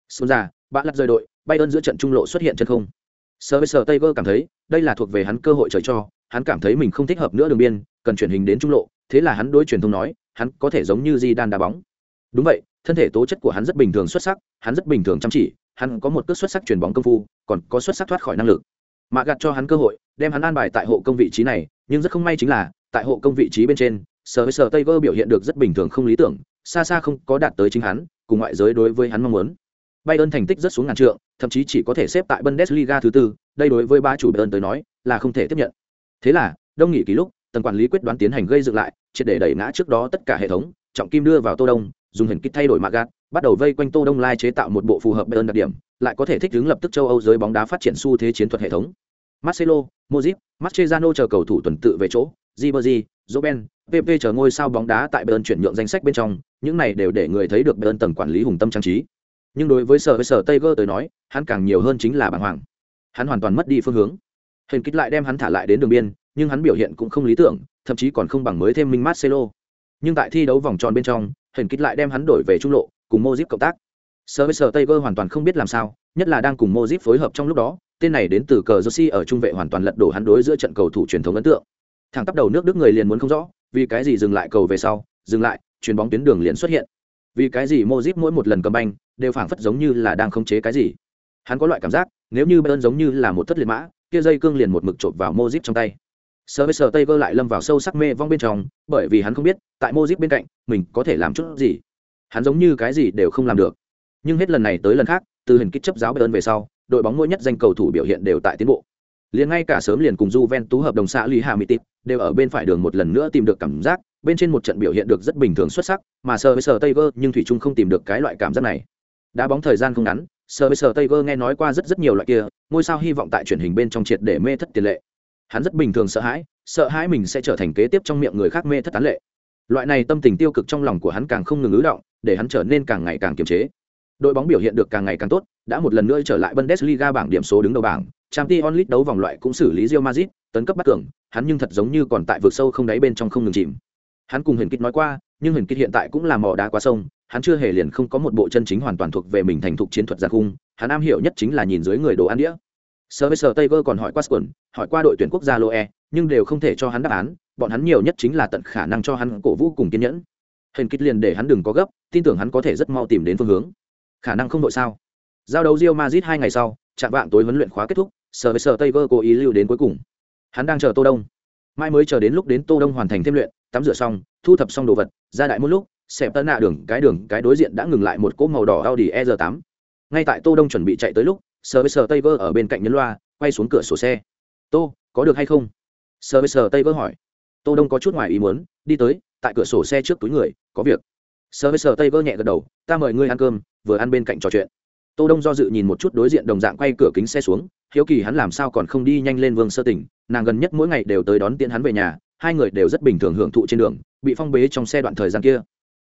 Xuân già, bạn lật rời đội, Bayern giữa trận trung lộ xuất hiện chân không. Service Tiger cảm thấy, đây là thuộc về hắn cơ hội trời cho, hắn cảm thấy mình không thích hợp nữa đường biên, cần chuyển hình đến trung lộ, thế là hắn đối truyền thông nói, hắn có thể giống như di đan đá bóng đúng vậy thân thể tố chất của hắn rất bình thường xuất sắc hắn rất bình thường chăm chỉ hắn có một cước xuất sắc chuyền bóng công phu còn có xuất sắc thoát khỏi năng lực mạ gạt cho hắn cơ hội đem hắn an bài tại hộ công vị trí này nhưng rất không may chính là tại hộ công vị trí bên trên sở với sở tây vơ biểu hiện được rất bình thường không lý tưởng xa xa không có đạt tới chính hắn cùng ngoại giới đối với hắn mong muốn Bayern thành tích rất xuống ngàn trượng, thậm chí chỉ có thể xếp tại Bundesliga thứ tư, đây đối với ba chủ Bayern tới nói là không thể tiếp nhận. Thế là, đông nghỉ ký lúc, tầng quản lý quyết đoán tiến hành gây dựng lại, triệt để đẩy ngã trước đó tất cả hệ thống, trọng kim đưa vào Tô Đông, dùng hình kích thay đổi mạ gạt, bắt đầu vây quanh Tô Đông Lai chế tạo một bộ phù hợp Bayern đặc điểm, lại có thể thích ứng lập tức châu Âu giới bóng đá phát triển xu thế chiến thuật hệ thống. Marcelo, Modric, Mascherano chờ cầu thủ tuần tự về chỗ, Ribery, Robben, PP chờ ngôi sao bóng đá tại Bayern chuyển nhượng danh sách bên trong, những này đều để người thấy được Bayern tầng quản lý hùng tâm trang trí. Nhưng đối với sở với sở Tiger tới nói, hắn càng nhiều hơn chính là bàng hoàng. Hắn hoàn toàn mất đi phương hướng. Hình kích lại đem hắn thả lại đến đường biên, nhưng hắn biểu hiện cũng không lý tưởng, thậm chí còn không bằng mới thêm minh Marcelo. Nhưng tại thi đấu vòng tròn bên trong, hình kích lại đem hắn đổi về trung lộ, cùng Modric cộng tác. Sở Sở Tiger hoàn toàn không biết làm sao, nhất là đang cùng Modric phối hợp trong lúc đó, tên này đến từ cờ Jersey ở trung vệ hoàn toàn lật đổ hắn đối giữa trận cầu thủ truyền thống ấn tượng. Thằng tắp đầu nước Đức người liền muốn không rõ, vì cái gì dừng lại cầu về sau, dừng lại, chuyền bóng tuyến đường liền xuất hiện. Vì cái gì Modric mỗi một lần cầm banh, đều phảng phất giống như là đang khống chế cái gì. Hắn có loại cảm giác, nếu như Bayern giống như là một thất liệt mã, kia dây cương liền một mực chộp vào Modric trong tay. Service Tiger lại lâm vào sâu sắc mê vong bên trong, bởi vì hắn không biết, tại Modric bên cạnh, mình có thể làm chút gì. Hắn giống như cái gì đều không làm được. Nhưng hết lần này tới lần khác, từ hình kích chấp giáo Bayern về sau, đội bóng mỗi nhất danh cầu thủ biểu hiện đều tại tiến bộ. Liền ngay cả sớm liền cùng Juventus hợp đồng xã Lý Hà Mitip, đều ở bên phải đường một lần nữa tìm được cảm giác, bên trên một trận biểu hiện được rất bình thường xuất sắc, mà Service Tiger nhưng thủy chung không tìm được cái loại cảm giác này. Đá bóng thời gian không ngắn, Service Tiger nghe nói qua rất rất nhiều loại kia, ngôi sao hy vọng tại truyền hình bên trong triệt để mê thất tiền lệ. Hắn rất bình thường sợ hãi sợ hãi mình sẽ trở thành kế tiếp trong miệng người khác mê thất tán lệ. Loại này tâm tình tiêu cực trong lòng của hắn càng không ngừng ứ động để hắn trở nên càng ngày càng kiềm chế. Đội bóng biểu hiện được càng ngày càng tốt đã một lần nữa trở lại bundesliga bảng điểm số đứng đầu bảng. Champions League đấu vòng loại cũng xử lý Real Madrid, tấn cấp bắt cường, hắn nhưng thật giống như còn tại vực sâu không đáy bên trong không ngừng chìm. Hắn cùng Huyền Kịch nói qua, nhưng Huyền Kịch hiện tại cũng là mò đá quá sông, hắn chưa hề liền không có một bộ chân chính hoàn toàn thuộc về mình thành thục chiến thuật giàn khung, hắn am hiểu nhất chính là nhìn dưới người đồ ăn đĩa. Sir với Tiger còn hỏi qua Squad, hỏi qua đội tuyển quốc gia Loe, nhưng đều không thể cho hắn đáp án, bọn hắn nhiều nhất chính là tận khả năng cho hắn cổ vũ cùng kiên nhẫn. Huyền kích liền để hắn đừng có gấp, tin tưởng hắn có thể rất mau tìm đến phương hướng. Khả năng không đội sao? Giao đấu Real Madrid hai ngày sau, chạm vạng tối huấn luyện khóa kết thúc, sở với Tiger cố ý lưu đến cuối cùng. Hắn đang chờ Tô Đông. Mai mới chờ đến lúc đến Tô Đông hoàn thành thêm luyện, tắm rửa xong, thu thập xong đồ vật, ra đại một lúc, xẹp tân nạ đường cái đường cái đối diện đã ngừng lại một cỗ màu đỏ Audi R8. Ngay tại Tô Đông chuẩn bị chạy tới lúc, sở với sở tây vơ ở bên cạnh nhấn loa quay xuống cửa sổ xe tô có được hay không sở với sở tây vơ hỏi tô đông có chút ngoài ý muốn đi tới tại cửa sổ xe trước túi người có việc sở với sở tây vơ nhẹ gật đầu ta mời ngươi ăn cơm vừa ăn bên cạnh trò chuyện tô đông do dự nhìn một chút đối diện đồng dạng quay cửa kính xe xuống, hiếu kỳ hắn làm sao còn không đi nhanh lên vương sơ tỉnh, nàng gần nhất mỗi ngày đều tới đón tiễn hắn về nhà, hai người đều rất bình thường hưởng thụ trên đường, bị phong bế trong xe đoạn thời gian kia.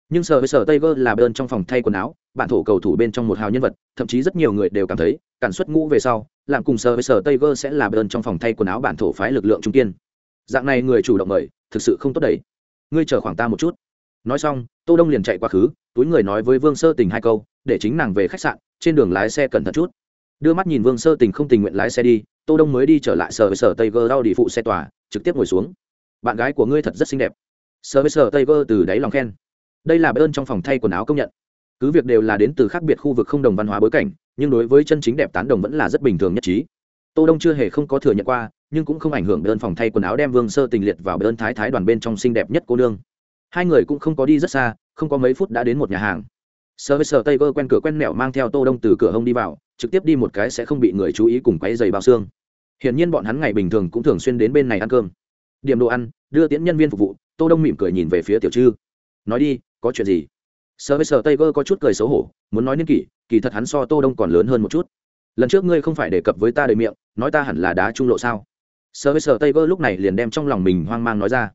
Nhưng sở với sở tây vơ là bên trong phòng thay quần áo, bản thổ cầu thủ bên trong một hào nhân vật, thậm chí rất nhiều người đều cảm thấy, cản xuất ngũ về sau, làm cùng sở với sở tây vơ sẽ là bên trong phòng thay quần áo bản thổ phái lực lượng trung kiên. Dạng này người chủ động mời, thực sự không tốt đầy ngươi chờ khoảng ta một chút. Nói xong, tô đông liền chạy qua khứ, túi người nói với vương sơ tình hai câu để chính nàng về khách sạn, trên đường lái xe cẩn thận chút. Đưa mắt nhìn vương sơ tình không tình nguyện lái xe đi, tô đông mới đi trở lại sở với sở tây gơ đau đi phụ xe tòa, trực tiếp ngồi xuống. Bạn gái của ngươi thật rất xinh đẹp. Sở với sở tây gơ từ đáy lòng khen. Đây là ơn trong phòng thay quần áo công nhận. Cứ việc đều là đến từ khác biệt khu vực không đồng văn hóa bối cảnh, nhưng đối với chân chính đẹp tán đồng vẫn là rất bình thường nhất trí. Tô đông chưa hề không có thừa nhận qua, nhưng cũng không ảnh hưởng ơn phòng thay quần áo đem vương sơ tình liệt vào ơn thái thái đoàn bên trong xinh đẹp nhất cô nương. Hai người cũng không có đi rất xa, không có mấy phút đã đến một nhà hàng sơ với sơ tây cơ quen cửa quen mẹo mang theo tô đông từ cửa hông đi vào, trực tiếp đi một cái sẽ không bị người chú ý cùng quấy giày bao xương. Hiển nhiên bọn hắn ngày bình thường cũng thường xuyên đến bên này ăn cơm. Điểm đồ ăn, đưa tiễn nhân viên phục vụ, tô đông mỉm cười nhìn về phía tiểu trư. Nói đi, có chuyện gì? Sơ với sơ tây cơ có chút cười xấu hổ, muốn nói niên kỷ, kỳ thật hắn so tô đông còn lớn hơn một chút. Lần trước ngươi không phải đề cập với ta đời miệng, nói ta hẳn là đá trung lộ sao? Sơ với sơ tây cơ lúc này liền đem trong lòng mình hoang mang nói ra.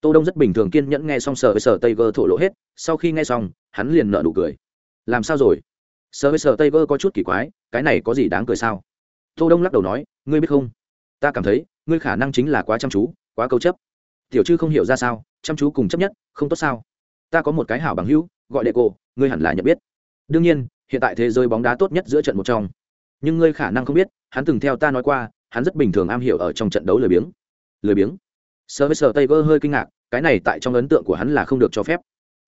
Tô đông rất bình thường kiên nhẫn nghe xong sơ với sơ tây cơ thổ lộ hết, sau khi nghe xong, hắn liền nở nụ cười làm sao rồi? Sơ với sơ tây vơ có chút kỳ quái, cái này có gì đáng cười sao? Tô đông lắc đầu nói, ngươi biết không? Ta cảm thấy, ngươi khả năng chính là quá chăm chú, quá câu chấp. Tiểu chư không hiểu ra sao, chăm chú cùng chấp nhất, không tốt sao? Ta có một cái hảo bằng hữu, gọi đệ cổ ngươi hẳn là nhận biết. Đương nhiên, hiện tại thế giới bóng đá tốt nhất giữa trận một trong. Nhưng ngươi khả năng không biết, hắn từng theo ta nói qua, hắn rất bình thường am hiểu ở trong trận đấu lười biếng. Lười biếng? Sơ với sơ tây vơ hơi kinh ngạc, cái này tại trong ấn tượng của hắn là không được cho phép.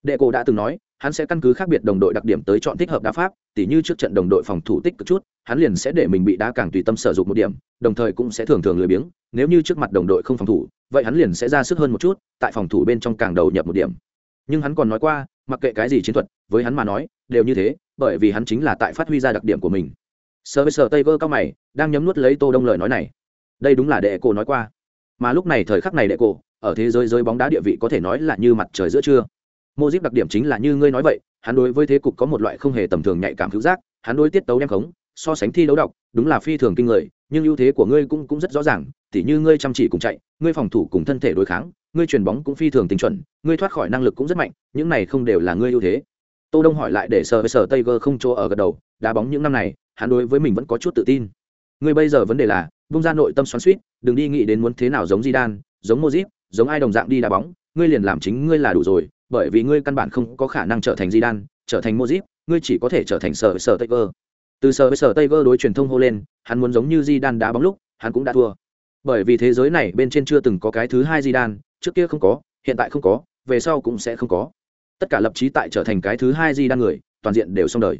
Đệ cổ đã từng nói hắn sẽ căn cứ khác biệt đồng đội đặc điểm tới chọn thích hợp đá pháp, tỉ như trước trận đồng đội phòng thủ tích cực chút, hắn liền sẽ để mình bị đá càng tùy tâm sử dụng một điểm, đồng thời cũng sẽ thường thường lười biếng, nếu như trước mặt đồng đội không phòng thủ, vậy hắn liền sẽ ra sức hơn một chút, tại phòng thủ bên trong càng đầu nhập một điểm. Nhưng hắn còn nói qua, mặc kệ cái gì chiến thuật, với hắn mà nói, đều như thế, bởi vì hắn chính là tại phát huy ra đặc điểm của mình. Sơ với sơ tây vơ cao mày, đang nhấm nuốt lấy tô đông lời nói này. Đây đúng là đệ cổ nói qua. Mà lúc này thời khắc này đệ cổ, ở thế giới giới bóng đá địa vị có thể nói là như mặt trời giữa trưa mô díp đặc điểm chính là như ngươi nói vậy hắn đối với thế cục có một loại không hề tầm thường nhạy cảm hữu giác hắn đối tiết tấu đem khống so sánh thi đấu đọc đúng là phi thường kinh người nhưng ưu thế của ngươi cũng cũng rất rõ ràng tỉ như ngươi chăm chỉ cùng chạy ngươi phòng thủ cùng thân thể đối kháng ngươi chuyền bóng cũng phi thường tinh chuẩn ngươi thoát khỏi năng lực cũng rất mạnh những này không đều là ngươi ưu thế. Tô đông hỏi lại để sờ với sờ tây gơ không chỗ ở gật đầu đá bóng những năm này hắn đối với mình vẫn có chút tự tin. Ngươi bây giờ vấn đề là vung ra nội tâm xoắn suýt đừng đi nghĩ đến muốn thế nào giống di đan giống Modric, giống ai đồng dạng đi đá bóng ngươi liền làm chính ngươi là đủ rồi bởi vì ngươi căn bản không có khả năng trở thành Zidane, trở thành Modric, ngươi chỉ có thể trở thành sở sở tây vơ từ sở với sở tây vơ đối truyền thông hô lên hắn muốn giống như Zidane đá bóng lúc hắn cũng đã thua. Bởi vì thế giới này bên trên chưa từng có cái thứ hai Zidane, trước kia không có hiện tại không có về sau cũng sẽ không có. Tất cả lập trí tại trở thành cái thứ hai di đan người toàn diện đều xong đời.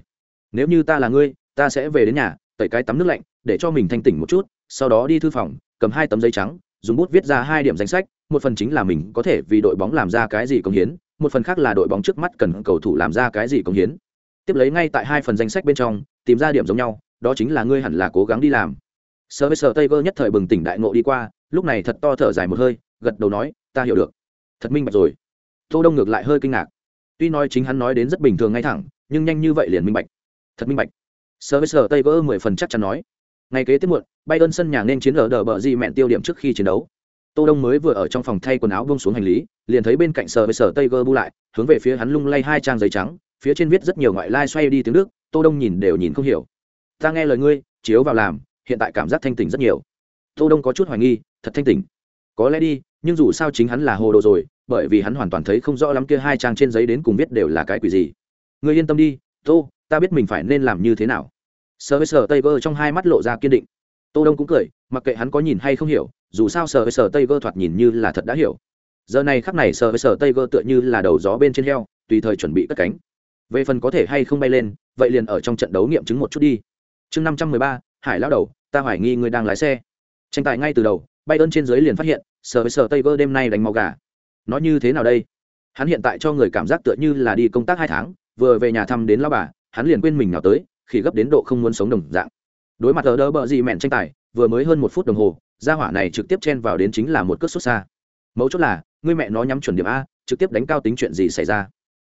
Nếu như ta là ngươi ta sẽ về đến nhà tẩy cái tắm nước lạnh để cho mình thanh tỉnh một chút sau đó đi thư phòng cầm hai tấm giấy trắng dùng bút viết ra hai điểm danh sách một phần chính là mình có thể vì đội bóng làm ra cái gì công hiến một phần khác là đội bóng trước mắt cần cầu thủ làm ra cái gì công hiến. Tiếp lấy ngay tại hai phần danh sách bên trong, tìm ra điểm giống nhau, đó chính là ngươi hẳn là cố gắng đi làm. Sơ với sơ tây vơ nhất thời bừng tỉnh đại ngộ đi qua, lúc này thật to thở dài một hơi, gật đầu nói, ta hiểu được. Thật minh bạch rồi. Tô đông ngược lại hơi kinh ngạc. Tuy nói chính hắn nói đến rất bình thường ngay thẳng, nhưng nhanh như vậy liền minh bạch. Thật minh bạch. Sơ với sơ tây mười phần chắc chắn nói. Ngày kế tiếp muộn bay ơn sân nhà nên chiến ở đờ bờ di mẹn tiêu điểm trước khi chiến đấu. Tô đông mới vừa ở trong phòng thay quần áo bông xuống hành lý liền thấy bên cạnh sờ với sờ tây gơ bu lại, hướng về phía hắn lung lay hai trang giấy trắng, phía trên viết rất nhiều ngoại lai xoay đi tiếng nước tô đông nhìn đều nhìn không hiểu. Ta nghe lời ngươi, chiếu vào làm, hiện tại cảm giác thanh tỉnh rất nhiều. Tô đông có chút hoài nghi, thật thanh tỉnh. Có lẽ đi, nhưng dù sao chính hắn là hồ đồ rồi, bởi vì hắn hoàn toàn thấy không rõ lắm kia hai trang trên giấy đến cùng viết đều là cái quỷ gì. Người yên tâm đi, tô, ta biết mình phải nên làm như thế nào. Sờ với sờ tây vơ trong hai mắt lộ ra kiên định. Tô đông cũng cười, mặc kệ hắn có nhìn hay không hiểu, dù sao sờ với sờ tây vơ thoạt nhìn như là thật đã hiểu giờ này khắc này sờ với sờ tây gơ tựa như là đầu gió bên trên heo, tùy thời chuẩn bị cất cánh. Về phần có thể hay không bay lên, vậy liền ở trong trận đấu nghiệm chứng một chút đi. Chương năm trăm mười ba, hải lao đầu, ta hoài nghi người đang lái xe. Tranh tài ngay từ đầu bay ơn trên dưới liền phát hiện sờ với sờ tây gơ đêm nay đánh máu gà. Nó như thế nào đây? Hắn hiện tại cho người cảm giác tựa như là đi công tác hai tháng, vừa về nhà thăm đến lao bà, hắn liền quên mình nào tới khi gấp đến độ không muốn sống đồng dạng. Đối mặt ở đỡ bờ gì mẹn tranh tài, vừa mới hơn một phút đồng hồ ra hỏa này trực tiếp chen vào đến chính là một cước xuất xa. Mấu chốt là Ngươi mẹ nó nhắm chuẩn điểm a, trực tiếp đánh cao tính chuyện gì xảy ra?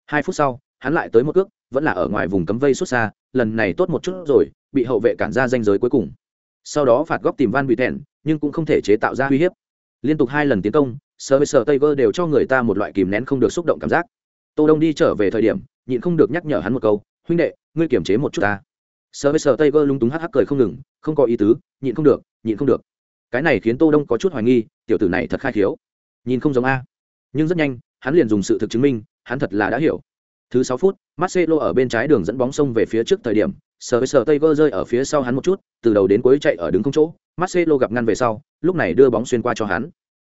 Hai phút sau, hắn lại tới một cước, vẫn là ở ngoài vùng cấm vây xuất xa, lần này tốt một chút rồi, bị hậu vệ cản ra danh giới cuối cùng. Sau đó phạt góc tìm van bị thẹn nhưng cũng không thể chế tạo ra uy hiếp. Liên tục hai lần tiến công Sơ với Sơ tây vơ đều cho người ta một loại kìm nén không được xúc động cảm giác. Tô đông đi trở về thời điểm, nhịn không được nhắc nhở hắn một câu, huynh đệ, ngươi kiềm chế một chút ta. Sơ với Sơ tây vơ lung túng hắc hắc cười không ngừng, không có ý tứ, nhịn không được, nhịn không được. Cái này khiến tô đông có chút hoài nghi, tiểu tử này thật khai thiếu nhìn không giống a. Nhưng rất nhanh, hắn liền dùng sự thực chứng minh, hắn thật là đã hiểu. Thứ sáu phút, marcelo ở bên trái đường dẫn bóng sông về phía trước thời điểm sờ với sờ tây vơ rơi ở phía sau hắn một chút, từ đầu đến cuối chạy ở đứng không chỗ, marcelo gặp ngăn về sau, lúc này đưa bóng xuyên qua cho hắn.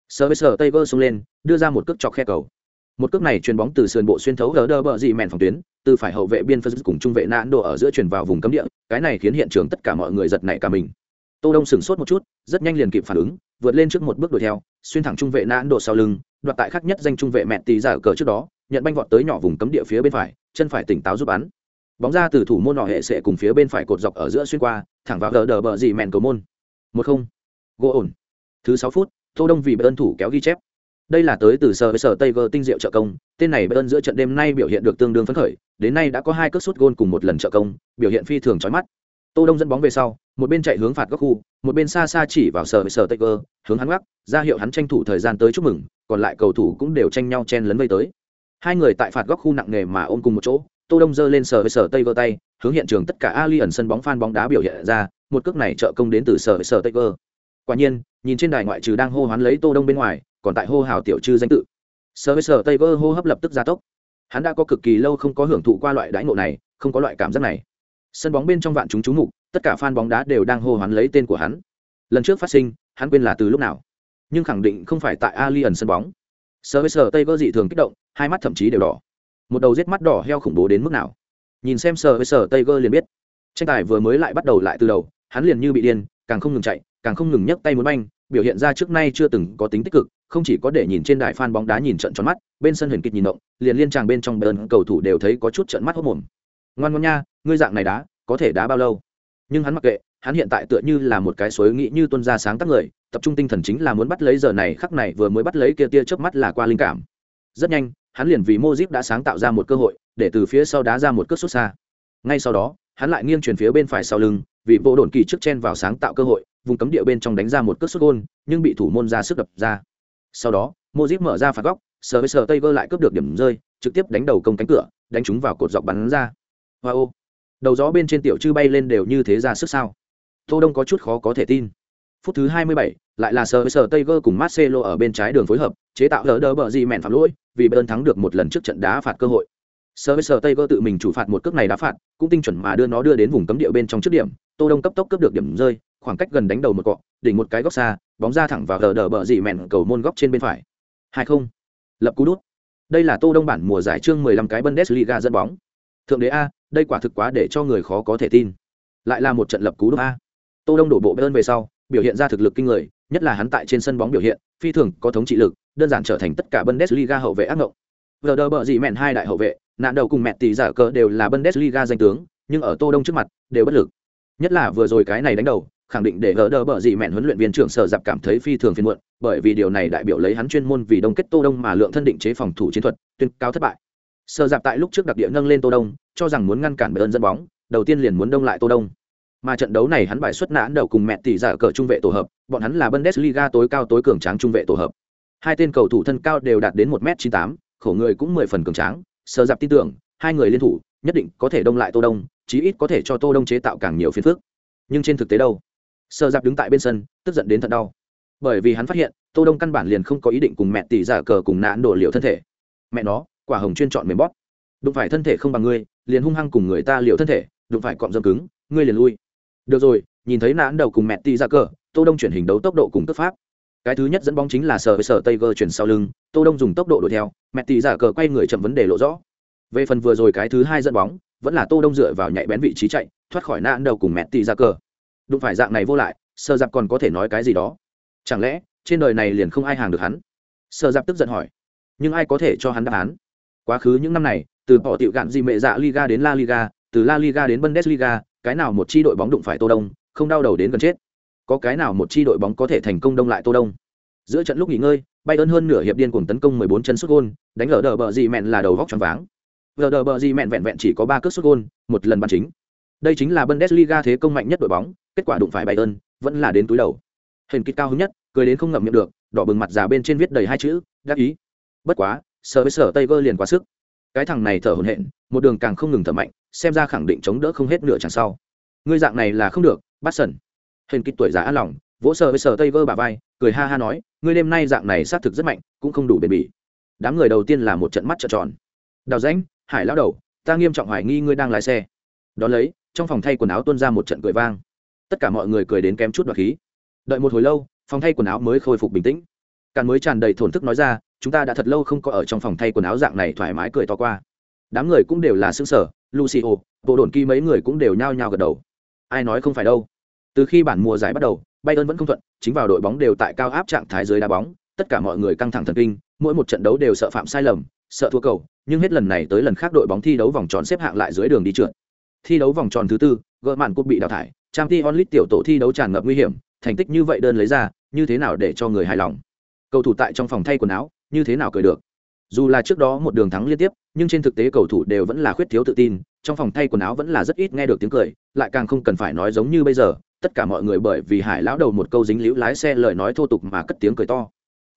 Sờ với sờ tây vơ xông lên, đưa ra một cước chọc khe cầu. Một cước này chuyền bóng từ sườn bộ xuyên thấu gờ đơ bờ dị mẹn phòng tuyến, từ phải hậu vệ biên phân cùng trung vệ nạn độ ở giữa chuyển vào vùng cấm địa, cái này khiến hiện trường tất cả mọi người giật nảy cả mình. Tô đông sửng sốt một chút, rất nhanh liền kịp phản ứng vượt lên trước một bước đuổi theo, xuyên thẳng trung vệ nạn độ sau lưng, đoạt tại khắc nhất danh trung vệ mẹ tỷ giả cờ trước đó, nhận banh vọt tới nhỏ vùng cấm địa phía bên phải, chân phải tỉnh táo giúp bắn. Bóng ra từ thủ môn nọ hệ sẽ cùng phía bên phải cột dọc ở giữa xuyên qua, thẳng vào gờ đờ bờ gì mẹn cầu môn. Một không. Gỗ ổn. Thứ sáu phút, tô đông vì ơn thủ kéo ghi chép. Đây là tới từ sở với sở tây vơ tinh diệu trợ công, tên này ơn giữa trận đêm nay biểu hiện được tương đương phấn khởi, đến nay đã có hai cước sút gôn cùng một lần trợ công, biểu hiện phi thường chói mắt tô đông dẫn bóng về sau một bên chạy hướng phạt góc khu một bên xa xa chỉ vào sở với sở tây cơ, hướng hắn gác ra hiệu hắn tranh thủ thời gian tới chúc mừng còn lại cầu thủ cũng đều tranh nhau chen lấn vây tới. Hai người tại phạt góc khu nặng nề mà ôm cùng một chỗ tô đông giơ lên sở với sở tây cơ tay hướng hiện trường tất cả ali ẩn sân bóng phan bóng đá biểu hiện ra một cước này trợ công đến từ sở với sở tây cơ. quả nhiên nhìn trên đài ngoại trừ đang hô hoán lấy tô đông bên ngoài còn tại hô hào tiểu trư danh tự. Sở với sở tây cơ hô hấp lập tức gia tốc. Hắn đã có cực kỳ lâu không có hưởng thụ qua loại đãi ngộ này không có loại cảm giác này sân bóng bên trong vạn chúng chú mục, tất cả fan bóng đá đều đang hô hoán lấy tên của hắn. Lần trước phát sinh, hắn quên là từ lúc nào. Nhưng khẳng định không phải tại alien sân bóng. Sở với tây vơ dị thường kích động, hai mắt thậm chí đều đỏ. Một đầu rết mắt đỏ heo khủng bố đến mức nào? Nhìn xem sở với tây vơ liền biết. Tranh tài vừa mới lại bắt đầu lại từ đầu, hắn liền như bị điên, càng không ngừng chạy, càng không ngừng nhấc tay muốn banh, biểu hiện ra trước nay chưa từng có tính tích cực, không chỉ có để nhìn trên đài fan bóng đá nhìn trận tròn mắt, bên sân huyền kịch nhìn động, liền liên tràng bên trong bờn cầu thủ đều thấy có chút trận mắt hốt mồm. Ngoan ngoan nha ngươi dạng này đá, có thể đá bao lâu? Nhưng hắn mặc kệ, hắn hiện tại tựa như là một cái suối nghĩ như tuân ra sáng tác người, tập trung tinh thần chính là muốn bắt lấy giờ này khắc này vừa mới bắt lấy kia tia trước mắt là qua linh cảm. Rất nhanh, hắn liền vì mozip đã sáng tạo ra một cơ hội, để từ phía sau đá ra một cước xuất xa. Ngay sau đó, hắn lại nghiêng chuyển phía bên phải sau lưng, vì bộ đồn kỳ trước chen vào sáng tạo cơ hội, vùng cấm địa bên trong đánh ra một cước xuất gôn, nhưng bị thủ môn ra sức đập ra. Sau đó, mozip mở ra phạt góc sờ với sờ tây vơ lại cướp được điểm rơi, trực tiếp đánh đầu công cánh cửa, đánh chúng vào cột dọc bắn ra. Wow đầu gió bên trên tiểu chư bay lên đều như thế ra sức sao? Tô đông có chút khó có thể tin. Phút thứ 27, lại là sờ với sờ tây gơ cùng marcelo ở bên trái đường phối hợp chế tạo lỡ đỡ bờ gì mẹn phạm lỗi vì bayern thắng được một lần trước trận đá phạt cơ hội. Sờ với sờ tây gơ tự mình chủ phạt một cước này đá phạt cũng tinh chuẩn mà đưa nó đưa đến vùng cấm địa bên trong trước điểm. Tô đông cấp tốc cướp được điểm rơi khoảng cách gần đánh đầu một cọ đỉnh một cái góc xa bóng ra thẳng vào lỡ đỡ bờ gì mẹn cầu môn góc trên bên phải. Hai không. Lập cú đút. Đây là tô đông bản mùa giải trương 15 cái bundesliga dẫn bóng. Thượng đế a đây quả thực quá để cho người khó có thể tin. Lại là một trận lập cú đúc a. Tô đông đổ bộ bayern về sau, biểu hiện ra thực lực kinh người, nhất là hắn tại trên sân bóng biểu hiện, phi thường có thống trị lực, đơn giản trở thành tất cả bundesliga hậu vệ ác ngộng. Vờ đờ bờ gì mẹn hai đại hậu vệ, nạn đầu cùng mẹ tỷ giả cờ đều là bundesliga danh tướng, nhưng ở tô đông trước mặt, đều bất lực. Nhất là vừa rồi cái này đánh đầu, khẳng định để gỡ đỡ bờ gì mẹn huấn luyện viên trưởng sở dạp cảm thấy phi thường phiền muộn, bởi vì điều này đại biểu lấy hắn chuyên môn vì đông kết tô đông mà lượng thân định chế phòng thủ chiến thuật, tuyên cao thất bại sở dạp tại lúc trước đặc địa nâng lên tô đông, cho rằng muốn ngăn cản bayern dẫn bóng, đầu tiên liền muốn đông lại tô đông. Mà trận đấu này hắn bài xuất nãn đầu cùng mẹ tỷ giả cờ trung vệ tổ hợp, bọn hắn là bundesliga tối cao tối cường tráng trung vệ tổ hợp. Hai tên cầu thủ thân cao đều đạt đến một m chín tám, khổ người cũng mười phần cường tráng. Sở dạp tin tưởng, hai người liên thủ, nhất định có thể đông lại tô đông, chí ít có thể cho tô đông chế tạo càng nhiều phiền phức. Nhưng trên thực tế đâu? Sở dạp đứng tại bên sân, tức giận đến thật đau. Bởi vì hắn phát hiện, tô đông căn bản liền không có ý định cùng mẹ tỷ giả cờ cùng nãn đổ liệu thân thể. Mẹ nó quả hồng chuyên chọn mềm bóp. Đụng phải thân thể không bằng ngươi, liền hung hăng cùng người ta liệu thân thể, đụng phải cọm dâm cứng, ngươi liền lui. Được rồi, nhìn thấy nãn đầu cùng mẹ tỷ ra cờ, tô đông chuyển hình đấu tốc độ cùng cấp pháp. Cái thứ nhất dẫn bóng chính là sở với sở tây vơ chuyển sau lưng, tô đông dùng tốc độ đuổi theo, mẹ tỷ giả cờ quay người chậm vấn đề lộ rõ. Về phần vừa rồi cái thứ hai dẫn bóng, vẫn là tô đông dựa vào nhạy bén vị trí chạy, thoát khỏi nãn đầu cùng mẹ tỷ ra cờ. Đụng phải dạng này vô lại sơ giặc còn có thể nói cái gì đó? Chẳng lẽ, trên đời này liền không ai hàng được hắn? Sơ giặc tức giận hỏi. Nhưng ai có thể cho hắn đáp án? Quá khứ những năm này, từ bỏ tiểu gạn gì mẹ dạ liga đến la liga, từ la liga đến bundesliga, cái nào một chi đội bóng đụng phải tô đông, không đau đầu đến gần chết. Có cái nào một chi đội bóng có thể thành công đông lại tô đông? Giữa trận lúc nghỉ ngơi bay ơn hơn nửa hiệp điên cuồng tấn công 14 chân sút gôn, đánh lở đờ bờ gì mẹn là đầu góc choáng váng. Lở đờ bờ gì mẹn vẹn vẹn chỉ có ba cước sút gôn, một lần bàn chính. Đây chính là bundesliga thế công mạnh nhất đội bóng, kết quả đụng phải bay ơn vẫn là đến túi đầu. Hình kích cao hứng nhất, cười đến không ngậm miệng được, đỏ bừng mặt già bên trên viết đầy hai chữ, đắc ý. Bất quá sở với sở tây vơ liền quá sức. Cái thằng này thở hổn hển, một đường càng không ngừng thở mạnh, xem ra khẳng định chống đỡ không hết nửa chẳng sau. Ngươi dạng này là không được, bắt sần. Hình kích tuổi già an lòng, vỗ sờ với sờ tây vơ bà vai, cười ha ha nói, ngươi đêm nay dạng này xác thực rất mạnh, cũng không đủ bền bỉ. Đám người đầu tiên là một trận mắt trợn tròn. Đào rãnh, hải lão đầu, ta nghiêm trọng hoài nghi ngươi đang lái xe. Đón lấy, trong phòng thay quần áo tuôn ra một trận cười vang. Tất cả mọi người cười đến kém chút đoạt khí. Đợi một hồi lâu, phòng thay quần áo mới khôi phục bình tĩnh. Càn mới tràn đầy thổn thức nói ra chúng ta đã thật lâu không có ở trong phòng thay quần áo dạng này thoải mái cười to qua. Đám người cũng đều là xương sở lucio, bộ đồn kỳ mấy người cũng đều nhao nhao gật đầu. Ai nói không phải đâu. Từ khi bản mùa giải bắt đầu, bayern vẫn không thuận, chính vào đội bóng đều tại cao áp trạng thái dưới đá bóng, tất cả mọi người căng thẳng thần kinh, mỗi một trận đấu đều sợ phạm sai lầm, sợ thua cầu, nhưng hết lần này tới lần khác đội bóng thi đấu vòng tròn xếp hạng lại dưới đường đi trượt. Thi đấu vòng tròn thứ tư gỡ màn cúp bị đào thải trang t onlit tiểu tổ thi đấu tràn ngập nguy hiểm, thành tích như vậy đơn lấy ra, như thế nào để cho người hài lòng? Cầu thủ tại trong phòng thay quần áo như thế nào cười được. Dù là trước đó một đường thắng liên tiếp, nhưng trên thực tế cầu thủ đều vẫn là khuyết thiếu tự tin, trong phòng thay quần áo vẫn là rất ít nghe được tiếng cười, lại càng không cần phải nói giống như bây giờ, tất cả mọi người bởi vì hải lão đầu một câu dính liễu lái xe lời nói thô tục mà cất tiếng cười to.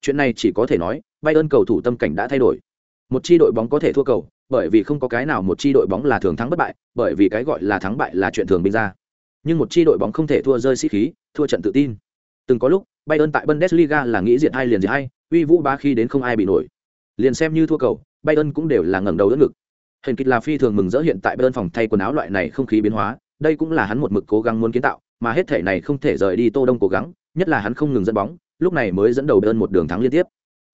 Chuyện này chỉ có thể nói bay ơn cầu thủ tâm cảnh đã thay đổi. Một chi đội bóng có thể thua cầu, bởi vì không có cái nào một chi đội bóng là thường thắng bất bại, bởi vì cái gọi là thắng bại là chuyện thường binh ra. Nhưng một chi đội bóng không thể thua rơi sĩ khí, thua trận tự tin. Từng có lúc, bayern tại bundesliga là nghĩ diện hai liền gì hay uy vũ ba khi đến không ai bị nổi. Liền xem như thua cầu, bayern cũng đều là ngẩng đầu đỡ ngực. Hình kịch là phi thường mừng rỡ hiện tại bayern phòng thay quần áo loại này không khí biến hóa, đây cũng là hắn một mực cố gắng muốn kiến tạo, mà hết thể này không thể rời đi tô đông cố gắng, nhất là hắn không ngừng dẫn bóng, lúc này mới dẫn đầu bayern một đường thắng liên tiếp.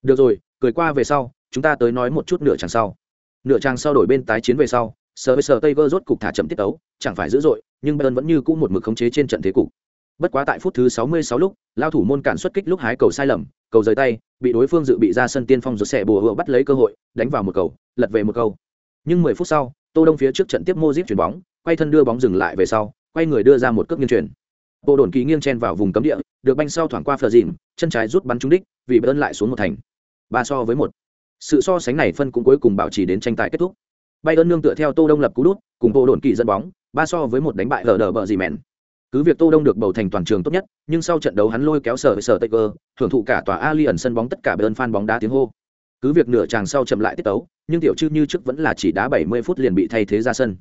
Được rồi, cười qua về sau, chúng ta tới nói một chút nửa chàng sau. Nửa chàng sau đổi bên tái chiến về sau sờ với sờ tây vơ rốt cục thả chậm tiết tấu, chẳng phải dữ dội, nhưng bayern vẫn như cũ một mực khống chế trên trận thế cục bất quá tại phút thứ 66 lúc, lao thủ môn cản xuất kích lúc hái cầu sai lầm, cầu rời tay, bị đối phương dự bị ra sân tiên phong rồi xẻ bùa hựa bắt lấy cơ hội, đánh vào một cầu, lật về một câu nhưng 10 phút sau, tô đông phía trước trận tiếp mô díp chuyển bóng, quay thân đưa bóng dừng lại về sau, quay người đưa ra một cước nghiêng chuyển bộ đồn kỳ nghiêng chen vào vùng cấm địa, được banh sau thoảng qua phờ dìm, chân trái rút bắn trúng đích, vì bơn lại xuống một thành. Ba so với một. Sự so sánh này phân cũng cuối cùng bảo trì đến tranh tài kết thúc. Bay ơn nương tựa theo tô đông lập cú đút, cùng bộ đồn kỳ dẫn bóng, ba so với một đánh bại lờ đờ bờ dì mèn cứ việc tô đông được bầu thành toàn trường tốt nhất nhưng sau trận đấu hắn lôi kéo sở sở tây cơ thưởng thụ cả tòa ali ẩn sân bóng tất cả bên fan bóng đá tiếng hô. Cứ việc nửa chàng sau chậm lại tiết tấu nhưng tiểu chư như trước vẫn là chỉ đá 70 phút liền bị thay thế ra sân.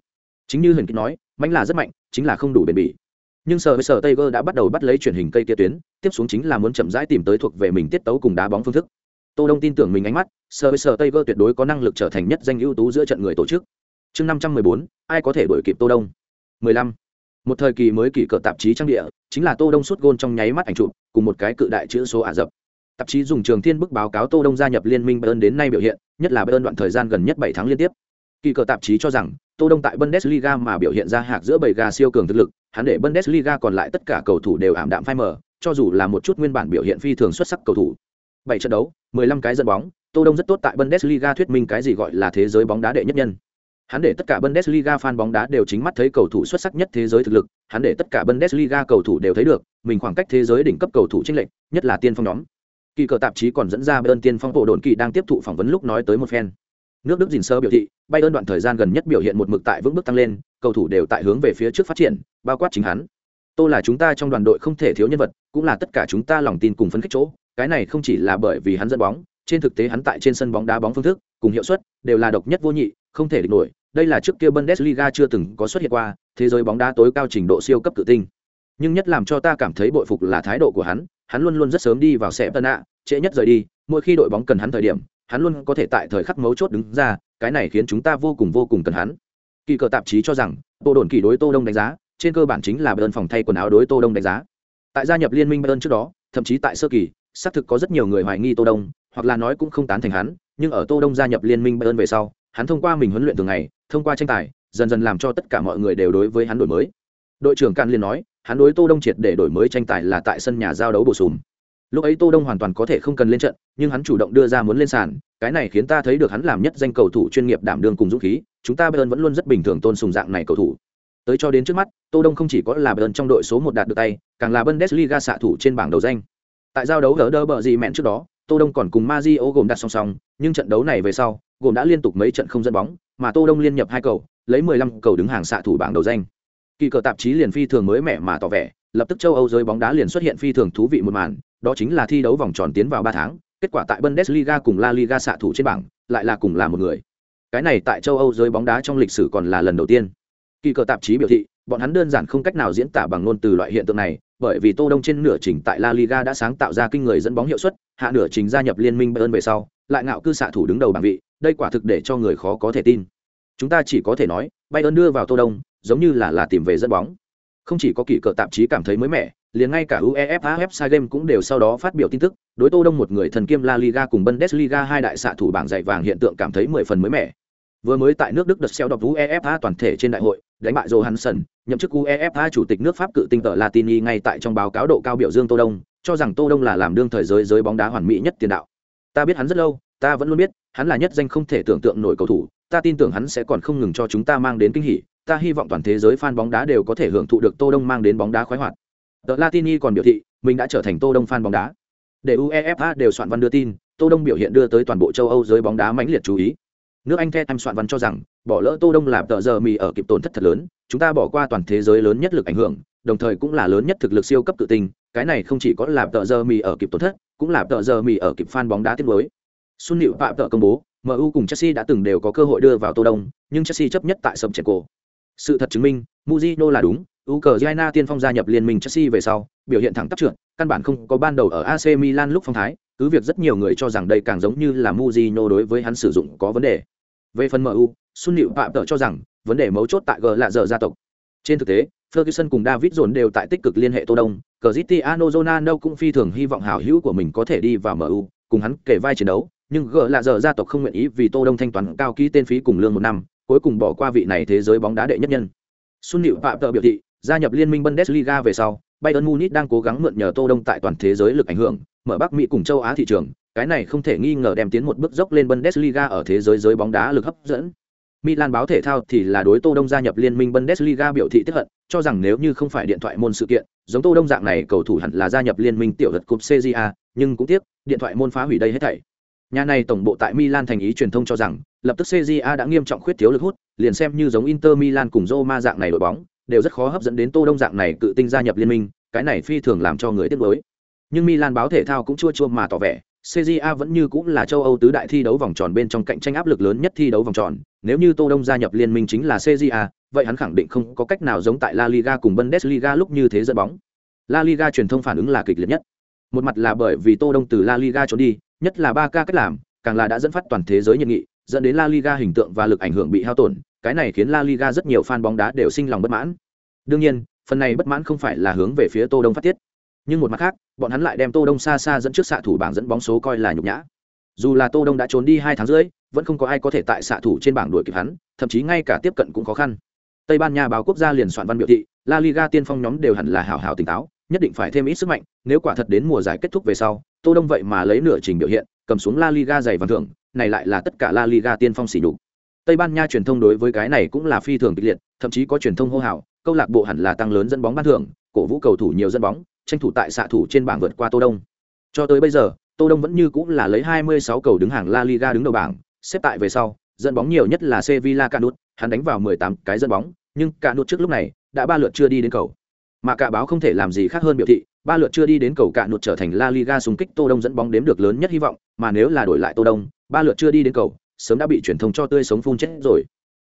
Chính như huyền kích nói mạnh là rất mạnh chính là không đủ bền bỉ. Nhưng sở sở tây cơ đã bắt đầu bắt lấy truyền hình cây kia tuyến tiếp xuống chính là muốn chậm rãi tìm tới thuộc về mình tiết tấu cùng đá bóng phương thức. Tô đông tin tưởng mình ánh mắt sở sở tây cơ tuyệt đối có năng lực trở thành nhất danh ưu tú giữa trận người tổ chức. Chương 514, ai có thể đuổi kịp tô đông? 15 một thời kỳ mới kỷ cờ tạp chí trang địa, chính là tô đông suốt gôn trong nháy mắt ảnh chụp, cùng một cái cự đại chữ số ả rập. Tạp chí dùng trường thiên bức báo cáo tô đông gia nhập liên minh bayern đến nay biểu hiện, nhất là bayern đoạn thời gian gần nhất bảy tháng liên tiếp. Kỳ cờ tạp chí cho rằng, tô đông tại bundesliga mà biểu hiện ra hạc giữa bảy gà siêu cường thực lực, hắn để bundesliga còn lại tất cả cầu thủ đều ảm đạm phai mờ, cho dù là một chút nguyên bản biểu hiện phi thường xuất sắc cầu thủ. Bảy trận đấu 15 cái dẫn bóng, tô đông rất tốt tại bundesliga thuyết minh cái gì gọi là thế giới bóng đá đệ nhất nhân. Hắn để tất cả Bundesliga fan bóng đá đều chính mắt thấy cầu thủ xuất sắc nhất thế giới thực lực, hắn để tất cả Bundesliga cầu thủ đều thấy được, mình khoảng cách thế giới đỉnh cấp cầu thủ chênh lệch, nhất là tiên phong nhóm. Kỳ cờ tạp chí còn dẫn ra Bayern tiên phong bộ đồn kỳ đang tiếp thụ phỏng vấn lúc nói tới một phen. Nước Đức gìn sơ biểu thị, Bayern đoạn thời gian gần nhất biểu hiện một mực tại vững bước tăng lên, cầu thủ đều tại hướng về phía trước phát triển, bao quát chính hắn. Tô là chúng ta trong đoàn đội không thể thiếu nhân vật, cũng là tất cả chúng ta lòng tin cùng phấn khích chỗ, cái này không chỉ là bởi vì hắn dẫn bóng, trên thực tế hắn tại trên sân bóng đá bóng phương thức, cùng hiệu suất đều là độc nhất vô nhị, không thể địch nổi, đây là trước kia Bundesliga chưa từng có xuất hiện qua, thế giới bóng đá tối cao trình độ siêu cấp tự tinh. Nhưng nhất làm cho ta cảm thấy bội phục là thái độ của hắn, hắn luôn luôn rất sớm đi vào sẹp tân ạ, trễ nhất rời đi, mỗi khi đội bóng cần hắn thời điểm, hắn luôn có thể tại thời khắc mấu chốt đứng ra, cái này khiến chúng ta vô cùng vô cùng cần hắn. Kỳ cờ tạp chí cho rằng, Tô Đồn kỳ đối Tô Đông đánh giá, trên cơ bản chính là Bayern phòng thay quần áo đối Tô Đông đánh giá. Tại gia nhập liên minh Bayern trước đó, thậm chí tại sơ kỳ, xác thực có rất nhiều người hoài nghi Tô Đông, hoặc là nói cũng không tán thành hắn, nhưng ở Tô Đông gia nhập liên minh Bayern về sau, hắn thông qua mình huấn luyện thường ngày, thông qua tranh tài, dần dần làm cho tất cả mọi người đều đối với hắn đổi mới. Đội trưởng Càn liên nói hắn đối tô đông triệt để đổi mới tranh tài là tại sân nhà giao đấu bổ sung. Lúc ấy tô đông hoàn toàn có thể không cần lên trận nhưng hắn chủ động đưa ra muốn lên sàn cái này khiến ta thấy được hắn làm nhất danh cầu thủ chuyên nghiệp đảm đương cùng dũng khí chúng ta bayern vẫn luôn rất bình thường tôn sùng dạng này cầu thủ. Tới cho đến trước mắt, Tô Đông không chỉ có là Bayern trong đội số một đạt được tay, càng là Bundesliga xạ thủ trên bảng đầu danh. Tại giao đấu gỡ đỡ bờ gì mẹn trước đó, Tô Đông còn cùng Mario gồm đặt song song, nhưng trận đấu này về sau, gồm đã liên tục mấy trận không dẫn bóng, mà Tô Đông liên nhập hai cầu, lấy 15 cầu đứng hàng xạ thủ bảng đầu danh. Kỳ cờ tạp chí liền phi thường mới mẻ mà tỏ vẻ, lập tức châu Âu giới bóng đá liền xuất hiện phi thường thú vị một màn, đó chính là thi đấu vòng tròn tiến vào 3 tháng, kết quả tại Bundesliga cùng La Liga xạ thủ trên bảng, lại là cùng là một người. Cái này tại châu Âu giới bóng đá trong lịch sử còn là lần đầu tiên. Kỳ cờ tạp chí biểu thị, bọn hắn đơn giản không cách nào diễn tả bằng ngôn từ loại hiện tượng này, bởi vì Tô Đông trên nửa trình tại La Liga đã sáng tạo ra kinh người dẫn bóng hiệu suất, hạ nửa trình gia nhập liên minh Bayern về sau, lại ngạo cư xạ thủ đứng đầu bảng vị, đây quả thực để cho người khó có thể tin. Chúng ta chỉ có thể nói, Bayern đưa vào Tô Đông, giống như là là tìm về dẫn bóng. Không chỉ có kỳ cờ tạp chí cảm thấy mới mẻ, liền ngay cả UEFA website game cũng đều sau đó phát biểu tin tức, đối Tô Đông một người thần kiêm La Liga cùng Bundesliga hai đại xạ thủ bảng dạy vàng hiện tượng cảm thấy mười phần mới mẻ. Vừa mới tại nước Đức đợt xeo đọc UEFA toàn thể trên đại hội, đánh bại Johansson, nhậm chức UEFA chủ tịch nước Pháp cự tinh tờ Latini ngay tại trong báo cáo độ cao biểu dương Tô Đông, cho rằng Tô Đông là làm đương thời giới giới bóng đá hoàn mỹ nhất tiền đạo. Ta biết hắn rất lâu, ta vẫn luôn biết, hắn là nhất danh không thể tưởng tượng nổi cầu thủ, ta tin tưởng hắn sẽ còn không ngừng cho chúng ta mang đến kinh hỉ, ta hy vọng toàn thế giới fan bóng đá đều có thể hưởng thụ được Tô Đông mang đến bóng đá khoái hoạt. Tờ Latini còn biểu thị, mình đã trở thành Tô Đông fan bóng đá. Để UEFA đều soạn văn đưa tin, Tô Đông biểu hiện đưa tới toàn bộ châu Âu giới bóng đá mãnh liệt chú ý. Nước Anh The Times soạn văn cho rằng, bỏ lỡ Tô Đông làm tờ giờ mì ở kịp tổn thất thật lớn, chúng ta bỏ qua toàn thế giới lớn nhất lực ảnh hưởng, đồng thời cũng là lớn nhất thực lực siêu cấp tự tình, cái này không chỉ có làm tờ giờ mì ở kịp tổn thất, cũng là tờ giờ mì ở kịp fan bóng đá tiếc nuối. xuân liệu Phạm tờ công bố, MU cùng Chelsea đã từng đều có cơ hội đưa vào Tô Đông, nhưng Chelsea chấp nhất tại sầm trẻ cổ. Sự thật chứng minh, Mujino là đúng, Ukraine tiên phong gia nhập liên minh Chelsea về sau, biểu hiện thẳng tắp trượt, căn bản không có ban đầu ở AC Milan lúc phong thái, cứ việc rất nhiều người cho rằng đây càng giống như là Mujino đối với hắn sử dụng có vấn đề. Về phần MU, xuân nịu Phạm tờ cho rằng, vấn đề mấu chốt tại G là giờ gia tộc. Trên thực tế, Ferguson cùng David dồn đều tại tích cực liên hệ Tô Đông, Cristiano Ronaldo cũng phi thường hy vọng hảo hữu của mình có thể đi vào MU, cùng hắn kể vai chiến đấu, nhưng G là giờ gia tộc không nguyện ý vì Tô Đông thanh toán cao ký tên phí cùng lương một năm, cuối cùng bỏ qua vị này thế giới bóng đá đệ nhất nhân. xuân nịu Phạm tờ biểu thị, gia nhập liên minh Bundesliga về sau, Bayern Munich đang cố gắng mượn nhờ Tô Đông tại toàn thế giới lực ảnh hưởng, mở Bắc Mỹ cùng châu Á thị trường, cái này không thể nghi ngờ đem tiến một bước dốc lên Bundesliga ở thế giới giới bóng đá lực hấp dẫn. Milan báo thể thao thì là đối Tô Đông gia nhập liên minh Bundesliga biểu thị tức hận, cho rằng nếu như không phải điện thoại môn sự kiện, giống Tô Đông dạng này cầu thủ hẳn là gia nhập liên minh tiểu vật cúp CJA, nhưng cũng tiếc, điện thoại môn phá hủy đây hết thảy. Nhà này tổng bộ tại Milan thành ý truyền thông cho rằng, lập tức CJA đã nghiêm trọng khuyết thiếu lực hút, liền xem như giống Inter Milan cùng Roma dạng này đội bóng, đều rất khó hấp dẫn đến Tô Đông dạng này cự tinh gia nhập liên minh, cái này phi thường làm cho người tiếc nuối. Nhưng Milan báo thể thao cũng chua chua mà tỏ vẻ, CJA vẫn như cũng là châu Âu tứ đại thi đấu vòng tròn bên trong cạnh tranh áp lực lớn nhất thi đấu vòng tròn, nếu như Tô Đông gia nhập liên minh chính là CJA, vậy hắn khẳng định không có cách nào giống tại La Liga cùng Bundesliga lúc như thế dẫn bóng. La Liga truyền thông phản ứng là kịch liệt nhất. Một mặt là bởi vì Tô Đông từ La Liga trốn đi, nhất là Barca cách làm, càng là đã dẫn phát toàn thế giới nhiệt nghị, dẫn đến La Liga hình tượng và lực ảnh hưởng bị hao tổn, cái này khiến La Liga rất nhiều fan bóng đá đều sinh lòng bất mãn. Đương nhiên, phần này bất mãn không phải là hướng về phía Tô Đông phát tiết, nhưng một mặt khác, bọn hắn lại đem Tô Đông xa xa dẫn trước xạ thủ bảng dẫn bóng số coi là nhục nhã. Dù là Tô Đông đã trốn đi hai tháng rưỡi, vẫn không có ai có thể tại xạ thủ trên bảng đuổi kịp hắn, thậm chí ngay cả tiếp cận cũng khó khăn. Tây Ban Nha báo quốc gia liền soạn văn biểu thị, La Liga tiên phong nhóm đều hẳn là hảo hảo tỉnh táo, nhất định phải thêm ít sức mạnh, nếu quả thật đến mùa giải kết thúc về sau, Tô Đông vậy mà lấy nửa trình biểu hiện, cầm xuống La Liga giày vàng thưởng, này lại là tất cả La Liga tiên phong xỉ nhục. Tây Ban Nha truyền thông đối với cái này cũng là phi thường kịch liệt, thậm chí có truyền thông hô hào, câu lạc bộ hẳn là tăng lớn dẫn bóng ban thưởng, cổ vũ cầu thủ nhiều dẫn bóng, tranh thủ tại xạ thủ trên bảng vượt qua Tô Đông. Cho tới bây giờ, Tô Đông vẫn như cũng là lấy 26 cầu đứng hàng La Liga đứng đầu bảng, xếp tại về sau, dẫn bóng nhiều nhất là Sevilla Canut, hắn đánh vào 18 cái dẫn bóng, nhưng Canut trước lúc này đã ba lượt chưa đi đến cầu. Mà cả báo không thể làm gì khác hơn biểu thị, ba lượt chưa đi đến cầu Canut trở thành La Liga xung kích Tô Đông dẫn bóng đếm được lớn nhất hy vọng, mà nếu là đổi lại Tô Đông, ba lượt chưa đi đến cầu, sớm đã bị truyền thông cho tươi sống phun chết rồi.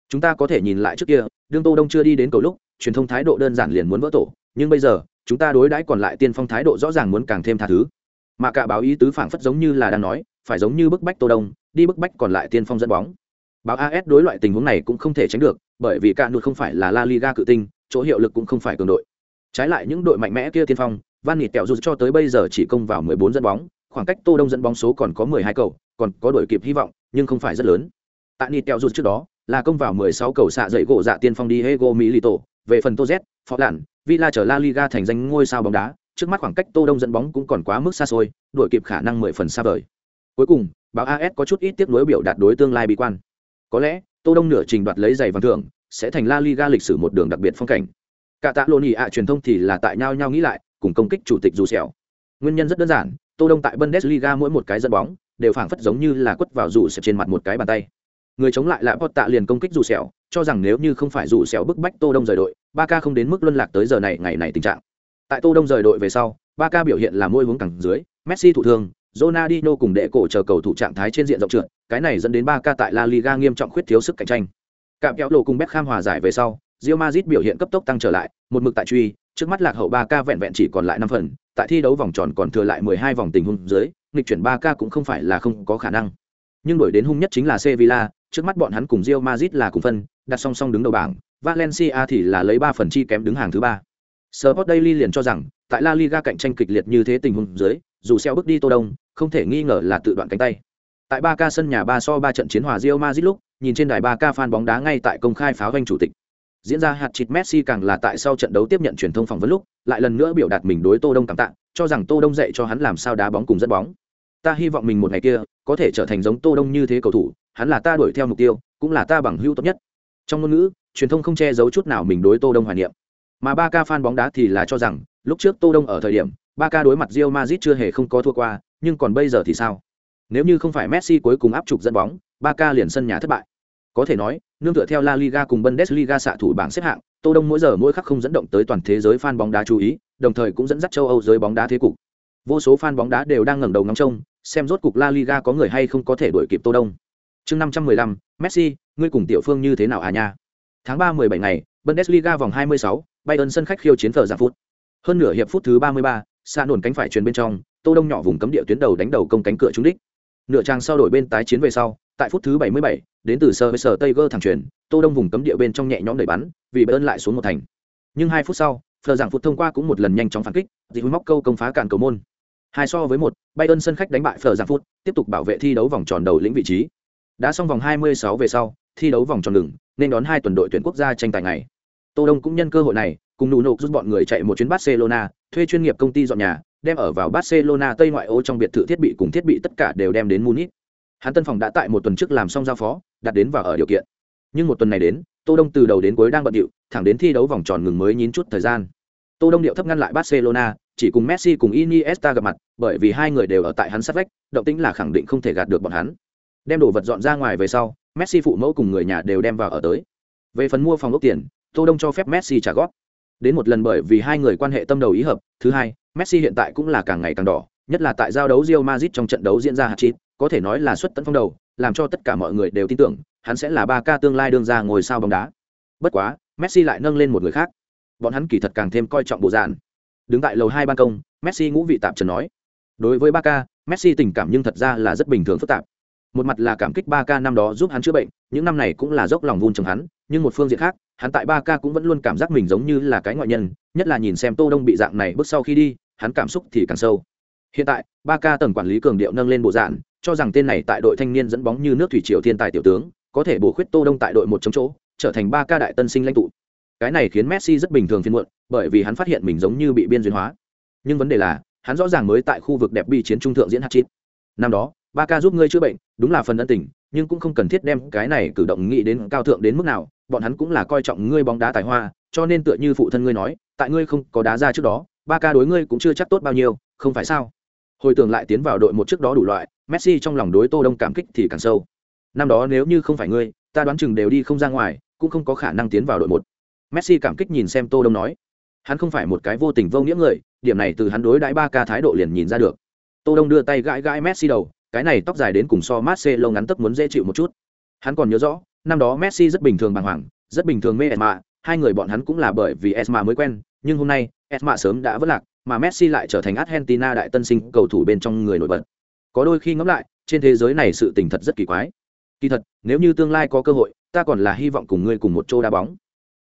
Chúng ta có thể nhìn lại trước kia, đương Tô Đông chưa đi đến cầu lúc, truyền thông thái độ đơn giản liền muốn vỡ tổ, nhưng bây giờ, chúng ta đối đãi còn lại tiên phong thái độ rõ ràng muốn càng thêm tha thứ. Mà cả báo ý tứ phảng phất giống như là đang nói, phải giống như bức bách tô đông, đi bức bách còn lại tiên phong dẫn bóng. Báo as đối loại tình huống này cũng không thể tránh được, bởi vì cả nụt không phải là la liga cự tinh, chỗ hiệu lực cũng không phải cường đội. Trái lại những đội mạnh mẽ kia tiên phong, van nịt kẹo dù cho tới bây giờ chỉ công vào 14 dẫn bóng, khoảng cách tô đông dẫn bóng số còn có 12 cầu, còn có đội kịp hy vọng, nhưng không phải rất lớn. Tại nịt kẹo dù trước đó, là công vào 16 cầu xạ dậy gỗ dạ tiên phong đi hego milito, về phần tô z phó lặn villa trở la liga thành danh ngôi sao bóng đá trước mắt khoảng cách Tô Đông dẫn bóng cũng còn quá mức xa xôi, đuổi kịp khả năng mười phần xa vời. Cuối cùng, báo AS có chút ít tiếc nuối biểu đạt đối tương lai bi quan. Có lẽ, Tô Đông nửa trình đoạt lấy giày vàng thưởng, sẽ thành La Liga lịch sử một đường đặc biệt phong cảnh. Cả tạ lộn ạ truyền thông thì là tại nhau nhau nghĩ lại, cùng công kích chủ tịch dù sẹo. Nguyên nhân rất đơn giản, Tô Đông tại Bundesliga mỗi một cái dẫn bóng đều phảng phất giống như là quất vào dù sẹo trên mặt một cái bàn tay. Người chống lại lại Tạ liền công kích dù sẹo, cho rằng nếu như không phải dù sẹo bức bách Tô Đông rời đội, Barca không đến mức luân lạc tới giờ này ngày này tình trạng. Tại Tô Đông rời đội về sau, Barca biểu hiện là môi hướng cẳng dưới, Messi thụ thương, Ronaldinho cùng đệ cổ chờ cầu thủ trạng thái trên diện rộng trượt, cái này dẫn đến Barca tại La Liga nghiêm trọng khuyết thiếu sức cạnh tranh. Cạm kéo lộ cùng Beckham hòa giải về sau, Real Madrid biểu hiện cấp tốc tăng trở lại, một mực tại truy, trước mắt lạc hậu Barca vẹn vẹn chỉ còn lại 5 phần, tại thi đấu vòng tròn còn thừa lại 12 vòng tình huống dưới, nghịch chuyển Barca cũng không phải là không có khả năng. Nhưng đổi đến hung nhất chính là Sevilla, trước mắt bọn hắn cùng Real Madrid là cùng phân, đặt song song đứng đầu bảng, Valencia thì là lấy 3 phần chi kém đứng hàng thứ 3. Sport Daily liền cho rằng, tại La Liga cạnh tranh kịch liệt như thế tình huống dưới, dù xeo bước đi Tô Đông, không thể nghi ngờ là tự đoạn cánh tay. Tại 3K sân nhà 3 so 3 trận chiến hòa Real Madrid lúc, nhìn trên đài 3K fan bóng đá ngay tại công khai pháo doanh chủ tịch. Diễn ra hạt chít Messi càng là tại sau trận đấu tiếp nhận truyền thông phỏng vấn lúc, lại lần nữa biểu đạt mình đối Tô Đông cảm tạ, cho rằng Tô Đông dạy cho hắn làm sao đá bóng cùng dẫn bóng. Ta hy vọng mình một ngày kia có thể trở thành giống Tô Đông như thế cầu thủ, hắn là ta đuổi theo mục tiêu, cũng là ta bằng hữu tốt nhất. Trong ngôn ngữ, truyền thông không che giấu chút nào mình đối Tô Đông hoài niệm. Mà ba ca fan bóng đá thì là cho rằng, lúc trước Tô Đông ở thời điểm, ba ca đối mặt Real Madrid chưa hề không có thua qua, nhưng còn bây giờ thì sao? Nếu như không phải Messi cuối cùng áp trục dẫn bóng, ba ca liền sân nhà thất bại. Có thể nói, nương tựa theo La Liga cùng Bundesliga xạ thủ bảng xếp hạng, Tô Đông mỗi giờ mỗi khắc không dẫn động tới toàn thế giới fan bóng đá chú ý, đồng thời cũng dẫn dắt châu Âu giới bóng đá thế cục. Vô số fan bóng đá đều đang ngẩng đầu ngắm trông, xem rốt cục La Liga có người hay không có thể đuổi kịp Tô Đông. Chương 515, Messi, ngươi cùng tiểu phương như thế nào à nha? Tháng 3 17 ngày, Bundesliga vòng 26, Bayern sân khách khiêu chiến phở giảm phút. Hơn nửa hiệp phút thứ 33, xa nổn cánh phải truyền bên trong, Tô Đông nhỏ vùng cấm địa tuyến đầu đánh đầu công cánh cửa trúng đích. Nửa trang sau đổi bên tái chiến về sau, tại phút thứ 77, đến từ sơ với sở Tây thẳng truyền, Tô Đông vùng cấm địa bên trong nhẹ nhõm đẩy bắn, vì Bayern lại xuống một thành. Nhưng hai phút sau, Fleur giảng phút thông qua cũng một lần nhanh chóng phản kích, dị móc câu công phá cản cầu môn. Hai so với một, Bayern sân khách đánh bại phờ giang phút, tiếp tục bảo vệ thi đấu vòng tròn đầu lĩnh vị trí. Đã xong vòng 26 về sau, thi đấu vòng tròn ngừng, nên đón hai tuần đội tuyển quốc gia tranh tài ngày. Tô Đông cũng nhân cơ hội này, cùng nụ nộp giúp bọn người chạy một chuyến Barcelona, thuê chuyên nghiệp công ty dọn nhà, đem ở vào Barcelona Tây ngoại ô trong biệt thự thiết bị cùng thiết bị tất cả đều đem đến Munich. Hắn tân phòng đã tại một tuần trước làm xong giao phó, đặt đến vào ở điều kiện. Nhưng một tuần này đến, Tô Đông từ đầu đến cuối đang bận rộn, thẳng đến thi đấu vòng tròn ngừng mới nhín chút thời gian. Tô Đông điệu thấp ngăn lại Barcelona, chỉ cùng Messi cùng Iniesta gặp mặt, bởi vì hai người đều ở tại hắn sát vách, động tĩnh là khẳng định không thể gạt được bọn hắn. Đem đồ vật dọn ra ngoài về sau, Messi phụ mẫu cùng người nhà đều đem vào ở tới. Về phần mua phòng ốc tiền, Tô Đông cho phép Messi trả góp. Đến một lần bởi vì hai người quan hệ tâm đầu ý hợp, thứ hai, Messi hiện tại cũng là càng ngày càng đỏ, nhất là tại giao đấu Real Madrid trong trận đấu diễn ra hạt chít, có thể nói là xuất tận phong đầu, làm cho tất cả mọi người đều tin tưởng, hắn sẽ là Barca tương lai đương ra ngồi sao bóng đá. Bất quá, Messi lại nâng lên một người khác. Bọn hắn kỳ thật càng thêm coi trọng bộ dạng. Đứng tại lầu hai ban công, Messi ngũ vị tạm trần nói. Đối với Barca, Messi tình cảm nhưng thật ra là rất bình thường phức tạp. Một mặt là cảm kích Barca năm đó giúp hắn chữa bệnh, những năm này cũng là dốc lòng vun trồng hắn, nhưng một phương diện khác, hắn tại Barca cũng vẫn luôn cảm giác mình giống như là cái ngoại nhân, nhất là nhìn xem Tô Đông bị dạng này bước sau khi đi, hắn cảm xúc thì càng sâu. Hiện tại, Barca tầng quản lý cường điệu nâng lên bộ dạng, cho rằng tên này tại đội thanh niên dẫn bóng như nước thủy triều thiên tài tiểu tướng, có thể bổ khuyết Tô Đông tại đội một chống chỗ, trở thành Barca đại tân sinh lãnh tụ. Cái này khiến Messi rất bình thường phiền muộn, bởi vì hắn phát hiện mình giống như bị biên duyên hóa. Nhưng vấn đề là, hắn rõ ràng mới tại khu vực đẹp bi chiến trung thượng diễn hat-trick. Năm đó, Barca giúp ngươi chữa bệnh, đúng là phần ân tình, nhưng cũng không cần thiết đem cái này cử động nghĩ đến cao thượng đến mức nào, bọn hắn cũng là coi trọng ngươi bóng đá tài hoa, cho nên tựa như phụ thân ngươi nói, tại ngươi không có đá ra trước đó, Barca đối ngươi cũng chưa chắc tốt bao nhiêu, không phải sao? Hồi tưởng lại tiến vào đội một trước đó đủ loại, Messi trong lòng đối Tô Đông cảm kích thì càng sâu. Năm đó nếu như không phải ngươi, ta đoán chừng đều đi không ra ngoài, cũng không có khả năng tiến vào đội một. Messi cảm kích nhìn xem Tô Đông nói, hắn không phải một cái vô tình vô nghĩa người, điểm này từ hắn đối đãi ba ca thái độ liền nhìn ra được. Tô Đông đưa tay gãi gãi Messi đầu, cái này tóc dài đến cùng so Marcelo ngắn tóc muốn dễ chịu một chút. Hắn còn nhớ rõ, năm đó Messi rất bình thường bàng hoàng, rất bình thường mê Esma, hai người bọn hắn cũng là bởi vì Esma mới quen, nhưng hôm nay, Esma sớm đã vỡ lạc, mà Messi lại trở thành Argentina đại tân sinh cầu thủ bên trong người nổi bật. Có đôi khi ngẫm lại, trên thế giới này sự tình thật rất kỳ quái. Kỳ thật, nếu như tương lai có cơ hội, ta còn là hy vọng cùng ngươi cùng một chỗ đá bóng.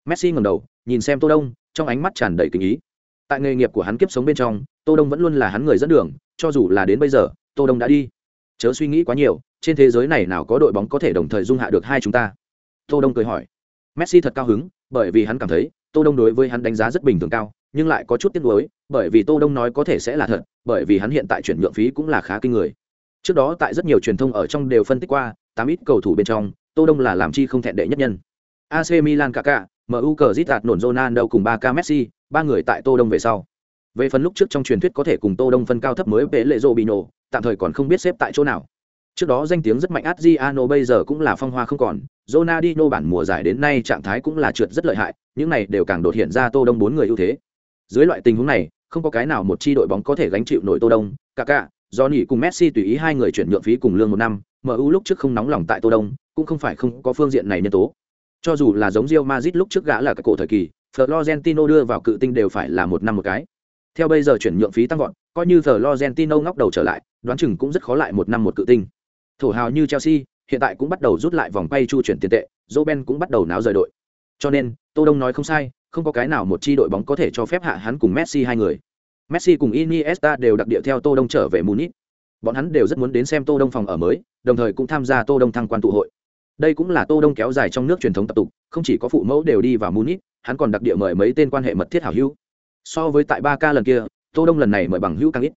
Messi ngẩng đầu, nhìn xem Tô Đông, trong ánh mắt tràn đầy kinh ý. Tại nghề nghiệp của hắn kiếp sống bên trong, Tô Đông vẫn luôn là hắn người dẫn đường, cho dù là đến bây giờ, Tô Đông đã đi. Chớ suy nghĩ quá nhiều, trên thế giới này nào có đội bóng có thể đồng thời dung hạ được hai chúng ta. Tô Đông cười hỏi. Messi thật cao hứng, bởi vì hắn cảm thấy, Tô Đông đối với hắn đánh giá rất bình thường cao, nhưng lại có chút tiếc nuối, bởi vì Tô Đông nói có thể sẽ là thật, bởi vì hắn hiện tại chuyển nhượng phí cũng là khá kinh người. Trước đó tại rất nhiều truyền thông ở trong đều phân tích qua, tám ít cầu thủ bên trong, Tô Đông là làm chi không thẹn đệ nhất nhân. AC Milan cả cả. MU cờ giết đạt nổn Ronaldo cùng 3K Messi, ba người tại Tô Đông về sau. Về phần lúc trước trong truyền thuyết có thể cùng Tô Đông phân cao thấp mới về lệ Robinho, tạm thời còn không biết xếp tại chỗ nào. Trước đó danh tiếng rất mạnh Adriano bây giờ cũng là phong hoa không còn, Ronaldinho bản mùa giải đến nay trạng thái cũng là trượt rất lợi hại, những này đều càng đột hiện ra Tô Đông bốn người ưu thế. Dưới loại tình huống này, không có cái nào một chi đội bóng có thể gánh chịu nổi Tô Đông, Kaká, Johnny cùng Messi tùy ý hai người chuyển nhượng phí cùng lương một năm, MU lúc trước không nóng lòng tại Tô Đông, cũng không phải không có phương diện này nhân tố. Cho dù là giống Real Madrid lúc trước gã là cái cổ thời kỳ, Florentino đưa vào cự tinh đều phải là một năm một cái. Theo bây giờ chuyển nhượng phí tăng vọt, coi như Florentino ngóc đầu trở lại, đoán chừng cũng rất khó lại một năm một cự tinh. Thủ hào như Chelsea, hiện tại cũng bắt đầu rút lại vòng quay chu chuyển tiền tệ, Roben cũng bắt đầu náo rời đội. Cho nên, Tô Đông nói không sai, không có cái nào một chi đội bóng có thể cho phép hạ hắn cùng Messi hai người. Messi cùng Iniesta đều đặc địa theo Tô Đông trở về Munich. Bọn hắn đều rất muốn đến xem Tô Đông phòng ở mới, đồng thời cũng tham gia Tô Đông thăng quan tụ hội. Đây cũng là Tô Đông kéo dài trong nước truyền thống tập tục, không chỉ có phụ mẫu đều đi vào Munich, hắn còn đặc địa mời mấy tên quan hệ mật thiết hảo hữu. So với tại ba k lần kia, Tô Đông lần này mời bằng hữu càng ít.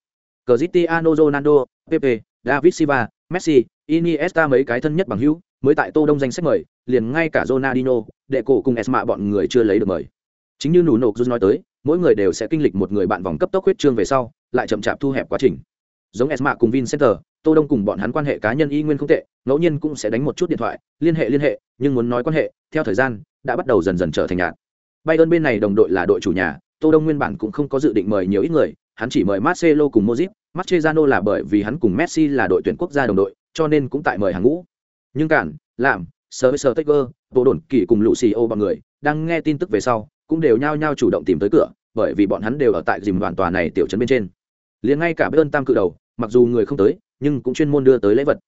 Cristiano Ronaldo, Pepe, David Silva, Messi, Iniesta mấy cái thân nhất bằng hữu, mới tại Tô Đông danh sách mời, liền ngay cả Ronaldinho, đệ cổ cùng Esma bọn người chưa lấy được mời. Chính như Nụ Nộp nói tới, mỗi người đều sẽ kinh lịch một người bạn vòng cấp tốc huyết trương về sau, lại chậm chạp thu hẹp quá trình. Giống Esma cùng Vincenter, Tô Đông cùng bọn hắn quan hệ cá nhân y nguyên không tệ, ngẫu nhiên cũng sẽ đánh một chút điện thoại, liên hệ liên hệ, nhưng muốn nói quan hệ, theo thời gian, đã bắt đầu dần dần trở thành nhạt. Bayern bên này đồng đội là đội chủ nhà, Tô Đông nguyên bản cũng không có dự định mời nhiều ít người, hắn chỉ mời Marcelo cùng Modric, Mascherano là bởi vì hắn cùng Messi là đội tuyển quốc gia đồng đội, cho nên cũng tại mời hàng ngũ. Nhưng cản, làm, sơ Tiger, Tô đồn kỳ cùng Lucio bọn người, đang nghe tin tức về sau, cũng đều nhao nhao chủ động tìm tới cửa, bởi vì bọn hắn đều ở tại dìm đoàn tòa này tiểu trấn bên trên. Liền ngay cả Bayern tam cự đầu, mặc dù người không tới, nhưng cũng chuyên môn đưa tới lễ vật.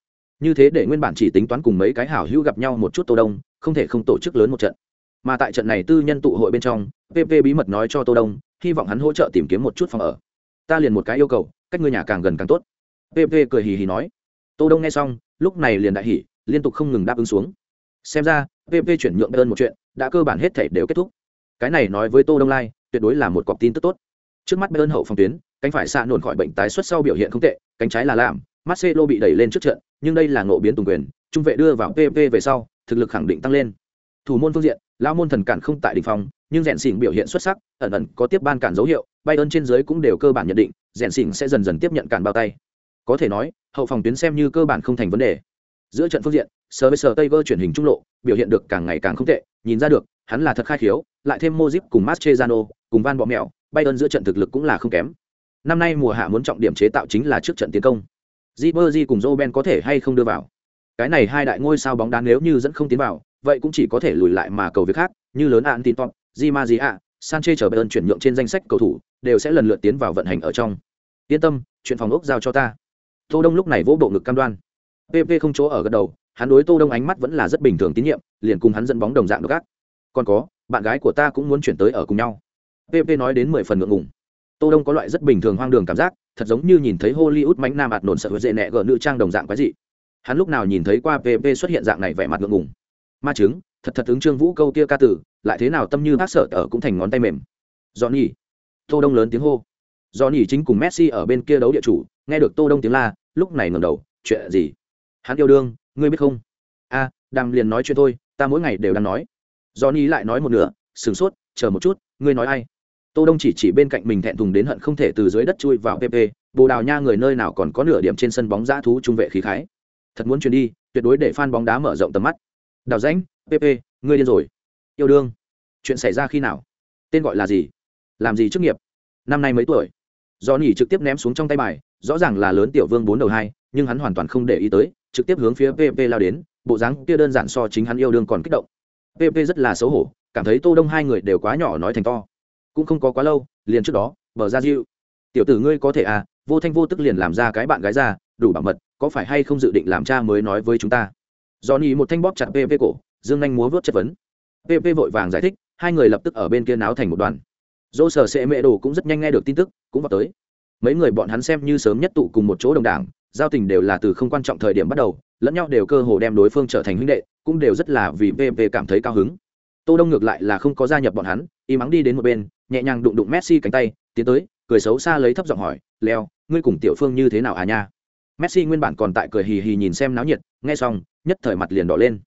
Như thế để nguyên bản chỉ tính toán cùng mấy cái hảo hữu gặp nhau một chút Tô Đông, không thể không tổ chức lớn một trận. Mà tại trận này tư nhân tụ hội bên trong, PP bí mật nói cho Tô Đông, hy vọng hắn hỗ trợ tìm kiếm một chút phòng ở. Ta liền một cái yêu cầu, cách ngươi nhà càng gần càng tốt. PP cười hì hì nói. Tô Đông nghe xong, lúc này liền đại hỉ, liên tục không ngừng đáp ứng xuống. Xem ra, PP chuyển nhượng đơn một chuyện, đã cơ bản hết thảy đều kết thúc. Cái này nói với Tô Đông Lai, tuyệt đối là một cọc tin tức tốt. Trước mắt Bayern hậu phòng tuyến, cánh phải xạ nổn khỏi bệnh tái xuất sau biểu hiện không tệ, cánh trái là làm, Marcelo bị đẩy lên trước trận, nhưng đây là ngộ biến tùng quyền, trung vệ đưa vào PP về sau, thực lực khẳng định tăng lên. Thủ môn phương diện, lão môn thần cản không tại đỉnh phòng, nhưng rèn xỉn biểu hiện xuất sắc, ẩn ẩn có tiếp ban cản dấu hiệu, Bayern trên dưới cũng đều cơ bản nhận định, rèn xỉn sẽ dần dần tiếp nhận cản bao tay. Có thể nói, hậu phòng tuyến xem như cơ bản không thành vấn đề. Giữa trận phương diện, Sergio Taylor chuyển hình trung lộ, biểu hiện được càng ngày càng không tệ, nhìn ra được, hắn là thật khai khiếu, lại thêm Modric cùng Mascherano, cùng Van Bommel, Mèo, Bayern giữa trận thực lực cũng là không kém. Năm nay mùa hạ muốn trọng điểm chế tạo chính là trước trận tiến công. Ribery cùng Roben có thể hay không đưa vào. Cái này hai đại ngôi sao bóng đá nếu như dẫn không tiến vào, vậy cũng chỉ có thể lùi lại mà cầu việc khác, như lớn An Tin Top, Di Maria, Sanchez chờ Bayern chuyển nhượng trên danh sách cầu thủ, đều sẽ lần lượt tiến vào vận hành ở trong. Yên tâm, chuyện phòng ốc giao cho ta. Tô Đông lúc này vỗ bộ ngực cam đoan. PP không chỗ ở gật đầu, hắn đối Tô Đông ánh mắt vẫn là rất bình thường tín nhiệm, liền cùng hắn dẫn bóng đồng dạng độc ác. Còn có, bạn gái của ta cũng muốn chuyển tới ở cùng nhau. PP nói đến mười phần ngượng ngùng. Tô Đông có loại rất bình thường hoang đường cảm giác, thật giống như nhìn thấy Hollywood mánh nam ạt nổn sợ hứa dễ nẹ gỡ nữ trang đồng dạng quái dị. Hắn lúc nào nhìn thấy qua PP xuất hiện dạng này vẻ mặt ngượng ngùng. Ma chứng, thật thật ứng Trương Vũ câu kia ca tử, lại thế nào tâm như bác sợ ở cũng thành ngón tay mềm. Johnny. Tô Đông lớn tiếng hô. Johnny chính cùng Messi ở bên kia đấu địa chủ, nghe được Tô Đông tiếng la, lúc này ngẩng đầu, chuyện gì? Hắn yêu đương, ngươi biết không? A, à, đang liền nói chuyện thôi, ta mỗi ngày đều đang nói. Johnny lại nói một nửa, sửng sốt, chờ một chút, ngươi nói ai? Tô Đông chỉ chỉ bên cạnh mình thẹn thùng đến hận không thể từ dưới đất chui vào PP, Bồ Đào Nha người nơi nào còn có nửa điểm trên sân bóng giã thú trung vệ khí khái. Thật muốn truyền đi, tuyệt đối để fan bóng đá mở rộng tầm mắt. Đào rãnh, PP, ngươi điên rồi. Yêu đương. Chuyện xảy ra khi nào? Tên gọi là gì? Làm gì chức nghiệp? Năm nay mấy tuổi? do nỉ trực tiếp ném xuống trong tay bài, rõ ràng là lớn tiểu vương bốn đầu hai, nhưng hắn hoàn toàn không để ý tới, trực tiếp hướng phía PP lao đến, bộ dáng kia đơn giản so chính hắn yêu đương còn kích động. PP rất là xấu hổ, cảm thấy Tô Đông hai người đều quá nhỏ nói thành to. Cũng không có quá lâu, liền trước đó, bờ ra diệu Tiểu tử ngươi có thể à, vô thanh vô tức liền làm ra cái bạn gái ra, đủ bảo mật, có phải hay không dự định làm cha mới nói với chúng ta. Johnny một thanh bóp chặt PP cổ, dương Anh múa vớt chất vấn. PP vội vàng giải thích, hai người lập tức ở bên kia náo thành một đoàn. Dỗ sở sệ mẹ đồ cũng rất nhanh nghe được tin tức, cũng vào tới. Mấy người bọn hắn xem như sớm nhất tụ cùng một chỗ đồng đảng, giao tình đều là từ không quan trọng thời điểm bắt đầu lẫn nhau đều cơ hồ đem đối phương trở thành huynh đệ cũng đều rất là vì pp cảm thấy cao hứng tô đông ngược lại là không có gia nhập bọn hắn y mắng đi đến một bên nhẹ nhàng đụng đụng messi cánh tay tiến tới cười xấu xa lấy thấp giọng hỏi leo ngươi cùng tiểu phương như thế nào à nha? Messi nguyên bản còn tại cười hì hì nhìn xem náo nhiệt nghe xong nhất thời mặt liền đỏ lên.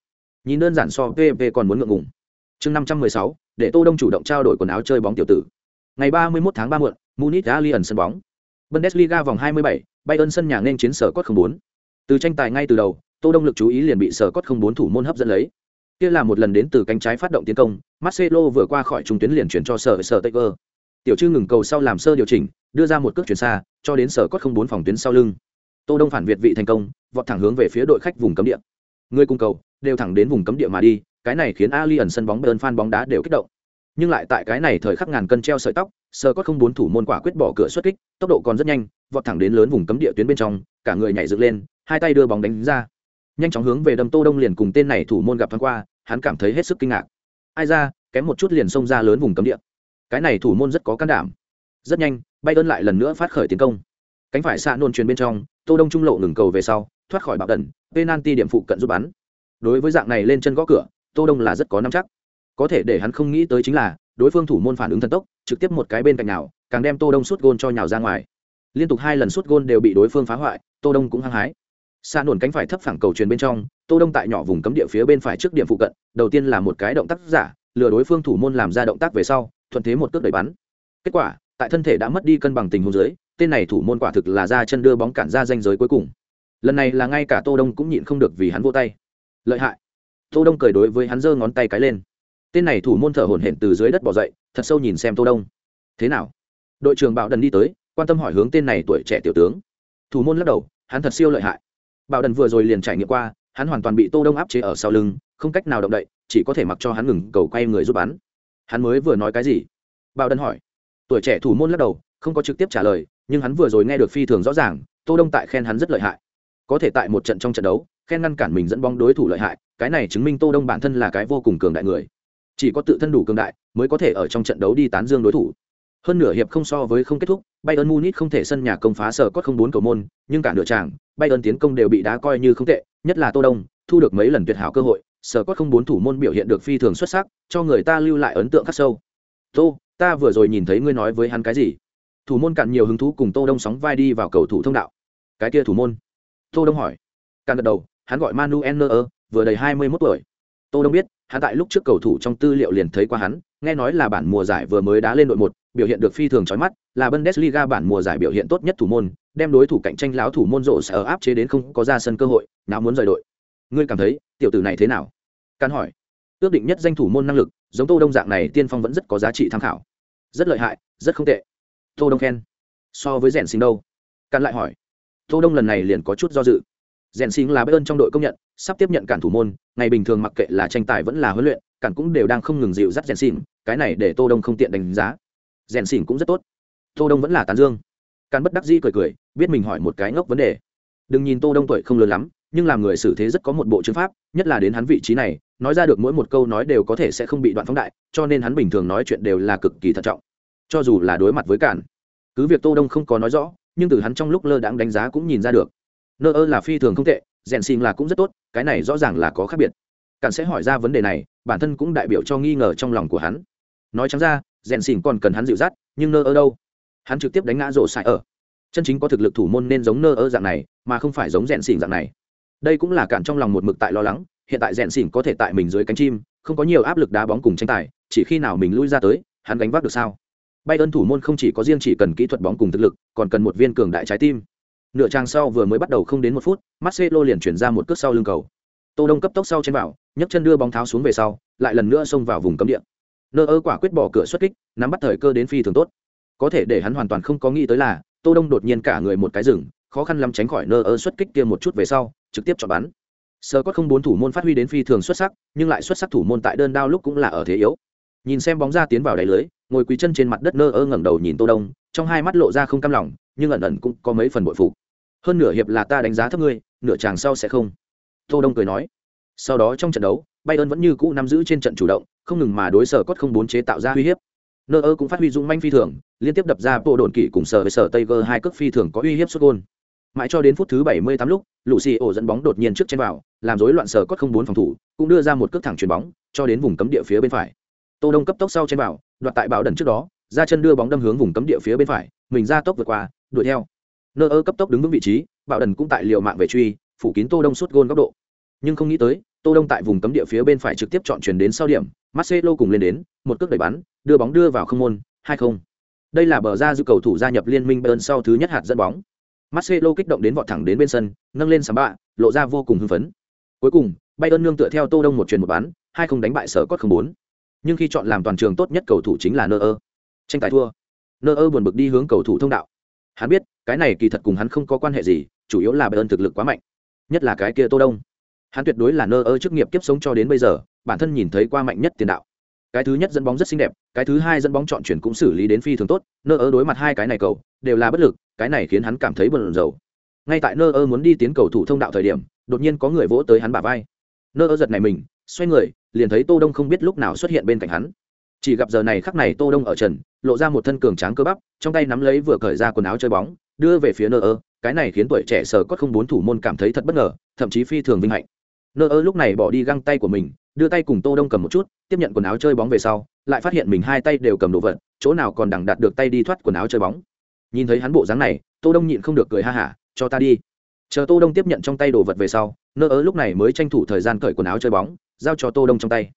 Nhìn đơn giản so pp còn muốn ngượng ngùng. Chương năm trăm mười sáu để tô đông chủ động trao đổi quần áo chơi bóng tiểu tử. Ngày ba mươi 31 tháng ba muộn munich allianz sân bóng. Bundesliga vòng 27, bayern sân nhà nên chiến sở cốt 04. từ tranh tài ngay từ đầu tô đông lực chú ý liền bị sở cốt 04 thủ môn hấp dẫn lấy kia là một lần đến từ cánh trái phát động tiến công, marcelo vừa qua khỏi trung tuyến liền chuyển cho sở sở taylor tiểu trư ngừng cầu sau làm sơ điều chỉnh, đưa ra một cước chuyển xa, cho đến sở cốt 04 phòng tuyến sau lưng. Tô đông phản việt vị thành công, vọt thẳng hướng về phía đội khách vùng cấm địa. Người cung cầu, đều thẳng đến vùng cấm địa mà đi, cái này khiến ali ẩn sân bóng bơn fan bóng đá đều kích động. Nhưng lại tại cái này thời khắc ngàn cân treo sợi tóc sơ có không bốn thủ môn quả quyết bỏ cửa xuất kích, tốc độ còn rất nhanh, vọt thẳng đến lớn vùng cấm địa tuyến bên trong, cả người nhảy dựng lên, hai tay đưa bóng đánh ra. Nhanh chóng hướng về đâm tô đông liền cùng tên này thủ môn gặp thoáng qua hắn cảm thấy hết sức kinh ngạc. Ai ra, kém một chút liền xông ra lớn vùng cấm địa. Cái này thủ môn rất có can đảm. Rất nhanh bay ơn lại lần nữa phát khởi tiến công. Cánh phải xạ nôn truyền bên trong, tô đông trung lộ ngừng cầu về sau, thoát khỏi bạo đần penalty điểm phụ cận giúp bắn. Đối với dạng này lên chân gõ cửa, tô đông là rất có nắm chắc. Có thể để hắn không nghĩ tới chính là, đối phương thủ môn phản ứng thần tốc, trực tiếp một cái bên cạnh nào, càng đem tô đông suốt gôn cho nhào ra ngoài. Liên tục hai lần suốt gôn đều bị đối phương phá hoại, tô đông cũng hăng hái xa nổn cánh phải thấp phẳng cầu truyền bên trong, tô đông tại nhỏ vùng cấm địa phía bên phải trước điểm phụ cận, đầu tiên là một cái động tác giả, lừa đối phương thủ môn làm ra động tác về sau, thuận thế một cước đẩy bắn. Kết quả, tại thân thể đã mất đi cân bằng tình huống dưới, tên này thủ môn quả thực là ra chân đưa bóng cản ra danh giới cuối cùng. Lần này là ngay cả tô đông cũng nhịn không được vì hắn vô tay. Lợi hại. Tô đông cười đối với hắn giơ ngón tay cái lên. Tên này thủ môn thở hổn hển từ dưới đất bỏ dậy, thật sâu nhìn xem tô đông. Thế nào? Đội trưởng bảo đần đi tới, quan tâm hỏi hướng tên này tuổi trẻ tiểu tướng. Thủ môn lắc đầu, hắn thật siêu lợi hại bảo đần vừa rồi liền trải nghiệm qua, hắn hoàn toàn bị tô đông áp chế ở sau lưng, không cách nào động đậy, chỉ có thể mặc cho hắn ngừng cầu quay người giúp bắn. Hắn mới vừa nói cái gì? Bảo đần hỏi. Tuổi trẻ thủ môn lắc đầu, không có trực tiếp trả lời, nhưng hắn vừa rồi nghe được phi thường rõ ràng, tô đông tại khen hắn rất lợi hại. Có thể tại một trận trong trận đấu, khen ngăn cản mình dẫn bóng đối thủ lợi hại, cái này chứng minh tô đông bản thân là cái vô cùng cường đại người. Chỉ có tự thân đủ cường đại, mới có thể ở trong trận đấu đi tán dương đối thủ hơn nửa hiệp không so với không kết thúc bayern munich không thể sân nhà công phá sở cốt không bốn cầu môn nhưng cả nửa tràng bayern tiến công đều bị đá coi như không tệ nhất là tô đông thu được mấy lần tuyệt hảo cơ hội sở cốt không bốn thủ môn biểu hiện được phi thường xuất sắc cho người ta lưu lại ấn tượng khắc sâu. Tô ta vừa rồi nhìn thấy ngươi nói với hắn cái gì? Thủ môn cạn nhiều hứng thú cùng tô đông sóng vai đi vào cầu thủ thông đạo. Cái kia thủ môn? Tô đông hỏi. Cạn gật đầu hắn gọi manuel Neuer, vừa đầy hai mươi 21 tuổi. Tô đông biết hắn tại lúc trước cầu thủ trong tư liệu liền thấy qua hắn nghe nói là bản mùa giải vừa mới đá lên đội một, biểu hiện được phi thường chói mắt, là bundesliga bản mùa giải biểu hiện tốt nhất thủ môn, đem đối thủ cạnh tranh láo thủ môn rộ sẽ áp chế đến không có ra sân cơ hội, nào muốn rời đội. Ngươi cảm thấy, tiểu tử này thế nào? Can hỏi. Ước định nhất danh thủ môn năng lực, giống tô đông dạng này, tiên phong vẫn rất có giá trị tham khảo. Rất lợi hại, rất không tệ. Tô đông khen. So với rèn sinh đâu? Can lại hỏi. Tô đông lần này liền có chút do dự. Rèn sinh là bayern trong đội công nhận, sắp tiếp nhận cản thủ môn, ngày bình thường mặc kệ là tranh tài vẫn là huấn luyện, cản cũng đều đang không ngừng dịu dắt rèn xỉn cái này để tô đông không tiện đánh giá. Rèn xỉn cũng rất tốt. Tô đông vẫn là tán dương. Càn bất đắc dĩ cười cười, biết mình hỏi một cái ngốc vấn đề. Đừng nhìn tô đông tuổi không lớn lắm, nhưng làm người xử thế rất có một bộ chữ pháp, nhất là đến hắn vị trí này, nói ra được mỗi một câu nói đều có thể sẽ không bị đoạn phóng đại, cho nên hắn bình thường nói chuyện đều là cực kỳ thận trọng. Cho dù là đối mặt với cản cứ việc tô đông không có nói rõ, nhưng từ hắn trong lúc lơ đãng đánh giá cũng nhìn ra được. Nơ ơ là phi thường không tệ, rèn xin là cũng rất tốt, cái này rõ ràng là có khác biệt cản sẽ hỏi ra vấn đề này, bản thân cũng đại biểu cho nghi ngờ trong lòng của hắn. Nói chẳng ra, rèn xỉn còn cần hắn dịu dắt, nhưng nơ ở đâu? Hắn trực tiếp đánh ngã rổ sai ở. Chân chính có thực lực thủ môn nên giống nơ ở dạng này, mà không phải giống rèn xỉn dạng này. Đây cũng là cản trong lòng một mực tại lo lắng, hiện tại rèn xỉn có thể tại mình dưới cánh chim, không có nhiều áp lực đá bóng cùng tranh tài, chỉ khi nào mình lui ra tới, hắn gánh vác được sao? Bay ơn thủ môn không chỉ có riêng chỉ cần kỹ thuật bóng cùng thực lực, còn cần một viên cường đại trái tim. Nửa trang sau vừa mới bắt đầu không đến một phút, marcelo liền chuyển ra một cước sau lưng cầu tô đông cấp tốc sau trên vào, nhấc chân đưa bóng tháo xuống về sau, lại lần nữa xông vào vùng cấm địa. Nơ ơ quả quyết bỏ cửa xuất kích, nắm bắt thời cơ đến phi thường tốt. Có thể để hắn hoàn toàn không có nghĩ tới là, tô đông đột nhiên cả người một cái rừng, khó khăn lắm tránh khỏi nơ ơ xuất kích kia một chút về sau, trực tiếp chọn bắn. Sơ có không bốn thủ môn phát huy đến phi thường xuất sắc, nhưng lại xuất sắc thủ môn tại đơn đao lúc cũng là ở thế yếu. Nhìn xem bóng ra tiến vào đáy lưới, ngồi quỳ chân trên mặt đất nơ ơ ngẩng đầu nhìn tô đông, trong hai mắt lộ ra không cam lòng, nhưng ẩn ẩn cũng có mấy phần bội phục. Hơn nửa hiệp là ta đánh giá thấp ngươi, nửa chàng sau sẽ không tô đông cười nói. Sau đó trong trận đấu, bayern vẫn như cũ nắm giữ trên trận chủ động, không ngừng mà đối sở cốt không bốn chế tạo ra uy hiếp. Nơ ơ cũng phát huy dũng manh phi thường, liên tiếp đập ra bộ đồn kỷ cùng sở với sở tây hai cước phi thường có uy hiếp xuất gôn. Mãi cho đến phút thứ 78 lúc lũ xì ổ dẫn bóng đột nhiên trước trên vào, làm rối loạn sở cốt không bốn phòng thủ, cũng đưa ra một cước thẳng chuyền bóng, cho đến vùng cấm địa phía bên phải. Tô đông cấp tốc sau trên vào, đoạt tại bảo đần trước đó, ra chân đưa bóng đâm hướng vùng cấm địa phía bên phải, mình ra tốc vượt qua, đuổi theo. Nơ ơ cấp tốc đứng vững vị trí, bảo đần cũng tại liều mạng về truy phủ kín tô đông suốt gôn góc độ nhưng không nghĩ tới Tô Đông tại vùng cấm địa phía bên phải trực tiếp chọn chuyển đến sau điểm, Marcelo cùng lên đến, một cước đẩy bắn, đưa bóng đưa vào không môn, 2-0. Đây là bờ ra dư cầu thủ gia nhập liên minh Bayern sau thứ nhất hạt dẫn bóng. Marcelo kích động đến vọt thẳng đến bên sân, nâng lên sắm bạ, lộ ra vô cùng hưng phấn. Cuối cùng, Bayern nương tựa theo Tô Đông một chuyền một bán, hai không đánh bại sở cốt không bốn. Nhưng khi chọn làm toàn trường tốt nhất cầu thủ chính là Neuer. Tranh tài thua. Neuer buồn bực đi hướng cầu thủ thông đạo. Hắn biết, cái này kỳ thật cùng hắn không có quan hệ gì, chủ yếu là Bayern thực lực quá mạnh. Nhất là cái kia Tô Đông. Hắn tuyệt đối là nơ ơ chức nghiệp kiếp sống cho đến bây giờ, bản thân nhìn thấy qua mạnh nhất tiền đạo. Cái thứ nhất dẫn bóng rất xinh đẹp, cái thứ hai dẫn bóng chọn chuyển cũng xử lý đến phi thường tốt, nơ ơ đối mặt hai cái này cầu, đều là bất lực, cái này khiến hắn cảm thấy buồn rầu. Ngay tại nơ ơ muốn đi tiến cầu thủ thông đạo thời điểm, đột nhiên có người vỗ tới hắn bả vai. nơ ơ giật này mình, xoay người, liền thấy Tô Đông không biết lúc nào xuất hiện bên cạnh hắn. Chỉ gặp giờ này khắc này Tô Đông ở trần, lộ ra một thân cường tráng cơ bắp, trong tay nắm lấy vừa cởi ra quần áo chơi bóng, đưa về phía Neuer, cái này khiến tuổi trẻ sở cốt không bốn thủ môn cảm thấy thật bất ngờ, thậm chí phi thường vinh hạnh. Neuer lúc này bỏ đi găng tay của mình, đưa tay cùng Tô Đông cầm một chút, tiếp nhận quần áo chơi bóng về sau, lại phát hiện mình hai tay đều cầm đồ vật, chỗ nào còn đằng đạt được tay đi thoát quần áo chơi bóng. Nhìn thấy hắn bộ dáng này, Tô Đông nhịn không được cười ha hả, cho ta đi. Chờ Tô Đông tiếp nhận trong tay đồ vật về sau, Neuer lúc này mới tranh thủ thời gian cởi quần áo chơi bóng, giao cho Tô Đông trong tay.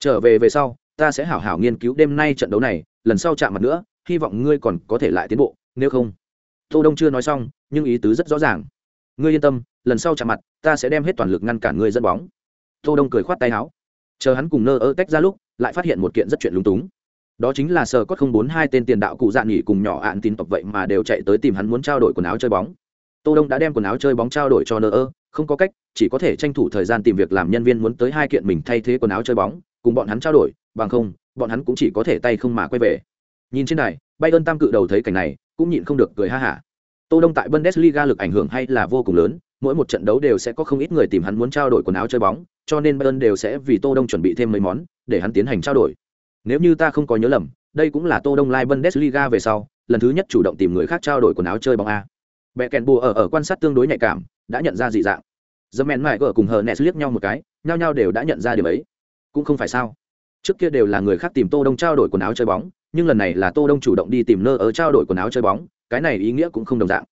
Trở về về sau, ta sẽ hảo hảo nghiên cứu đêm nay trận đấu này, lần sau chạm mặt nữa, hy vọng ngươi còn có thể lại tiến bộ, nếu không. Tô Đông chưa nói xong, nhưng ý tứ rất rõ ràng. Ngươi yên tâm, lần sau chạm mặt, ta sẽ đem hết toàn lực ngăn cản ngươi dẫn bóng. Tô Đông cười khoát tay áo chờ hắn cùng nơ ơ tách ra lúc lại phát hiện một kiện rất chuyện lúng túng đó chính là sờ cốt không bốn hai tên tiền đạo cụ dạn nghỉ cùng nhỏ ạn tin tộc vậy mà đều chạy tới tìm hắn muốn trao đổi quần áo chơi bóng tô đông đã đem quần áo chơi bóng trao đổi cho nơ ơ không có cách chỉ có thể tranh thủ thời gian tìm việc làm nhân viên muốn tới hai kiện mình thay thế quần áo chơi bóng cùng bọn hắn trao đổi bằng không bọn hắn cũng chỉ có thể tay không mà quay về nhìn trên này bay ơn tam cự đầu thấy cảnh này cũng nhịn không được cười ha hả tô đông tại bundesliga lực ảnh hưởng hay là vô cùng lớn mỗi một trận đấu đều sẽ có không ít người tìm hắn muốn trao đổi quần áo chơi bóng cho nên Bayern đều sẽ vì Tô Đông chuẩn bị thêm mấy món để hắn tiến hành trao đổi. Nếu như ta không có nhớ lầm, đây cũng là Tô Đông lai Bundesliga về sau, lần thứ nhất chủ động tìm người khác trao đổi quần áo chơi bóng a. Bẻ kèn bùa ở ở quan sát tương đối nhạy cảm, đã nhận ra dị dạng. Dẫm mại gở cùng hờ nẹt liếc nhau một cái, nhau nhau đều đã nhận ra điểm ấy. Cũng không phải sao. Trước kia đều là người khác tìm Tô Đông trao đổi quần áo chơi bóng, nhưng lần này là Tô Đông chủ động đi tìm nơ ở trao đổi quần áo chơi bóng, cái này ý nghĩa cũng không đồng dạng.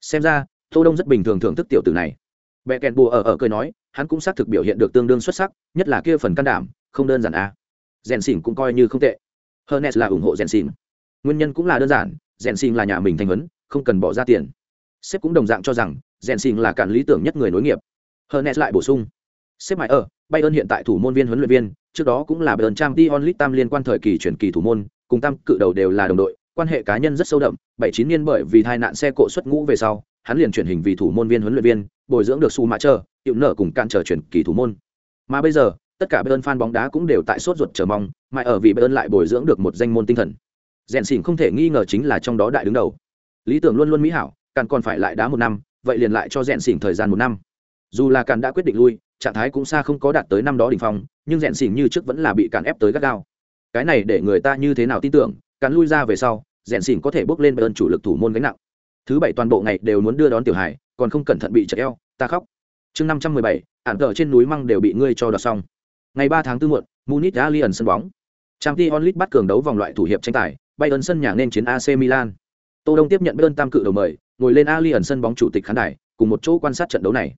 Xem ra, Tô Đông rất bình thường thưởng thức tiểu tử này. bẹ kẹn bùa ở ở cười nói, hắn cũng xác thực biểu hiện được tương đương xuất sắc nhất là kia phần can đảm không đơn giản a à. rèn xỉn cũng coi như không tệ hernes là ủng hộ rèn xỉn nguyên nhân cũng là đơn giản rèn xỉn là nhà mình thành vấn không cần bỏ ra tiền sếp cũng đồng dạng cho rằng rèn xỉn là cản lý tưởng nhất người nối nghiệp hernes lại bổ sung sếp mãi ở bayern hiện tại thủ môn viên huấn luyện viên trước đó cũng là bayern trang t onlit tam liên quan thời kỳ chuyển kỳ thủ môn cùng tam cự đầu đều là đồng đội, quan hệ cá nhân rất sâu đậm, bảy chín niên bởi vì tai nạn xe cộ xuất ngũ về sau, hắn liền chuyển hình vì thủ môn viên huấn luyện viên, bồi dưỡng được su mã chờ hiệu nở cùng cản trở chuyển kỳ thủ môn. Mà bây giờ, tất cả bayern fan bóng đá cũng đều tại sốt ruột chờ mong, mà ở vì bayern lại bồi dưỡng được một danh môn tinh thần. Rèn xỉn không thể nghi ngờ chính là trong đó đại đứng đầu. Lý tưởng luôn luôn mỹ hảo càn còn phải lại đá một năm, vậy liền lại cho rèn xỉn thời gian một năm. Dù là càn đã quyết định lui, trạng thái cũng xa không có đạt tới năm đó đỉnh phong, nhưng rèn xỉn như trước vẫn là bị càn ép tới gắt gao cái này để người ta như thế nào tin tưởng, cắn lui ra về sau, rèn xỉn có thể bước lên bayern chủ lực thủ môn gánh nặng. Thứ bảy toàn bộ ngày đều muốn đưa đón tiểu hải, còn không cẩn thận bị chạy eo, ta khóc. Chương năm trăm mười bảy, ản cờ trên núi măng đều bị ngươi cho đọt xong. Ngày ba tháng tư muộn, munich allianz sân bóng. Trang t onlit bắt cường đấu vòng loại thủ hiệp tranh tài, bayern sân nhà nên chiến ac milan. Tô đông tiếp nhận bayern tam cự đầu mời, ngồi lên allianz sân bóng chủ tịch khán đài, cùng một chỗ quan sát trận đấu này.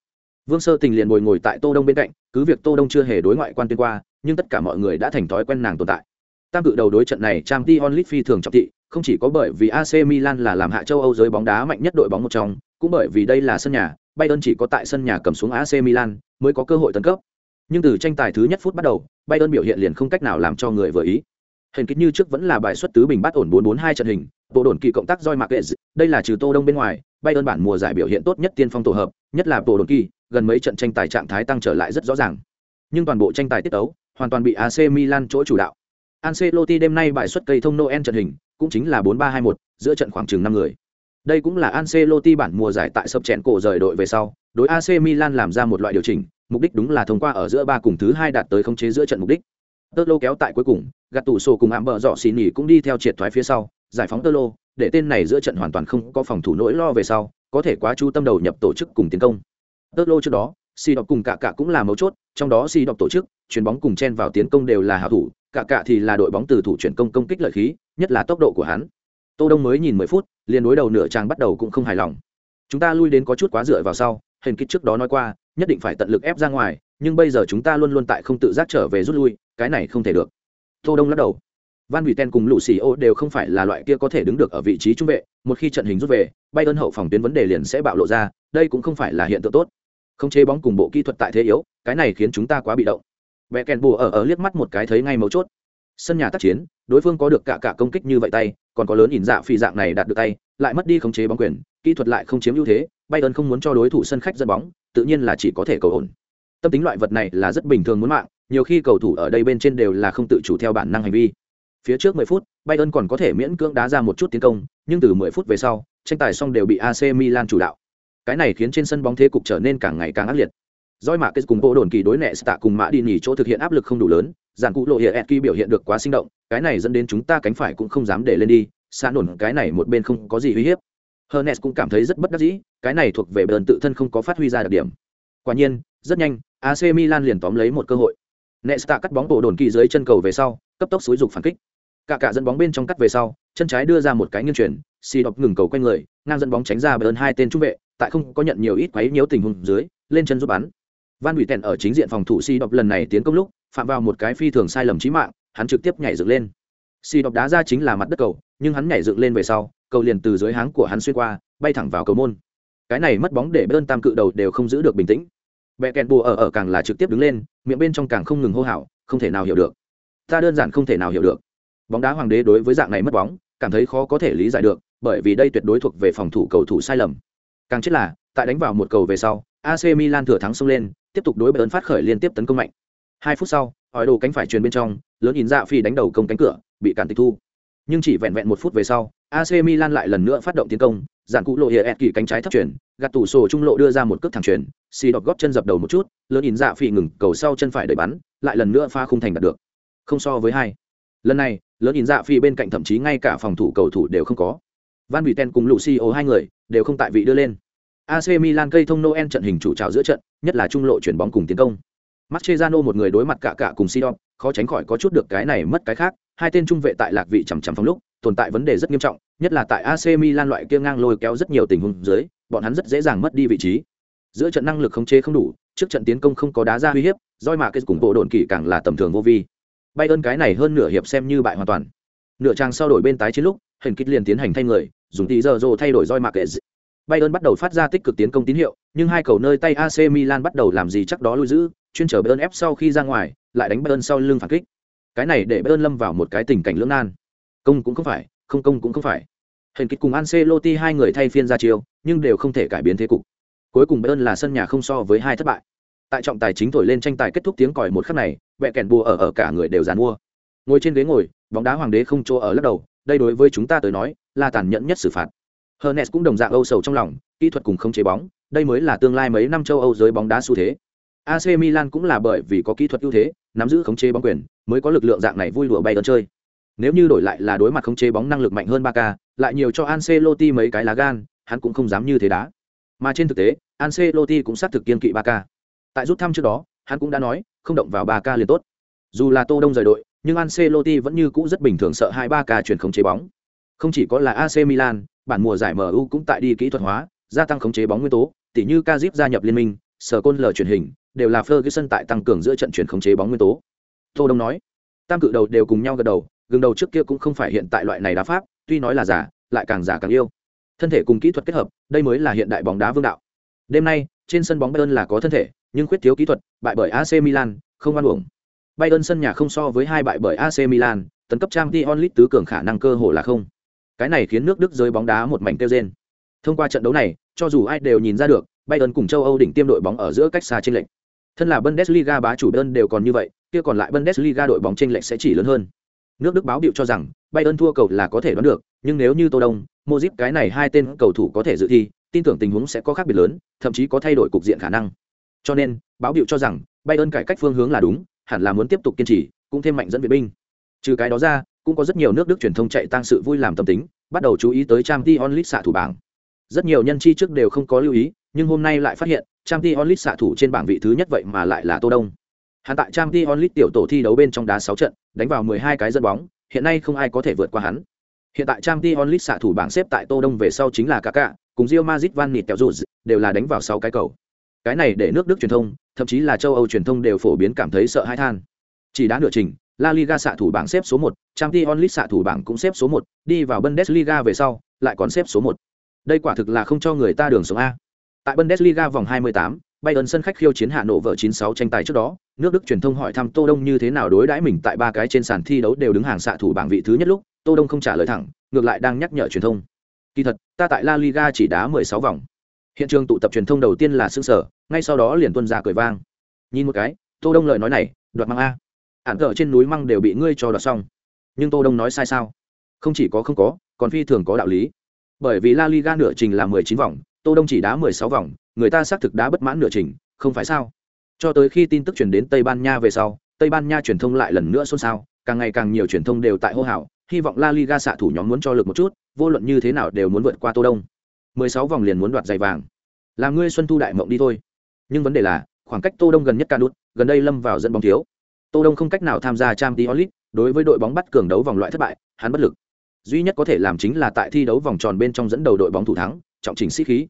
Vương sơ tình liền ngồi ngồi tại tô đông bên cạnh, cứ việc tô đông chưa hề đối ngoại quan tuyên qua, nhưng tất cả mọi người đã thành thói quen nàng tồn tại tam cự đầu đối trận này trang t onlit phi thường trọng thị không chỉ có bởi vì ac milan là làm hạ châu âu giới bóng đá mạnh nhất đội bóng một trong cũng bởi vì đây là sân nhà Bayern chỉ có tại sân nhà cầm xuống AC Milan mới có cơ hội tấn cấp. Nhưng từ tranh tài thứ nhất phút bắt đầu, Bayern biểu hiện liền không cách nào làm cho người vừa ý. Hình kích như trước vẫn là bài xuất tứ bình bắt ổn 442 trận hình, bộ đồn kỳ cộng tác roi mạc đây là trừ Tô Đông bên ngoài, Bayern bản mùa giải biểu hiện tốt nhất tiên phong tổ hợp, nhất là bộ đồn kỳ, gần mấy trận tranh tài trạng thái tăng trở lại rất rõ ràng. Nhưng toàn bộ tranh tài tiết tấu hoàn toàn bị AC Milan chỗ chủ đạo. Ancelotti đêm nay bài xuất cây thông Noel trận hình, cũng chính là 4-3-2-1, giữa trận khoảng chừng 5 người. Đây cũng là Ancelotti bản mùa giải tại sập chèn cổ rời đội về sau, đối AC Milan làm ra một loại điều chỉnh, mục đích đúng là thông qua ở giữa ba cùng thứ hai đạt tới khống chế giữa trận mục đích. Tolo kéo tại cuối cùng, gạt tủ sổ cùng ám bờ dọ xì nhỉ cũng đi theo triệt thoái phía sau, giải phóng Tolo, để tên này giữa trận hoàn toàn không có phòng thủ nỗi lo về sau, có thể quá chú tâm đầu nhập tổ chức cùng tiến công. Tolo trước đó, Si đọc cùng cả cả cũng là mấu chốt, trong đó Si đọc tổ chức, chuyển bóng cùng chen vào tiến công đều là hảo thủ, cả cả thì là đội bóng từ thủ chuyển công công kích lợi khí, nhất là tốc độ của hắn. Tô Đông mới nhìn 10 phút, liền đối đầu nửa trang bắt đầu cũng không hài lòng. Chúng ta lui đến có chút quá dựa vào sau, hình kích trước đó nói qua, nhất định phải tận lực ép ra ngoài nhưng bây giờ chúng ta luôn luôn tại không tự giác trở về rút lui cái này không thể được tô đông lắc đầu van vị ten cùng lũ xì ô đều không phải là loại kia có thể đứng được ở vị trí trung vệ một khi trận hình rút về bay ơn hậu phòng tuyến vấn đề liền sẽ bạo lộ ra đây cũng không phải là hiện tượng tốt không chế bóng cùng bộ kỹ thuật tại thế yếu cái này khiến chúng ta quá bị động vẽ kèn bùa ở ở liếc mắt một cái thấy ngay mấu chốt. Sân nhà tác chiến, đối phương có được cả cả công kích như vậy tay, còn có lớn ỉn dạ phi dạng này đạt được tay, lại mất đi khống chế bóng quyền, kỹ thuật lại không chiếm ưu thế bayern không muốn cho đối thủ sân khách dẫn bóng, tự nhiên là chỉ có thể cầu ổn. Tâm tính loại vật này là rất bình thường muốn mạng, nhiều khi cầu thủ ở đây bên trên đều là không tự chủ theo bản năng hành vi. Phía trước 10 phút bayern còn có thể miễn cưỡng đá ra một chút tiến công, nhưng từ 10 phút về sau, tranh tài xong đều bị ac milan chủ đạo. Cái này khiến trên sân bóng thế cục trở nên càng ngày càng ác liệt. Doi mạ kết cùng bộ đồn kỳ đối nệ tạ cùng mã đi nhỉ chỗ thực hiện áp lực không đủ lớn, dàn cụ lộ hiện Etki biểu hiện được quá sinh động, cái này dẫn đến chúng ta cánh phải cũng không dám để lên đi, xa nổn cái này một bên không có gì uy hiếp. Hernes cũng cảm thấy rất bất đắc dĩ, cái này thuộc về bên tự thân không có phát huy ra đặc điểm. Quả nhiên, rất nhanh, AC Milan liền tóm lấy một cơ hội. Nesta cắt bóng bộ đồn kỳ dưới chân cầu về sau, cấp tốc xúi dục phản kích. Cả cả dẫn bóng bên trong cắt về sau, chân trái đưa ra một cái nghiêng chuyển, Si đọc ngừng cầu quanh người, ngang dẫn bóng tránh ra bờn hai tên trung vệ, tại không có nhận nhiều ít quấy nhiễu tình huống dưới, lên chân giúp bắn. Van Hủy Tèn ở chính diện phòng thủ Si đọc lần này tiến công lúc, phạm vào một cái phi thường sai lầm chí mạng, hắn trực tiếp nhảy dựng lên. Si đọc đá ra chính là mặt đất cầu, nhưng hắn nhảy dựng lên về sau, cầu liền từ dưới háng của hắn xuyên qua, bay thẳng vào cầu môn. Cái này mất bóng để bên tam cự đầu đều không giữ được bình tĩnh. bẹ kèn bùa ở ở càng là trực tiếp đứng lên, miệng bên trong càng không ngừng hô hào, không thể nào hiểu được. Ta đơn giản không thể nào hiểu được. Bóng đá hoàng đế đối với dạng này mất bóng, cảm thấy khó có thể lý giải được, bởi vì đây tuyệt đối thuộc về phòng thủ cầu thủ sai lầm. Càng chết là, tại đánh vào một cầu về sau, AC Milan thừa thắng xông lên, tiếp tục đối Bayern phát khởi liên tiếp tấn công mạnh. Hai phút sau, hỏi đồ cánh phải truyền bên trong, lớn nhìn dạ phi đánh đầu công cánh cửa, bị cản tịch thu. Nhưng chỉ vẹn vẹn một phút về sau, AC Milan lại lần nữa phát động tiến công, giản cụ lộ hiệp kỳ cánh trái thấp chuyển, gạt tủ sổ trung lộ đưa ra một cước thẳng chuyển, xì đọt góp chân dập đầu một chút, lớn nhìn dạ phi ngừng cầu sau chân phải đẩy bắn, lại lần nữa pha khung thành đạt được. Không so với hai. Lần này, lớn nhìn dạ phi bên cạnh thậm chí ngay cả phòng thủ cầu thủ đều không có. Van Viten cùng Lucio hai người đều không tại vị đưa lên. AC Milan cây thông Noel trận hình chủ trào giữa trận, nhất là trung lộ chuyển bóng cùng tiến công. Mascherano một người đối mặt cả cả cùng Sidon, khó tránh khỏi có chút được cái này mất cái khác, hai tên trung vệ tại lạc vị chằm chằm phòng lúc, tồn tại vấn đề rất nghiêm trọng, nhất là tại AC Milan loại kia ngang lôi kéo rất nhiều tình huống dưới, bọn hắn rất dễ dàng mất đi vị trí. Giữa trận năng lực khống chế không đủ, trước trận tiến công không có đá ra uy hiếp, roi mà kết cùng bộ đồn kỳ càng là tầm thường vô vi. Bayern cái này hơn nửa hiệp xem như bại hoàn toàn. Nửa trang sau đổi bên tái chiến lúc, hình kích liền tiến hành thay người, dùng tí giờ rồ thay đổi roi mà kết Bayern bắt đầu phát ra tích cực tiến công tín hiệu, nhưng hai cầu nơi tay AC Milan bắt đầu làm gì chắc đó lui giữ, chuyên chờ Bayern ép sau khi ra ngoài, lại đánh Bayern sau lưng phản kích. Cái này để Bayern lâm vào một cái tình cảnh lưỡng nan. Công cũng không phải, không công cũng không phải. Hình kích cùng Ancelotti hai người thay phiên ra chiều, nhưng đều không thể cải biến thế cục. Cuối cùng Bayern là sân nhà không so với hai thất bại. Tại trọng tài chính thổi lên tranh tài kết thúc tiếng còi một khắc này, bẹ kèn bùa ở ở cả người đều giàn mua. Ngồi trên ghế ngồi, bóng đá hoàng đế không chỗ ở lắc đầu, đây đối với chúng ta tới nói là tàn nhẫn nhất xử phạt. Hernes cũng đồng dạng âu sầu trong lòng, kỹ thuật cùng không chế bóng, đây mới là tương lai mấy năm châu Âu giới bóng đá xu thế. AC Milan cũng là bởi vì có kỹ thuật ưu thế, nắm giữ khống chế bóng quyền, mới có lực lượng dạng này vui lùa bay đón chơi. Nếu như đổi lại là đối mặt khống chế bóng năng lực mạnh hơn Barca, lại nhiều cho Ancelotti mấy cái lá gan, hắn cũng không dám như thế đá. Mà trên thực tế, Ancelotti cũng xác thực kiên kỵ Barca. Tại rút thăm trước đó, hắn cũng đã nói, không động vào Barca liền tốt. Dù là Tô Đông rời đội, nhưng Ancelotti vẫn như cũ rất bình thường sợ hai Barca chuyển khống chế bóng. Không chỉ có là AC Milan, bản mùa giải MU cũng tại đi kỹ thuật hóa, gia tăng khống chế bóng nguyên tố, tỉ như Kazip gia nhập liên minh, sở côn lờ truyền hình, đều là Ferguson tại tăng cường giữa trận chuyển khống chế bóng nguyên tố. Tô Đông nói, tam cự đầu đều cùng nhau gật đầu, gương đầu trước kia cũng không phải hiện tại loại này đá pháp, tuy nói là giả, lại càng giả càng yêu. Thân thể cùng kỹ thuật kết hợp, đây mới là hiện đại bóng đá vương đạo. Đêm nay, trên sân bóng Bayern là có thân thể, nhưng khuyết thiếu kỹ thuật, bại bởi AC Milan, không oan uổng. Bayern sân nhà không so với hai bại bởi AC Milan, tấn cấp Champions League tứ cường khả năng cơ hội là không. Cái này khiến nước Đức rơi bóng đá một mảnh tiêu rên. Thông qua trận đấu này, cho dù ai đều nhìn ra được, Bayern cùng châu Âu đỉnh tiêm đội bóng ở giữa cách xa trên lệnh. Thân là Bundesliga bá chủ đơn đều còn như vậy, kia còn lại Bundesliga đội bóng trên lệnh sẽ chỉ lớn hơn. Nước Đức báo biểu cho rằng, Bayern thua cầu là có thể đoán được, nhưng nếu như Tô Đông, Modric cái này hai tên cầu thủ có thể dự thi, tin tưởng tình huống sẽ có khác biệt lớn, thậm chí có thay đổi cục diện khả năng. Cho nên, báo biểu cho rằng, Bayern cải cách phương hướng là đúng, hẳn là muốn tiếp tục kiên trì, cũng thêm mạnh dẫn viện binh. Trừ cái đó ra, cũng có rất nhiều nước Đức truyền thông chạy tăng sự vui làm tâm tính, bắt đầu chú ý tới Champions League xạ thủ bảng. Rất nhiều nhân chi trước đều không có lưu ý, nhưng hôm nay lại phát hiện, Champions League xạ thủ trên bảng vị thứ nhất vậy mà lại là Tô Đông. Hắn tại Champions League tiểu tổ thi đấu bên trong đá 6 trận, đánh vào 12 cái dẫn bóng, hiện nay không ai có thể vượt qua hắn. Hiện tại Champions League xạ thủ bảng xếp tại Tô Đông về sau chính là Kaká, cùng Real Madrid Van Nịt đều là đánh vào 6 cái cầu. cái này để nước đức truyền thông thậm chí là châu âu truyền thông đều phổ biến cảm thấy sợ hãi than chỉ đã nửa trình La Liga xạ thủ bảng xếp số 1, Champions League xạ thủ bảng cũng xếp số 1, đi vào Bundesliga về sau, lại còn xếp số 1. Đây quả thực là không cho người ta đường sống a. Tại Bundesliga vòng 28, Bayern sân khách khiêu chiến Hạ Nội vợ 96 tranh tài trước đó, nước Đức truyền thông hỏi thăm Tô Đông như thế nào đối đãi mình tại ba cái trên sàn thi đấu đều đứng hàng xạ thủ bảng vị thứ nhất lúc, Tô Đông không trả lời thẳng, ngược lại đang nhắc nhở truyền thông. Kỳ thật, ta tại La Liga chỉ đá 16 vòng. Hiện trường tụ tập truyền thông đầu tiên là sững sờ, ngay sau đó liền tuôn ra cười vang. Nhìn một cái, Tô Đông lời nói này, đoạt mang a hạn cờ trên núi măng đều bị ngươi cho đoạt xong. Nhưng Tô Đông nói sai sao? Không chỉ có không có, còn phi thường có đạo lý. Bởi vì La Liga nửa trình là 19 vòng, Tô Đông chỉ đá 16 vòng, người ta xác thực đá bất mãn nửa trình, không phải sao? Cho tới khi tin tức truyền đến Tây Ban Nha về sau, Tây Ban Nha truyền thông lại lần nữa xôn xao, càng ngày càng nhiều truyền thông đều tại hô hào, hy vọng La Liga xạ thủ nhóm muốn cho lực một chút, vô luận như thế nào đều muốn vượt qua Tô Đông. 16 vòng liền muốn đoạt giày vàng. Làm ngươi xuân thu đại mộng đi thôi. Nhưng vấn đề là, khoảng cách Tô Đông gần nhất Canut, gần đây lâm vào dẫn bóng thiếu. Tô Đông không cách nào tham gia Champions League, đối với đội bóng bắt cường đấu vòng loại thất bại, hắn bất lực. Duy nhất có thể làm chính là tại thi đấu vòng tròn bên trong dẫn đầu đội bóng thủ thắng, trọng chỉnh sĩ khí.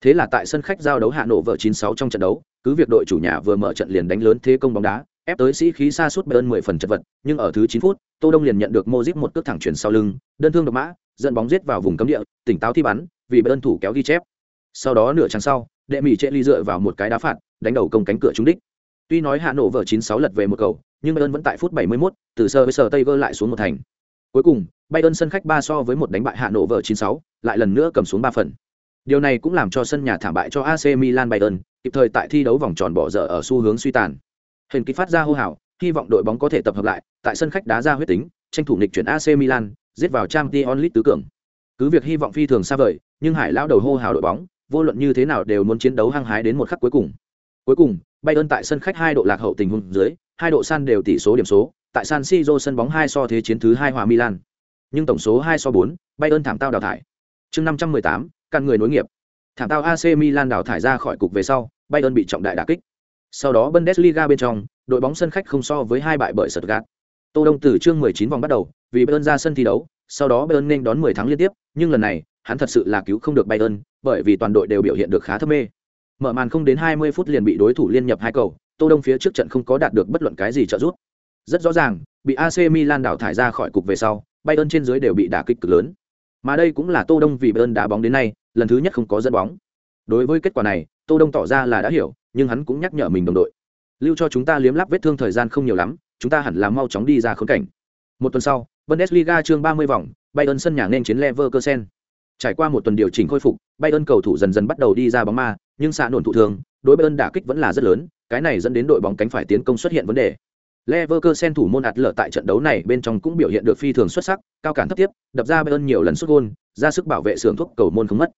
Thế là tại sân khách giao đấu Hà Nội vợ 96 trong trận đấu, cứ việc đội chủ nhà vừa mở trận liền đánh lớn thế công bóng đá, ép tới sĩ khí xa suốt Bayern 10 phần chật vật, nhưng ở thứ 9 phút, Tô Đông liền nhận được Modric một cước thẳng chuyển sau lưng, đơn thương độc mã, dẫn bóng giết vào vùng cấm địa, tỉnh táo thi bắn, vì Bayern thủ kéo ghi chép. Sau đó nửa chặng sau, đệ mỹ trệ ly dựa vào một cái đá phạt, đánh đầu công cánh cửa trúng đích. Tuy nói Hà Nội vợ 96 lật về một cầu, nhưng Bayern vẫn tại phút 71, từ sơ với sờ Tây gơ lại xuống một thành. Cuối cùng, Bayern sân khách 3 so với một đánh bại Hà Nội vợ 96, lại lần nữa cầm xuống 3 phần. Điều này cũng làm cho sân nhà thảm bại cho AC Milan Bayern, kịp thời tại thi đấu vòng tròn bỏ dở ở xu hướng suy tàn. Hình ký phát ra hô hào, hy vọng đội bóng có thể tập hợp lại, tại sân khách đá ra huyết tính, tranh thủ nghịch chuyển AC Milan, giết vào Champions League tứ cường. Cứ việc hy vọng phi thường xa vời, nhưng Hải lão đầu hô hào đội bóng, vô luận như thế nào đều muốn chiến đấu hăng hái đến một khắc cuối cùng. Cuối cùng, Bayern tại sân khách hai độ lạc hậu tình huống dưới, hai độ san đều tỷ số điểm số, tại San Siro sân bóng hai so thế chiến thứ hai hòa Milan. Nhưng tổng số hai so bốn, Bayern thảm tao đào thải. Chương năm trăm mười tám, căn người nối nghiệp. Thảm tao AC Milan đào thải ra khỏi cục về sau, Bayern bị trọng đại đả kích. Sau đó Bundesliga bên trong, đội bóng sân khách không so với hai bại bởi Stuttgart. Tô Đông từ chương 19 vòng bắt đầu, vì Bayern ra sân thi đấu, sau đó Bayern nên đón 10 tháng liên tiếp, nhưng lần này, hắn thật sự là cứu không được Bayern, bởi vì toàn đội đều biểu hiện được khá thấp mê. Mở màn không đến 20 phút liền bị đối thủ liên nhập hai cầu, Tô Đông phía trước trận không có đạt được bất luận cái gì trợ giúp. Rất rõ ràng, bị AC Milan đảo thải ra khỏi cục về sau, Bayern trên dưới đều bị đả kích cực lớn. Mà đây cũng là Tô Đông vì Bayern đá bóng đến nay, lần thứ nhất không có dẫn bóng. Đối với kết quả này, Tô Đông tỏ ra là đã hiểu, nhưng hắn cũng nhắc nhở mình đồng đội. Lưu cho chúng ta liếm lắp vết thương thời gian không nhiều lắm, chúng ta hẳn là mau chóng đi ra khốn cảnh. Một tuần sau, Bundesliga chương 30 vòng, Bayern sân nhà nên chiến Leverkusen. Trải qua một tuần điều chỉnh khôi phục, Bayern cầu thủ dần dần bắt đầu đi ra bóng ma, nhưng xạ nổn thụ thường, đối bên đả kích vẫn là rất lớn, cái này dẫn đến đội bóng cánh phải tiến công xuất hiện vấn đề. Leverkusen thủ môn ạt lở tại trận đấu này bên trong cũng biểu hiện được phi thường xuất sắc, cao cản thấp tiếp, đập ra Bayern nhiều lần sút gol, ra sức bảo vệ sườn thuốc cầu môn không mất.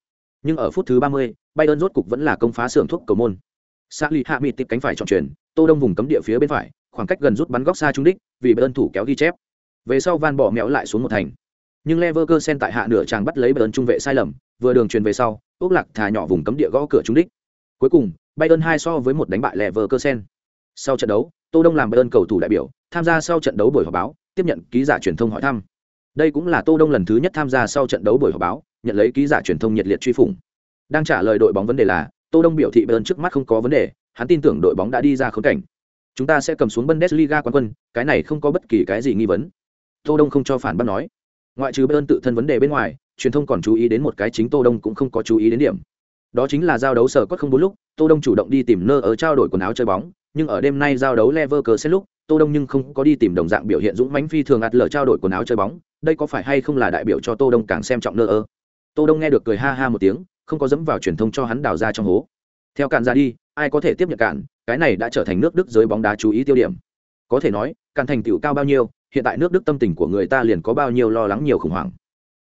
Nhưng ở phút thứ 30, Bayern rốt cục vẫn là công phá sườn thuốc cầu môn. Sally hạ mịt tiếp cánh phải chọn chuyển, Tô Đông vùng cấm địa phía bên phải, khoảng cách gần rút bắn góc xa trúng đích, vì Bayern thủ kéo ghi chép. Về sau Van bỏ mẹo lại xuống một thành. Nhưng Leverkusen tại hạ nửa chàng bắt lấy Bayern trung vệ sai lầm, vừa đường truyền về sau, Úc lạc thả nhỏ vùng cấm địa gõ cửa trúng đích. Cuối cùng, Bayern hai so với một đánh bại Leverkusen. Sau trận đấu, Tô Đông làm Bayern cầu thủ đại biểu, tham gia sau trận đấu buổi họp báo, tiếp nhận ký giả truyền thông hỏi thăm. Đây cũng là Tô Đông lần thứ nhất tham gia sau trận đấu buổi họp báo, nhận lấy ký giả truyền thông nhiệt liệt truy phủng. Đang trả lời đội bóng vấn đề là, Tô Đông biểu thị Bayern trước mắt không có vấn đề, hắn tin tưởng đội bóng đã đi ra khốn cảnh. Chúng ta sẽ cầm xuống Bundesliga quán quân, cái này không có bất kỳ cái gì nghi vấn. Tô Đông không cho phản bác nói. Ngoại trừ Bayern tự thân vấn đề bên ngoài, truyền thông còn chú ý đến một cái chính Tô Đông cũng không có chú ý đến điểm. Đó chính là giao đấu sở cốt không bốn lúc, Tô Đông chủ động đi tìm nơ ở trao đổi quần áo chơi bóng, nhưng ở đêm nay giao đấu Leverkusen lúc, Tô Đông nhưng không có đi tìm đồng dạng biểu hiện dũng mãnh phi thường ạt lở trao đổi quần áo chơi bóng, đây có phải hay không là đại biểu cho Tô Đông càng xem trọng nơ ơ. Tô Đông nghe được cười ha ha một tiếng, không có dẫm vào truyền thông cho hắn đào ra trong hố. Theo cản ra đi, ai có thể tiếp nhận cản, cái này đã trở thành nước Đức giới bóng đá chú ý tiêu điểm. Có thể nói, cản thành tựu cao bao nhiêu, hiện tại nước Đức tâm tình của người ta liền có bao nhiêu lo lắng nhiều khủng hoảng.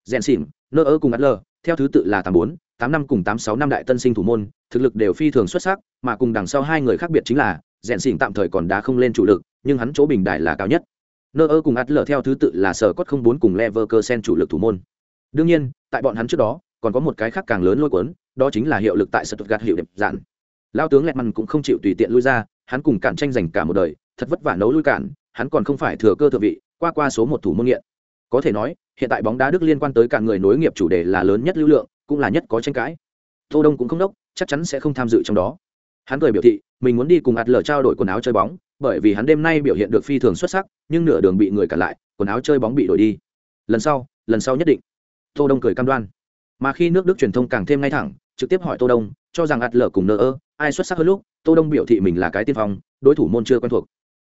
Rèn xỉn, nơ ơ cùng Adler, theo thứ tự là 84, 8 năm cùng 86 năm đại tân sinh thủ môn, thực lực đều phi thường xuất sắc, mà cùng đằng sau hai người khác biệt chính là, rèn xỉn tạm thời còn đá không lên chủ lực, nhưng hắn chỗ bình đại là cao nhất. Nơ ơ cùng Adler theo thứ tự là sở cốt 04 cùng Leverkusen chủ lực thủ môn. Đương nhiên, tại bọn hắn trước đó, còn có một cái khác càng lớn lôi cuốn, đó chính là hiệu lực tại Stuttgart hiệu đẹp dạn. Lao tướng Lẹt mằn cũng không chịu tùy tiện lui ra, hắn cùng cản tranh giành cả một đời, thật vất vả nấu lui cản, hắn còn không phải thừa cơ thừa vị, qua qua số một thủ môn nghiện. Có thể nói, hiện tại bóng đá Đức liên quan tới cả người nối nghiệp chủ đề là lớn nhất lưu lượng, cũng là nhất có tranh cãi. Tô Đông cũng không đốc, chắc chắn sẽ không tham dự trong đó. hắn cười biểu thị mình muốn đi cùng ạt lờ trao đổi quần áo chơi bóng bởi vì hắn đêm nay biểu hiện được phi thường xuất sắc nhưng nửa đường bị người cản lại quần áo chơi bóng bị đổi đi. Lần sau lần sau nhất định. Tô đông cười cam đoan. Mà khi nước đức truyền thông càng thêm ngay thẳng trực tiếp hỏi tô đông cho rằng ạt lờ cùng nơ ơ ai xuất sắc hơn lúc tô đông biểu thị mình là cái tiên phong đối thủ môn chưa quen thuộc.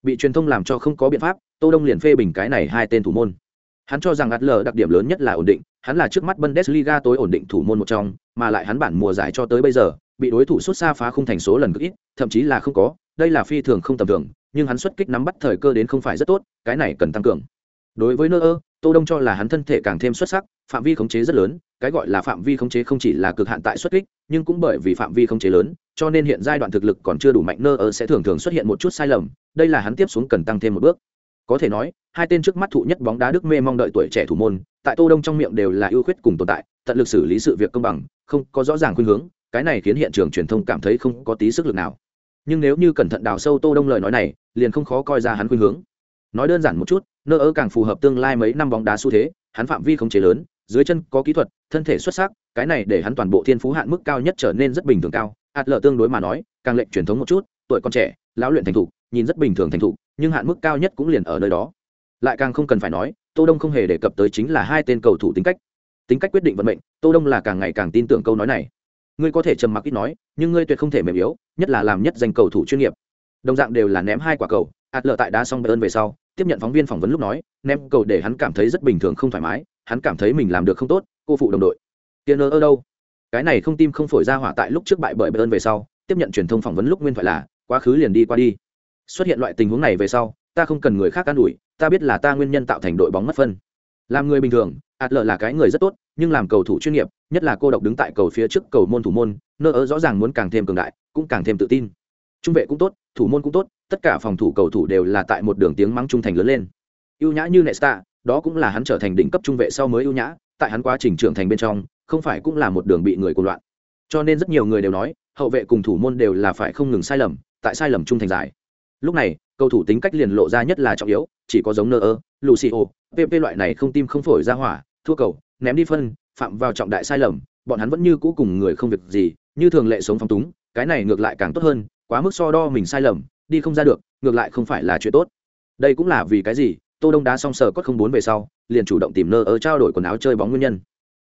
Bị truyền thông làm cho không có biện pháp tô đông liền phê bình cái này hai tên thủ môn hắn cho rằng ạt đặc điểm lớn nhất là ổn định hắn là trước mắt bundesliga tối ổn định thủ môn một trong mà lại hắn bản mùa giải cho tới bây giờ bị đối thủ xuất xa phá không thành số lần cực ít thậm chí là không có đây là phi thường không tầm thường nhưng hắn xuất kích nắm bắt thời cơ đến không phải rất tốt cái này cần tăng cường. Đối với Neuer, tô đông cho là hắn thân thể càng thêm xuất sắc phạm vi khống chế rất lớn cái gọi là phạm vi khống chế không chỉ là cực hạn tại xuất kích nhưng cũng bởi vì phạm vi khống chế lớn cho nên hiện giai đoạn thực lực còn chưa đủ mạnh Neuer sẽ thường thường xuất hiện một chút sai lầm đây là hắn tiếp xuống cần tăng thêm một bước có thể nói, hai tên trước mắt thụ nhất bóng đá đức mê mong đợi tuổi trẻ thủ môn, tại tô đông trong miệng đều là ưu khuyết cùng tồn tại, tận lực xử lý sự việc công bằng, không có rõ ràng khuynh hướng, cái này khiến hiện trường truyền thông cảm thấy không có tí sức lực nào. Nhưng nếu như cẩn thận đào sâu tô đông lời nói này, liền không khó coi ra hắn khuynh hướng. Nói đơn giản một chút nơ ơ càng phù hợp tương lai mấy năm bóng đá xu thế, hắn phạm vi không chế lớn, dưới chân có kỹ thuật, thân thể xuất sắc, cái này để hắn toàn bộ thiên phú hạn mức cao nhất trở nên rất bình thường cao. Ạt lờ tương đối mà nói, càng lệnh truyền thống một chút, tuổi còn trẻ, lão luyện thành thục, nhìn rất bình thường thành thục nhưng hạn mức cao nhất cũng liền ở nơi đó. Lại càng không cần phải nói, tô đông không hề đề cập tới chính là hai tên cầu thủ tính cách. Tính cách quyết định vận mệnh, tô đông là càng ngày càng tin tưởng câu nói này. Ngươi có thể trầm mặc ít nói, nhưng ngươi tuyệt không thể mềm yếu, nhất là làm nhất danh cầu thủ chuyên nghiệp. Đồng dạng đều là ném hai quả cầu ạt lờ tại đá xong bayern về sau, tiếp nhận phóng viên phỏng vấn lúc nói, ném cầu để hắn cảm thấy rất bình thường không thoải mái, hắn cảm thấy mình làm được không tốt, cô phụ đồng đội. Tiền ở đâu? Cái này không tim không phổi ra hỏa tại lúc trước bại bởi bayern về sau, tiếp nhận truyền thông phỏng vấn lúc nguyên thoại là, quá khứ liền đi qua đi xuất hiện loại tình huống này về sau, ta không cần người khác can đuổi ta biết là ta nguyên nhân tạo thành đội bóng mất phân. Làm người bình thường ạt lờ là cái người rất tốt, nhưng làm cầu thủ chuyên nghiệp, nhất là cô độc đứng tại cầu phía trước cầu môn thủ môn, nơ ớ rõ ràng muốn càng thêm cường đại, cũng càng thêm tự tin. Trung vệ cũng tốt, thủ môn cũng tốt, tất cả phòng thủ cầu thủ đều là tại một đường tiếng mắng trung thành lớn lên. Ưu nhã như nesta, đó cũng là hắn trở thành đỉnh cấp trung vệ sau mới ưu nhã, tại hắn quá trình trưởng thành bên trong, không phải cũng là một đường bị người cuồng loạn. Cho nên rất nhiều người đều nói, hậu vệ cùng thủ môn đều là phải không ngừng sai lầm, tại sai lầm trung thành dài lúc này, cầu thủ tính cách liền lộ ra nhất là trọng yếu, chỉ có giống nơ ơ lucio pp loại này không tim không phổi ra hỏa, thua cầu, ném đi phân, phạm vào trọng đại sai lầm, bọn hắn vẫn như cũ cùng người không việc gì, như thường lệ sống phong túng, cái này ngược lại càng tốt hơn, quá mức so đo mình sai lầm, đi không ra được, ngược lại không phải là chuyện tốt. Đây cũng là vì cái gì, tô đông đá xong sờ cốt không bốn về sau, liền chủ động tìm nơ ơ trao đổi quần áo chơi bóng nguyên nhân.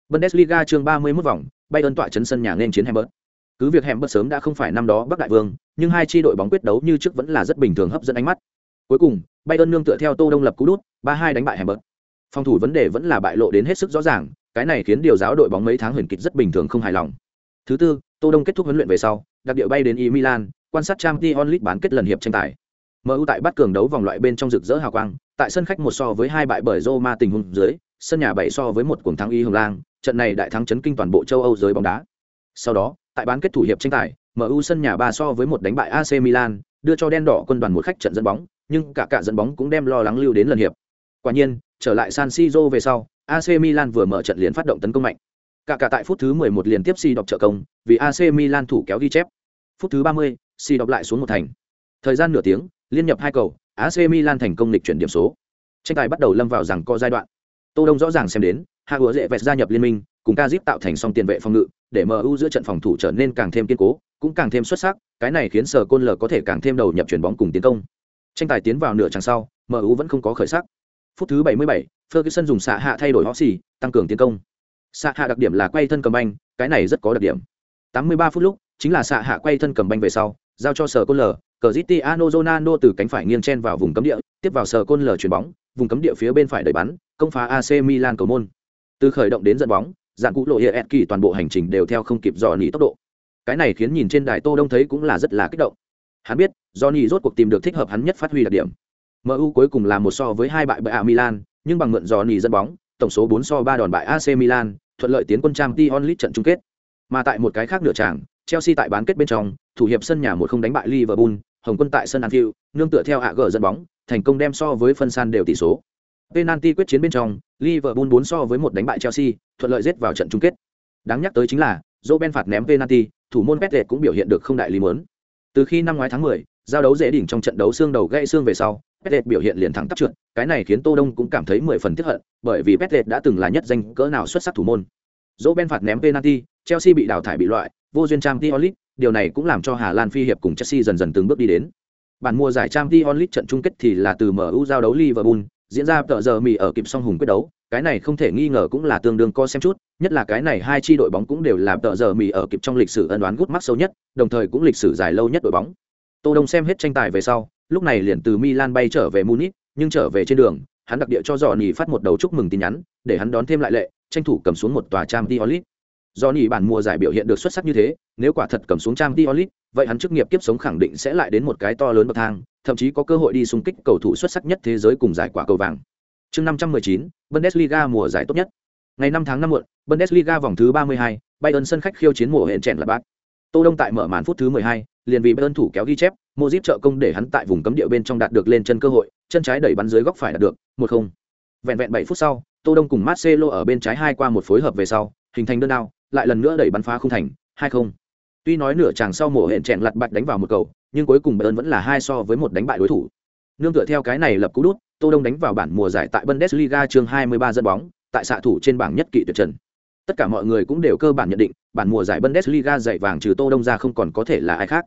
Bundesliga chương ba mươi 31 vòng, bayern tọa chấn sân nhà nên chiến Hamburg cứ việc hẻm bất sớm đã không phải năm đó bắc đại vương nhưng hai tri đội bóng quyết đấu như trước vẫn là rất bình thường hấp dẫn ánh mắt. Cuối cùng bayern nương tựa theo tô đông lập cú đút ba hai đánh bại hẻm bớt. Phòng thủ vấn đề vẫn là bại lộ đến hết sức rõ ràng cái này khiến điều giáo đội bóng mấy tháng huyền kịch rất bình thường không hài lòng. Thứ tư tô đông kết thúc huấn luyện về sau đặc địa bay đến y milan quan sát trang t onlit bán kết lần hiệp tranh tài. MU tại bắt cường đấu vòng loại bên trong rực rỡ hào quang, tại sân khách một so với hai bại bởi Roma tình huống dưới, sân nhà bảy so với một cuồng thắng y hồng lang, trận này đại thắng chấn kinh toàn bộ châu Âu giới bóng đá. Sau đó, tại bán kết thủ hiệp tranh tài, MU sân nhà ba so với một đánh bại AC Milan, đưa cho đen đỏ quân đoàn một khách trận dẫn bóng, nhưng cả cả dẫn bóng cũng đem lo lắng lưu đến lần hiệp. Quả nhiên, trở lại San Siro về sau, AC Milan vừa mở trận liền phát động tấn công mạnh. Cả cả tại phút thứ 11 liền tiếp si đọc trợ công, vì AC Milan thủ kéo ghi chép. Phút thứ 30, si đọc lại xuống một thành. Thời gian nửa tiếng, liên nhập hai cầu, AC Milan thành công lịch chuyển điểm số. Tranh tài bắt đầu lâm vào rằng co giai đoạn. Tô Đông rõ ràng xem đến, Hạ Hứa Dệ vẹt gia nhập liên minh, cùng Kazip tạo thành song tiền vệ phòng ngự, để MU giữa trận phòng thủ trở nên càng thêm kiên cố, cũng càng thêm xuất sắc, cái này khiến Sở Côn L có thể càng thêm đầu nhập chuyển bóng cùng tiến công. Tranh tài tiến vào nửa chặng sau, MU vẫn không có khởi sắc. Phút thứ 77, Ferguson dùng xạ hạ thay đổi Hossi, tăng cường tiến công. Xạ hạ đặc điểm là quay thân cầm banh, cái này rất có đặc điểm. 83 phút lúc, chính là xạ hạ quay thân cầm banh về sau, giao cho Sở Côn L, Cristiano Ronaldo từ cánh phải nghiêng chen vào vùng cấm địa, tiếp vào Sở Côn L chuyển bóng, vùng cấm địa phía bên phải đẩy bắn, công phá AC Milan cầu môn. Từ khởi động đến dẫn bóng, dạng cũ lộ hiện kỳ toàn bộ hành trình đều theo không kịp dò nỉ tốc độ. Cái này khiến nhìn trên đài tô đông thấy cũng là rất là kích động. Hắn biết johnny rốt cuộc tìm được thích hợp hắn nhất phát huy đặc điểm. Mu cuối cùng là một so với hai bại bại a milan, nhưng bằng mượn johnny dẫn bóng, tổng số 4 so 3 đòn bại ac milan, thuận lợi tiến quân trang t onlit trận chung kết. Mà tại một cái khác nửa tràng, chelsea tại bán kết bên trong, thủ hiệp sân nhà một không đánh bại liverpool, hồng quân tại sân anfield, nương tựa theo hạ gờ dẫn bóng, thành công đem so với phân san đều tỷ số penalty quyết chiến bên trong liverpool 4 so với một đánh bại chelsea thuận lợi giết vào trận chung kết đáng nhắc tới chính là Robben phạt ném penalty thủ môn Pep cũng biểu hiện được không đại lý muốn. Từ khi năm ngoái tháng 10, giao đấu dễ đỉnh trong trận đấu xương đầu gãy xương về sau, Pep biểu hiện liền thẳng tắp trượt, cái này khiến Tô Đông cũng cảm thấy 10 phần tiếc hận, bởi vì Pep đã từng là nhất danh cỡ nào xuất sắc thủ môn. Robben phạt ném penalty, Chelsea bị đào thải bị loại, vô duyên Champions League, điều này cũng làm cho Hà Lan phi hiệp cùng Chelsea dần dần từng bước đi đến. Bản mùa giải Champions League trận chung kết thì là từ MU giao đấu Liverpool, diễn ra tờ giờ mì ở kịp song hùng quyết đấu, cái này không thể nghi ngờ cũng là tương đương co xem chút, nhất là cái này hai chi đội bóng cũng đều là tờ giờ mì ở kịp trong lịch sử ân đoán gút mắc sâu nhất, đồng thời cũng lịch sử dài lâu nhất đội bóng. Tô Đông xem hết tranh tài về sau, lúc này liền từ Milan bay trở về Munich, nhưng trở về trên đường, hắn đặc địa cho dò Johnny phát một đầu chúc mừng tin nhắn, để hắn đón thêm lại lệ, tranh thủ cầm xuống một tòa trang Champions do Johnny bản mùa giải biểu hiện được xuất sắc như thế, nếu quả thật cầm xuống Champions League, vậy hắn chức nghiệp kiếp sống khẳng định sẽ lại đến một cái to lớn bậc thang, thậm chí có cơ hội đi xung kích cầu thủ xuất sắc nhất thế giới cùng giải quả cầu vàng. Chương 519, Bundesliga mùa giải tốt nhất. Ngày 5 tháng 5 muộn, Bundesliga vòng thứ 32, Bayern sân khách khiêu chiến mùa hẹn chèn là bác. Tô Đông tại mở màn phút thứ 12, liền vì Bayern thủ kéo ghi chép, Modric trợ công để hắn tại vùng cấm địa bên trong đạt được lên chân cơ hội, chân trái đẩy bắn dưới góc phải đạt được, 1-0. Vẹn vẹn 7 phút sau, Tô Đông cùng Marcelo ở bên trái hai qua một phối hợp về sau, hình thành đơn đao, lại lần nữa đẩy bắn phá không thành, 2-0. Tuy nói nửa chàng sau mùa hẹn chèn lật bạch đánh vào một cầu, nhưng cuối cùng Bayern vẫn là hai so với một đánh bại đối thủ. Nương tựa theo cái này lập cú đút, Tô Đông đánh vào bản mùa giải tại Bundesliga chương 23 dẫn bóng, tại xạ thủ trên bảng nhất kỵ tuyệt trần. Tất cả mọi người cũng đều cơ bản nhận định, bản mùa giải Bundesliga dạy vàng trừ Tô Đông ra không còn có thể là ai khác.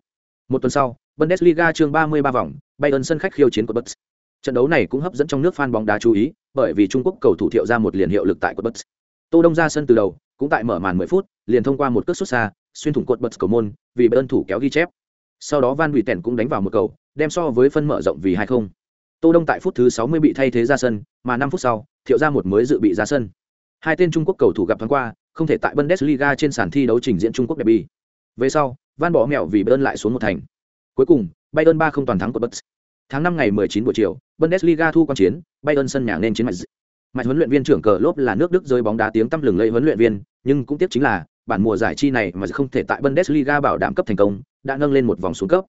Một tuần sau, Bundesliga chương 33 vòng, Bayern sân khách khiêu chiến của Bucks. Trận đấu này cũng hấp dẫn trong nước fan bóng đá chú ý, bởi vì Trung Quốc cầu thủ thiệu ra một liền hiệu lực tại của Bucks. Tô Đông ra sân từ đầu, cũng tại mở màn 10 phút, liền thông qua một cước sút xa, xuyên thủng cột Bucks cầu môn, vì Bayern thủ kéo ghi chép. Sau đó Van Tèn cũng đánh vào một cầu, đem so với phân mở rộng vì 2-0. Tô Đông tại phút thứ 60 bị thay thế ra sân, mà 5 phút sau, thiệu ra một mới dự bị ra sân. Hai tên Trung Quốc cầu thủ gặp thoáng qua, không thể tại Bundesliga trên sàn thi đấu trình diễn Trung Quốc derby. Về sau, Van bỏ mẹo vì Bayern lại xuống một thành. Cuối cùng, Bayern ba không toàn thắng của Bucks. Tháng 5 ngày 19 buổi chiều, Bundesliga thu quan chiến, Bayern sân nhà nên chiến mạnh. Mạnh huấn luyện viên trưởng cờ lốp là nước Đức rơi bóng đá tiếng tăm lừng lẫy huấn luyện viên, nhưng cũng tiếc chính là bản mùa giải chi này mà không thể tại Bundesliga bảo đảm cấp thành công, đã nâng lên một vòng xuống cấp.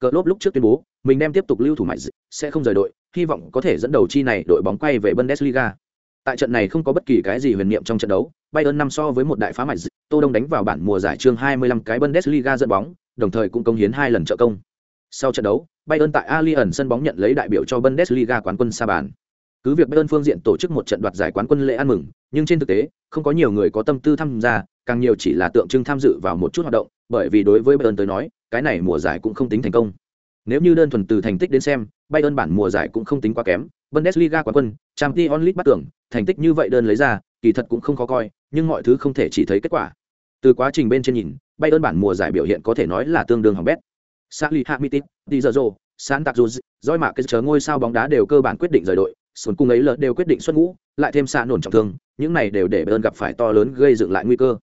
Cờ lốp lúc trước tuyên bố, mình đem tiếp tục lưu thủ mạnh, sẽ không rời đội, hy vọng có thể dẫn đầu chi này đội bóng quay về Bundesliga. Tại trận này không có bất kỳ cái gì huyền niệm trong trận đấu, Bayern năm so với một đại phá mạnh, Tô Đông đánh vào bản mùa giải chương 25 cái Bundesliga dẫn bóng, đồng thời cũng công hiến hai lần trợ công. Sau trận đấu, Bayern tại Allianz sân bóng nhận lấy đại biểu cho Bundesliga quán quân sa bàn. Cứ việc Bayern phương diện tổ chức một trận đoạt giải quán quân lễ ăn mừng, nhưng trên thực tế, không có nhiều người có tâm tư tham gia, càng nhiều chỉ là tượng trưng tham dự vào một chút hoạt động, bởi vì đối với Bayern tới nói, cái này mùa giải cũng không tính thành công. Nếu như đơn thuần từ thành tích đến xem, Bayern bản mùa giải cũng không tính quá kém, Bundesliga quán quân, Champions League bắt tưởng, thành tích như vậy đơn lấy ra, kỳ thật cũng không khó coi, nhưng mọi thứ không thể chỉ thấy kết quả. Từ quá trình bên trên nhìn, Bayern bản mùa giải biểu hiện có thể nói là tương đương hỏng bét. Sally Hamitit, Di Zerzo, San Tạc Doi Mạc cái chờ ngôi sao bóng đá đều cơ bản quyết định rời đội, sồn cung ấy lợt đều quyết định xuất ngũ, lại thêm xa nổn trọng thương, những này đều để Bayern gặp phải to lớn gây dựng lại nguy cơ.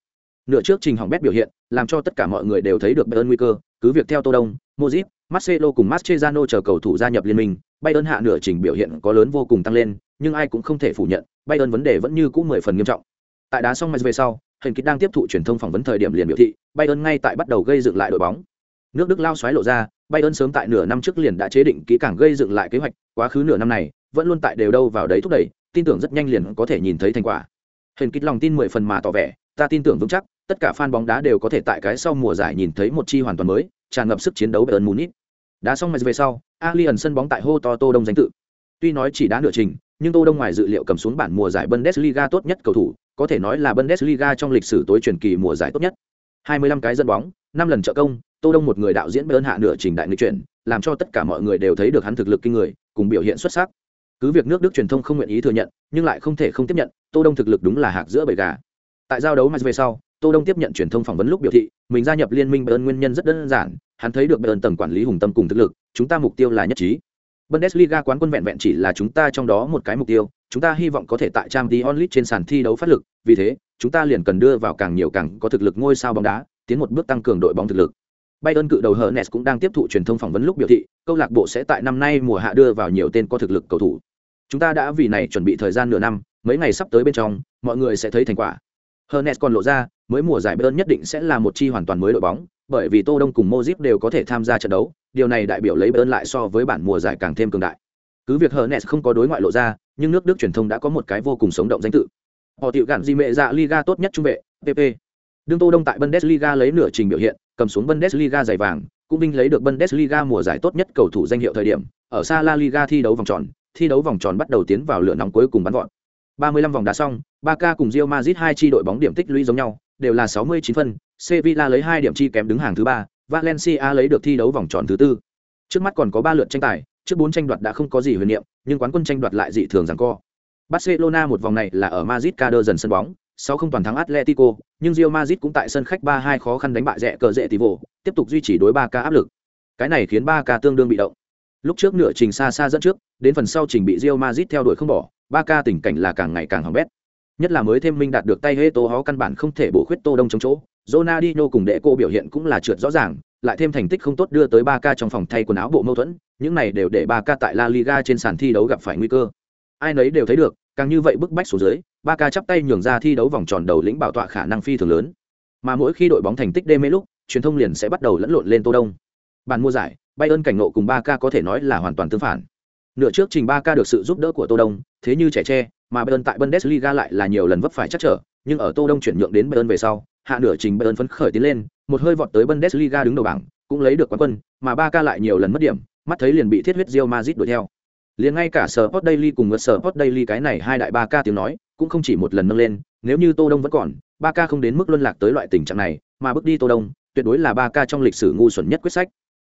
Nửa trước trình hỏng bét biểu hiện, làm cho tất cả mọi người đều thấy được Bayern nguy cơ, cứ việc theo Tô Đông, mozip Marcelo cùng Mascherano chờ cầu thủ gia nhập liên minh, Bayern hạ nửa trình biểu hiện có lớn vô cùng tăng lên, nhưng ai cũng không thể phủ nhận, Bayern vấn đề vẫn như cũ mười phần nghiêm trọng. Tại đá xong match về sau, Hình kích đang tiếp thụ truyền thông phỏng vấn thời điểm liền biểu thị, Bayern ngay tại bắt đầu gây dựng lại đội bóng. Nước Đức lao xoáy lộ ra, Bayern sớm tại nửa năm trước liền đã chế định kỹ càng gây dựng lại kế hoạch, quá khứ nửa năm này, vẫn luôn tại đều đâu vào đấy thúc đẩy, tin tưởng rất nhanh liền có thể nhìn thấy thành quả. Hình kích lòng tin mười phần mà tỏ vẻ, ta tin tưởng vững chắc, tất cả fan bóng đá đều có thể tại cái sau mùa giải nhìn thấy một chi hoàn toàn mới, tràn ngập sức chiến đấu Bayern Munich. Đá xong match về sau, Allianz sân bóng tại hô to Tô Đông danh tự. Tuy nói chỉ đá nửa trình, nhưng Tô Đông ngoài dự liệu cầm xuống bản mùa giải Bundesliga tốt nhất cầu thủ, có thể nói là Bundesliga trong lịch sử tối truyền kỳ mùa giải tốt nhất. 25 cái dẫn bóng, năm lần trợ công, Tô Đông một người đạo diễn Bayern hạ nửa trình đại nghịch chuyển, làm cho tất cả mọi người đều thấy được hắn thực lực kinh người, cùng biểu hiện xuất sắc. Cứ việc nước Đức truyền thông không nguyện ý thừa nhận, nhưng lại không thể không tiếp nhận, Tô Đông thực lực đúng là hạc giữa bầy gà. Tại giao đấu mà về sau, Tô Đông tiếp nhận truyền thông phỏng vấn lúc biểu thị, mình gia nhập liên minh Bayern nguyên nhân rất đơn giản, hắn thấy được Bayern tầng quản lý hùng tâm cùng thực lực, chúng ta mục tiêu là nhất trí. Bundesliga quán quân vẹn vẹn chỉ là chúng ta trong đó một cái mục tiêu, chúng ta hy vọng có thể tại Champions League trên sàn thi đấu phát lực, vì thế, chúng ta liền cần đưa vào càng nhiều càng có thực lực ngôi sao bóng đá, tiến một bước tăng cường đội bóng thực lực. Bayern cự đầu Hernes cũng đang tiếp thụ truyền thông phỏng vấn lúc biểu thị, câu lạc bộ sẽ tại năm nay mùa hạ đưa vào nhiều tên có thực lực cầu thủ. Chúng ta đã vì này chuẩn bị thời gian nửa năm, mấy ngày sắp tới bên trong, mọi người sẽ thấy thành quả. Hernes còn lộ ra, mới mùa giải Bayern nhất định sẽ là một chi hoàn toàn mới đội bóng, bởi vì Tô Đông cùng Modric đều có thể tham gia trận đấu, điều này đại biểu lấy Bayern lại so với bản mùa giải càng thêm cường đại. Cứ việc Hernes không có đối ngoại lộ ra, nhưng nước Đức truyền thông đã có một cái vô cùng sống động danh tự. Họ tiểu gạn gì mẹ dạ Liga tốt nhất trung vệ, PP. Đương Tô Đông tại Bundesliga lấy nửa trình biểu hiện, cầm xuống Bundesliga giày vàng, cũng vinh lấy được Bundesliga mùa giải tốt nhất cầu thủ danh hiệu thời điểm, ở xa La Liga thi đấu vòng tròn, thi đấu vòng tròn bắt đầu tiến vào lửa nóng cuối cùng bắn gọn. 35 vòng đá xong, Barca cùng Real Madrid hai chi đội bóng điểm tích lũy giống nhau, đều là 69 phân, Sevilla lấy 2 điểm chi kém đứng hàng thứ 3, Valencia lấy được thi đấu vòng tròn thứ tư. Trước mắt còn có ba lượt tranh tài, trước 4 tranh đoạt đã không có gì huyền niệm, nhưng quán quân tranh đoạt lại dị thường giằng co. Barcelona một vòng này là ở Madrid Cader dần sân bóng, sau không toàn thắng Atletico, nhưng Real Madrid cũng tại sân khách 3-2 khó khăn đánh bại rẻ cờ rẻ vụ, tiếp tục duy trì đối 3K áp lực. Cái này khiến 3K tương đương bị động. Lúc trước nửa trình xa xa dẫn trước, đến phần sau trình bị Real Madrid theo đuổi không bỏ, 3K tình cảnh là càng ngày càng hỏng bét. Nhất là mới thêm minh đạt được tay Heto hó căn bản không thể bổ khuyết Tô Đông chống chỗ. Ronaldinho cùng đệ cô biểu hiện cũng là trượt rõ ràng, lại thêm thành tích không tốt đưa tới 3K trong phòng thay quần áo bộ mâu thuẫn, những này đều để 3K tại La Liga trên sàn thi đấu gặp phải nguy cơ. Ai nấy đều thấy được, càng như vậy bức bách xuống dưới, ba ca chắp tay nhường ra thi đấu vòng tròn đầu lĩnh bảo tọa khả năng phi thường lớn. Mà mỗi khi đội bóng thành tích đê mê lúc, truyền thông liền sẽ bắt đầu lẫn lộn lên Tô Đông. Bàn mua giải, Bayern cảnh ngộ cùng ba ca có thể nói là hoàn toàn tương phản. Nửa trước trình ba ca được sự giúp đỡ của Tô Đông, thế như trẻ tre, mà Bayern tại Bundesliga lại là nhiều lần vấp phải chắc trở, nhưng ở Tô Đông chuyển nhượng đến Bayern về sau, hạ nửa trình Bayern phấn khởi tiến lên, một hơi vọt tới Bundesliga đứng đầu bảng, cũng lấy được quán quân, mà ba ca lại nhiều lần mất điểm, mắt thấy liền bị thiết huyết Real Madrid đuổi theo. Liền ngay cả Sport Daily cùng với Sport Daily cái này hai đại ba ca tiếng nói, cũng không chỉ một lần nâng lên, nếu như Tô Đông vẫn còn, Ba Ca không đến mức luân lạc tới loại tình trạng này, mà bước đi Tô Đông, tuyệt đối là Ba Ca trong lịch sử ngu xuẩn nhất quyết sách.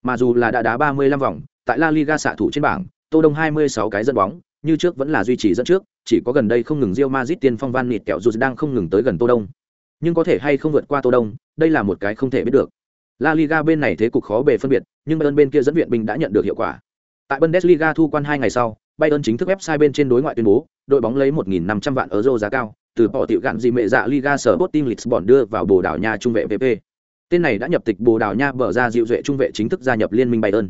Mà dù là đã đá 35 vòng, tại La Liga xạ thủ trên bảng, Tô Đông 26 cái dẫn bóng, như trước vẫn là duy trì dẫn trước, chỉ có gần đây không ngừng Real Madrid tiên phong Van Nịt kẹo dù đang không ngừng tới gần Tô Đông. Nhưng có thể hay không vượt qua Tô Đông, đây là một cái không thể biết được. La Liga bên này thế cục khó bề phân biệt, nhưng Bayern bên kia dẫn viện binh đã nhận được hiệu quả. Tại Bundesliga thu quan hai ngày sau, Bayern chính thức website bên trên đối ngoại tuyên bố, đội bóng lấy 1.500 vạn euro giá cao, từ bỏ tiểu gạn gì mẹ dạ Liga Sporting Lisbon đưa vào Bồ Đào Nha trung vệ VP. Tên này đã nhập tịch Bồ Đào Nha bở ra dịu duệ trung vệ chính thức gia nhập liên minh Bayern.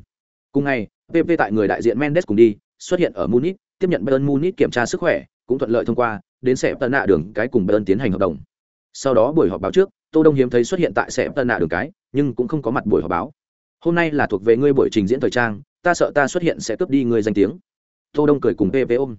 Cùng ngày, VP tại người đại diện Mendes cùng đi, xuất hiện ở Munich, tiếp nhận Bayern Munich kiểm tra sức khỏe, cũng thuận lợi thông qua, đến sẽ tân nạ đường cái cùng Bayern tiến hành hợp đồng. Sau đó buổi họp báo trước, Tô Đông hiếm thấy xuất hiện tại sẽ tân nạ đường cái, nhưng cũng không có mặt buổi họp báo. Hôm nay là thuộc về ngươi buổi trình diễn thời trang, ta sợ ta xuất hiện sẽ cướp đi ngươi danh tiếng. Tô Đông cười cùng PV ôm.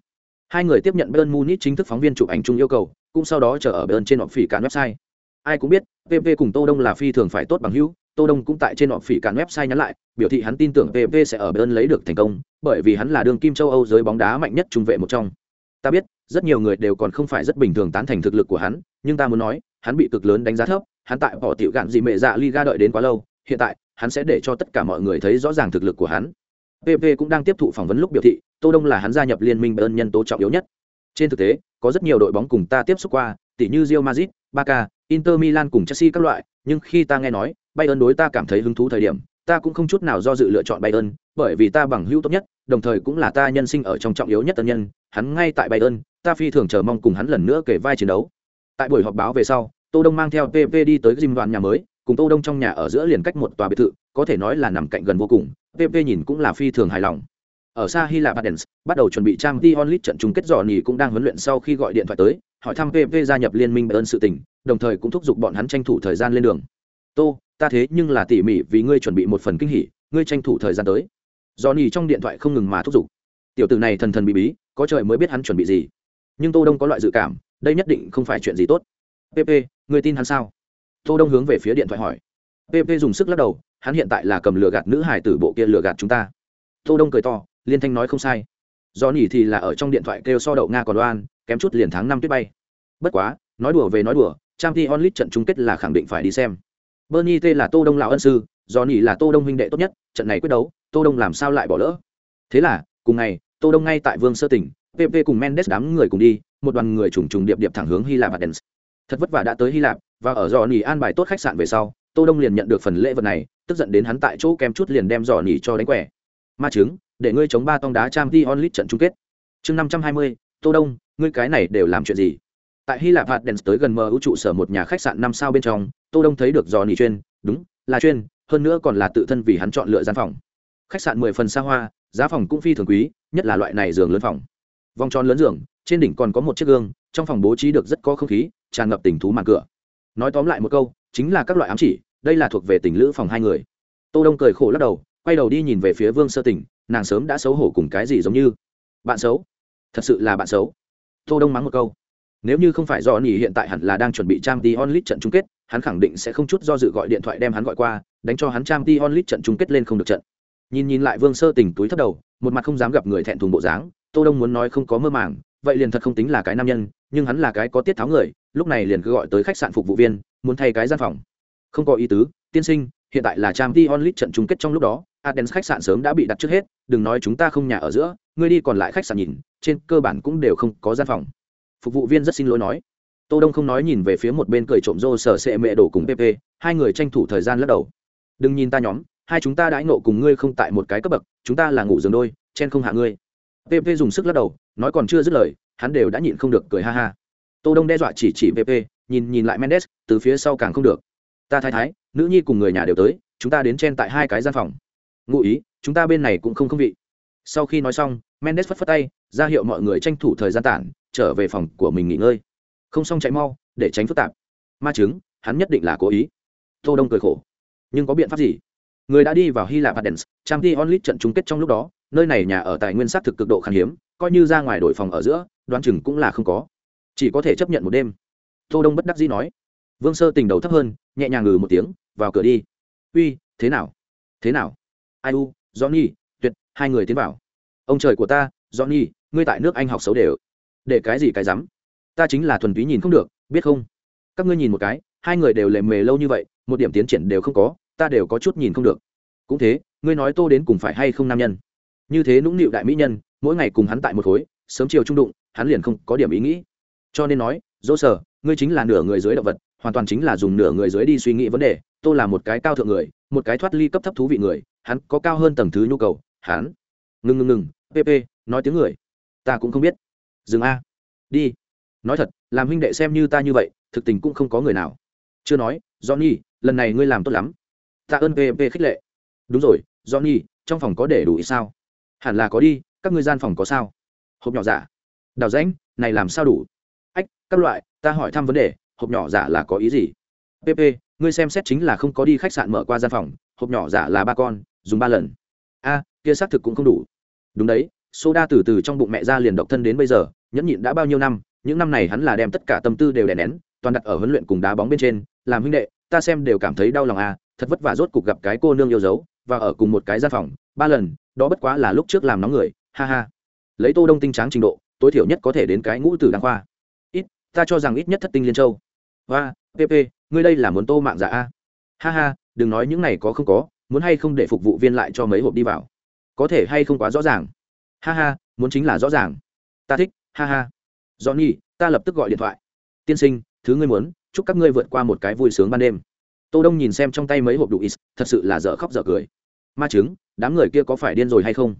Hai người tiếp nhận Bayern Munich chính thức phóng viên chụp ảnh chung yêu cầu, cũng sau đó chờ ở Bayern trên họp phỉ cản website. Ai cũng biết, PV cùng Tô Đông là phi thường phải tốt bằng hữu, Tô Đông cũng tại trên họp phỉ cản website nhắn lại, biểu thị hắn tin tưởng PV sẽ ở Bayern lấy được thành công, bởi vì hắn là đường kim châu Âu giới bóng đá mạnh nhất trung vệ một trong. Ta biết, rất nhiều người đều còn không phải rất bình thường tán thành thực lực của hắn, nhưng ta muốn nói, hắn bị cực lớn đánh giá thấp, hắn tại bỏ tiểu gạn gì mẹ dạ Liga đợi đến quá lâu, hiện tại, hắn sẽ để cho tất cả mọi người thấy rõ ràng thực lực của hắn. PP cũng đang tiếp thụ phỏng vấn lúc biểu thị, Tô Đông là hắn gia nhập liên minh ơn nhân tố trọng yếu nhất. Trên thực tế, có rất nhiều đội bóng cùng ta tiếp xúc qua, tỉ như Real Madrid, Barca, Inter Milan cùng Chelsea các loại, nhưng khi ta nghe nói, Bayern đối ta cảm thấy hứng thú thời điểm, ta cũng không chút nào do dự lựa chọn Bayern, bởi vì ta bằng hữu tốt nhất, đồng thời cũng là ta nhân sinh ở trong trọng yếu nhất tân nhân, hắn ngay tại Bayern, ta phi thường chờ mong cùng hắn lần nữa kể vai chiến đấu. Tại buổi họp báo về sau, Tô Đông mang theo PP đi tới gym đoàn nhà mới, cùng Tô Đông trong nhà ở giữa liền cách một tòa biệt thự, có thể nói là nằm cạnh gần vô cùng, PP nhìn cũng là phi thường hài lòng. Ở xa Hy Lạp Athens, bắt đầu chuẩn bị trang t onlit trận chung kết dò nhì cũng đang huấn luyện sau khi gọi điện thoại tới, hỏi thăm PP gia nhập liên minh Bayern sự tình, đồng thời cũng thúc giục bọn hắn tranh thủ thời gian lên đường. "Tô, ta thế nhưng là tỉ mỉ vì ngươi chuẩn bị một phần kinh hỉ, ngươi tranh thủ thời gian tới." dò nhì trong điện thoại không ngừng mà thúc giục. Tiểu tử này thần thần bí bí, có trời mới biết hắn chuẩn bị gì. Nhưng Tô Đông có loại dự cảm, đây nhất định không phải chuyện gì tốt. "PP, ngươi tin hắn sao?" Tô Đông hướng về phía điện thoại hỏi. PP dùng sức lắc đầu, hắn hiện tại là cầm lừa gạt nữ hải tử bộ kia lừa gạt chúng ta. Tô Đông cười to, liên thanh nói không sai. Do nhỉ thì là ở trong điện thoại kêu so đậu nga còn đoan kém chút liền tháng năm tuyết bay. Bất quá nói đùa về nói đùa trang t onlit trận chung kết là khẳng định phải đi xem. Bernie t là tô đông lão ân sư do nhỉ là tô đông huynh đệ tốt nhất trận này quyết đấu tô đông làm sao lại bỏ lỡ? Thế là cùng ngày tô đông ngay tại vương sơ tỉnh pp cùng mendes đám người cùng đi một đoàn người trùng trùng điệp điệp thẳng hướng hy lạp athens. Thật vất vả đã tới hy lạp và ở dò nỉ an bài tốt khách sạn về sau, tô đông liền nhận được phần lễ vật này, tức giận đến hắn tại chỗ kem chút liền đem dò nỉ cho đánh quẻ. Ma chứng để ngươi chống ba tông đá trang đi onlit trận chung kết. Chương năm trăm hai mươi, tô đông, ngươi cái này đều làm chuyện gì? Tại hy lạp hạt đèn tới gần mu trụ sở một nhà khách sạn năm sao bên trong, tô đông thấy được dò nỉ chuyên, đúng, là chuyên, hơn nữa còn là tự thân vì hắn chọn lựa gian phòng. Khách sạn mười phần xa hoa, giá phòng cũng phi thường quý, nhất là loại này giường lớn phòng. Vòng tròn lớn giường, trên đỉnh còn có một chiếc gương, trong phòng bố trí được rất có không khí, tràn ngập tình thú màn cửa nói tóm lại một câu, chính là các loại ám chỉ, đây là thuộc về tình lữ phòng hai người. Tô đông cười khổ lắc đầu, quay đầu đi nhìn về phía vương sơ tỉnh, nàng sớm đã xấu hổ cùng cái gì giống như. Bạn xấu? Thật sự là bạn xấu. Tô đông mắng một câu. Nếu như không phải do nhỉ hiện tại hẳn là đang chuẩn bị trang t onlit trận chung kết, hắn khẳng định sẽ không chút do dự gọi điện thoại đem hắn gọi qua, đánh cho hắn trang t onlit trận chung kết lên không được trận. Nhìn nhìn lại vương sơ tình túi thấp đầu, một mặt không dám gặp người thẹn thùng bộ dáng, tô đông muốn nói không có mơ màng, vậy liền thật không tính là cái nam nhân, nhưng hắn là cái có tiết tháo người lúc này liền cứ gọi tới khách sạn phục vụ viên, muốn thay cái gian phòng. Không có ý tứ, tiên sinh, hiện tại là trang t onlit trận chung kết trong lúc đó, athens khách sạn sớm đã bị đặt trước hết, đừng nói chúng ta không nhà ở giữa, ngươi đi còn lại khách sạn nhìn, trên cơ bản cũng đều không có gian phòng. Phục vụ viên rất xin lỗi nói. Tô đông không nói nhìn về phía một bên cười trộm rô sở sệ mẹ đổ cùng pp hai người tranh thủ thời gian lắc đầu. Đừng nhìn ta nhóm, hai chúng ta đãi nộ cùng ngươi không tại một cái cấp bậc, chúng ta là ngủ giường đôi, chen không hạ ngươi. Pp dùng sức lắc đầu, nói còn chưa dứt lời, hắn đều đã nhịn không được cười ha ha tô đông đe dọa chỉ chỉ pp nhìn nhìn lại mendes từ phía sau càng không được. Ta thái thái nữ nhi cùng người nhà đều tới chúng ta đến chen tại hai cái gian phòng. Ngụ ý chúng ta bên này cũng không không vị. Sau khi nói xong mendes phất phất tay ra hiệu mọi người tranh thủ thời gian tản trở về phòng của mình nghỉ ngơi. Không xong chạy mau để tránh phức tạp. Ma chứng hắn nhất định là cố ý. Tô đông cười khổ. Nhưng có biện pháp gì? Người đã đi vào hy lạp Athens, trang t onlit trận chung kết trong lúc đó nơi này nhà ở tài nguyên sát thực cực độ khan hiếm coi như ra ngoài đổi phòng ở giữa đoán chừng cũng là không có chỉ có thể chấp nhận một đêm. Tô đông bất đắc dĩ nói. Vương sơ tình đầu thấp hơn, nhẹ nhàng ngừ một tiếng, vào cửa đi. Uy, thế nào? Thế nào? Ai u, johnny, tuyệt, hai người tiến vào. Ông trời của ta, johnny, ngươi tại nước anh học xấu đều. Để cái gì cái rắm? Ta chính là thuần túy nhìn không được, biết không? Các ngươi nhìn một cái, hai người đều lề mề lâu như vậy, một điểm tiến triển đều không có, ta đều có chút nhìn không được. Cũng thế, ngươi nói tô đến cùng phải hay không nam nhân? Như thế nũng nịu đại mỹ nhân, mỗi ngày cùng hắn tại một khối, sớm chiều trung đụng, hắn liền không có điểm ý nghĩ cho nên nói, dỗ sở, ngươi chính là nửa người dưới động vật, hoàn toàn chính là dùng nửa người dưới đi suy nghĩ vấn đề. Tôi là một cái cao thượng người, một cái thoát ly cấp thấp thú vị người, hắn có cao hơn tầng thứ nhu cầu. Hắn, ngừng ngừng ngừng pp nói tiếng người. Ta cũng không biết. Dừng a, đi. Nói thật, làm huynh đệ xem như ta như vậy, thực tình cũng không có người nào. Chưa nói, johnny, lần này ngươi làm tốt lắm. Tạ ơn pp khích lệ. Đúng rồi, johnny, trong phòng có để đủ sao? Hẳn là có đi, các ngươi gian phòng có sao? Hộp nhỏ giả. Đào rãnh, này làm sao đủ? Ách, các loại, ta hỏi thăm vấn đề, hộp nhỏ giả là có ý gì? Pp ngươi xem xét chính là không có đi khách sạn mở qua gian phòng, hộp nhỏ giả là ba con, dùng ba lần. A, kia xác thực cũng không đủ. Đúng đấy, soda từ từ trong bụng mẹ ra liền độc thân đến bây giờ, nhẫn nhịn đã bao nhiêu năm, những năm này hắn là đem tất cả tâm tư đều đè nén, toàn đặt ở huấn luyện cùng đá bóng bên trên, làm huynh đệ, ta xem đều cảm thấy đau lòng à thật vất vả rốt cục gặp cái cô nương yêu dấu, và ở cùng một cái gian phòng, ba lần, đó bất quá là lúc trước làm nóng người, ha ha. Lấy tô đông tinh tráng trình độ, tối thiểu nhất có thể đến cái ngũ tử đăng khoa ta cho rằng ít nhất thất tinh liên châu. Và pp ngươi đây là muốn tô mạng giả a? Ha ha, đừng nói những này có không có, muốn hay không để phục vụ viên lại cho mấy hộp đi vào? Có thể hay không quá rõ ràng? Ha ha, muốn chính là rõ ràng. Ta thích, ha ha. Johnny, ta lập tức gọi điện thoại. Tiên sinh, thứ ngươi muốn, chúc các ngươi vượt qua một cái vui sướng ban đêm. Tô đông nhìn xem trong tay mấy hộp đủ ít thật sự là dở khóc dở cười. Ma chứng, đám người kia có phải điên rồi hay không?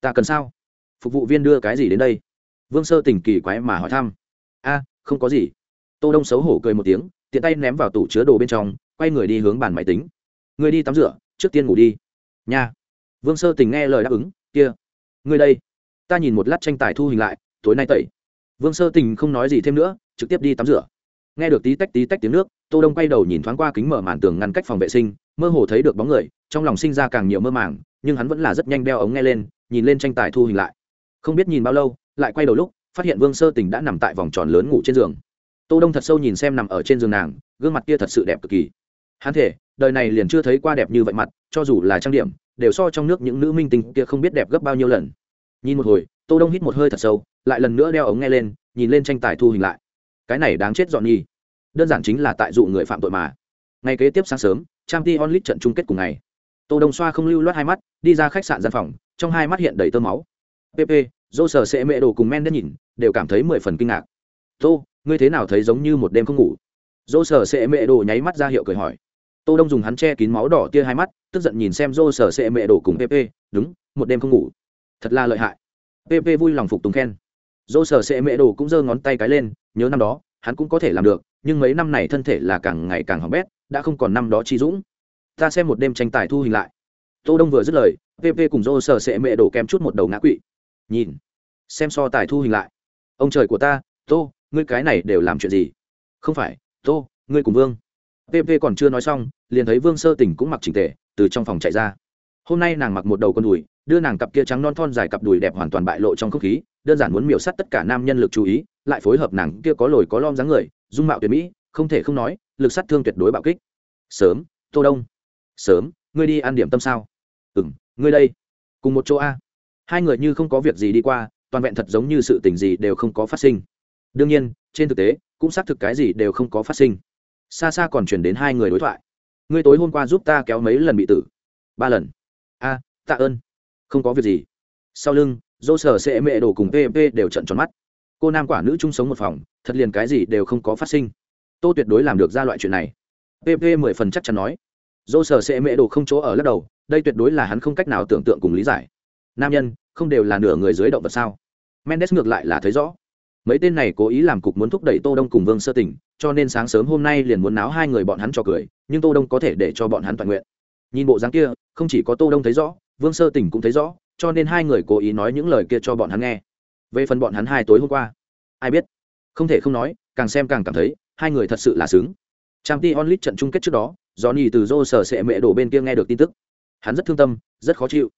Ta cần sao? Phục vụ viên đưa cái gì đến đây? Vương sơ tỉnh kỳ quái mà hỏi thăm. A không có gì. Tô đông xấu hổ cười một tiếng, tiện tay ném vào tủ chứa đồ bên trong, quay người đi hướng bàn máy tính. Người đi tắm rửa, trước tiên ngủ đi. Nha. Vương sơ tình nghe lời đáp ứng, kia người đây. Ta nhìn một lát tranh tài thu hình lại, tối nay tẩy. Vương sơ tình không nói gì thêm nữa, trực tiếp đi tắm rửa. Nghe được tí tách tí tách tiếng nước, tô đông quay đầu nhìn thoáng qua kính mở màn tường ngăn cách phòng vệ sinh, mơ hồ thấy được bóng người, trong lòng sinh ra càng nhiều mơ màng, nhưng hắn vẫn là rất nhanh đeo ống nghe lên, nhìn lên tranh tài thu hình lại. Không biết nhìn bao lâu, lại quay đầu lúc phát hiện vương sơ tình đã nằm tại vòng tròn lớn ngủ trên giường. Tô đông thật sâu nhìn xem nằm ở trên giường nàng, gương mặt kia thật sự đẹp cực kỳ. Hắn thể đời này liền chưa thấy qua đẹp như vậy mặt, cho dù là trang điểm, đều so trong nước những nữ minh tinh kia không biết đẹp gấp bao nhiêu lần. Nhìn một hồi, tô đông hít một hơi thật sâu, lại lần nữa đeo ống nghe lên, nhìn lên tranh tài thu hình lại. Cái này đáng chết dọn nhi đơn giản chính là tại dụ người phạm tội mà. Ngày kế tiếp sáng sớm trang t onlit trận chung kết cùng ngày. Tô đông xoa không lưu loát hai mắt, đi ra khách sạn gian phòng, trong hai mắt hiện đầy tơ máu. Pp dô sở sẽ mẹ đồ cùng men đất nhìn, đều cảm thấy mười phần kinh ngạc. Tô, ngươi thế nào thấy giống như một đêm không ngủ? Dô sở sẽ mẹ đồ nháy mắt ra hiệu cười hỏi. Tô đông dùng hắn che kín máu đỏ tia hai mắt, tức giận nhìn xem dô sở sẽ mẹ đồ cùng pp đúng, một đêm không ngủ. Thật là lợi hại. Pp vui lòng phục tùng khen. Dô sở sẽ mẹ đồ cũng giơ ngón tay cái lên, nhớ năm đó, hắn cũng có thể làm được, nhưng mấy năm này thân thể là càng ngày càng hỏng bét, đã không còn năm đó chi dũng. Ta xem một đêm tranh tài thu hình lại. Tô đông vừa dứt lời pp cùng dô sở sẽ mẹ đổ kém chút một đầu ngã quỵ nhìn. Xem so tài thu hình lại. Ông trời của ta, tô, ngươi cái này đều làm chuyện gì? Không phải, tô, ngươi cùng vương. Pp còn chưa nói xong, liền thấy vương sơ tỉnh cũng mặc chỉnh tề, từ trong phòng chạy ra. Hôm nay nàng mặc một đầu con đùi, đưa nàng cặp kia trắng non thon dài cặp đùi đẹp hoàn toàn bại lộ trong không khí, đơn giản muốn miểu sát tất cả nam nhân lực chú ý, lại phối hợp nàng kia có lồi có lom dáng người, dung mạo tuyệt mỹ, không thể không nói, lực sát thương tuyệt đối bạo kích. Sớm, tô đông. Sớm, ngươi đi ăn điểm tâm sao? Ừ ngươi đây. Cùng một chỗ a hai người như không có việc gì đi qua, toàn vẹn thật giống như sự tình gì đều không có phát sinh. Đương nhiên, trên thực tế, cũng xác thực cái gì đều không có phát sinh. Xa xa còn chuyển đến hai người đối thoại. Ngươi tối hôm qua giúp ta kéo mấy lần bị tử? Ba lần. A, tạ ơn. Không có việc gì. Sau lưng dô sở sẽ mẹ đồ cùng pp đều trận tròn mắt. Cô nam quả nữ chung sống một phòng, thật liền cái gì đều không có phát sinh. Tô tuyệt đối làm được ra loại chuyện này. Pp mười phần chắc chắn nói. Dô sở sẽ mẹ đồ không chỗ ở lắc đầu, đây tuyệt đối là hắn không cách nào tưởng tượng cùng lý giải nam nhân, không đều là nửa người dưới động vật sao? Mendes ngược lại là thấy rõ. Mấy tên này cố ý làm cục muốn thúc đẩy tô đông cùng vương sơ tỉnh, cho nên sáng sớm hôm nay liền muốn náo hai người bọn hắn cho cười, nhưng tô đông có thể để cho bọn hắn toàn nguyện. Nhìn bộ dáng kia, không chỉ có tô đông thấy rõ, vương sơ tỉnh cũng thấy rõ, cho nên hai người cố ý nói những lời kia cho bọn hắn nghe. Về phần bọn hắn hai tối hôm qua, ai biết? Không thể không nói, càng xem càng cảm thấy, hai người thật sự là sướng trang t onlit trận chung kết trước đó, johnny từ rô sở sẽ mẹ đổ bên kia nghe được tin tức. Hắn rất thương tâm, rất khó chịu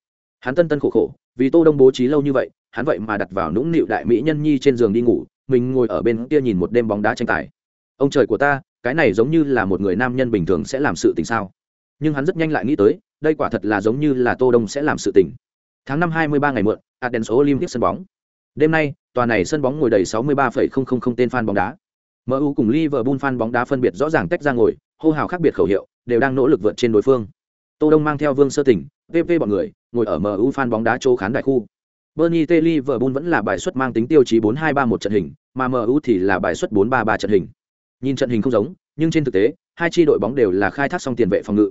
hắn tân tân khổ khổ, vì tô đông bố trí lâu như vậy, hắn vậy mà đặt vào nũng nịu đại mỹ nhân nhi trên giường đi ngủ, mình ngồi ở bên kia nhìn một đêm bóng đá tranh tài. Ông trời của ta, cái này giống như là một người nam nhân bình thường sẽ làm sự tình sao? Nhưng hắn rất nhanh lại nghĩ tới, đây quả thật là giống như là tô đông sẽ làm sự tình. Tháng năm hai mươi ba ngày muộn, Athens Olympic sân bóng. Đêm nay, tòa này sân bóng ngồi đầy sáu mươi ba tên fan bóng đá. MU cùng Liverpool fan bóng đá phân biệt rõ ràng tách ra ngồi, hô hào khác biệt khẩu hiệu, đều đang nỗ lực vượt trên đối phương. Tô đông mang theo vương sơ tỉnh pp bọn người ngồi ở mu fan bóng đá chỗ khán đài khu. Bernie Telly liverpool vẫn là bài xuất mang tính tiêu chí 4-2-3-1 trận hình, mà mu thì là bài xuất 4-3-3 trận hình. Nhìn trận hình không giống, nhưng trên thực tế, hai chi đội bóng đều là khai thác xong tiền vệ phòng ngự.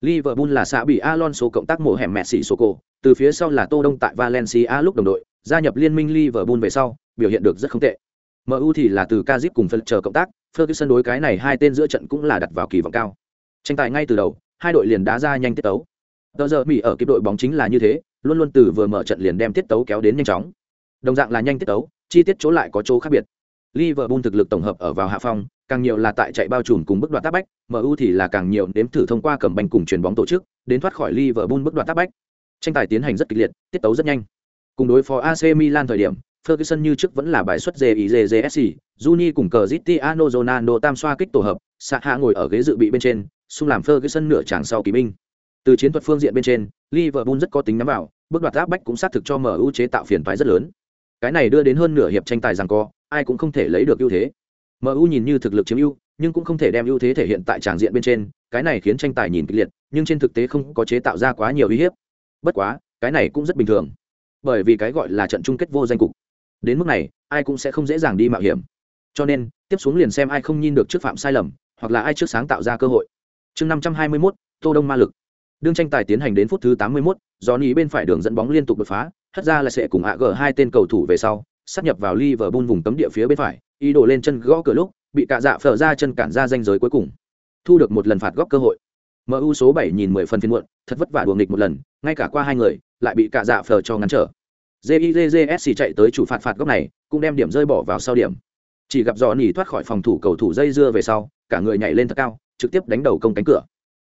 Liverpool là xã bị alonso cộng tác mổ hẻm mẹ xỉ sô từ phía sau là tô đông tại valencia lúc đồng đội, gia nhập liên minh liverpool về sau, biểu hiện được rất không tệ. Mu thì là từ kazip cùng Fletcher cộng tác, ferguson đối cái này hai tên giữa trận cũng là đặt vào kỳ vọng cao. Tranh tài ngay từ đầu, hai đội liền đá ra nhanh tiết tấu tờ giờ mỹ ở kịp đội bóng chính là như thế luôn luôn từ vừa mở trận liền đem tiết tấu kéo đến nhanh chóng. Đồng dạng là nhanh tiết tấu chi tiết chỗ lại có chỗ khác biệt. Liverpool thực lực tổng hợp ở vào hạ phong càng nhiều là tại chạy bao trùm cùng bước đoạn tác bách mu thì là càng nhiều nếm thử thông qua cầm banh cùng chuyền bóng tổ chức đến thoát khỏi liverpool bước đoạn tác bách. Tranh tài tiến hành rất kịch liệt tiết tấu rất nhanh. Cùng đối phó ac milan thời điểm Ferguson như trước vẫn là bài xuất JIJJSC, Juni cùng Cristiano Ronaldo tam xoa kích tổ hợp, Saha ngồi ở ghế dự bị bên trên, xung làm Ferguson nửa chàng sau kỳ binh. Từ chiến thuật phương diện bên trên, Liverpool rất có tính nắm vào, bước đoạt áp bách cũng xác thực cho MU chế tạo phiền toái rất lớn. Cái này đưa đến hơn nửa hiệp tranh tài giằng co, ai cũng không thể lấy được ưu thế. MU nhìn như thực lực chiếm ưu, nhưng cũng không thể đem ưu thế thể hiện tại tràng diện bên trên, cái này khiến tranh tài nhìn kịch liệt, nhưng trên thực tế không có chế tạo ra quá nhiều uy hiếp. Bất quá, cái này cũng rất bình thường. Bởi vì cái gọi là trận chung kết vô danh cục. Đến mức này, ai cũng sẽ không dễ dàng đi mạo hiểm. Cho nên, tiếp xuống liền xem ai không nhìn được trước phạm sai lầm, hoặc là ai trước sáng tạo ra cơ hội chương năm trăm hai mươi mốt tô đông ma lực đương tranh tài tiến hành đến phút thứ tám mươi bên phải đường dẫn bóng liên tục đột phá, hất ra là sẽ cùng AG hai tên cầu thủ về sau sát nhập vào Liverpool vùng cấm địa phía bên phải, ý đồ lên chân gõ cửa lúc, bị cả dạ phở ra chân cản ra danh giới cuối cùng. Thu được một lần phạt góc cơ hội. Mu số bảy nhìn mười phần phiên muộn, thật vất vả đùa nghịch một lần, ngay cả qua hai người, lại bị cả dạ phở cho ngăn trở. Jizsc chạy tới chủ phạt phạt góc này, cũng đem điểm rơi bỏ vào sau điểm. Chỉ gặp Johnny thoát khỏi phòng thủ cầu thủ dây dưa về sau, cả người nhảy lên thật cao, trực tiếp đánh đầu công cánh cửa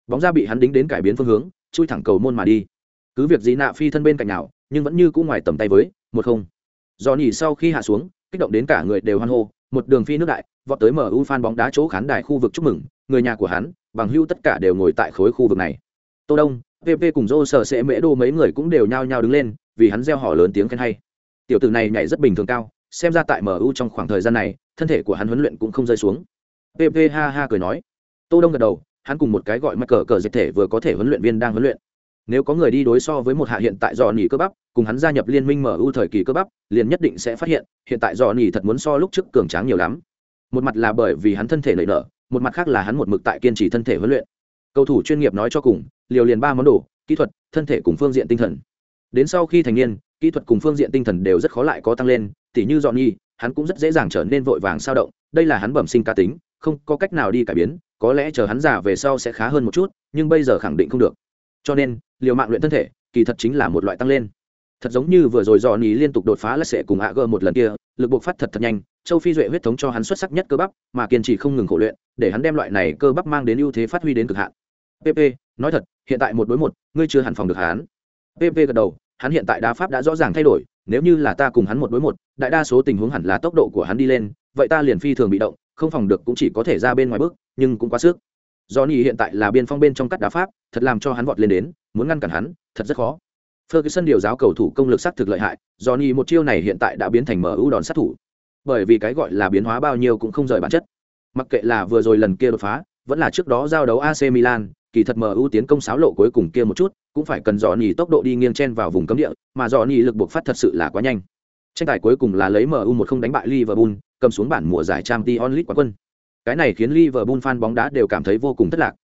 bóng ra bị hắn đính đến cải biến phương hướng, chui thẳng cầu môn mà đi. Cứ việc gì nạ phi thân bên cạnh nào, nhưng vẫn như cũ ngoài tầm tay với, một không. Do nhỉ sau khi hạ xuống, kích động đến cả người đều hoan hô, một đường phi nước đại, vọt tới mở u phan bóng đá chỗ khán đài khu vực chúc mừng, người nhà của hắn, bằng hưu tất cả đều ngồi tại khối khu vực này. Tô đông pp cùng dô sở sẽ mễ đô mấy người cũng đều nhao nhao đứng lên, vì hắn gieo họ lớn tiếng khen hay. Tiểu tử này nhảy rất bình thường cao, xem ra tại mu trong khoảng thời gian này, thân thể của hắn huấn luyện cũng không rơi xuống. Pp ha ha cười nói. Tô đông gật đầu hắn cùng một cái gọi mắc cờ cờ dệt thể vừa có thể huấn luyện viên đang huấn luyện. Nếu có người đi đối so với một hạ hiện tại dò nỉ cơ bắp, cùng hắn gia nhập liên minh mở ưu thời kỳ cơ bắp, liền nhất định sẽ phát hiện hiện tại dò nỉ thật muốn so lúc trước cường tráng nhiều lắm. Một mặt là bởi vì hắn thân thể lợi nở, một mặt khác là hắn một mực tại kiên trì thân thể huấn luyện. Cầu thủ chuyên nghiệp nói cho cùng, liều liền ba món đồ, kỹ thuật, thân thể cùng phương diện tinh thần. Đến sau khi thành niên, kỹ thuật cùng phương diện tinh thần đều rất khó lại có tăng lên, tỉ như dọn nhi hắn cũng rất dễ dàng trở nên vội vàng sao động, đây là hắn bẩm sinh cá tính, không có cách nào đi cải biến có lẽ chờ hắn già về sau sẽ khá hơn một chút, nhưng bây giờ khẳng định không được. Cho nên, liều mạng luyện thân thể, kỳ thật chính là một loại tăng lên. Thật giống như vừa rồi dò ní liên tục đột phá là sẽ cùng ạ gờ một lần kia, lực buộc phát thật thật nhanh, châu phi duệ huyết thống cho hắn xuất sắc nhất cơ bắp, mà kiên trì không ngừng khổ luyện, để hắn đem loại này cơ bắp mang đến ưu thế phát huy đến cực hạn. Pp nói thật, hiện tại một đối một, ngươi chưa hẳn phòng được hắn. Pp gật đầu, hắn hiện tại đá pháp đã rõ ràng thay đổi, nếu như là ta cùng hắn một đối một, đại đa số tình huống hẳn là tốc độ của hắn đi lên, vậy ta liền phi thường bị động không phòng được cũng chỉ có thể ra bên ngoài bước nhưng cũng quá sức. Johnny hiện tại là biên phong bên trong cắt đá pháp thật làm cho hắn vọt lên đến muốn ngăn cản hắn thật rất khó. Ferguson điều giáo cầu thủ công lực sắc thực lợi hại Johnny một chiêu này hiện tại đã biến thành mở ưu đòn sát thủ. Bởi vì cái gọi là biến hóa bao nhiêu cũng không rời bản chất. Mặc kệ là vừa rồi lần kia đột phá vẫn là trước đó giao đấu AC Milan kỳ thật MU tiến công sáo lộ cuối cùng kia một chút, cũng phải cần Johnny tốc độ đi nghiêng chen vào vùng cấm địa, mà Johnny lực buộc phát thật sự là quá nhanh. Tranh tài cuối cùng là lấy MU một không đánh bại Liverpool, cầm xuống bản mùa giải Champions League quán quân. Cái này khiến Liverpool fan bóng đá đều cảm thấy vô cùng thất lạc.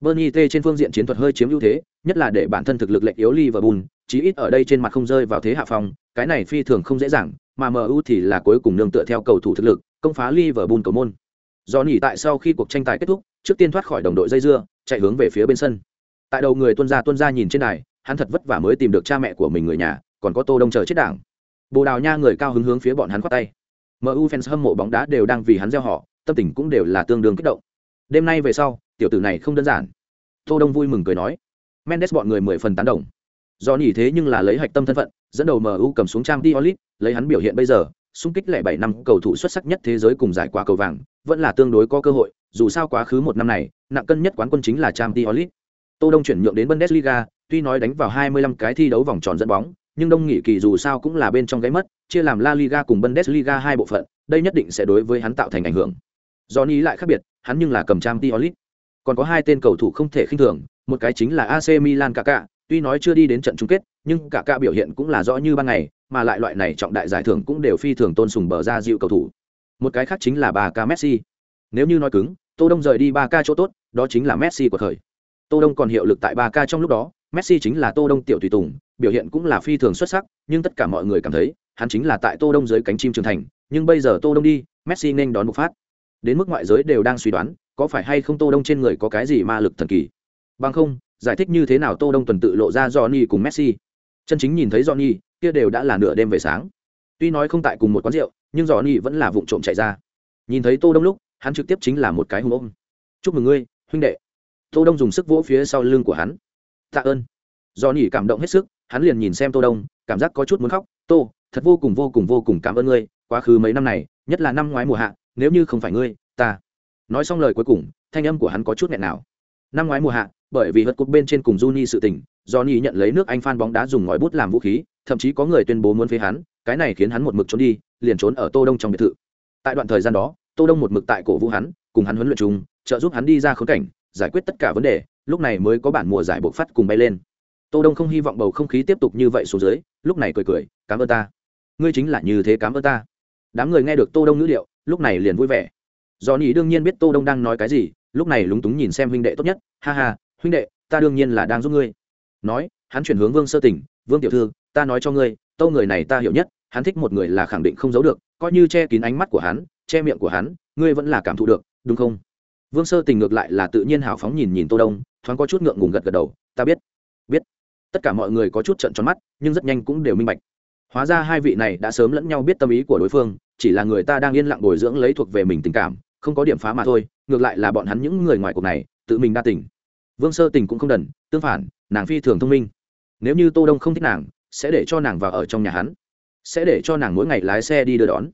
Bernie T trên phương diện chiến thuật hơi chiếm ưu thế, nhất là để bản thân thực lực lệch yếu Liverpool, chí ít ở đây trên mặt không rơi vào thế hạ phong, cái này phi thường không dễ dàng, mà MU thì là cuối cùng nương tựa theo cầu thủ thực lực, công phá Liverpool cầu môn. Do nỉ tại sau khi cuộc tranh tài kết thúc, trước tiên thoát khỏi đồng đội dây dưa, chạy hướng về phía bên sân. Tại đầu người tuân gia tuân gia nhìn trên này hắn thật vất vả mới tìm được cha mẹ của mình người nhà, còn có Tô Đông chờ chết đảng. Bồ Đào Nha người cao hứng hướng phía bọn hắn quát tay. MU fans hâm mộ bóng đá đều đang vì hắn gieo họ, tâm tình cũng đều là tương đương kích động. Đêm nay về sau, tiểu tử này không đơn giản. Tô Đông vui mừng cười nói. Mendes bọn người mười phần tán đồng. Do nhỉ thế nhưng là lấy hạch tâm thân phận, dẫn đầu MU cầm xuống trang Diolit, lấy hắn biểu hiện bây giờ, xung kích lẻ bảy năm cầu thủ xuất sắc nhất thế giới cùng giải quả cầu vàng, vẫn là tương đối có cơ hội, dù sao quá khứ một năm này, nặng cân nhất quán quân chính là trang Diolit. Tô Đông chuyển nhượng đến Bundesliga, tuy nói đánh vào 25 cái thi đấu vòng tròn dẫn bóng, nhưng đông nghị kỳ dù sao cũng là bên trong gáy mất, chia làm La Liga cùng Bundesliga hai bộ phận, đây nhất định sẽ đối với hắn tạo thành ảnh hưởng. Johnny lại khác biệt, hắn nhưng là cầm trang Diolit. Còn có hai tên cầu thủ không thể khinh thường, một cái chính là AC Milan Kaká, tuy nói chưa đi đến trận chung kết, nhưng Kaká biểu hiện cũng là rõ như ban ngày, mà lại loại này trọng đại giải thưởng cũng đều phi thường tôn sùng bờ ra dịu cầu thủ. Một cái khác chính là bà ca Messi. Nếu như nói cứng, Tô Đông rời đi ba ca chỗ tốt, đó chính là Messi của thời. Tô Đông còn hiệu lực tại ba ca trong lúc đó, Messi chính là Tô Đông tiểu tùy tùng, biểu hiện cũng là phi thường xuất sắc, nhưng tất cả mọi người cảm thấy, hắn chính là tại Tô Đông dưới cánh chim trưởng thành, nhưng bây giờ Tô Đông đi, Messi nên đón một phát. Đến mức ngoại giới đều đang suy đoán, có phải hay không Tô Đông trên người có cái gì ma lực thần kỳ. Bằng không, giải thích như thế nào Tô Đông tuần tự lộ ra Johnny cùng Messi. Chân chính nhìn thấy Johnny, kia đều đã là nửa đêm về sáng. Tuy nói không tại cùng một quán rượu, nhưng Johnny vẫn là vụng trộm chạy ra. Nhìn thấy Tô Đông lúc, hắn trực tiếp chính là một cái hùng ôm. "Chúc mừng ngươi, huynh đệ." Tô Đông dùng sức vỗ phía sau lưng của hắn. "Tạ ơn." Johnny cảm động hết sức, hắn liền nhìn xem Tô Đông, cảm giác có chút muốn khóc. "Tô, thật vô cùng vô cùng vô cùng cảm ơn ngươi, quá khứ mấy năm này, nhất là năm ngoái mùa hạ, nếu như không phải ngươi, ta." Nói xong lời cuối cùng, thanh âm của hắn có chút nghẹn nào. Năm ngoái mùa hạ, bởi vì vật cột bên trên cùng Juni sự tình, Johnny nhận lấy nước Anh fan bóng đá dùng ngòi bút làm vũ khí, thậm chí có người tuyên bố muốn phế hắn, cái này khiến hắn một mực trốn đi, liền trốn ở Tô Đông trong biệt thự. Tại đoạn thời gian đó, Tô Đông một mực tại cổ vũ hắn, cùng hắn huấn luyện chung, trợ giúp hắn đi ra khốn cảnh, giải quyết tất cả vấn đề, lúc này mới có bản mùa giải bộc phát cùng bay lên. Tô Đông không hy vọng bầu không khí tiếp tục như vậy xuống dưới, lúc này cười cười, "Cảm ơn ta." "Ngươi chính là như thế cảm ơn ta." Đám người nghe được Tô Đông ngữ điệu, lúc này liền vui vẻ. Do Johnny đương nhiên biết Tô Đông đang nói cái gì, lúc này lúng túng nhìn xem huynh đệ tốt nhất, "Ha ha, huynh đệ, ta đương nhiên là đang giúp ngươi." Nói, hắn chuyển hướng Vương Sơ Tỉnh, "Vương tiểu thư, ta nói cho ngươi, Tô người này ta hiểu nhất, hắn thích một người là khẳng định không giấu được, coi như che kín ánh mắt của hắn, che miệng của hắn, ngươi vẫn là cảm thụ được, đúng không?" Vương Sơ Tình ngược lại là tự nhiên hào phóng nhìn nhìn Tô Đông, thoáng có chút ngượng ngùng gật gật đầu, "Ta biết." Tất cả mọi người có chút trận tròn mắt, nhưng rất nhanh cũng đều minh bạch. Hóa ra hai vị này đã sớm lẫn nhau biết tâm ý của đối phương, chỉ là người ta đang yên lặng bồi dưỡng lấy thuộc về mình tình cảm, không có điểm phá mà thôi, ngược lại là bọn hắn những người ngoài cuộc này, tự mình đa tình. Vương Sơ Tình cũng không đần, tương phản, nàng phi thường thông minh. Nếu như Tô Đông không thích nàng, sẽ để cho nàng vào ở trong nhà hắn, sẽ để cho nàng mỗi ngày lái xe đi đưa đón,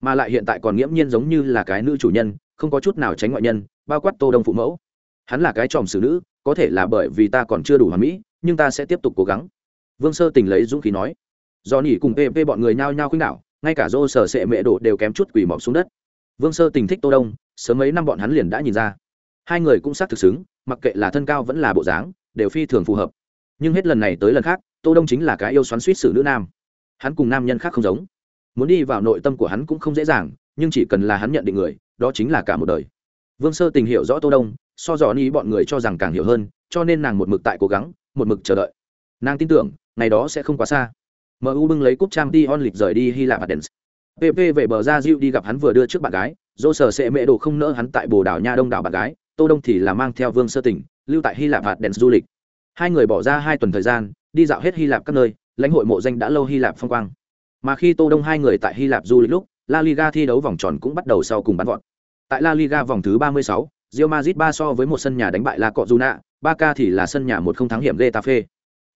mà lại hiện tại còn nghiễm nhiên giống như là cái nữ chủ nhân, không có chút nào tránh ngoại nhân, bao quát Tô Đông phụ mẫu. Hắn là cái tròm xử nữ, có thể là bởi vì ta còn chưa đủ hoàn mỹ, nhưng ta sẽ tiếp tục cố gắng. Vương Sơ Tình lấy dũng khí nói. Do nỉ cùng PP bọn người nhao nhao khuyên đảo, ngay cả Dô sở sệ mẹ đổ đều kém chút quỳ mọc xuống đất. Vương Sơ Tình thích Tô Đông, sớm mấy năm bọn hắn liền đã nhìn ra. Hai người cũng xác thực xứng, mặc kệ là thân cao vẫn là bộ dáng, đều phi thường phù hợp. Nhưng hết lần này tới lần khác, Tô Đông chính là cái yêu xoắn suýt xử nữ nam. Hắn cùng nam nhân khác không giống. Muốn đi vào nội tâm của hắn cũng không dễ dàng, nhưng chỉ cần là hắn nhận định người, đó chính là cả một đời. Vương Sơ Tình hiểu rõ Tô Đông, so dò ni bọn người cho rằng càng hiểu hơn, cho nên nàng một mực tại cố gắng, một mực chờ đợi. Nàng tin tưởng, ngày đó sẽ không quá xa. MU bưng lấy cúp Champions League rời đi Hy Lạp Athens. PP về bờ ra diệu đi gặp hắn vừa đưa trước bạn gái, dô sở sẽ mẹ đồ không nỡ hắn tại bồ đảo nha đông đảo bạn gái, Tô Đông thì là mang theo Vương Sơ Tỉnh, lưu tại Hy Lạp Athens du lịch. Hai người bỏ ra hai tuần thời gian, đi dạo hết Hy Lạp các nơi, lãnh hội mộ danh đã lâu Hy Lạp phong quang. Mà khi Tô Đông hai người tại Hy Lạp du lịch lúc, La Liga thi đấu vòng tròn cũng bắt đầu sau cùng bắn vọt. Tại La Liga vòng thứ 36, Real Madrid ba so với một sân nhà đánh bại La ba ca thì là sân nhà một không thắng hiểm Getafe.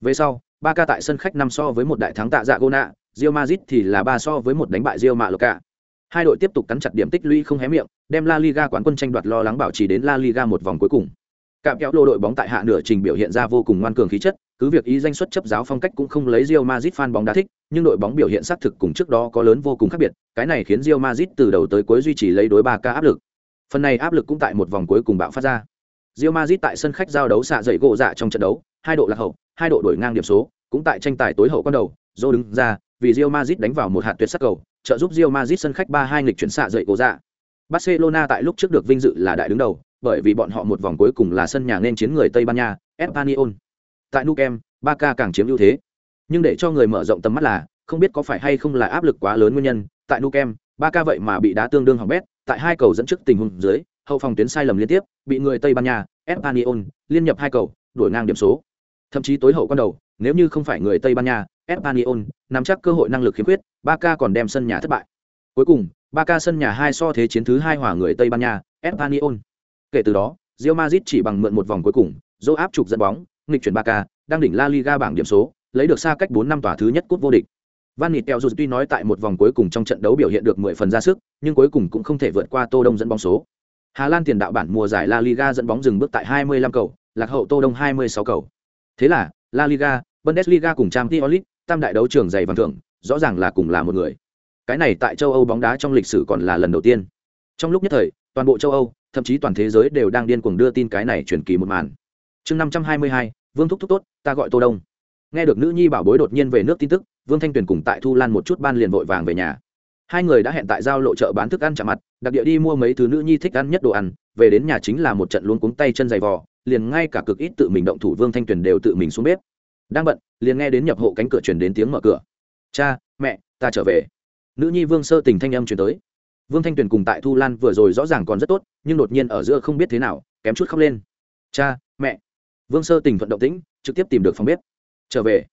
Về sau, Barca tại sân khách năm so với một đại thắng tạ dạ Gona, Real Madrid thì là ba so với một đánh bại Real Mallorca. Hai đội tiếp tục cắn chặt điểm tích lũy không hé miệng, đem La Liga quán quân tranh đoạt lo lắng bảo trì đến La Liga một vòng cuối cùng. Cạm kéo lô đội bóng tại hạ nửa trình biểu hiện ra vô cùng ngoan cường khí chất, cứ việc ý danh xuất chấp giáo phong cách cũng không lấy Real Madrid fan bóng đá thích, nhưng đội bóng biểu hiện xác thực cùng trước đó có lớn vô cùng khác biệt, cái này khiến Real Madrid từ đầu tới cuối duy trì lấy đối ba ca áp lực. Phần này áp lực cũng tại một vòng cuối cùng bạo phát ra. Real Madrid tại sân khách giao đấu xạ dậy gỗ dạ trong trận đấu, hai độ lạc hậu, hai độ đổi ngang điểm số, cũng tại tranh tài tối hậu quan đầu, Zô đứng ra, vì Real Madrid đánh vào một hạt tuyệt sắc cầu, trợ giúp Real Madrid sân khách 3-2 nghịch chuyển xạ dậy gỗ dạ. Barcelona tại lúc trước được vinh dự là đại đứng đầu, bởi vì bọn họ một vòng cuối cùng là sân nhà nên chiến người Tây Ban Nha, Espanyol. Tại Nou Camp, Barca càng chiếm ưu thế. Nhưng để cho người mở rộng tầm mắt là, không biết có phải hay không là áp lực quá lớn nguyên nhân, tại Nou Camp, Barca vậy mà bị đá tương đương hỏng bét, tại hai cầu dẫn trước tình huống dưới, hậu phòng tuyến sai lầm liên tiếp, bị người Tây Ban Nha, Espanyol liên nhập hai cầu, đuổi ngang điểm số. Thậm chí tối hậu quan đầu, nếu như không phải người Tây Ban Nha, Espanyol nắm chắc cơ hội năng lực khiếm khuyết, Barca còn đem sân nhà thất bại. Cuối cùng, Barca sân nhà hai so thế chiến thứ hai hòa người Tây Ban Nha, Espanyol. Kể từ đó, Real Madrid chỉ bằng mượn một vòng cuối cùng, dỗ áp trục dẫn bóng, nghịch chuyển Barca, đang đỉnh La Liga bảng điểm số, lấy được xa cách 4 năm tòa thứ nhất cúp vô địch. Van Nịt dù tuy nói tại một vòng cuối cùng trong trận đấu biểu hiện được 10 phần ra sức, nhưng cuối cùng cũng không thể vượt qua Tô Đông dẫn bóng số. Hà Lan tiền đạo bản mùa giải La Liga dẫn bóng dừng bước tại 25 cầu, lạc hậu Tô Đông 26 cầu. Thế là, La Liga, Bundesliga cùng Champions League, tam đại đấu trường dày vàng thưởng, rõ ràng là cùng là một người. Cái này tại châu Âu bóng đá trong lịch sử còn là lần đầu tiên. Trong lúc nhất thời, toàn bộ châu Âu, thậm chí toàn thế giới đều đang điên cuồng đưa tin cái này truyền kỳ một màn. Chương 522, Vương thúc thúc tốt, ta gọi Tô Đông. Nghe được nữ nhi bảo bối đột nhiên về nước tin tức, Vương Thanh Tuyền cùng tại Thu Lan một chút ban liền vội vàng về nhà. Hai người đã hẹn tại giao lộ chợ bán thức ăn chạm mặt, đặc địa đi mua mấy thứ nữ nhi thích ăn nhất đồ ăn, về đến nhà chính là một trận luống cuống tay chân dày vò, liền ngay cả cực ít tự mình động thủ Vương Thanh Tuyền đều tự mình xuống bếp. Đang bận, liền nghe đến nhập hộ cánh cửa truyền đến tiếng mở cửa. "Cha, mẹ, ta trở về." Nữ nhi Vương Sơ Tình thanh âm truyền tới. Vương Thanh Tuyền cùng tại Thu Lan vừa rồi rõ ràng còn rất tốt, nhưng đột nhiên ở giữa không biết thế nào, kém chút khóc lên. "Cha, mẹ." Vương Sơ Tình thuận động tĩnh, trực tiếp tìm được phòng bếp. "Trở về."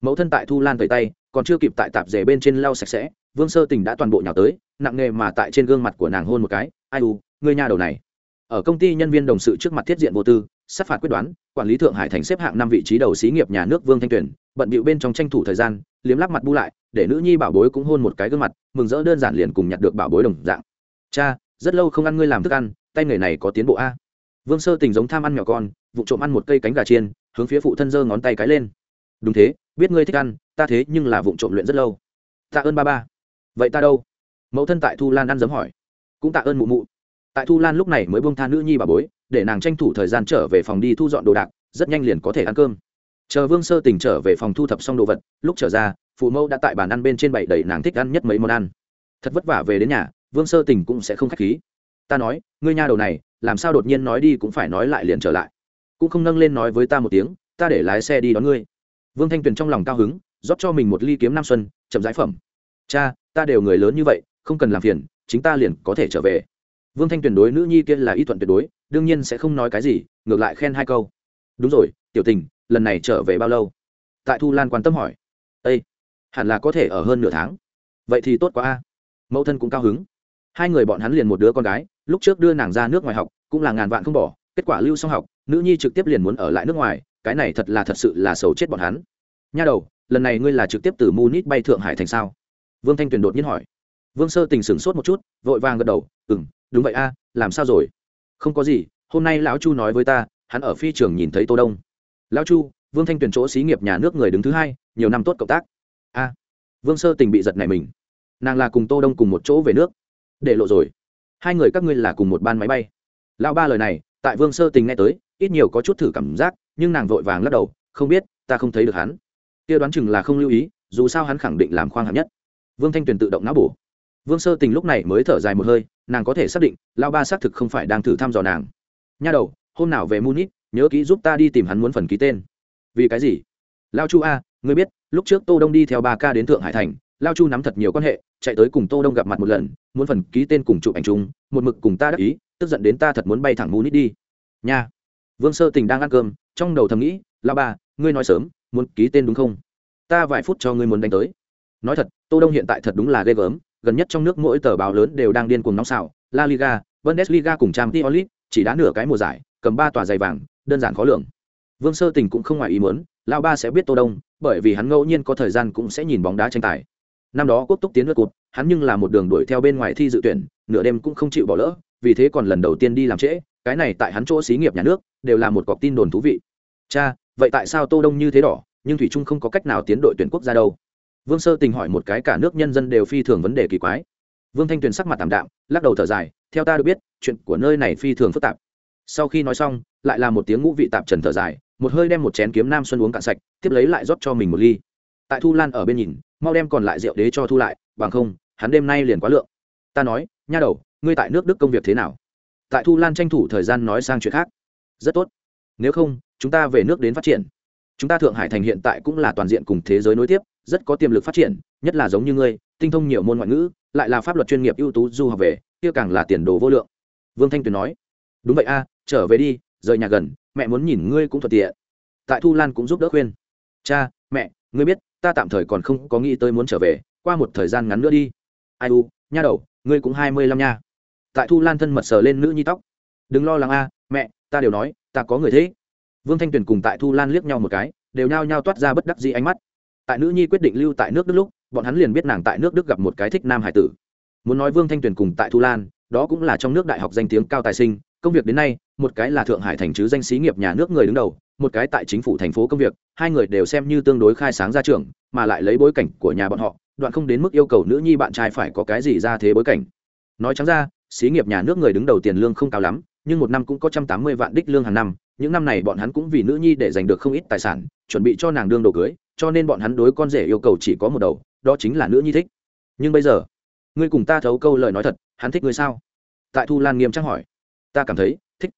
Mẫu thân tại Thu Lan tẩy tay, còn chưa kịp tại tạp dề bên trên lau sạch sẽ, vương sơ tình đã toàn bộ nhào tới, nặng nghề mà tại trên gương mặt của nàng hôn một cái, ai u người nhà đầu này. Ở công ty nhân viên đồng sự trước mặt thiết diện vô tư, sát phạt quyết đoán, quản lý thượng hải thành xếp hạng năm vị trí đầu xí nghiệp nhà nước vương thanh tuyển bận bịu bên trong tranh thủ thời gian, liếm lắp mặt bu lại, để nữ nhi bảo bối cũng hôn một cái gương mặt, mừng rỡ đơn giản liền cùng nhặt được bảo bối đồng dạng. Cha, rất lâu không ăn ngươi làm thức ăn, tay nghề này có tiến bộ a. Vương sơ tình giống tham ăn nhỏ con, vụ trộm ăn một cây cánh gà chiên, hướng phía phụ thân giơ ngón tay cái lên. Đúng thế, biết ngươi thích ăn, ta thế nhưng là vụ trộm luyện rất lâu. Tạ ơn ba ba vậy ta đâu? Mẫu thân tại thu lan ăn giấm hỏi. Cũng tạ ơn mụ mụ. Tại thu lan lúc này mới buông tha nữ nhi bà bối, để nàng tranh thủ thời gian trở về phòng đi thu dọn đồ đạc, rất nhanh liền có thể ăn cơm. Chờ vương sơ tình trở về phòng thu thập xong đồ vật, lúc trở ra, phụ mẫu đã tại bàn ăn bên trên bảy đầy nàng thích ăn nhất mấy món ăn. Thật vất vả về đến nhà, vương sơ tình cũng sẽ không k h á c h khí. Ta nói, ngươi nha đầu này, làm sao đột nhiên nói đi cũng phải nói lại liền trở lại. Cũng không nâng lên nói với ta một tiếng, ta để lái xe đi đón ngươi. Vương thanh tuyền trong lòng cao hứng, rót cho mình một ly kiếm nam xuân, chậm giải phẩm cha, ta đều người lớn như vậy, không cần làm phiền, chính ta liền có thể trở về. Vương thanh tuyển đối nữ nhi kia là y thuận tuyệt đối, đương nhiên sẽ không nói cái gì, ngược lại khen hai câu. Đúng rồi, tiểu tình, lần này trở về bao lâu? Tại thu lan quan tâm hỏi. Â hẳn là có thể ở hơn nửa tháng. Vậy thì tốt quá a. Mẫu thân cũng cao hứng. Hai người bọn hắn liền một đứa con gái, lúc trước đưa nàng ra nước ngoài học, cũng là ngàn vạn không bỏ, kết quả lưu xong học, nữ nhi trực tiếp liền muốn ở lại nước ngoài, cái này thật là thật sự là sầu chết bọn hắn. Nha đầu, lần này ngươi là trực tiếp từ munich bay thượng hải thành sao? Vương thanh tuyền đột nhiên hỏi. Vương sơ tình sửng sốt một chút, vội vàng gật đầu ừ m đúng vậy a, làm sao rồi? Không có gì, hôm nay lão chu nói với ta, hắn ở phi trường nhìn thấy tô đông. Lão chu, vương thanh tuyền chỗ xí nghiệp nhà nước người đứng thứ hai, nhiều năm tốt cộng tác. A. Vương sơ tình bị giật này mình. Nàng là cùng tô đông cùng một chỗ về nước. Để lộ rồi. Hai người các ngươi là cùng một ban máy bay. Lão ba lời này, tại vương sơ tình nghe tới, ít nhiều có chút thử cảm giác, nhưng nàng vội vàng lắc đầu, không biết, ta không thấy được hắn. Kia đoán chừng là không lưu ý, dù sao hắn khẳng định làm khoang hạng nhất vương thanh tuyền tự động não bổ. Vương sơ tình lúc này mới thở dài một hơi, nàng có thể xác định lao ba xác thực không phải đang thử thăm dò nàng. Nha đầu, hôm nào về munich, nhớ kỹ giúp ta đi tìm hắn muốn phần ký tên. Vì cái gì? Lao chu a, ngươi biết, lúc trước tô đông đi theo ba ca đến thượng hải thành, lao chu nắm thật nhiều quan hệ, chạy tới cùng tô đông gặp mặt một lần, muốn phần ký tên cùng chụp ảnh chung, một mực cùng ta đắc ý, tức giận đến ta thật muốn bay thẳng munich đi. Nha. Vương sơ tình đang ăn cơm, trong đầu thầm nghĩ lao ba, ngươi nói sớm, muốn ký tên đúng không? Ta vài phút cho ngươi muốn đánh tới nói thật, tô đông hiện tại thật đúng là ghê gớm, gần nhất trong nước mỗi tờ báo lớn đều đang điên cuồng nóng xạo. La liga, bundesliga cùng champions league, chỉ đá nửa cái mùa giải, cầm ba tòa giày vàng, đơn giản khó lường. Vương sơ tình cũng không ngoài ý muốn lao ba sẽ biết tô đông, bởi vì hắn ngẫu nhiên có thời gian cũng sẽ nhìn bóng đá tranh tài. Năm đó quốc túc tiến lượt cụt hắn nhưng là một đường đuổi theo bên ngoài thi dự tuyển, nửa đêm cũng không chịu bỏ lỡ, vì thế còn lần đầu tiên đi làm trễ, cái này tại hắn chỗ xí nghiệp nhà nước, đều là một cọc tin đồn thú vị. Cha, vậy tại sao tô đông như thế đỏ, nhưng thủy trung không có cách nào tiến đội tuyển quốc gia đâu? Vương sơ tình hỏi một cái cả nước nhân dân đều phi thường vấn đề kỳ quái. Vương thanh tuyền sắc mặt tảm đạm, lắc đầu thở dài, theo ta được biết, chuyện của nơi này phi thường phức tạp. Sau khi nói xong, lại là một tiếng ngũ vị tạp trần thở dài, một hơi đem một chén kiếm nam xuân uống cạn sạch, tiếp lấy lại rót cho mình một ly. Tại thu lan ở bên nhìn, mau đem còn lại rượu đế cho thu lại, bằng không, hắn đêm nay liền quá lượng. Ta nói, nha đầu, ngươi tại nước đức công việc thế nào? Tại thu lan tranh thủ thời gian nói sang chuyện khác. Rất tốt. Nếu không, chúng ta về nước đến phát triển. Chúng ta thượng hải thành hiện tại cũng là toàn diện cùng thế giới nối tiếp rất có tiềm lực phát triển, nhất là giống như ngươi, tinh thông nhiều môn ngoại ngữ, lại là pháp luật chuyên nghiệp ưu tú du học về, kia càng là tiền đồ vô lượng. Vương thanh tuyền nói. Đúng vậy a, trở về đi, rời nhà gần, mẹ muốn nhìn ngươi cũng thuận tiện. Tại thu lan cũng giúp đỡ khuyên. Cha, mẹ, ngươi biết, ta tạm thời còn không có nghĩ tới muốn trở về, qua một thời gian ngắn nữa đi. Ai u, nha đầu, ngươi cũng hai mươi lăm nha. Tại thu lan thân mật sờ lên nữ nhi tóc. Đừng lo lắng a, mẹ, ta đều nói, ta có người thế. Vương thanh tuyền cùng tại thu lan liếc nhau một cái, đều nhao nhao toát ra bất đắc dĩ ánh mắt tại nữ nhi quyết định lưu tại nước đức lúc, bọn hắn liền biết nàng tại nước đức gặp một cái thích nam hải tử. Muốn nói vương thanh tuyền cùng tại thu lan, đó cũng là trong nước đại học danh tiếng cao tài sinh, công việc đến nay, một cái là thượng hải thành chứ danh xí nghiệp nhà nước người đứng đầu, một cái tại chính phủ thành phố công việc, hai người đều xem như tương đối khai sáng ra trường mà lại lấy bối cảnh của nhà bọn họ, đoạn không đến mức yêu cầu nữ nhi bạn trai phải có cái gì ra thế bối cảnh. Nói trắng ra, xí nghiệp nhà nước người đứng đầu tiền lương không cao lắm, nhưng một năm cũng có trăm tám mươi vạn đích lương hàng năm, những năm này bọn hắn cũng vì nữ nhi để giành được không ít tài sản, chuẩn bị cho nàng đương đồ cưới cho nên bọn hắn đối con rể yêu cầu chỉ có một đầu, đó chính là nữ nhi thích. Nhưng bây giờ, ngươi cùng ta thấu câu lời nói thật, hắn thích ngươi sao? Tại thu lan nghiêm trang hỏi. Ta cảm thấy, thích.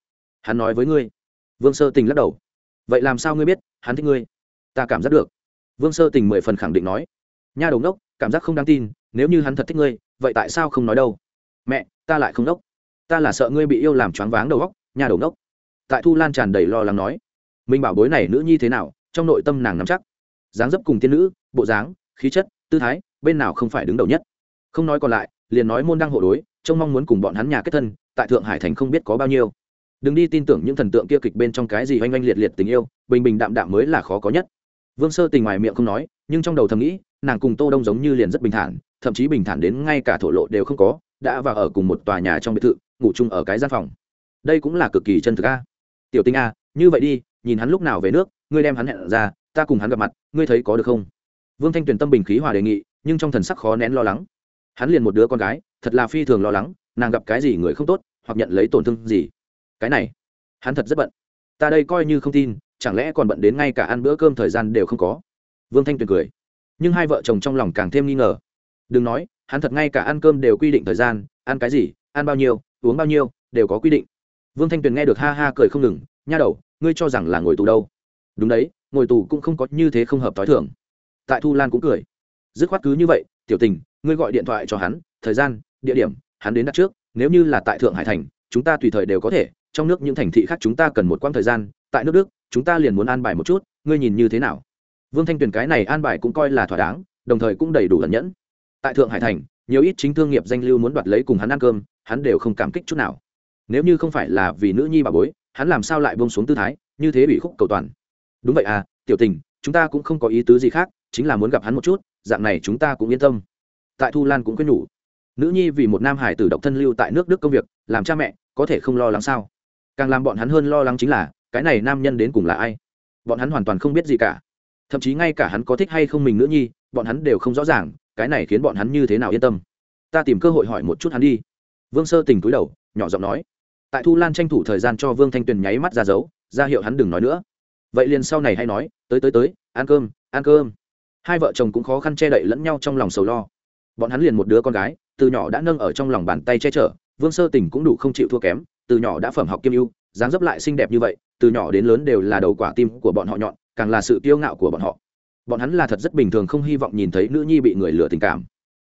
Hắn nói với ngươi. Vương sơ tình lắc đầu. Vậy làm sao ngươi biết, hắn thích ngươi? Ta cảm giác được. Vương sơ tình mười phần khẳng định nói. Nha đầu đốc cảm giác không đáng tin, nếu như hắn thật thích ngươi, vậy tại sao không nói đâu? Mẹ, ta lại không đốc ta là sợ ngươi bị yêu làm choáng váng đầu góc nhà đầu đốc tại thu lan tràn đầy lo lắng nói. Mình bảo bối này nữ nhi thế nào, trong nội tâm nàng nắm chắc dáng dấp cùng tiên nữ, bộ dáng, khí chất, tư thái, bên nào không phải đứng đầu nhất. Không nói còn lại, liền nói môn đăng hộ đối, trông mong muốn cùng bọn hắn nhà kết thân, tại thượng hải thành không biết có bao nhiêu. Đừng đi tin tưởng những thần tượng kia kịch bên trong cái gì oanh oanh liệt liệt tình yêu, bình bình đạm đạm mới là khó có nhất. Vương sơ tình ngoài miệng không nói, nhưng trong đầu thầm nghĩ, nàng cùng tô đông giống như liền rất bình thản, thậm chí bình thản đến ngay cả thổ lộ đều không có, đã vào ở cùng một tòa nhà trong biệt thự, ngủ chung ở cái gian phòng. Đây cũng là cực kỳ chân thực a. Tiểu tinh a, như vậy đi, nhìn hắn lúc nào về nước, ngươi đem hắn hẹn ra ta cùng hắn gặp mặt, ngươi thấy có được không? Vương thanh tuyền tâm bình khí hòa đề nghị, nhưng trong thần sắc khó nén lo lắng. Hắn liền một đứa con gái, thật là phi thường lo lắng, nàng gặp cái gì người không tốt, hoặc nhận lấy tổn thương gì. Cái này, hắn thật rất bận. Ta đây coi như không tin, chẳng lẽ còn bận đến ngay cả ăn bữa cơm thời gian đều không có? Vương thanh tuyền cười. Nhưng hai vợ chồng trong lòng càng thêm nghi ngờ. Đừng nói, hắn thật ngay cả ăn cơm đều quy định thời gian, ăn cái gì, ăn bao nhiêu, uống bao nhiêu, đều có quy định. Vương thanh tuyền nghe được ha ha cười không ngừng, nha đầu, ngươi cho rằng là ngồi tù đâu? Đúng đấy ngồi tù cũng không có như thế không hợp t h o i thưởng tại thu lan cũng cười. Dứt khoát cứ như vậy, tiểu tình, ngươi gọi điện thoại cho hắn, thời gian, địa điểm, hắn đến đặt trước, nếu như là tại thượng hải thành, chúng ta tùy thời đều có thể, trong nước những thành thị khác chúng ta cần một quãng thời gian, tại nước đức, chúng ta liền muốn an bài một chút, ngươi nhìn như thế nào? Vương thanh tuyền cái này an bài cũng coi là thỏa đáng, đồng thời cũng đầy đủ lẫn nhẫn. Tại thượng hải thành, nhiều ít chính thương nghiệp danh lưu muốn đoạt lấy cùng hắn ăn cơm, hắn đều không cảm kích chút nào. Nếu như không phải là vì nữ nhi bà bối, hắn làm sao lại bông xuống tư thái, như thế bị khúc cầu toàn đúng vậy à tiểu tình, chúng ta cũng không có ý tứ gì khác, chính là muốn gặp hắn một chút, dạng này chúng ta cũng yên tâm. Tại thu lan cũng quyết nhủ. Nữ nhi vì một nam hải tử độc thân lưu tại nước đức công việc, làm cha mẹ, có thể không lo lắng sao? Càng làm bọn hắn hơn lo lắng chính là, cái này nam nhân đến cùng là ai? Bọn hắn hoàn toàn không biết gì cả. Thậm chí ngay cả hắn có thích hay không mình nữ nhi, bọn hắn đều không rõ ràng, cái này khiến bọn hắn như thế nào yên tâm. Ta tìm cơ hội hỏi một chút hắn đi. Vương sơ tình cúi đầu, nhỏ giọng nói. Tại thu lan tranh thủ thời gian cho vương thanh tuyền nháy mắt ra dấu, ra hiệu hắn đừng nói nữa vậy liền sau này hay nói, tới tới tới, ăn cơm ăn cơm. Hai vợ chồng cũng khó khăn che đậy lẫn nhau trong lòng sầu lo. Bọn hắn liền một đứa con gái, từ nhỏ đã nâng ở trong lòng bàn tay che chở, vương sơ tình cũng đủ không chịu thua kém, từ nhỏ đã phẩm học kiêm ưu, dáng dấp lại xinh đẹp như vậy, từ nhỏ đến lớn đều là đầu quả tim của bọn họ nhọn, càng là sự kiêu ngạo của bọn họ. Bọn hắn là thật rất bình thường không hy vọng nhìn thấy nữ nhi bị người lừa tình cảm.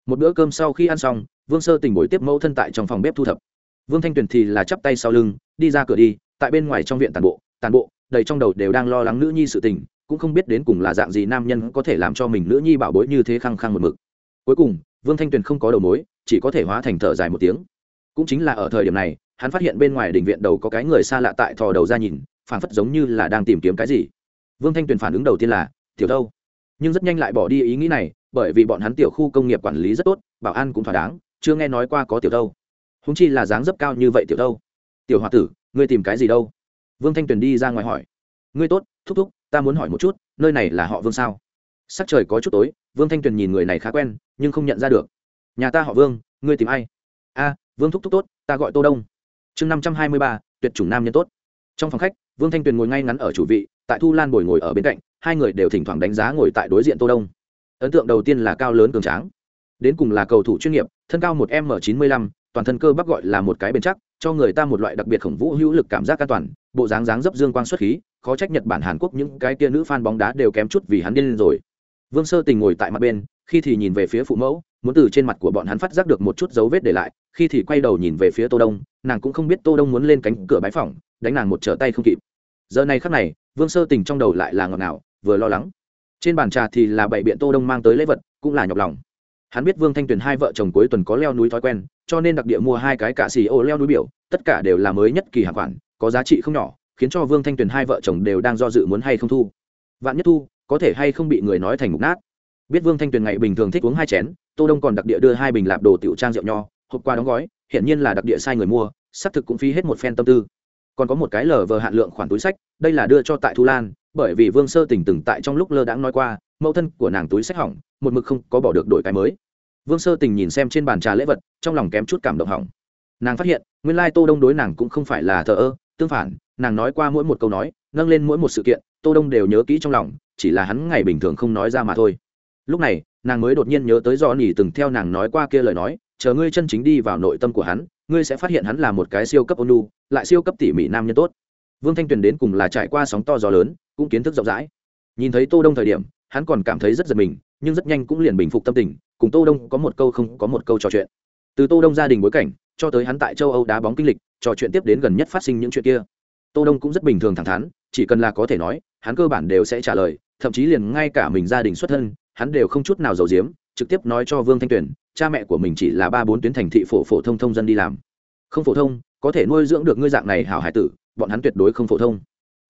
Một bữa cơm sau khi ăn xong, vương sơ tình buổi tiếp mẫu thân tại trong phòng bếp thu thập. Vương thanh tuyền thì là chắp tay sau lưng, đi ra cửa đi, tại bên ngoài trong viện tàn bộ tàn bộ đầy trong đầu đều đang lo lắng nữ nhi sự tình, cũng không biết đến cùng là dạng gì nam nhân có thể làm cho mình nữ nhi bảo bối như thế khăng khăng một mực. Cuối cùng, vương thanh tuyền không có đầu mối, chỉ có thể hóa thành thở dài một tiếng. Cũng chính là ở thời điểm này, hắn phát hiện bên ngoài đình viện đầu có cái người xa lạ tại thò đầu ra nhìn phản phất giống như là đang tìm kiếm cái gì. Vương thanh tuyền phản ứng đầu tiên là, tiểu đâu. Nhưng rất nhanh lại bỏ đi ý nghĩ này, bởi vì bọn hắn tiểu khu công nghiệp quản lý rất tốt, bảo an cũng thỏa đáng, chưa nghe nói qua có tiểu đâu. Húng chi là dáng dấp cao như vậy tiểu đâu. Tiểu h o a tử, ngươi tìm cái gì đâu? Vương thanh tuyền đi ra ngoài hỏi. Ngươi tốt, thúc thúc, ta muốn hỏi một chút, nơi này là họ vương sao? Sắc trời có chút tối, vương thanh tuyền nhìn người này khá quen, nhưng không nhận ra được. Nhà ta họ vương, ngươi tìm ai? A, vương thúc thúc tốt, ta gọi tô đông. Chương năm trăm hai mươi ba, tuyệt chủng nam nhân tốt. Trong phòng khách, vương thanh tuyền ngồi ngay ngắn ở chủ vị, tại thu lan bồi ngồi ở bên cạnh, hai người đều thỉnh thoảng đánh giá ngồi tại đối diện tô đông. Ấn tượng đầu tiên là cao lớn cường tráng. Đến cùng là cầu thủ chuyên nghiệp, thân cao một m chín mươi lăm, toàn thân cơ bắp gọi là một cái bền chắc, cho người ta một loại đặc biệt khổng vũ hữu lực cảm giác an toàn bộ dáng dáng dấp dương quang xuất khí, khó trách nhật bản, hàn quốc những cái kia nữ fan bóng đá đều kém chút vì hắn điên lên rồi. Vương sơ tình ngồi tại mặt bên, khi thì nhìn về phía phụ mẫu, muốn từ trên mặt của bọn hắn phát giác được một chút dấu vết để lại, khi thì quay đầu nhìn về phía tô đông, nàng cũng không biết tô đông muốn lên cánh cửa bái phòng đánh nàng một trở tay không kịp. Giờ này khắc này, vương sơ tình trong đầu lại là ngọt ngào, vừa lo lắng. Trên bàn trà thì là bảy biện tô đông mang tới lễ vật, cũng là nhọc lòng. Hắn biết vương thanh tuyền hai vợ chồng cuối tuần có leo núi thói quen, cho nên đặc địa mua hai cái cả xì ô leo núi biểu, tất cả đều là mới nhất kỳ hàng khoản có giá trị không nhỏ, khiến cho vương thanh tuyền hai vợ chồng đều đang do dự muốn hay không thu. Vạn nhất thu, có thể hay không bị người nói thành mục nát. Biết vương thanh tuyền ngày bình thường thích uống hai chén, tô đông còn đặc địa đưa hai bình lạp đồ tiểu trang rượu nho, hộp qua đóng gói hiện nhiên là đặc địa sai người mua xác thực cũng phí hết một phen tâm tư. Còn có một cái lờ vờ hạn lượng khoản túi sách, đây là đưa cho tại thu lan, bởi vì vương sơ Tỉnh từng tại trong lúc lơ đãng nói qua, mẫu thân của nàng túi sách hỏng, một mực không có bỏ được đổi cái mới. Vương sơ tình nhìn xem trên bàn trà lễ vật, trong lòng kém chút cảm động hỏng. Nàng phát hiện, nguyên lai tô đông đối nàng cũng không phải là thờ ơ tương phản, nàng nói qua mỗi một câu nói, nâng lên mỗi một sự kiện, tô đông đều nhớ kỹ trong lòng, chỉ là hắn ngày bình thường không nói ra mà thôi. Lúc này, nàng mới đột nhiên nhớ tới do nỉ từng theo nàng nói qua kia lời nói, chờ ngươi chân chính đi vào nội tâm của hắn, ngươi sẽ phát hiện hắn là một cái siêu cấp ônu lại siêu cấp tỉ mỉ nam nhân tốt. Vương thanh tuyền đến cùng là trải qua sóng to gió lớn, cũng kiến thức rộng rãi. Nhìn thấy tô đông thời điểm, hắn còn cảm thấy rất giật mình, nhưng rất nhanh cũng liền bình phục tâm tình, cùng tô đông có một câu không có một câu trò chuyện. Từ tô đông gia đình bối cảnh cho tới hắn tại châu âu đá bóng kinh lịch, trò chuyện tiếp đến gần nhất phát sinh những chuyện kia. Tô đông cũng rất bình thường thẳng thắn, chỉ cần là có thể nói, hắn cơ bản đều sẽ trả lời, thậm chí liền ngay cả mình gia đình xuất thân, hắn đều không chút nào giấu giếm, trực tiếp nói cho vương thanh tuyền, cha mẹ của mình chỉ là ba bốn tuyến thành thị phổ phổ thông thông dân đi làm. Không phổ thông, có thể nuôi dưỡng được ngươi dạng này hảo hải tử, bọn hắn tuyệt đối không phổ thông.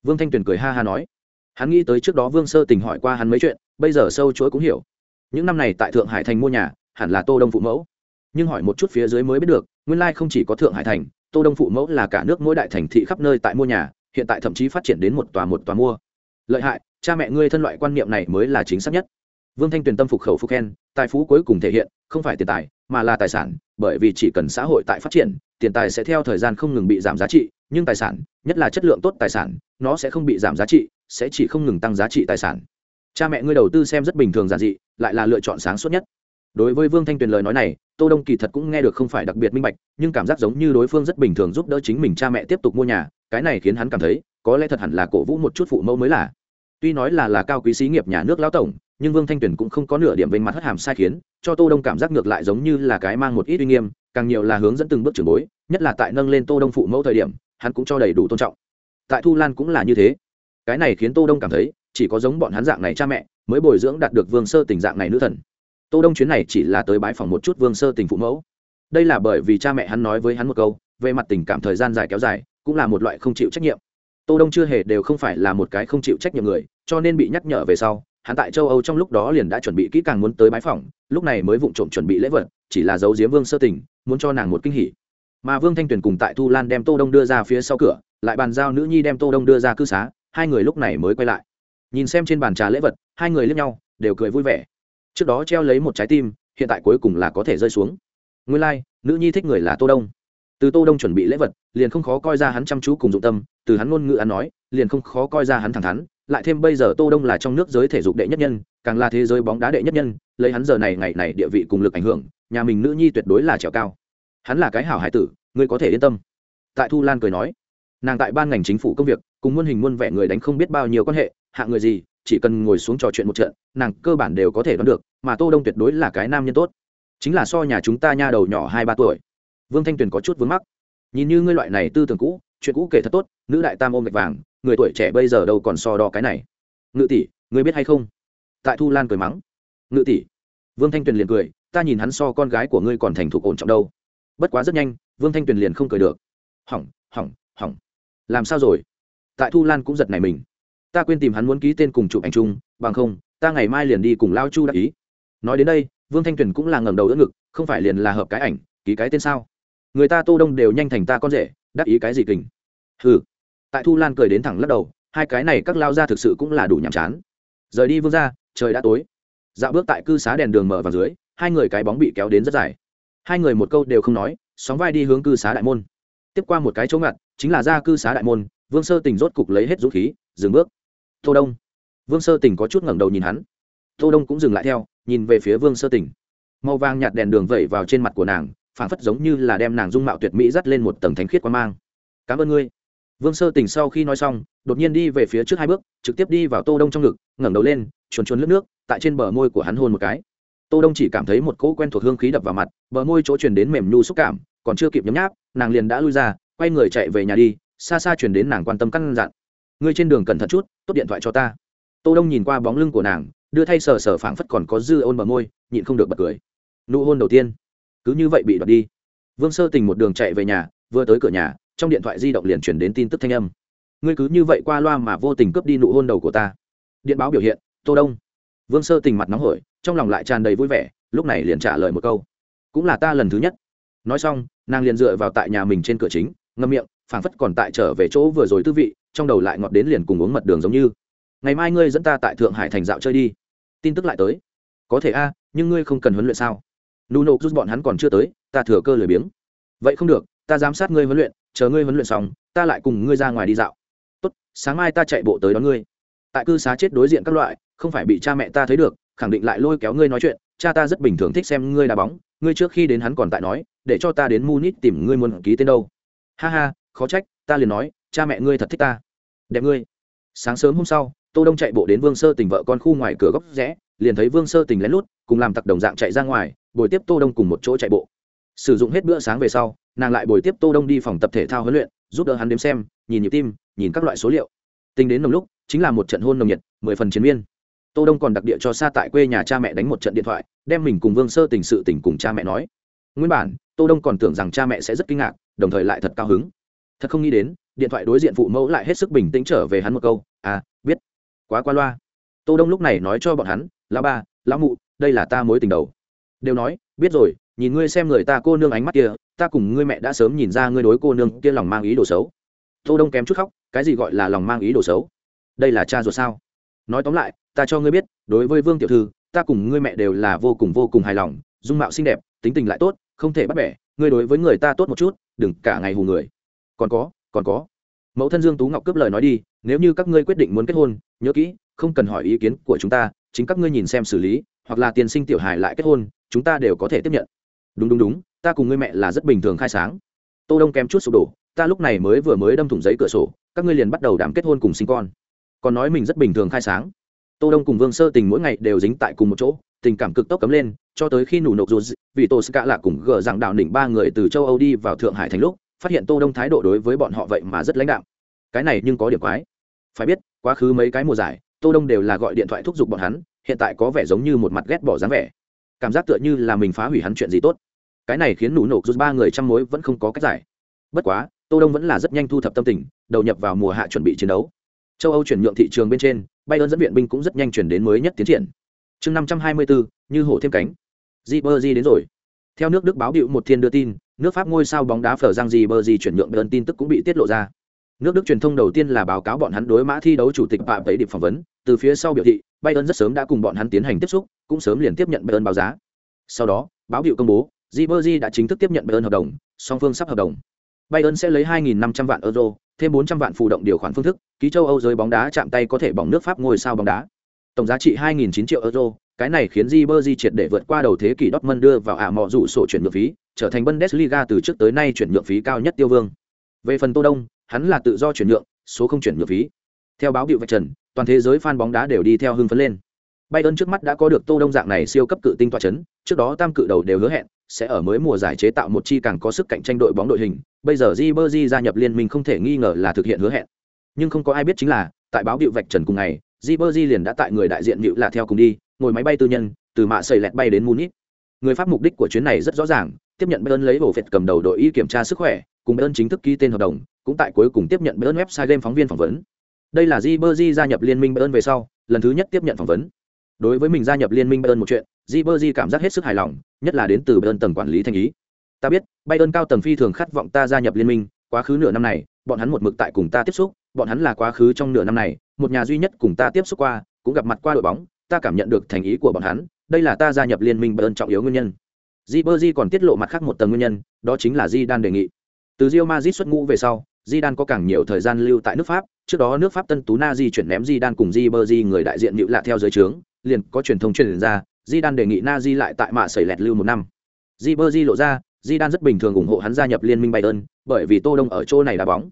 Vương thanh tuyền cười ha ha nói. Hắn nghĩ tới trước đó vương sơ tình hỏi qua hắn mấy chuyện, bây giờ sâu chuỗi cũng hiểu. Những năm này tại thượng hải thành mua nhà, hẳn là tô đông phụ mẫu nhưng hỏi một chút phía dưới mới biết được, nguyên lai không chỉ có thượng hải thành, tô đông phụ mẫu là cả nước mỗi đại thành thị khắp nơi tại mua nhà, hiện tại thậm chí phát triển đến một tòa một tòa mua. Lợi hại, cha mẹ ngươi thân loại quan niệm này mới là chính xác nhất. Vương thanh tuyền tâm phục khẩu phục khen, tài phú cuối cùng thể hiện, không phải tiền tài, mà là tài sản, bởi vì chỉ cần xã hội tại phát triển, tiền tài sẽ theo thời gian không ngừng bị giảm giá trị, nhưng tài sản, nhất là chất lượng tốt tài sản, nó sẽ không bị giảm giá trị, sẽ chỉ không ngừng tăng giá trị tài sản. Cha mẹ ngươi đầu tư xem rất bình thường giản dị, lại là lựa chọn sáng suốt nhất. Đối với vương thanh tuyền lời nói này tô đông kỳ thật cũng nghe được không phải đặc biệt minh bạch, nhưng cảm giác giống như đối phương rất bình thường giúp đỡ chính mình cha mẹ tiếp tục mua nhà, cái này khiến hắn cảm thấy, có lẽ thật hẳn là cổ vũ một chút phụ mẫu mới là. Tuy nói là là cao quý xí nghiệp nhà nước lão tổng, nhưng vương thanh tuyền cũng không có nửa điểm vênh mặt hất hàm sai khiến, cho tô đông cảm giác ngược lại giống như là cái mang một ít uy nghiêm, càng nhiều là hướng dẫn từng bước trưởng bối, nhất là tại nâng lên tô đông phụ mẫu thời điểm, hắn cũng cho đầy đủ tôn trọng. Tại thu lan cũng là như thế. Cái này khiến tô đông cảm thấy, chỉ có giống bọn hắn dạng này cha mẹ, mới bồi dưỡng đạt được vương sơ tình dạng này nữ thần tô đông chuyến này chỉ là tới bái phòng một chút vương sơ tình phụ mẫu. Đây là bởi vì cha mẹ hắn nói với hắn một câu, về mặt tình cảm thời gian dài kéo dài, cũng là một loại không chịu trách nhiệm. Tô đông chưa hề đều không phải là một cái không chịu trách nhiệm người, cho nên bị nhắc nhở về sau, hắn tại châu âu trong lúc đó liền đã chuẩn bị kỹ càng muốn tới bái phòng lúc này mới vụng trộm chuẩn bị lễ vật, chỉ là giấu giếm vương sơ tình, muốn cho nàng một kinh hỉ. Mà vương thanh tuyền cùng tại thu lan đem tô đông đưa ra phía sau cửa, lại bàn giao nữ nhi đem tô đông đưa ra cư xá, hai người lúc này mới quay lại. Nhìn xem trên bàn trà lễ vật, hai người liếc nhau, đều cười vui vẻ trước đó treo lấy một trái tim hiện tại cuối cùng là có thể rơi xuống. Nguyên lai、like, nữ nhi thích người là tô đông. Từ tô đông chuẩn bị lễ vật liền không khó coi ra hắn chăm chú cùng dụng tâm từ hắn ngôn ngữ ăn nói liền không khó coi ra hắn thẳng thắn lại thêm bây giờ tô đông là trong nước giới thể dục đệ nhất nhân càng là thế giới bóng đá đệ nhất nhân lấy hắn giờ này ngày này địa vị cùng lực ảnh hưởng nhà mình nữ nhi tuyệt đối là trèo cao. Hắn là cái hảo hải tử ngươi có thể yên tâm. Tại thu lan cười nói nàng tại ban ngành chính phủ công việc cùng muôn hình muôn vẻ người đánh không biết bao nhiêu quan hệ hạng người gì chỉ cần ngồi xuống trò chuyện một trận, nàng cơ bản đều có thể đoán được, mà tô đông tuyệt đối là cái nam nhân tốt. Chính là so nhà chúng ta nha đầu nhỏ hai ba tuổi. Vương thanh tuyền có chút vướng mắc. Nhìn như ngươi loại này tư tưởng cũ, chuyện cũ kể thật tốt, nữ đại tam ôm gạch vàng, người tuổi trẻ bây giờ đâu còn so đo cái này. Ngự tỷ, ngươi biết hay không? Tại thu lan cười mắng. Ngự tỷ. Vương thanh tuyền liền cười, ta nhìn hắn so con gái của ngươi còn thành thục ổn trọng đâu. Bất quá rất nhanh, vương thanh tuyền liền không cười được. Hỏng hỏng hỏng. Làm sao rồi? Tại thu lan cũng giật này mình ta quên tìm hắn muốn ký tên cùng chụp ảnh chung bằng không ta ngày mai liền đi cùng lao chu đắc ý. Nói đến đây vương thanh tuyền cũng là ngẩng đầu đỡ ngực không phải liền là hợp cái ảnh ký cái tên sao? Người ta tô đông đều nhanh thành ta con rể đắc ý cái gì kình? Hừ, tại thu lan cười đến thẳng lắc đầu hai cái này các lao ra thực sự cũng là đủ nhàm chán. Rời đi vương ra trời đã tối. Dạo bước tại cư xá đèn đường mở vào dưới hai người cái bóng bị kéo đến rất dài. Hai người một câu đều không nói sóng vai đi hướng cư xá đại môn. Tiếp qua một cái chỗ ngặt chính là gia cư xá đại môn vương sơ tình rốt cục lấy hết dũng khí dừng bước tô đông. Vương sơ Tỉnh có chút ngẩng đầu nhìn hắn. Tô đông cũng dừng lại theo nhìn về phía vương sơ Tỉnh, màu vàng nhạt đèn đường vẩy vào trên mặt của nàng phảng phất giống như là đem nàng dung mạo tuyệt mỹ dắt lên một tầng thánh khiết quan mang. Cảm ơn ngươi. Vương sơ Tỉnh sau khi nói xong đột nhiên đi về phía trước hai bước trực tiếp đi vào tô đông trong ngực ngẩng đầu lên chuồn chuồn lướt nước tại trên bờ môi của hắn hôn một cái. Tô đông chỉ cảm thấy một cỗ quen thuộc hương khí đập vào mặt bờ môi chỗ truyền đến mềm nhu xúc cảm còn chưa kịp nhấm nháp nàng liền đã lui ra quay người chạy về nhà đi xa xa truyền đến nàng quan tâm căn dặn ngươi trên đường cẩn thận chút, tốt điện thoại cho ta. Tô đông nhìn qua bóng lưng của nàng, đưa thay sờ sờ phảng phất còn có dư ôn bờ môi, nhịn không được bật cười. Nụ hôn đầu tiên. Cứ như vậy bị đoạt đi. Vương sơ tình một đường chạy về nhà, vừa tới cửa nhà, trong điện thoại di động liền chuyển đến tin tức thanh âm. Ngươi cứ như vậy qua loa mà vô tình cướp đi nụ hôn đầu của ta. Điện báo biểu hiện, tô đông. Vương sơ tình mặt nóng hổi, trong lòng lại tràn đầy vui vẻ, lúc này liền trả lời một câu. Cũng là ta lần thứ nhất. Nói xong, nàng liền dựa vào tại nhà mình trên cửa chính, ngâm miệng, phảng phất còn tại trở về chỗ vừa rồi tư vị trong đầu lại ngọt đến liền cùng uống mật đường giống như. Ngày mai ngươi dẫn ta tại thượng hải thành dạo chơi đi. Tin tức lại tới. Có thể a, nhưng ngươi không cần huấn luyện sao? Nụ nộp giúp bọn hắn còn chưa tới, ta thừa cơ lười biếng. Vậy không được, ta giám sát ngươi huấn luyện, chờ ngươi huấn luyện xong, ta lại cùng ngươi ra ngoài đi dạo. Tốt, sáng mai ta chạy bộ tới đón ngươi. Tại cư xá chết đối diện các loại, không phải bị cha mẹ ta thấy được, khẳng định lại lôi kéo ngươi nói chuyện, cha ta rất bình thường thích xem ngươi đá bóng, ngươi trước khi đến hắn còn tại nói, để cho ta đến munich tìm ngươi muốn ký tên đâu. Ha ha, khó trách, ta liền nói cha mẹ ngươi thật thích ta. Đẹp ngươi. Sáng sớm hôm sau, tô đông chạy bộ đến vương sơ tình vợ con khu ngoài cửa góc rẽ, liền thấy vương sơ tình lén lút, cùng làm tặc đồng dạng chạy ra ngoài, bồi tiếp tô đông cùng một chỗ chạy bộ. Sử dụng hết bữa sáng về sau, nàng lại bồi tiếp tô đông đi phòng tập thể thao huấn luyện, giúp đỡ hắn đếm xem, nhìn nhịp tim, nhìn các loại số liệu. Tính đến nồng lúc, chính là một trận hôn nồng nhiệt, mười phần chiến miên. Tô đông còn đặc địa cho xa tại quê nhà cha mẹ đánh một trận điện thoại, đem mình cùng vương sơ tình sự tình cùng cha mẹ nói. Nguyên bản, tô đông còn tưởng rằng cha mẹ sẽ rất kinh ngạc, đồng thời lại thật cao hứng. Thật không nghĩ đến điện thoại đối diện phụ mẫu lại hết sức bình tĩnh trở về hắn một câu à biết. Quá qua loa. Tô đông lúc này nói cho bọn hắn, lão ba, lão mụ, đây là ta mối tình đầu. Đều nói, biết rồi, nhìn ngươi xem người ta cô nương ánh mắt kia, ta cùng ngươi mẹ đã sớm nhìn ra ngươi đối cô nương kia lòng mang ý đồ xấu. Tô đông kém chút khóc, cái gì gọi là lòng mang ý đồ xấu? Đây là cha ruột sao? Nói tóm lại, ta cho ngươi biết, đối với vương tiểu thư, ta cùng ngươi mẹ đều là vô cùng vô cùng hài lòng, dung mạo xinh đẹp, tính tình lại tốt, không thể bắt bẻ, ngươi đối với người ta tốt một chút, đừng cả ngày hù người. Còn có còn có. Mẫu thân dương tú ngọc cướp lời nói đi, nếu như các ngươi quyết định muốn kết hôn, nhớ kỹ, không cần hỏi ý kiến của chúng ta, chính các ngươi nhìn xem xử lý, hoặc là tiền sinh tiểu hài lại kết hôn, chúng ta đều có thể tiếp nhận. Đúng đúng đúng, ta cùng ngươi mẹ là rất bình thường khai sáng. Tô đông kém chút sụp đổ, ta lúc này mới vừa mới đâm thủng giấy cửa sổ, các ngươi liền bắt đầu đảm kết hôn cùng sinh con. Còn nói mình rất bình thường khai sáng. Tô đông cùng vương sơ tình mỗi ngày đều dính tại cùng một chỗ, tình cảm cực tốc cấm lên, cho tới khi nụ nộp dù vì tô ska là cùng gờ rằng đạo đỉnh ba người từ châu âu đi vào thượng hải thành lúc phát hiện tô đông thái độ đối với bọn họ vậy mà rất lãnh đạo cái này nhưng có điểm quái. Phải biết, quá khứ mấy cái mùa giải, tô đông đều là gọi điện thoại thúc giục bọn hắn, hiện tại có vẻ giống như một mặt ghét bỏ dáng vẻ. Cảm giác tựa như là mình phá hủy hắn chuyện gì tốt. Cái này khiến nụ nổ rút ba người trăm mối vẫn không có cách giải. Bất quá, tô đông vẫn là rất nhanh thu thập tâm tình, đầu nhập vào mùa hạ chuẩn bị chiến đấu. Châu âu chuyển nhượng thị trường bên trên bay ơn dẫn viện binh cũng rất nhanh chuyển đến mới nhất tiến triển. Chương năm trăm hai mươi bốn như hổ thêm cánh. Di bơ di đến rồi. Theo nước đức báo điệu một thiên đưa tin nước pháp ngôi sao bóng đá phở giang gì bơ gì chuyển nhượng bayern tin tức cũng bị tiết lộ ra. Nước đức truyền thông đầu tiên là báo cáo bọn hắn đối mã thi đấu chủ tịch phạm tấy điệp phỏng vấn. Từ phía sau biểu thị, bayern rất sớm đã cùng bọn hắn tiến hành tiếp xúc, cũng sớm liền tiếp nhận bayern báo giá. Sau đó, báo hiệu công bố, di bơ di đã chính thức tiếp nhận bayern hợp đồng, song phương sắp hợp đồng. Bayern sẽ lấy 2.500 vạn euro, thêm 400 vạn phụ động điều khoản phương thức, ký châu âu giới bóng đá chạm tay có thể bỏng nước pháp ngôi sao bóng đá. Tổng giá trị 2.900 triệu euro cái này khiến di triệt để vượt qua đầu thế kỷ Dortmund đưa vào ả mọ dụ sổ chuyển nhượng phí trở thành bundesliga từ trước tới nay chuyển nhượng phí cao nhất tiêu vương. Về phần tô đông hắn là tự do chuyển nhượng số không chuyển nhượng phí. Theo báo hiệu vạch trần toàn thế giới fan bóng đá đều đi theo hưng phấn lên. Bayern trước mắt đã có được Tô Đông dạng này siêu cấp cự tinh tọa chấn, trước đó tam cự đầu đều hứa hẹn sẽ ở mới mùa giải chế tạo một chi càng có sức cạnh tranh đội bóng đội hình, bây giờ Ribery gia nhập liên minh không thể nghi ngờ là thực hiện hứa hẹn. Nhưng không có ai biết chính là, tại báo điệu vạch trần cùng ngày, Ribery liền đã tại người đại diện Nữu là theo cùng đi, ngồi máy bay tư nhân, từ mạ xây lẹt bay đến Munich. Người Pháp mục đích của chuyến này rất rõ ràng, tiếp nhận Bayern lấy bộ phệt cầm đầu đội y kiểm tra sức khỏe, cùng Bayern chính thức ký tên hợp đồng, cũng tại cuối cùng tiếp nhận Bayern website game phóng viên phỏng vấn. Đây là Ribery gia nhập liên minh Bayern về sau, lần thứ nhất tiếp nhận phỏng vấn. Đối với mình gia nhập liên minh Bayern một chuyện, Ribery cảm giác hết sức hài lòng, nhất là đến từ Bayern tầng quản lý thanh ý. Ta biết, Bayern cao tầng phi thường khát vọng ta gia nhập liên minh, quá khứ nửa năm này, bọn hắn một mực tại cùng ta tiếp xúc, bọn hắn là quá khứ trong nửa năm này, một nhà duy nhất cùng ta tiếp xúc qua, cũng gặp mặt qua đội bóng, ta cảm nhận được thành ý của bọn hắn, đây là ta gia nhập liên minh Bayern trọng yếu nguyên nhân. Ribery còn tiết lộ mặt khác một tầng nguyên nhân, đó chính là Zidane đề nghị. Từ Real Madrid xuất ngũ về sau, Zidane có càng nhiều thời gian lưu tại nước Pháp, trước đó nước Pháp Tân Tú Na di chuyển ném Zidane cùng Ribery người đại diện nữ lạ theo giới trướng, liền có truyền thông truyền ra, Zidane đề nghị Na di lại tại mạ sẩy lẹt lưu một năm. Ribery lộ ra, Zidane rất bình thường ủng hộ hắn gia nhập liên minh Bayern, bởi vì Tô Đông ở chỗ này đá bóng.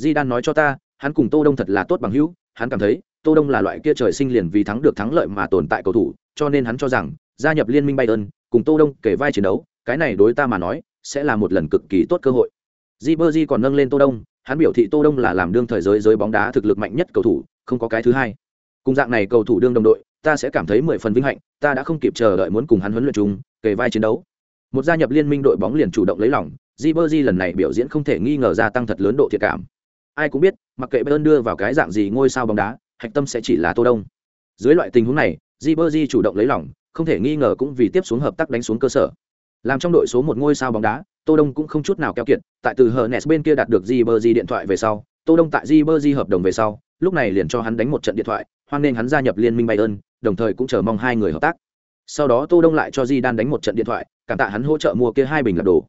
Zidane nói cho ta, hắn cùng Tô Đông thật là tốt bằng hữu, hắn cảm thấy, Tô Đông là loại kia trời sinh liền vì thắng được thắng lợi mà tồn tại cầu thủ, cho nên hắn cho rằng, gia nhập liên minh Bayern, cùng Tô Đông kể vai chiến đấu, cái này đối ta mà nói, sẽ là một lần cực kỳ tốt cơ hội. Ribery còn nâng lên Tô Đông, hắn biểu thị Tô Đông là làm đương thời giới giới bóng đá thực lực mạnh nhất cầu thủ, không có cái thứ hai. Cùng dạng này cầu thủ đương đồng đội, ta sẽ cảm thấy mười phần vinh hạnh, ta đã không kịp chờ đợi muốn cùng hắn huấn luyện chung, kề vai chiến đấu. Một gia nhập liên minh đội bóng liền chủ động lấy lòng, Ribery lần này biểu diễn không thể nghi ngờ gia tăng thật lớn độ thiệt cảm. Ai cũng biết, mặc kệ Bayern đưa vào cái dạng gì ngôi sao bóng đá, hạch tâm sẽ chỉ là Tô Đông. Dưới loại tình huống này, Jibberjee chủ động lấy lòng, không thể nghi ngờ cũng vì tiếp xuống hợp tác đánh xuống cơ sở. Làm trong đội số một ngôi sao bóng đá, Tô Đông cũng không chút nào keo kiệt, tại từ Hernes bên kia đạt được Jibberjee điện thoại về sau, Tô Đông tại Jibberjee hợp đồng về sau, lúc này liền cho hắn đánh một trận điện thoại, hoan nên hắn gia nhập liên minh Bayern, đồng thời cũng chờ mong hai người hợp tác. Sau đó Tô Đông lại cho Zidane đánh một trận điện thoại, cảm tạ hắn hỗ trợ mua kia hai bình lạc đồ.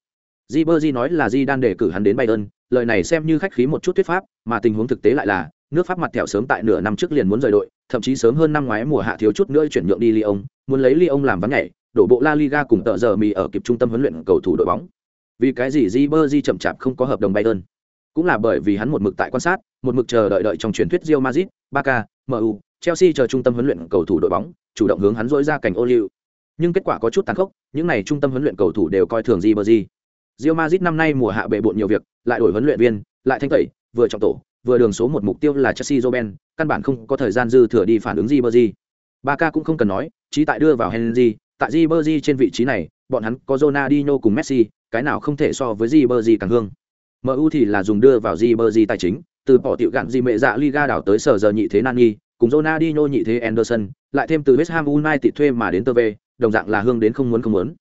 Ribery nói là Zidane đề cử hắn đến Bayern, lời này xem như khách khí một chút thuyết pháp, mà tình huống thực tế lại là, nước Pháp mặt thẹo sớm tại nửa năm trước liền muốn rời đội, thậm chí sớm hơn năm ngoái mùa hạ thiếu chút nữa chuyển nhượng đi Lyon, muốn lấy Lyon làm vắng nhảy, đổ bộ La Liga cùng tợ giờ mì ở kịp trung tâm huấn luyện cầu thủ đội bóng. Vì cái gì Ribery chậm chạp không có hợp đồng Bayern? Cũng là bởi vì hắn một mực tại quan sát, một mực chờ đợi đợi trong truyền thuyết Real Madrid, Barca, MU, Chelsea chờ trung tâm huấn luyện cầu thủ đội bóng, chủ động hướng hắn dỗi ra cảnh ô liu. Nhưng kết quả có chút tàn khốc, những này trung tâm huấn luyện cầu thủ đều coi thường Ribery. Real Madrid năm nay mùa hạ bệ bội nhiều việc, lại đổi huấn luyện viên, lại thanh tẩy, vừa trọng tổ, vừa đường số một mục tiêu là Chelsea Roben, căn bản không có thời gian dư thừa đi phản ứng Ribery. Barca cũng không cần nói, chỉ tại đưa vào Henry, tại Ribery trên vị trí này, bọn hắn có Ronaldinho cùng Messi, cái nào không thể so với Ribery càng hương. MU thì là dùng đưa vào Ribery tài chính, từ bỏ tiểu gạn gì mẹ dạ Liga đảo tới sở giờ nhị thế Nani, cùng Ronaldinho nhị thế Anderson, lại thêm từ West Ham United thuê mà đến tơ về, đồng dạng là hương đến không muốn không muốn.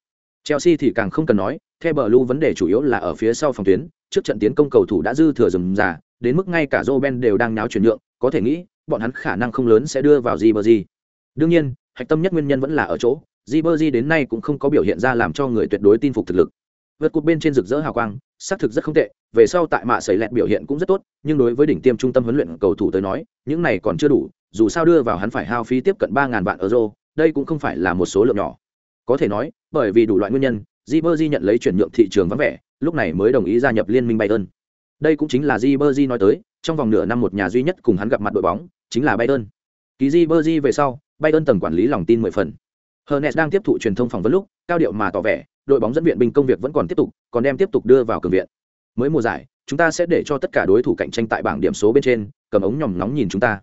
Chelsea thì càng không cần nói, theo Blue vấn đề chủ yếu là ở phía sau phòng tuyến, trước trận tiến công cầu thủ đã dư thừa rừng già, đến mức ngay cả Roben đều đang náo chuyển nhượng, có thể nghĩ, bọn hắn khả năng không lớn sẽ đưa vào Ribery. Đương nhiên, hạch tâm nhất nguyên nhân vẫn là ở chỗ, Ribery đến nay cũng không có biểu hiện ra làm cho người tuyệt đối tin phục thực lực. Vượt cột bên trên rực rỡ hào quang, xác thực rất không tệ, về sau tại mạ sẩy lẹt biểu hiện cũng rất tốt, nhưng đối với đỉnh tiêm trung tâm huấn luyện cầu thủ tới nói, những này còn chưa đủ, dù sao đưa vào hắn phải hao phí tiếp cận 3000 vạn euro, đây cũng không phải là một số lượng nhỏ. Có thể nói, bởi vì đủ loại nguyên nhân, Ribery nhận lấy chuyển nhượng thị trường vắng vẻ, lúc này mới đồng ý gia nhập liên minh Bayern. Đây cũng chính là Ribery nói tới, trong vòng nửa năm một nhà duy nhất cùng hắn gặp mặt đội bóng, chính là Bayern. Ký Ribery về sau, Bayern tầng quản lý lòng tin mười phần. Hernes đang tiếp thụ truyền thông phỏng vấn lúc, cao điệu mà tỏ vẻ, đội bóng dẫn viện binh công việc vẫn còn tiếp tục, còn đem tiếp tục đưa vào cường viện. Mới mùa giải, chúng ta sẽ để cho tất cả đối thủ cạnh tranh tại bảng điểm số bên trên, cầm ống nhòm nóng nhìn chúng ta.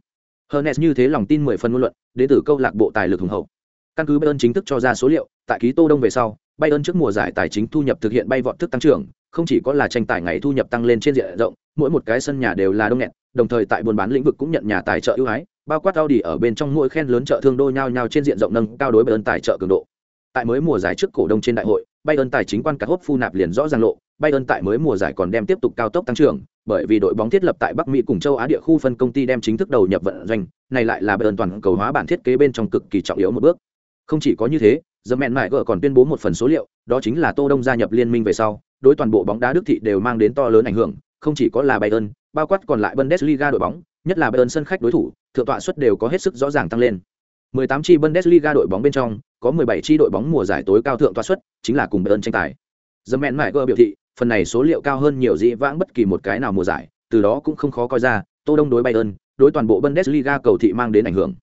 Hernes như thế lòng tin mười phần ngôn luận, đến từ câu lạc bộ tài lực hùng hậu. Căn cứ Bayern chính thức cho ra số liệu, tại ký Tô Đông về sau, Bayern trước mùa giải tài chính thu nhập thực hiện bay vọt thức tăng trưởng, không chỉ có là tranh tài ngày thu nhập tăng lên trên diện rộng, mỗi một cái sân nhà đều là đông nghẹt, đồng thời tại buôn bán lĩnh vực cũng nhận nhà tài trợ ưu ái, bao quát Audi ở bên trong mỗi khen lớn trợ thương đô nhau nhau trên diện rộng nâng cao đối Bayern tài trợ cường độ. Tại mới mùa giải trước cổ đông trên đại hội, Bayern tài chính quan cả hốt phu nạp liền rõ ràng lộ, Bayern tại mới mùa giải còn đem tiếp tục cao tốc tăng trưởng, bởi vì đội bóng thiết lập tại Bắc Mỹ cùng châu Á địa khu phân công ty đem chính thức đầu nhập vận doanh, này lại là Bayern toàn cầu hóa bản thiết kế bên trong cực kỳ trọng yếu một bước. Không chỉ có như thế, The Man Mại còn tuyên bố một phần số liệu, đó chính là Tô Đông gia nhập liên minh về sau, đối toàn bộ bóng đá Đức thị đều mang đến to lớn ảnh hưởng, không chỉ có là Bayern, bao quát còn lại Bundesliga đội bóng, nhất là Bayern sân khách đối thủ, thượng tọa suất đều có hết sức rõ ràng tăng lên. 18 chi Bundesliga đội bóng bên trong, có 17 chi đội bóng mùa giải tối cao thượng tọa suất, chính là cùng Bayern tranh tài. The Man Mại biểu thị, phần này số liệu cao hơn nhiều dĩ vãng bất kỳ một cái nào mùa giải, từ đó cũng không khó coi ra, Tô Đông đối Bayern, đối toàn bộ Bundesliga cầu thị mang đến ảnh hưởng.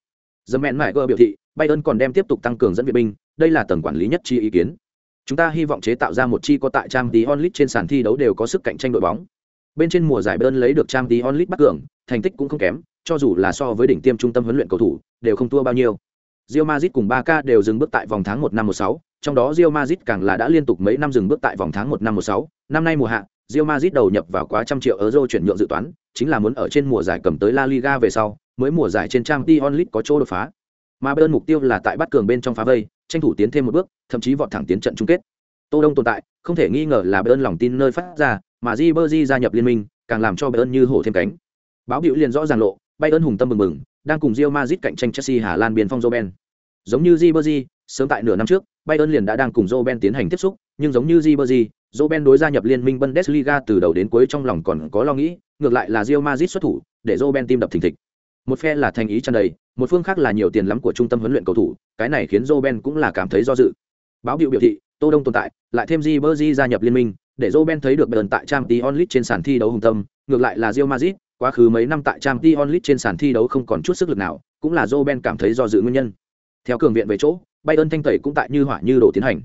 The Man Mại biểu thị, Bayern còn đem tiếp tục tăng cường dẫn viện binh, đây là tầng quản lý nhất chi ý kiến. Chúng ta hy vọng chế tạo ra một chi có tại Champions League trên sàn thi đấu đều có sức cạnh tranh đội bóng. Bên trên mùa giải Bơn lấy được Champions League bắt cường, thành tích cũng không kém, cho dù là so với đỉnh tiêm trung tâm huấn luyện cầu thủ, đều không thua bao nhiêu. Real Madrid cùng Barca đều dừng bước tại vòng tháng 1 năm 16, trong đó Real Madrid càng là đã liên tục mấy năm dừng bước tại vòng tháng 1 năm 16, năm nay mùa hạ, Real Madrid đầu nhập vào quá trăm triệu euro chuyển nhượng dự toán, chính là muốn ở trên mùa giải cầm tới La Liga về sau, mới mùa giải trên Champions League có chỗ đột phá. Mà Bayern mục tiêu là tại bắt cường bên trong phá vây, tranh thủ tiến thêm một bước, thậm chí vọt thẳng tiến trận chung kết. Tô Đông tồn tại, không thể nghi ngờ là Bayern lòng tin nơi phát ra, mà Ribery gia nhập liên minh, càng làm cho Bayern như hổ thêm cánh. Báo biểu liền rõ ràng lộ, Bayern hùng tâm mừng mừng, đang cùng Real Madrid cạnh tranh Chelsea Hà Lan biên phong Robben Giống như Ribery, sớm tại nửa năm trước, Bayern liền đã đang cùng Robben tiến hành tiếp xúc, nhưng giống như Ribery, Robben đối gia nhập liên minh Bundesliga từ đầu đến cuối trong lòng còn có lo nghĩ, ngược lại là Real Madrid xuất thủ, để Robben tim đập thình thịch. Một phe là thành ý tràn đầy, một phương khác là nhiều tiền lắm của trung tâm huấn luyện cầu thủ, cái này khiến Roben cũng là cảm thấy do dự. Báo biểu biểu thị, Tô Đông tồn tại, lại thêm Ribery gia nhập liên minh, để Roben thấy được bờn tại Champions onlit trên sàn thi đấu hùng tâm, ngược lại là rio mazit quá khứ mấy năm tại Champions onlit trên sàn thi đấu không còn chút sức lực nào, cũng là Roben cảm thấy do dự nguyên nhân. Theo cường viện về chỗ, Bayern thanh tẩy cũng tại như hỏa như đổ tiến hành.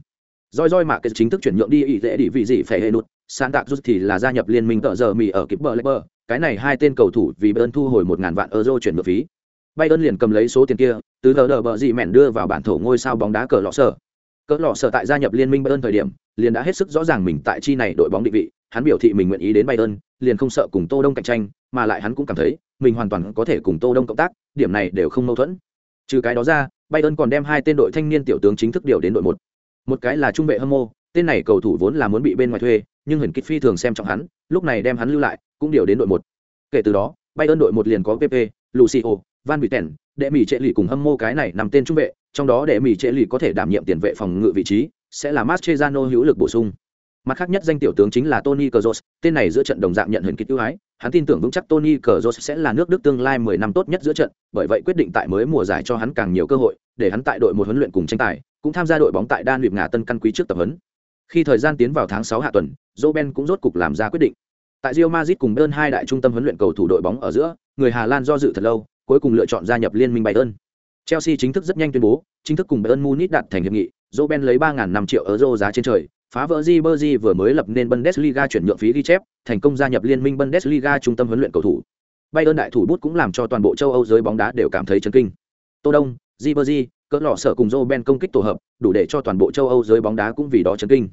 Roi roi mà cái chính thức chuyển nhượng đi ý dễ đi vị gì phải hệ nụt sàn Tạc rút thì là gia nhập liên minh tờ giờ mì ở kịp bờ bờ, cái này hai tên cầu thủ vì Bayern thu hồi một ngàn vạn euro chuyển nhượng phí. Bayern liền cầm lấy số tiền kia, từ giờ đờ bờ gì mèn đưa vào bản thổ ngôi sao bóng đá cờ lọ sở. Cờ lọ sở tại gia nhập liên minh Bayern thời điểm, liền đã hết sức rõ ràng mình tại chi này đội bóng định vị, hắn biểu thị mình nguyện ý đến Bayern, liền không sợ cùng Tô Đông cạnh tranh, mà lại hắn cũng cảm thấy, mình hoàn toàn có thể cùng Tô Đông cộng tác, điểm này đều không mâu thuẫn. Trừ cái đó ra, Bayern còn đem hai tên đội thanh niên tiểu tướng chính thức điều đến đội một. Một cái là trung vệ hâm mộ, tên này cầu thủ vốn là muốn bị bên ngoài thuê, nhưng Huyền Kịch Phi thường xem trọng hắn, lúc này đem hắn lưu lại, cũng điều đến đội một. Kể từ đó, Bayern đội một liền có PP, Lucio, Van Buten, Đệ Mỹ Trệ Lì cùng hâm mô cái này nằm tên trung vệ, trong đó Đệ Mỹ Trệ Lì có thể đảm nhiệm tiền vệ phòng ngự vị trí, sẽ là Mascherano hữu lực bổ sung. Mặt khác nhất danh tiểu tướng chính là Tony Kroos, tên này giữa trận đồng dạng nhận hình kịch ưu ái, hắn tin tưởng vững chắc Tony Kroos sẽ là nước Đức tương lai 10 năm tốt nhất giữa trận, bởi vậy quyết định tại mới mùa giải cho hắn càng nhiều cơ hội, để hắn tại đội một huấn luyện cùng tranh tài, cũng tham gia đội bóng tại Đan Luyện ngã Tân căn quý trước tập huấn. Khi thời gian tiến vào tháng 6 hạ tuần, Roben cũng rốt cục làm ra quyết định. Tại Real Madrid cùng Bayern hai đại trung tâm huấn luyện cầu thủ đội bóng ở giữa, người Hà Lan do dự thật lâu, cuối cùng lựa chọn gia nhập liên minh Bayern. Chelsea chính thức rất nhanh tuyên bố, chính thức cùng Bayern Munich đạt thành hiệp nghị, Robben lấy 3.500 triệu euro giá trên trời, phá vỡ Ribery vừa mới lập nên Bundesliga chuyển nhượng phí ghi chép, thành công gia nhập liên minh Bundesliga trung tâm huấn luyện cầu thủ. Bayern đại thủ bút cũng làm cho toàn bộ châu Âu giới bóng đá đều cảm thấy chấn kinh. Tô Đông, Ribery, cỡ lọ sở cùng Robben công kích tổ hợp, đủ để cho toàn bộ châu Âu giới bóng đá cũng vì đó chấn kinh.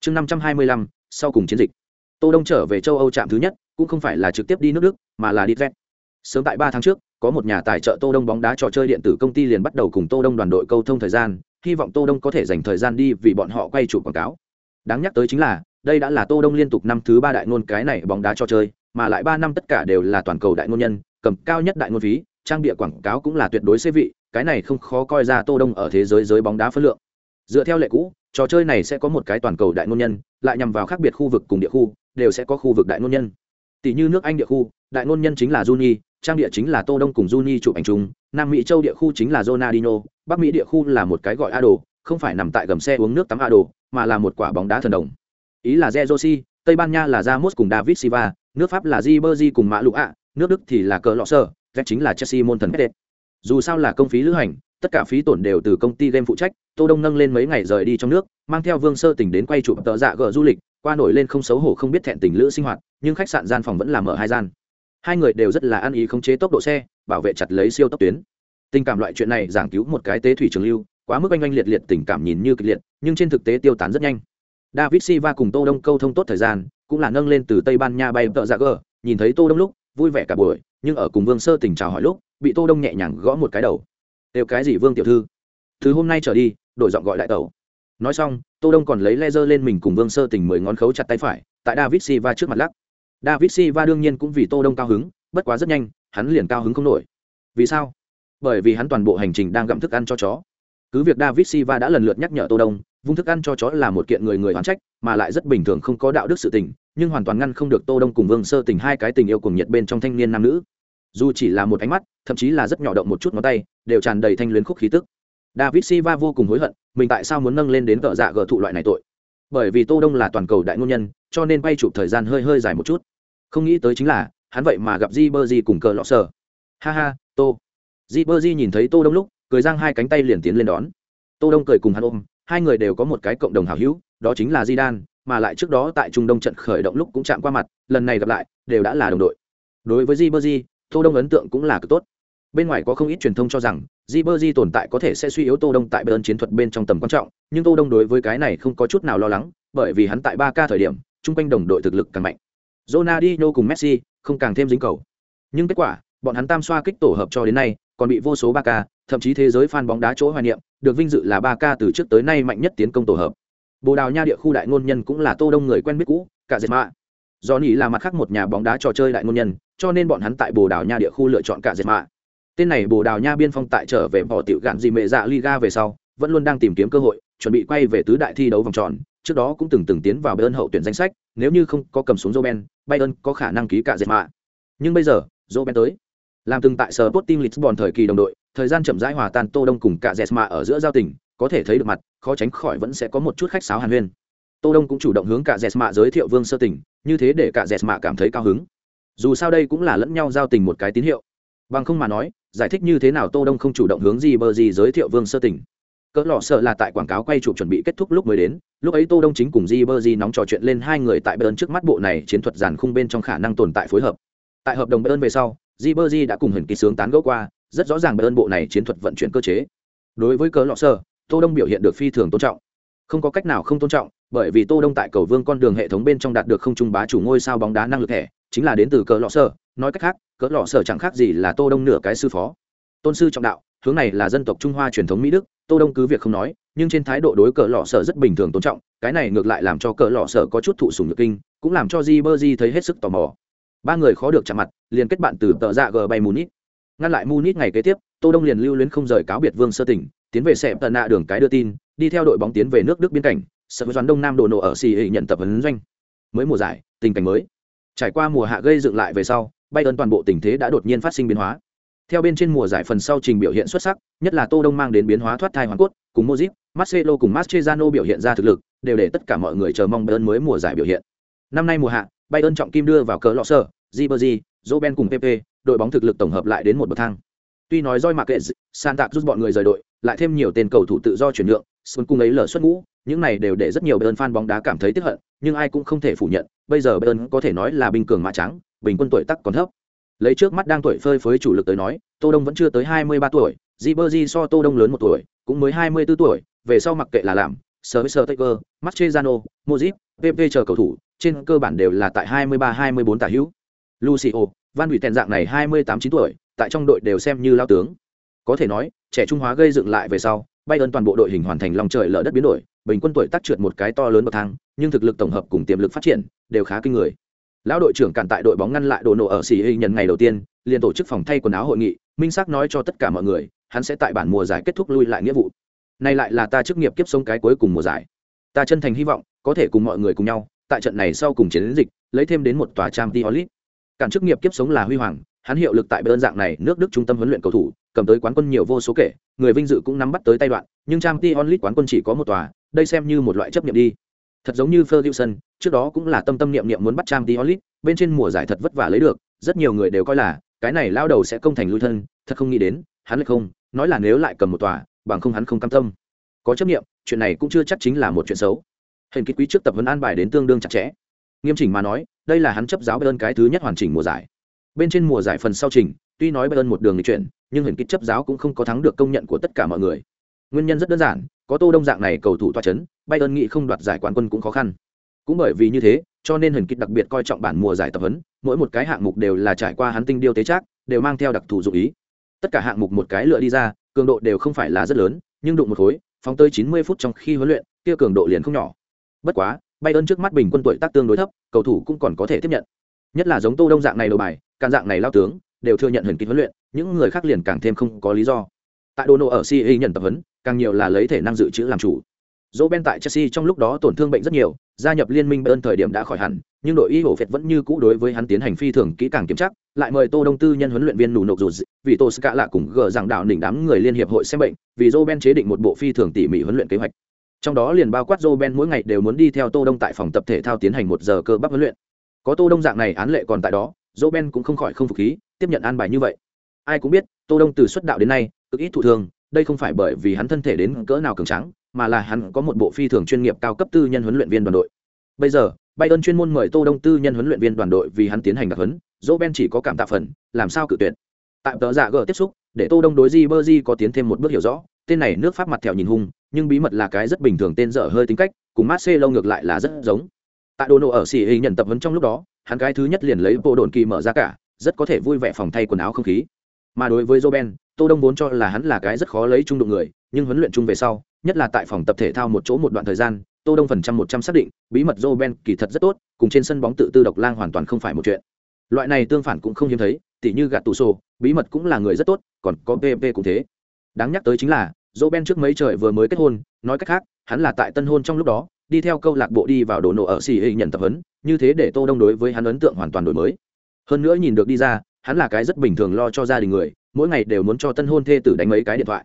Chương 525, sau cùng chiến dịch. Tô Đông trở về châu Âu trạm thứ nhất, cũng không phải là trực tiếp đi nước Đức, mà là đi Red. Sớm tại ba tháng trước, có một nhà tài trợ Tô Đông bóng đá trò chơi điện tử công ty liền bắt đầu cùng Tô Đông đoàn đội câu thông thời gian, hy vọng Tô Đông có thể dành thời gian đi vì bọn họ quay chụp quảng cáo. Đáng nhắc tới chính là, đây đã là Tô Đông liên tục năm thứ ba đại ngôn cái này bóng đá trò chơi, mà lại ba năm tất cả đều là toàn cầu đại ngôn nhân, cầm cao nhất đại ngôn phí, trang bịa quảng cáo cũng là tuyệt đối xế vị, cái này không khó coi ra Tô Đông ở thế giới giới bóng đá phân lượng. Dựa theo lệ cũ, trò chơi này sẽ có một cái toàn cầu đại ngôn nhân, lại nhằm vào khác biệt khu vực cùng địa khu, đều sẽ có khu vực đại ngôn nhân. Tỷ như nước Anh địa khu, đại ngôn nhân chính là Juni, trang địa chính là Tô Đông cùng Juni chụp ảnh chung, Nam Mỹ châu địa khu chính là Ronaldinho, Bắc Mỹ địa khu là một cái gọi Ado, không phải nằm tại gầm xe uống nước tắm Ado, mà là một quả bóng đá thần đồng. Ý là Zerosi, Tây Ban Nha là Ramos cùng David Silva, nước Pháp là Ribery cùng Mã Lũ ạ, nước Đức thì là cờ lọ sơ, chính là Chelsea môn thần Pet. Dù sao là công phí lữ hành, tất cả phí tổn đều từ công ty game phụ trách, Tô Đông nâng lên mấy ngày rời đi trong nước, mang theo Vương Sơ Tỉnh đến quay chụp tờ dạ gỡ du lịch, qua nổi lên không xấu hổ không biết thẹn tình lữ sinh hoạt, nhưng khách sạn gian phòng vẫn làm mở hai gian. Hai người đều rất là ăn ý khống chế tốc độ xe, bảo vệ chặt lấy siêu tốc tuyến. Tình cảm loại chuyện này giảng cứu một cái tế thủy trường lưu, quá mức anh anh liệt liệt tình cảm nhìn như kịch liệt, nhưng trên thực tế tiêu tán rất nhanh. David Silva cùng Tô Đông câu thông tốt thời gian, cũng là nâng lên từ Tây Ban Nha bay tợ ra gờ nhìn thấy Tô Đông lúc, vui vẻ cả buổi, nhưng ở cùng Vương Sơ tình chào hỏi lúc, bị Tô Đông nhẹ nhàng gõ một cái đầu. "Đều cái gì Vương tiểu thư? Từ hôm nay trở đi, đổi giọng gọi lại tẩu." Nói xong, Tô Đông còn lấy laser lên mình cùng Vương Sơ tình mười ngón khấu chặt tay phải, tại David Silva trước mặt lắc. David Silva đương nhiên cũng vì Tô Đông cao hứng, bất quá rất nhanh, hắn liền cao hứng không nổi. Vì sao? Bởi vì hắn toàn bộ hành trình đang gặm thức ăn cho chó. Cứ việc David Silva đã lần lượt nhắc nhở Tô Đông, vung thức ăn cho chó là một kiện người người oán trách, mà lại rất bình thường không có đạo đức sự tình, nhưng hoàn toàn ngăn không được Tô Đông cùng Vương Sơ Tình hai cái tình yêu cùng nhiệt bên trong thanh niên nam nữ. Dù chỉ là một ánh mắt, thậm chí là rất nhỏ động một chút ngón tay, đều tràn đầy thanh luyến khúc khí tức. David Silva vô cùng hối hận, mình tại sao muốn nâng lên đến cỡ dạ gờ thụ loại này tội. Bởi vì Tô Đông là toàn cầu đại ngôn nhân, cho nên bay chụp thời gian hơi hơi dài một chút. Không nghĩ tới chính là, hắn vậy mà gặp Ribery cùng cờ lọ sở. Ha ha, Tô. Ribery nhìn thấy Tô Đông lúc, cười giang hai cánh tay liền tiến lên đón. Tô Đông cười cùng hắn ôm, hai người đều có một cái cộng đồng hảo hữu, đó chính là Zidane, mà lại trước đó tại Trung Đông trận khởi động lúc cũng chạm qua mặt, lần này gặp lại, đều đã là đồng đội. Đối với Ribery, Tô Đông ấn tượng cũng là cực tốt. Bên ngoài có không ít truyền thông cho rằng Jibberjee tồn tại có thể sẽ suy yếu Tô Đông tại bên chiến thuật bên trong tầm quan trọng, nhưng Tô Đông đối với cái này không có chút nào lo lắng, bởi vì hắn tại 3K thời điểm, trung quanh đồng đội thực lực càng mạnh. Ronaldinho cùng Messi không càng thêm dính cầu. Nhưng kết quả, bọn hắn tam xoa kích tổ hợp cho đến nay, còn bị vô số 3K, thậm chí thế giới fan bóng đá chỗ hoài niệm, được vinh dự là 3K từ trước tới nay mạnh nhất tiến công tổ hợp. Bồ Đào Nha địa khu đại ngôn nhân cũng là Tô Đông người quen biết cũ, cả dệt mạ. Do nhỉ là mặt khác một nhà bóng đá trò chơi đại ngôn nhân, cho nên bọn hắn tại Bồ Đào Nha địa khu lựa chọn cả dệt mạ. Tên này Bồ Đào Nha biên phong tại trở về bỏ tiểu gạn gì mẹ dạ Liga về sau, vẫn luôn đang tìm kiếm cơ hội, chuẩn bị quay về tứ đại thi đấu vòng tròn, trước đó cũng từng từng tiến vào Bayern hậu tuyển danh sách, nếu như không có cầm xuống Roben, Bayern có khả năng ký cả dệt mạ. Nhưng bây giờ, Roben tới. Làm từng tại sở Sporting Lisbon thời kỳ đồng đội, thời gian chậm rãi hòa tan Tô Đông cùng cả dệt mạ ở giữa giao tình, có thể thấy được mặt, khó tránh khỏi vẫn sẽ có một chút khách sáo hàn huyên. Tô Đông cũng chủ động hướng cả dệt mạ giới thiệu Vương Sơ Tình, như thế để cả dệt mạ cảm thấy cao hứng. Dù sao đây cũng là lẫn nhau giao tình một cái tín hiệu. Bằng không mà nói, giải thích như thế nào Tô Đông không chủ động hướng gì bờ gì giới thiệu Vương Sơ Tình. Cỡ lọ sợ là tại quảng cáo quay chụp chuẩn bị kết thúc lúc mới đến, lúc ấy tô đông chính cùng di bơ di nóng trò chuyện lên hai người tại bern trước mắt bộ này chiến thuật giàn khung bên trong khả năng tồn tại phối hợp. Tại hợp đồng bern về sau di bơ di đã cùng hình kỳ sướng tán gẫu qua, rất rõ ràng bern bộ này chiến thuật vận chuyển cơ chế. Đối với cỡ lọ sợ, tô đông biểu hiện được phi thường tôn trọng. Không có cách nào không tôn trọng, bởi vì tô đông tại cầu vương con đường hệ thống bên trong đạt được không trung bá chủ ngôi sao bóng đá năng lực thẻ chính là đến từ cỡ lọ sở, nói cách khác cỡ lọ sở chẳng khác gì là tô đông nửa cái sư phó. Tôn sư trọng đạo hướng này là dân tộc trung hoa truyền thống mỹ đức. Tô đông cứ việc không nói nhưng trên thái độ đối cỡ lọ sở rất bình thường tôn trọng cái này ngược lại làm cho cỡ lọ sở có chút thụ sùng nhược kinh cũng làm cho di bơ di thấy hết sức tò mò. Ba người khó được chạm mặt liền kết bạn từ tờ dạ g bay munich. Ngăn lại munich ngày kế tiếp tô đông liền lưu luyến không rời cáo biệt vương sơ tỉnh tiến về sẹp tận nạ đường cái đưa tin đi theo đội bóng tiến về nước đức biên cảnh. Sở doán đông nam đồ nổ ở xì hệ nhận tập huấn doanh. Mới mùa giải tình cảnh mới trải qua mùa hạ gây dựng lại về sau bay ơn toàn bộ tình thế đã đột nhiên phát sinh biến hóa theo bên trên mùa giải phần sau trình biểu hiện xuất sắc, nhất là Tô Đông mang đến biến hóa thoát thai hoàn cốt, cùng mozip Marcelo cùng Mascherano biểu hiện ra thực lực, đều để tất cả mọi người chờ mong Bayern mới mùa giải biểu hiện. Năm nay mùa hạ, Bayern trọng kim đưa vào cờ lọ sở, Ribery, Robben cùng PP, đội bóng thực lực tổng hợp lại đến một bậc thang. Tuy nói roi mặc kệ, Tạc rút bọn người rời đội, lại thêm nhiều tên cầu thủ tự do chuyển nhượng, Xuân cung ấy lở xuất ngũ, những này đều để rất nhiều Bayern fan bóng đá cảm thấy tiếc hận, nhưng ai cũng không thể phủ nhận, bây giờ Bayern có thể nói là bình cường mã trắng, bình quân tuổi tác còn thấp, lấy trước mắt đang tuổi phơi phới chủ lực tới nói tô đông vẫn chưa tới hai mươi ba tuổi di so tô đông lớn một tuổi cũng mới 24 tuổi về sau mặc kệ là làm sơ với sơ taker pp chờ cầu thủ trên cơ bản đều là tại hai mươi ba hai mươi bốn tả hữu. Lucio van hủy tèn dạng này hai mươi tám chín tuổi tại trong đội đều xem như lao tướng. Có thể nói trẻ trung hóa gây dựng lại về sau bay ơn toàn bộ đội hình hoàn thành lòng trời lở đất biến đổi bình quân tuổi tác trượt một cái to lớn bậc thang nhưng thực lực tổng hợp cùng tiềm lực phát triển đều khá kinh người. Lão đội trưởng cản tại đội bóng ngăn lại đồ nổ ở xì hình nhận ngày đầu tiên, liền tổ chức phòng thay quần áo hội nghị, minh xác nói cho tất cả mọi người, hắn sẽ tại bản mùa giải kết thúc lui lại nghĩa vụ. Này lại là ta chức nghiệp kiếp sống cái cuối cùng mùa giải. Ta chân thành hy vọng, có thể cùng mọi người cùng nhau, tại trận này sau cùng chiến dịch, lấy thêm đến một tòa trang tiolit cản chức nghiệp kiếp sống là huy hoàng, hắn hiệu lực tại bên dạng này, nước đức trung tâm huấn luyện cầu thủ, cầm tới quán quân nhiều vô số kể, người vinh dự cũng nắm bắt tới tay đoạn, nhưng trang tiolit quán quân chỉ có một tòa, đây xem như một loại chấp nhiệm đi. Thật giống như Ferguson, trước đó cũng là tâm tâm niệm niệm muốn bắt trang Diolit bên trên mùa giải thật vất vả lấy được, rất nhiều người đều coi là cái này lao đầu sẽ công thành lui thân, thật không nghĩ đến, hắn lại không, nói là nếu lại cầm một tòa, bằng không hắn không cam tâm. Có chấp niệm, chuyện này cũng chưa chắc chính là một chuyện xấu. Hình kịch quý trước tập huấn an bài đến tương đương chặt chẽ. Nghiêm chỉnh mà nói, đây là hắn chấp giáo Bayern cái thứ nhất hoàn chỉnh mùa giải. Bên trên mùa giải phần sau trình, tuy nói Bayern một đường đi chuyển, nhưng hình kịch chấp giáo cũng không có thắng được công nhận của tất cả mọi người. Nguyên nhân rất đơn giản, có Tô Đông dạng này cầu thủ tọa chấn, Bayern nghĩ không đoạt giải quán quân cũng khó khăn. Cũng bởi vì như thế, cho nên Huyền Kịch đặc biệt coi trọng bản mùa giải tập huấn, mỗi một cái hạng mục đều là trải qua hắn tinh điêu tế chắc, đều mang theo đặc thù dụng ý. Tất cả hạng mục một cái lựa đi ra, cường độ đều không phải là rất lớn, nhưng đụng một khối, phóng tới 90 phút trong khi huấn luyện, kia cường độ liền không nhỏ. Bất quá, Bayern trước mắt bình quân tuổi tác tương đối thấp, cầu thủ cũng còn có thể tiếp nhận. Nhất là giống Tô Đông dạng này đầu bài, càng dạng này lao tướng, đều thừa nhận Huyền Kịch huấn luyện, những người khác liền càng thêm không có lý do. Tại Dono ở CE nhận tập huấn, càng nhiều là lấy thể năng dự trữ làm chủ. Dỗ Ben tại Chelsea trong lúc đó tổn thương bệnh rất nhiều, gia nhập liên minh Bayern thời điểm đã khỏi hẳn, nhưng đội y hổ Việt vẫn như cũ đối với hắn tiến hành phi thường kỹ càng kiểm tra, lại mời Tô Đông Tư nhân huấn luyện viên nụ nộp dù vì Tô Ska lạ cùng gờ rằng đạo đỉnh đám người liên hiệp hội xem bệnh, vì Dỗ Ben chế định một bộ phi thường tỉ mỉ huấn luyện kế hoạch. Trong đó liền bao quát Dỗ Ben mỗi ngày đều muốn đi theo Tô Đông tại phòng tập thể thao tiến hành một giờ cơ bắp huấn luyện. Có Tô Đông dạng này án lệ còn tại đó, Dỗ Ben cũng không khỏi không phục khí, tiếp nhận an bài như vậy. Ai cũng biết, Tô Đông từ xuất đạo đến nay, cực ít thụ thương, đây không phải bởi vì hắn thân thể đến cỡ nào cường tráng, mà là hắn có một bộ phi thường chuyên nghiệp cao cấp tư nhân huấn luyện viên đoàn đội. Bây giờ, Bayern chuyên môn mời Tô Đông tư nhân huấn luyện viên đoàn đội vì hắn tiến hành đặc huấn, Ben chỉ có cảm tạ phần, làm sao cự tuyệt. Tại tờ giả gờ tiếp xúc, để Tô Đông đối di berdi có tiến thêm một bước hiểu rõ, tên này nước Pháp mặt thẹo nhìn hung, nhưng bí mật là cái rất bình thường tên dở hơi tính cách, cùng Marcelo ngược lại là rất giống. Tại Dono ở xỉ nhận tập huấn trong lúc đó, hắn cái thứ nhất liền lấy bộ đồn kỳ mở ra cả, rất có thể vui vẻ phòng thay quần áo không khí. Mà đối với Ben, Tô Đông vốn cho là hắn là cái rất khó lấy trung đụng người, nhưng huấn luyện chung về sau, nhất là tại phòng tập thể thao một chỗ một đoạn thời gian, Tô Đông phần trăm một trăm xác định, bí mật Ben kỳ thật rất tốt, cùng trên sân bóng tự tư độc lang hoàn toàn không phải một chuyện. Loại này tương phản cũng không hiếm thấy, tỉ như gạt tủ sổ, bí mật cũng là người rất tốt, còn có PP cũng thế. Đáng nhắc tới chính là, Ben trước mấy trời vừa mới kết hôn, nói cách khác, hắn là tại tân hôn trong lúc đó, đi theo câu lạc bộ đi vào đồ nổ ở xì hình nhận tập huấn như thế để tô đông đối với hắn ấn tượng hoàn toàn đổi mới hơn nữa nhìn được đi ra hắn là cái rất bình thường lo cho gia đình người, mỗi ngày đều muốn cho tân hôn thê tử đánh mấy cái điện thoại.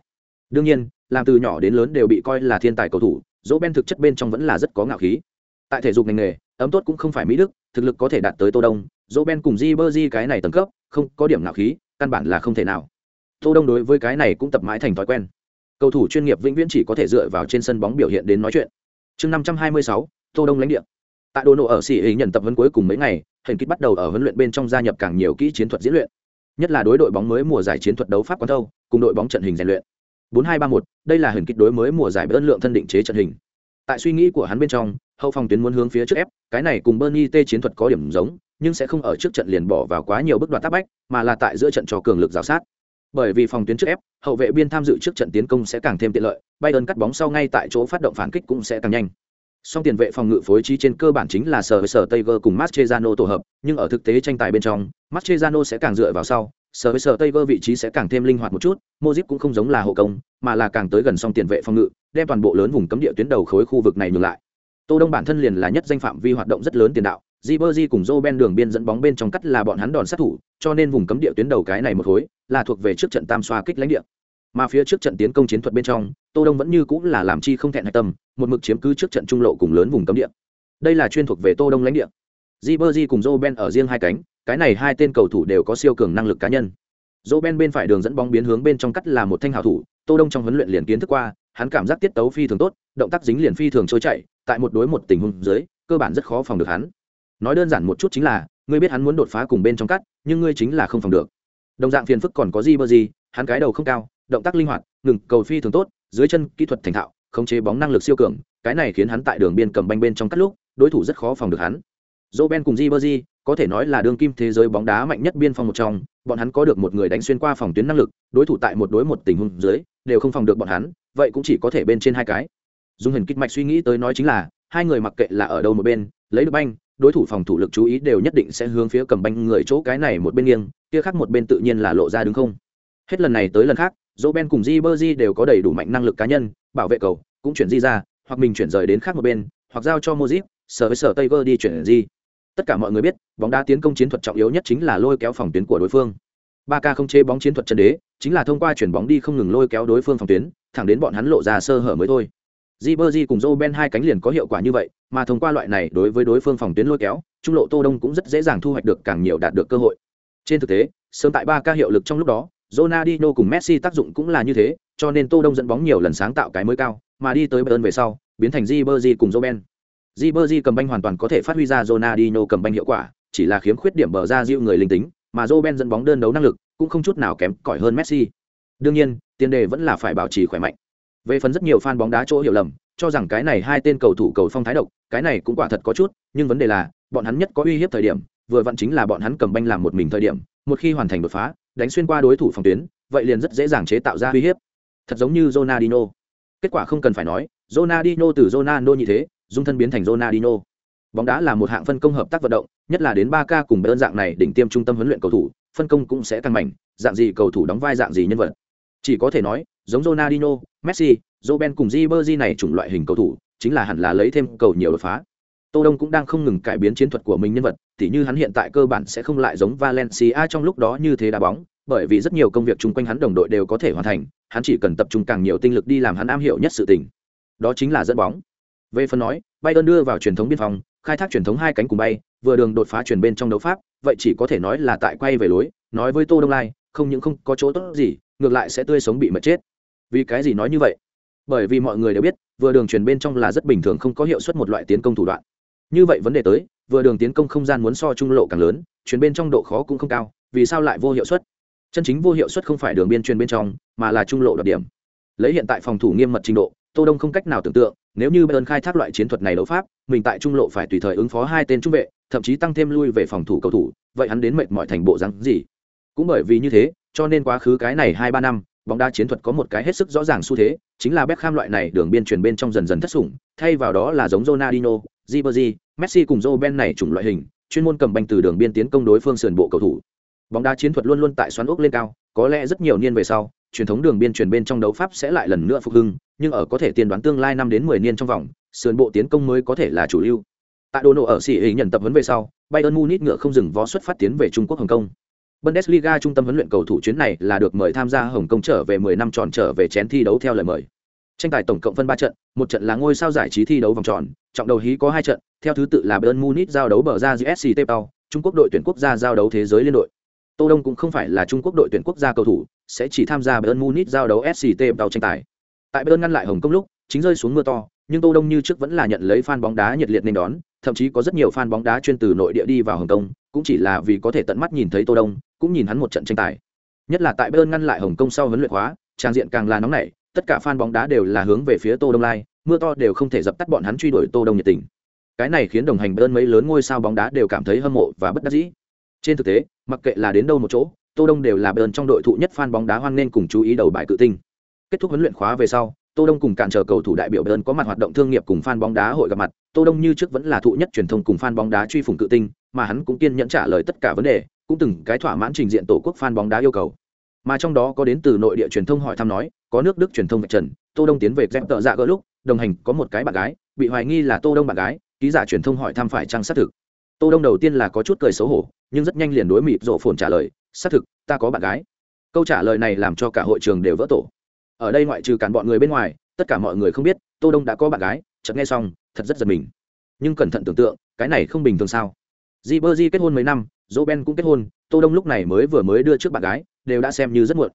Đương nhiên, làm từ nhỏ đến lớn đều bị coi là thiên tài cầu thủ, dỗ ben thực chất bên trong vẫn là rất có ngạo khí. Tại thể dục ngành nghề, ấm tốt cũng không phải mỹ đức, thực lực có thể đạt tới tô đông, dỗ ben cùng di bơ di cái này tầng cấp, không có điểm ngạo khí, căn bản là không thể nào. Tô đông đối với cái này cũng tập mãi thành thói quen. Cầu thủ chuyên nghiệp vĩnh viễn chỉ có thể dựa vào trên sân bóng biểu hiện đến nói chuyện. Chương năm trăm hai mươi sáu, tô đông lãnh địa tại đồ nổ ở xỉ hình nhận tập huấn cuối cùng mấy ngày, hình kích bắt đầu ở huấn luyện bên trong gia nhập càng nhiều kỹ chiến thuật diễn luyện. Nhất là đối đội bóng mới mùa giải chiến thuật đấu pháp quán thâu, cùng đội bóng trận hình rèn luyện. Bốn hai ba một, đây là hình kích đối mới mùa giải ơn lượng thân định chế trận hình. Tại suy nghĩ của hắn bên trong, hậu phòng tuyến muốn hướng phía trước ép, cái này cùng bernie t chiến thuật có điểm giống, nhưng sẽ không ở trước trận liền bỏ vào quá nhiều bước đoạn tác bách, mà là tại giữa trận cho cường lực giáo sát. Bởi vì phòng tuyến trước ép, hậu vệ biên tham dự trước trận tiến công sẽ càng thêm tiện lợi bayern cắt bóng sau ngay tại chỗ phát động phản kích cũng sẽ càng nhanh song tiền vệ phòng ngự phối trí trên cơ bản chính là sở với sở Taylor cùng Mascherano tổ hợp, nhưng ở thực tế tranh tài bên trong, Mascherano sẽ càng dựa vào sau, sở với sở Taylor vị trí sẽ càng thêm linh hoạt một chút, Modric cũng không giống là hộ công, mà là càng tới gần song tiền vệ phòng ngự, đem toàn bộ lớn vùng cấm địa tuyến đầu khối khu vực này nhường lại. Tô Đông bản thân liền là nhất danh phạm vi hoạt động rất lớn tiền đạo, Ribery cùng Roben đường biên dẫn bóng bên trong cắt là bọn hắn đòn sát thủ, cho nên vùng cấm địa tuyến đầu cái này một khối là thuộc về trước trận tam xoa kích lãnh địa mà phía trước trận tiến công chiến thuật bên trong tô đông vẫn như cũng là làm chi không thẹn hạch tâm một mực chiếm cứ trước trận trung lộ cùng lớn vùng cấm địa. Đây là chuyên thuộc về tô đông lãnh địa. Jiberji cùng Roben ở riêng hai cánh cái này hai tên cầu thủ đều có siêu cường năng lực cá nhân. Roben bên phải đường dẫn bóng biến hướng bên trong cắt là một thanh hảo thủ tô đông trong huấn luyện liền kiến thức qua hắn cảm giác tiết tấu phi thường tốt động tác dính liền phi thường trôi chảy tại một đối một tình huống dưới cơ bản rất khó phòng được hắn. Nói đơn giản một chút chính là ngươi biết hắn muốn đột phá cùng bên trong cắt nhưng ngươi chính là không phòng được. Đồng dạng phiền phức còn có jiberji, hắn cái đầu không cao động tác linh hoạt, ngừng cầu phi thường tốt, dưới chân kỹ thuật thành thạo, khống chế bóng năng lực siêu cường, cái này khiến hắn tại đường biên cầm banh bên trong cắt lúc, đối thủ rất khó phòng được hắn. Roben cùng Ribery, có thể nói là đương kim thế giới bóng đá mạnh nhất biên phòng một trong, bọn hắn có được một người đánh xuyên qua phòng tuyến năng lực, đối thủ tại một đối một tình huống dưới, đều không phòng được bọn hắn, vậy cũng chỉ có thể bên trên hai cái. Dung hình kích mạch suy nghĩ tới nói chính là, hai người mặc kệ là ở đâu một bên, lấy được banh, đối thủ phòng thủ lực chú ý đều nhất định sẽ hướng phía cầm banh người chỗ cái này một bên nghiêng, kia khác một bên tự nhiên là lộ ra đứng không hết lần này tới lần khác dỗ ben cùng di bơ di đều có đầy đủ mạnh năng lực cá nhân bảo vệ cầu cũng chuyển di ra hoặc mình chuyển rời đến khác một bên hoặc giao cho mozip sở với sở tây vơ đi chuyển di tất cả mọi người biết bóng đá tiến công chiến thuật trọng yếu nhất chính là lôi kéo phòng tuyến của đối phương. Ba k không chế bóng chiến thuật chân đế chính là thông qua chuyển bóng đi không ngừng lôi kéo đối phương phòng tuyến thẳng đến bọn hắn lộ ra sơ hở mới thôi. Di Berdi cùng Joe Ben hai cánh liền có hiệu quả như vậy, mà thông qua loại này đối với đối phương phòng tuyến lôi kéo, trung lộ Tô Đông cũng rất dễ dàng thu hoạch được càng nhiều đạt được cơ hội. Trên thực tế, sớm tại ba ca hiệu lực trong lúc đó, Ronaldinho cùng Messi tác dụng cũng là như thế, cho nên Tô Đông dẫn bóng nhiều lần sáng tạo cái mới cao, mà đi tới Bayern về sau, biến thành Ribery cùng Robben. Ribery cầm banh hoàn toàn có thể phát huy ra Ronaldinho cầm banh hiệu quả, chỉ là khiếm khuyết điểm bờ ra dịu người linh tính, mà Robben dẫn bóng đơn đấu năng lực cũng không chút nào kém cỏi hơn Messi. Đương nhiên, tiền đề vẫn là phải bảo trì khỏe mạnh về phần rất nhiều fan bóng đá chỗ hiểu lầm cho rằng cái này hai tên cầu thủ cầu phong thái độc cái này cũng quả thật có chút nhưng vấn đề là bọn hắn nhất có uy hiếp thời điểm vừa vặn chính là bọn hắn cầm banh làm một mình thời điểm một khi hoàn thành đột phá đánh xuyên qua đối thủ phòng tuyến vậy liền rất dễ dàng chế tạo ra uy hiếp. Thật giống như Ronaldinho. Kết quả không cần phải nói Ronaldinho từ Ronaldo như thế dung thân biến thành Ronaldinho. Bóng đá là một hạng phân công hợp tác vận động nhất là đến ba k cùng đơn dạng này đỉnh tiêm trung tâm huấn luyện cầu thủ phân công cũng sẽ tăng mạnh dạng gì cầu thủ đóng vai dạng gì nhân vật. Chỉ có thể nói giống Ronaldinho, Messi, Roben cùng Ribery này chủng loại hình cầu thủ, chính là hẳn là lấy thêm cầu nhiều đột phá. Tô Đông cũng đang không ngừng cải biến chiến thuật của mình nhân vật, tỉ như hắn hiện tại cơ bản sẽ không lại giống Valencia trong lúc đó như thế đá bóng, bởi vì rất nhiều công việc chung quanh hắn đồng đội đều có thể hoàn thành, hắn chỉ cần tập trung càng nhiều tinh lực đi làm hắn am hiểu nhất sự tình. Đó chính là dẫn bóng. Về phần nói, Bayern đưa vào truyền thống biên phòng, khai thác truyền thống hai cánh cùng bay, vừa đường đột phá truyền bên trong đấu pháp, vậy chỉ có thể nói là tại quay về lối, nói với Tô Đông Lai, không những không có chỗ tốt gì, ngược lại sẽ tươi sống bị mệt chết vì cái gì nói như vậy bởi vì mọi người đều biết vừa đường truyền bên trong là rất bình thường không có hiệu suất một loại tiến công thủ đoạn như vậy vấn đề tới vừa đường tiến công không gian muốn so trung lộ càng lớn truyền bên trong độ khó cũng không cao vì sao lại vô hiệu suất? Chân chính vô hiệu suất không phải đường biên truyền bên trong mà là trung lộ đặc điểm. Lấy hiện tại phòng thủ nghiêm mật trình độ tô đông không cách nào tưởng tượng nếu như bayern khai thác loại chiến thuật này đấu pháp mình tại trung lộ phải tùy thời ứng phó hai tên trung vệ thậm chí tăng thêm lui về phòng thủ cầu thủ vậy hắn đến mệt mỏi thành bộ rắn gì? Cũng bởi vì như thế cho nên quá khứ cái này hai ba năm bóng đá chiến thuật có một cái hết sức rõ ràng xu thế, chính là Beckham loại này đường biên truyền bên trong dần dần thất sủng, thay vào đó là giống Ronaldinho, Ribery, Messi cùng Robben này chủng loại hình, chuyên môn cầm banh từ đường biên tiến công đối phương sườn bộ cầu thủ. Bóng đá chiến thuật luôn luôn tại xoắn ốc lên cao, có lẽ rất nhiều niên về sau, truyền thống đường biên truyền bên trong đấu pháp sẽ lại lần nữa phục hưng, nhưng ở có thể tiên đoán tương lai năm đến mười niên trong vòng, sườn bộ tiến công mới có thể là chủ lưu. Tại đồ nổ ở sỉ ý nhận tập huấn về sau bayern munich ngựa không dừng vó xuất phát tiến về trung quốc hồng kông. Bundesliga trung tâm huấn luyện cầu thủ chuyến này là được mời tham gia hồng kông trở về 10 năm tròn trở về chén thi đấu theo lời mời tranh tài tổng cộng phân ba trận, một trận là ngôi sao giải trí thi đấu vòng tròn, trọng đầu hí có hai trận, theo thứ tự là BERN munich giao đấu bờ ra gsc tepao trung quốc đội tuyển quốc gia giao đấu thế giới liên đội. Tô đông cũng không phải là trung quốc đội tuyển quốc gia cầu thủ, sẽ chỉ tham gia bern munich giao đấu sct tepao tranh tài. Tại BERN ngăn lại hồng kông lúc, chính rơi xuống mưa to, nhưng tô đông như trước vẫn là nhận lấy fan bóng đá nhiệt liệt nên đón, thậm chí có rất nhiều fan bóng đá chuyên từ nội địa đi vào hồng kông, cũng chỉ là vì có thể tận mắt nhìn thấy tô đông, cũng nhìn hắn một trận tranh tài. Nhất là tại BERN ngăn lại hồng kông sau huấn luyện hóa trang diện càng là nóng nảy tất cả fan bóng đá đều là hướng về phía tô đông lai mưa to đều không thể dập tắt bọn hắn truy đuổi tô đông nhiệt tình. Cái này khiến đồng hành bayern mấy lớn ngôi sao bóng đá đều cảm thấy hâm mộ và bất đắc dĩ. Trên thực tế mặc kệ là đến đâu một chỗ tô đông đều là bayern trong đội thụ nhất fan bóng đá hoan nên cùng chú ý đầu bài cự tinh. Kết thúc huấn luyện khóa về sau Tô Đông cùng cản trở cầu thủ đại biểu Bayern có mặt hoạt động thương nghiệp cùng fan bóng đá hội gặp mặt, Tô Đông như trước vẫn là thụ nhất truyền thông cùng fan bóng đá truy phủng cự tinh, mà hắn cũng kiên nhẫn trả lời tất cả vấn đề, cũng từng cái thỏa mãn trình diện tổ quốc fan bóng đá yêu cầu. Mà trong đó có đến từ nội địa truyền thông hỏi thăm nói, có nước Đức truyền thông vạch trần, Tô Đông tiến về dẹp tợ dạ gỡ lúc, đồng hành có một cái bạn gái, bị hoài nghi là Tô Đông bạn gái, ký giả truyền thông hỏi thăm phải trang xác thực. Tô Đông đầu tiên là có chút cười xấu hổ, nhưng rất nhanh liền đối mịp rộ phồn trả lời, xác thực, ta có bạn gái. Câu trả lời này làm cho cả hội trường đều vỡ tổ. Ở đây ngoại trừ cản bọn người bên ngoài, tất cả mọi người không biết tô đông đã có bạn gái chợt nghe xong thật rất giật mình nhưng cẩn thận tưởng tượng cái này không bình thường sao di bơ di kết hôn mấy năm dỗ ben cũng kết hôn tô đông lúc này mới vừa mới đưa trước bạn gái đều đã xem như rất muộn.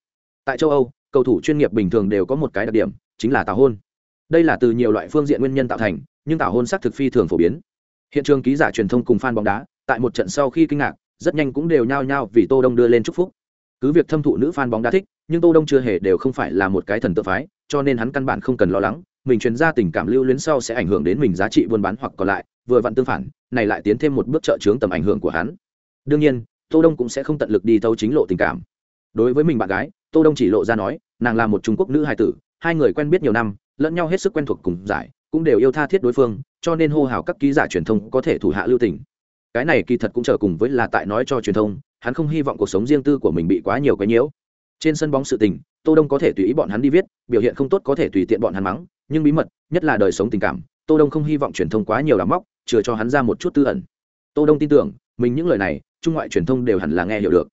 Tại châu âu, cầu thủ chuyên nghiệp bình thường đều có một cái đặc điểm, chính là tảo hôn. Đây là từ nhiều loại phương diện nguyên nhân tạo thành, nhưng tảo hôn xác thực phi thường phổ biến. Hiện trường ký giả truyền thông cùng fan bóng đá, tại một trận sau khi kinh ngạc, rất nhanh cũng đều nhao nhao vì tô đông đưa lên chúc phúc. Cứ việc thâm thụ nữ fan bóng đá thích, nhưng tô đông chưa hề đều không phải là một cái thần tự phái, cho nên hắn căn bản không cần lo lắng, mình truyền ra tình cảm lưu luyến sau sẽ ảnh hưởng đến mình giá trị buôn bán hoặc còn lại, vừa vặn tương phản, này lại tiến thêm một bước trợ chướng tầm ảnh hưởng của hắn. Đương nhiên, tô đông cũng sẽ không tận lực đi thâu chính lộ tình cảm đối với mình bạn gái, tô đông chỉ lộ ra nói, nàng là một trung quốc nữ hài tử, hai người quen biết nhiều năm, lẫn nhau hết sức quen thuộc cùng giải, cũng đều yêu tha thiết đối phương, cho nên hô hào các ký giả truyền thông có thể thủ hạ lưu tình. Cái này kỳ thật cũng trở cùng với là tại nói cho truyền thông, hắn không hy vọng cuộc sống riêng tư của mình bị quá nhiều cái nhiễu. Trên sân bóng sự tình, tô đông có thể tùy ý bọn hắn đi viết, biểu hiện không tốt có thể tùy tiện bọn hắn mắng, nhưng bí mật, nhất là đời sống tình cảm, tô đông không hy vọng truyền thông quá nhiều đám móc, chừa cho hắn ra một chút tư ẩn. Tô đông tin tưởng, mình những lời này, trung ngoại truyền thông đều hẳn là nghe hiểu được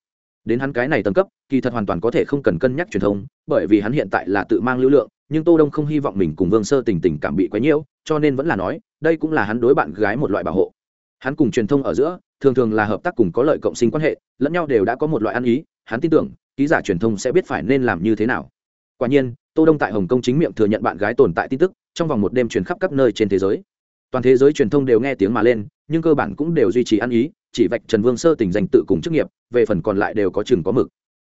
đến hắn cái này tầng cấp, kỳ thật hoàn toàn có thể không cần cân nhắc truyền thông, bởi vì hắn hiện tại là tự mang lưu lượng, nhưng tô đông không hy vọng mình cùng vương sơ tình tình cảm bị quá nhiễu, cho nên vẫn là nói, đây cũng là hắn đối bạn gái một loại bảo hộ. Hắn cùng truyền thông ở giữa, thường thường là hợp tác cùng có lợi cộng sinh quan hệ, lẫn nhau đều đã có một loại ăn ý, hắn tin tưởng, ký giả truyền thông sẽ biết phải nên làm như thế nào. Quả nhiên, tô đông tại hồng kông chính miệng thừa nhận bạn gái tồn tại tin tức, trong vòng một đêm truyền khắp các nơi trên thế giới. Toàn thế giới truyền thông đều nghe tiếng mà lên, nhưng cơ bản cũng đều duy trì ăn ý chỉ vạch trần vương sơ tình danh tự cùng chức nghiệp về phần còn lại đều có chừng có mực.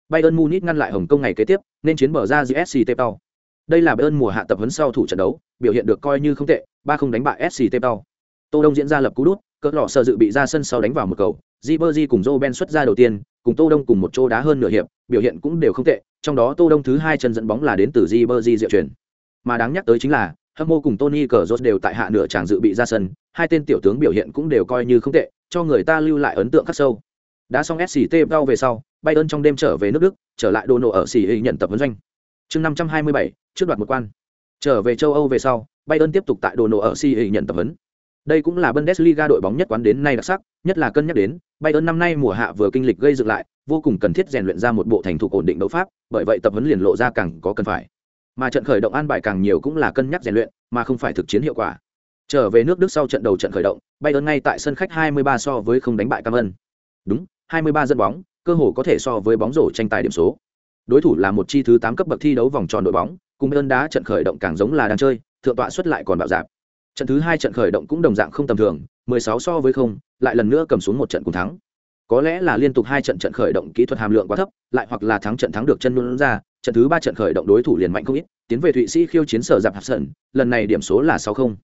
Bayern munich ngăn lại hồng kông ngày kế tiếp nên chiến bờ ra gsc tepao đây là bayern mùa hạ tập huấn sau thủ trận đấu biểu hiện được coi như không tệ ba không đánh bại sc tepao tô đông diễn ra lập cú đút cỡ lọ sợ dự bị ra sân sau đánh vào một cầu Ribery cùng Joe Ben xuất ra đầu tiên, cùng Tô Đông cùng một chỗ đá hơn nửa hiệp, biểu hiện cũng đều không tệ, trong đó Tô Đông thứ hai chân dẫn bóng là đến từ Ribery diệu chuyển. Mà đáng nhắc tới chính là, Hâm mộ cùng Tony Cazorla đều tại hạ nửa chàng dự bị ra sân, hai tên tiểu tướng biểu hiện cũng đều coi như không tệ, cho người ta lưu lại ấn tượng khắc sâu. Đã xong SCT đau về sau, bay ơn trong đêm trở về nước Đức, trở lại đồ nổ ở xỉ nhận tập huấn doanh. Chương 527, trước đoạt một quan. Trở về châu Âu về sau, bay ơn tiếp tục tại đồ nổ ở xỉ nhận tập huấn. Đây cũng là Bundesliga đội bóng nhất quán đến nay đặc sắc, nhất là cân nhắc đến, bay ơn năm nay mùa hạ vừa kinh lịch gây dựng lại, vô cùng cần thiết rèn luyện ra một bộ thành thục ổn định đấu pháp, bởi vậy tập huấn liền lộ ra càng có cần phải. Mà trận khởi động an bài càng nhiều cũng là cân nhắc rèn luyện, mà không phải thực chiến hiệu quả. Trở về nước Đức sau trận đầu trận khởi động, Bayern ngay tại sân khách 23 so với không đánh bại Cam Ân. Đúng, 23 dẫn bóng, cơ hồ có thể so với bóng rổ tranh tài điểm số. Đối thủ là một chi thứ 8 cấp bậc thi đấu vòng tròn đội bóng, cùng Bayern đá trận khởi động càng giống là đang chơi, thượng tọa xuất lại còn bạo dạn trận thứ hai trận khởi động cũng đồng dạng không tầm thường 16 so với không lại lần nữa cầm xuống một trận cùng thắng có lẽ là liên tục hai trận trận khởi động kỹ thuật hàm lượng quá thấp lại hoặc là thắng trận thắng được chân luôn ra trận thứ ba trận khởi động đối thủ liền mạnh không ít tiến về thụy sĩ khiêu chiến sở giặc hạt sân lần này điểm số là sáu không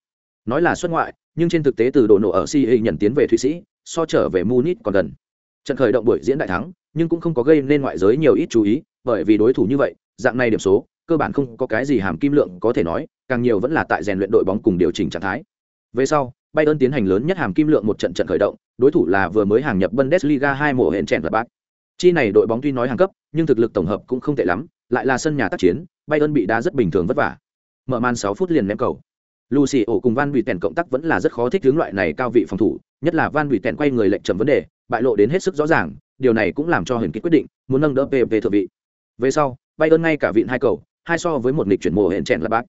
nói là xuất ngoại, nhưng trên thực tế từ độ nổ ở si nhận tiến về thụy sĩ, so trở về munich còn gần. Trận khởi động buổi diễn đại thắng, nhưng cũng không có gây nên ngoại giới nhiều ít chú ý, bởi vì đối thủ như vậy, dạng này điểm số, cơ bản không có cái gì hàm kim lượng có thể nói, càng nhiều vẫn là tại rèn luyện đội bóng cùng điều chỉnh trạng thái. Về sau, bayern tiến hành lớn nhất hàm kim lượng một trận trận khởi động, đối thủ là vừa mới hàng nhập bundesliga hai mùa hẹn chèn và bác chi này đội bóng tuy nói hàng cấp, nhưng thực lực tổng hợp cũng không tệ lắm, lại là sân nhà tác chiến, bayern bị đá rất bình thường vất vả. Mở màn sáu phút liền ném cầu lucy ổ cùng van bị tèn cộng tác vẫn là rất khó thích hướng loại này cao vị phòng thủ, nhất là van bị tèn quay người lệnh chậm vấn đề, bại lộ đến hết sức rõ ràng, điều này cũng làm cho Huyền kích quyết định muốn nâng đỡ pv thượng vị. Về sau bay ơn ngay cả vịn hai cầu, hai so với một nghịch chuyển mùa hẹn chèn là bác.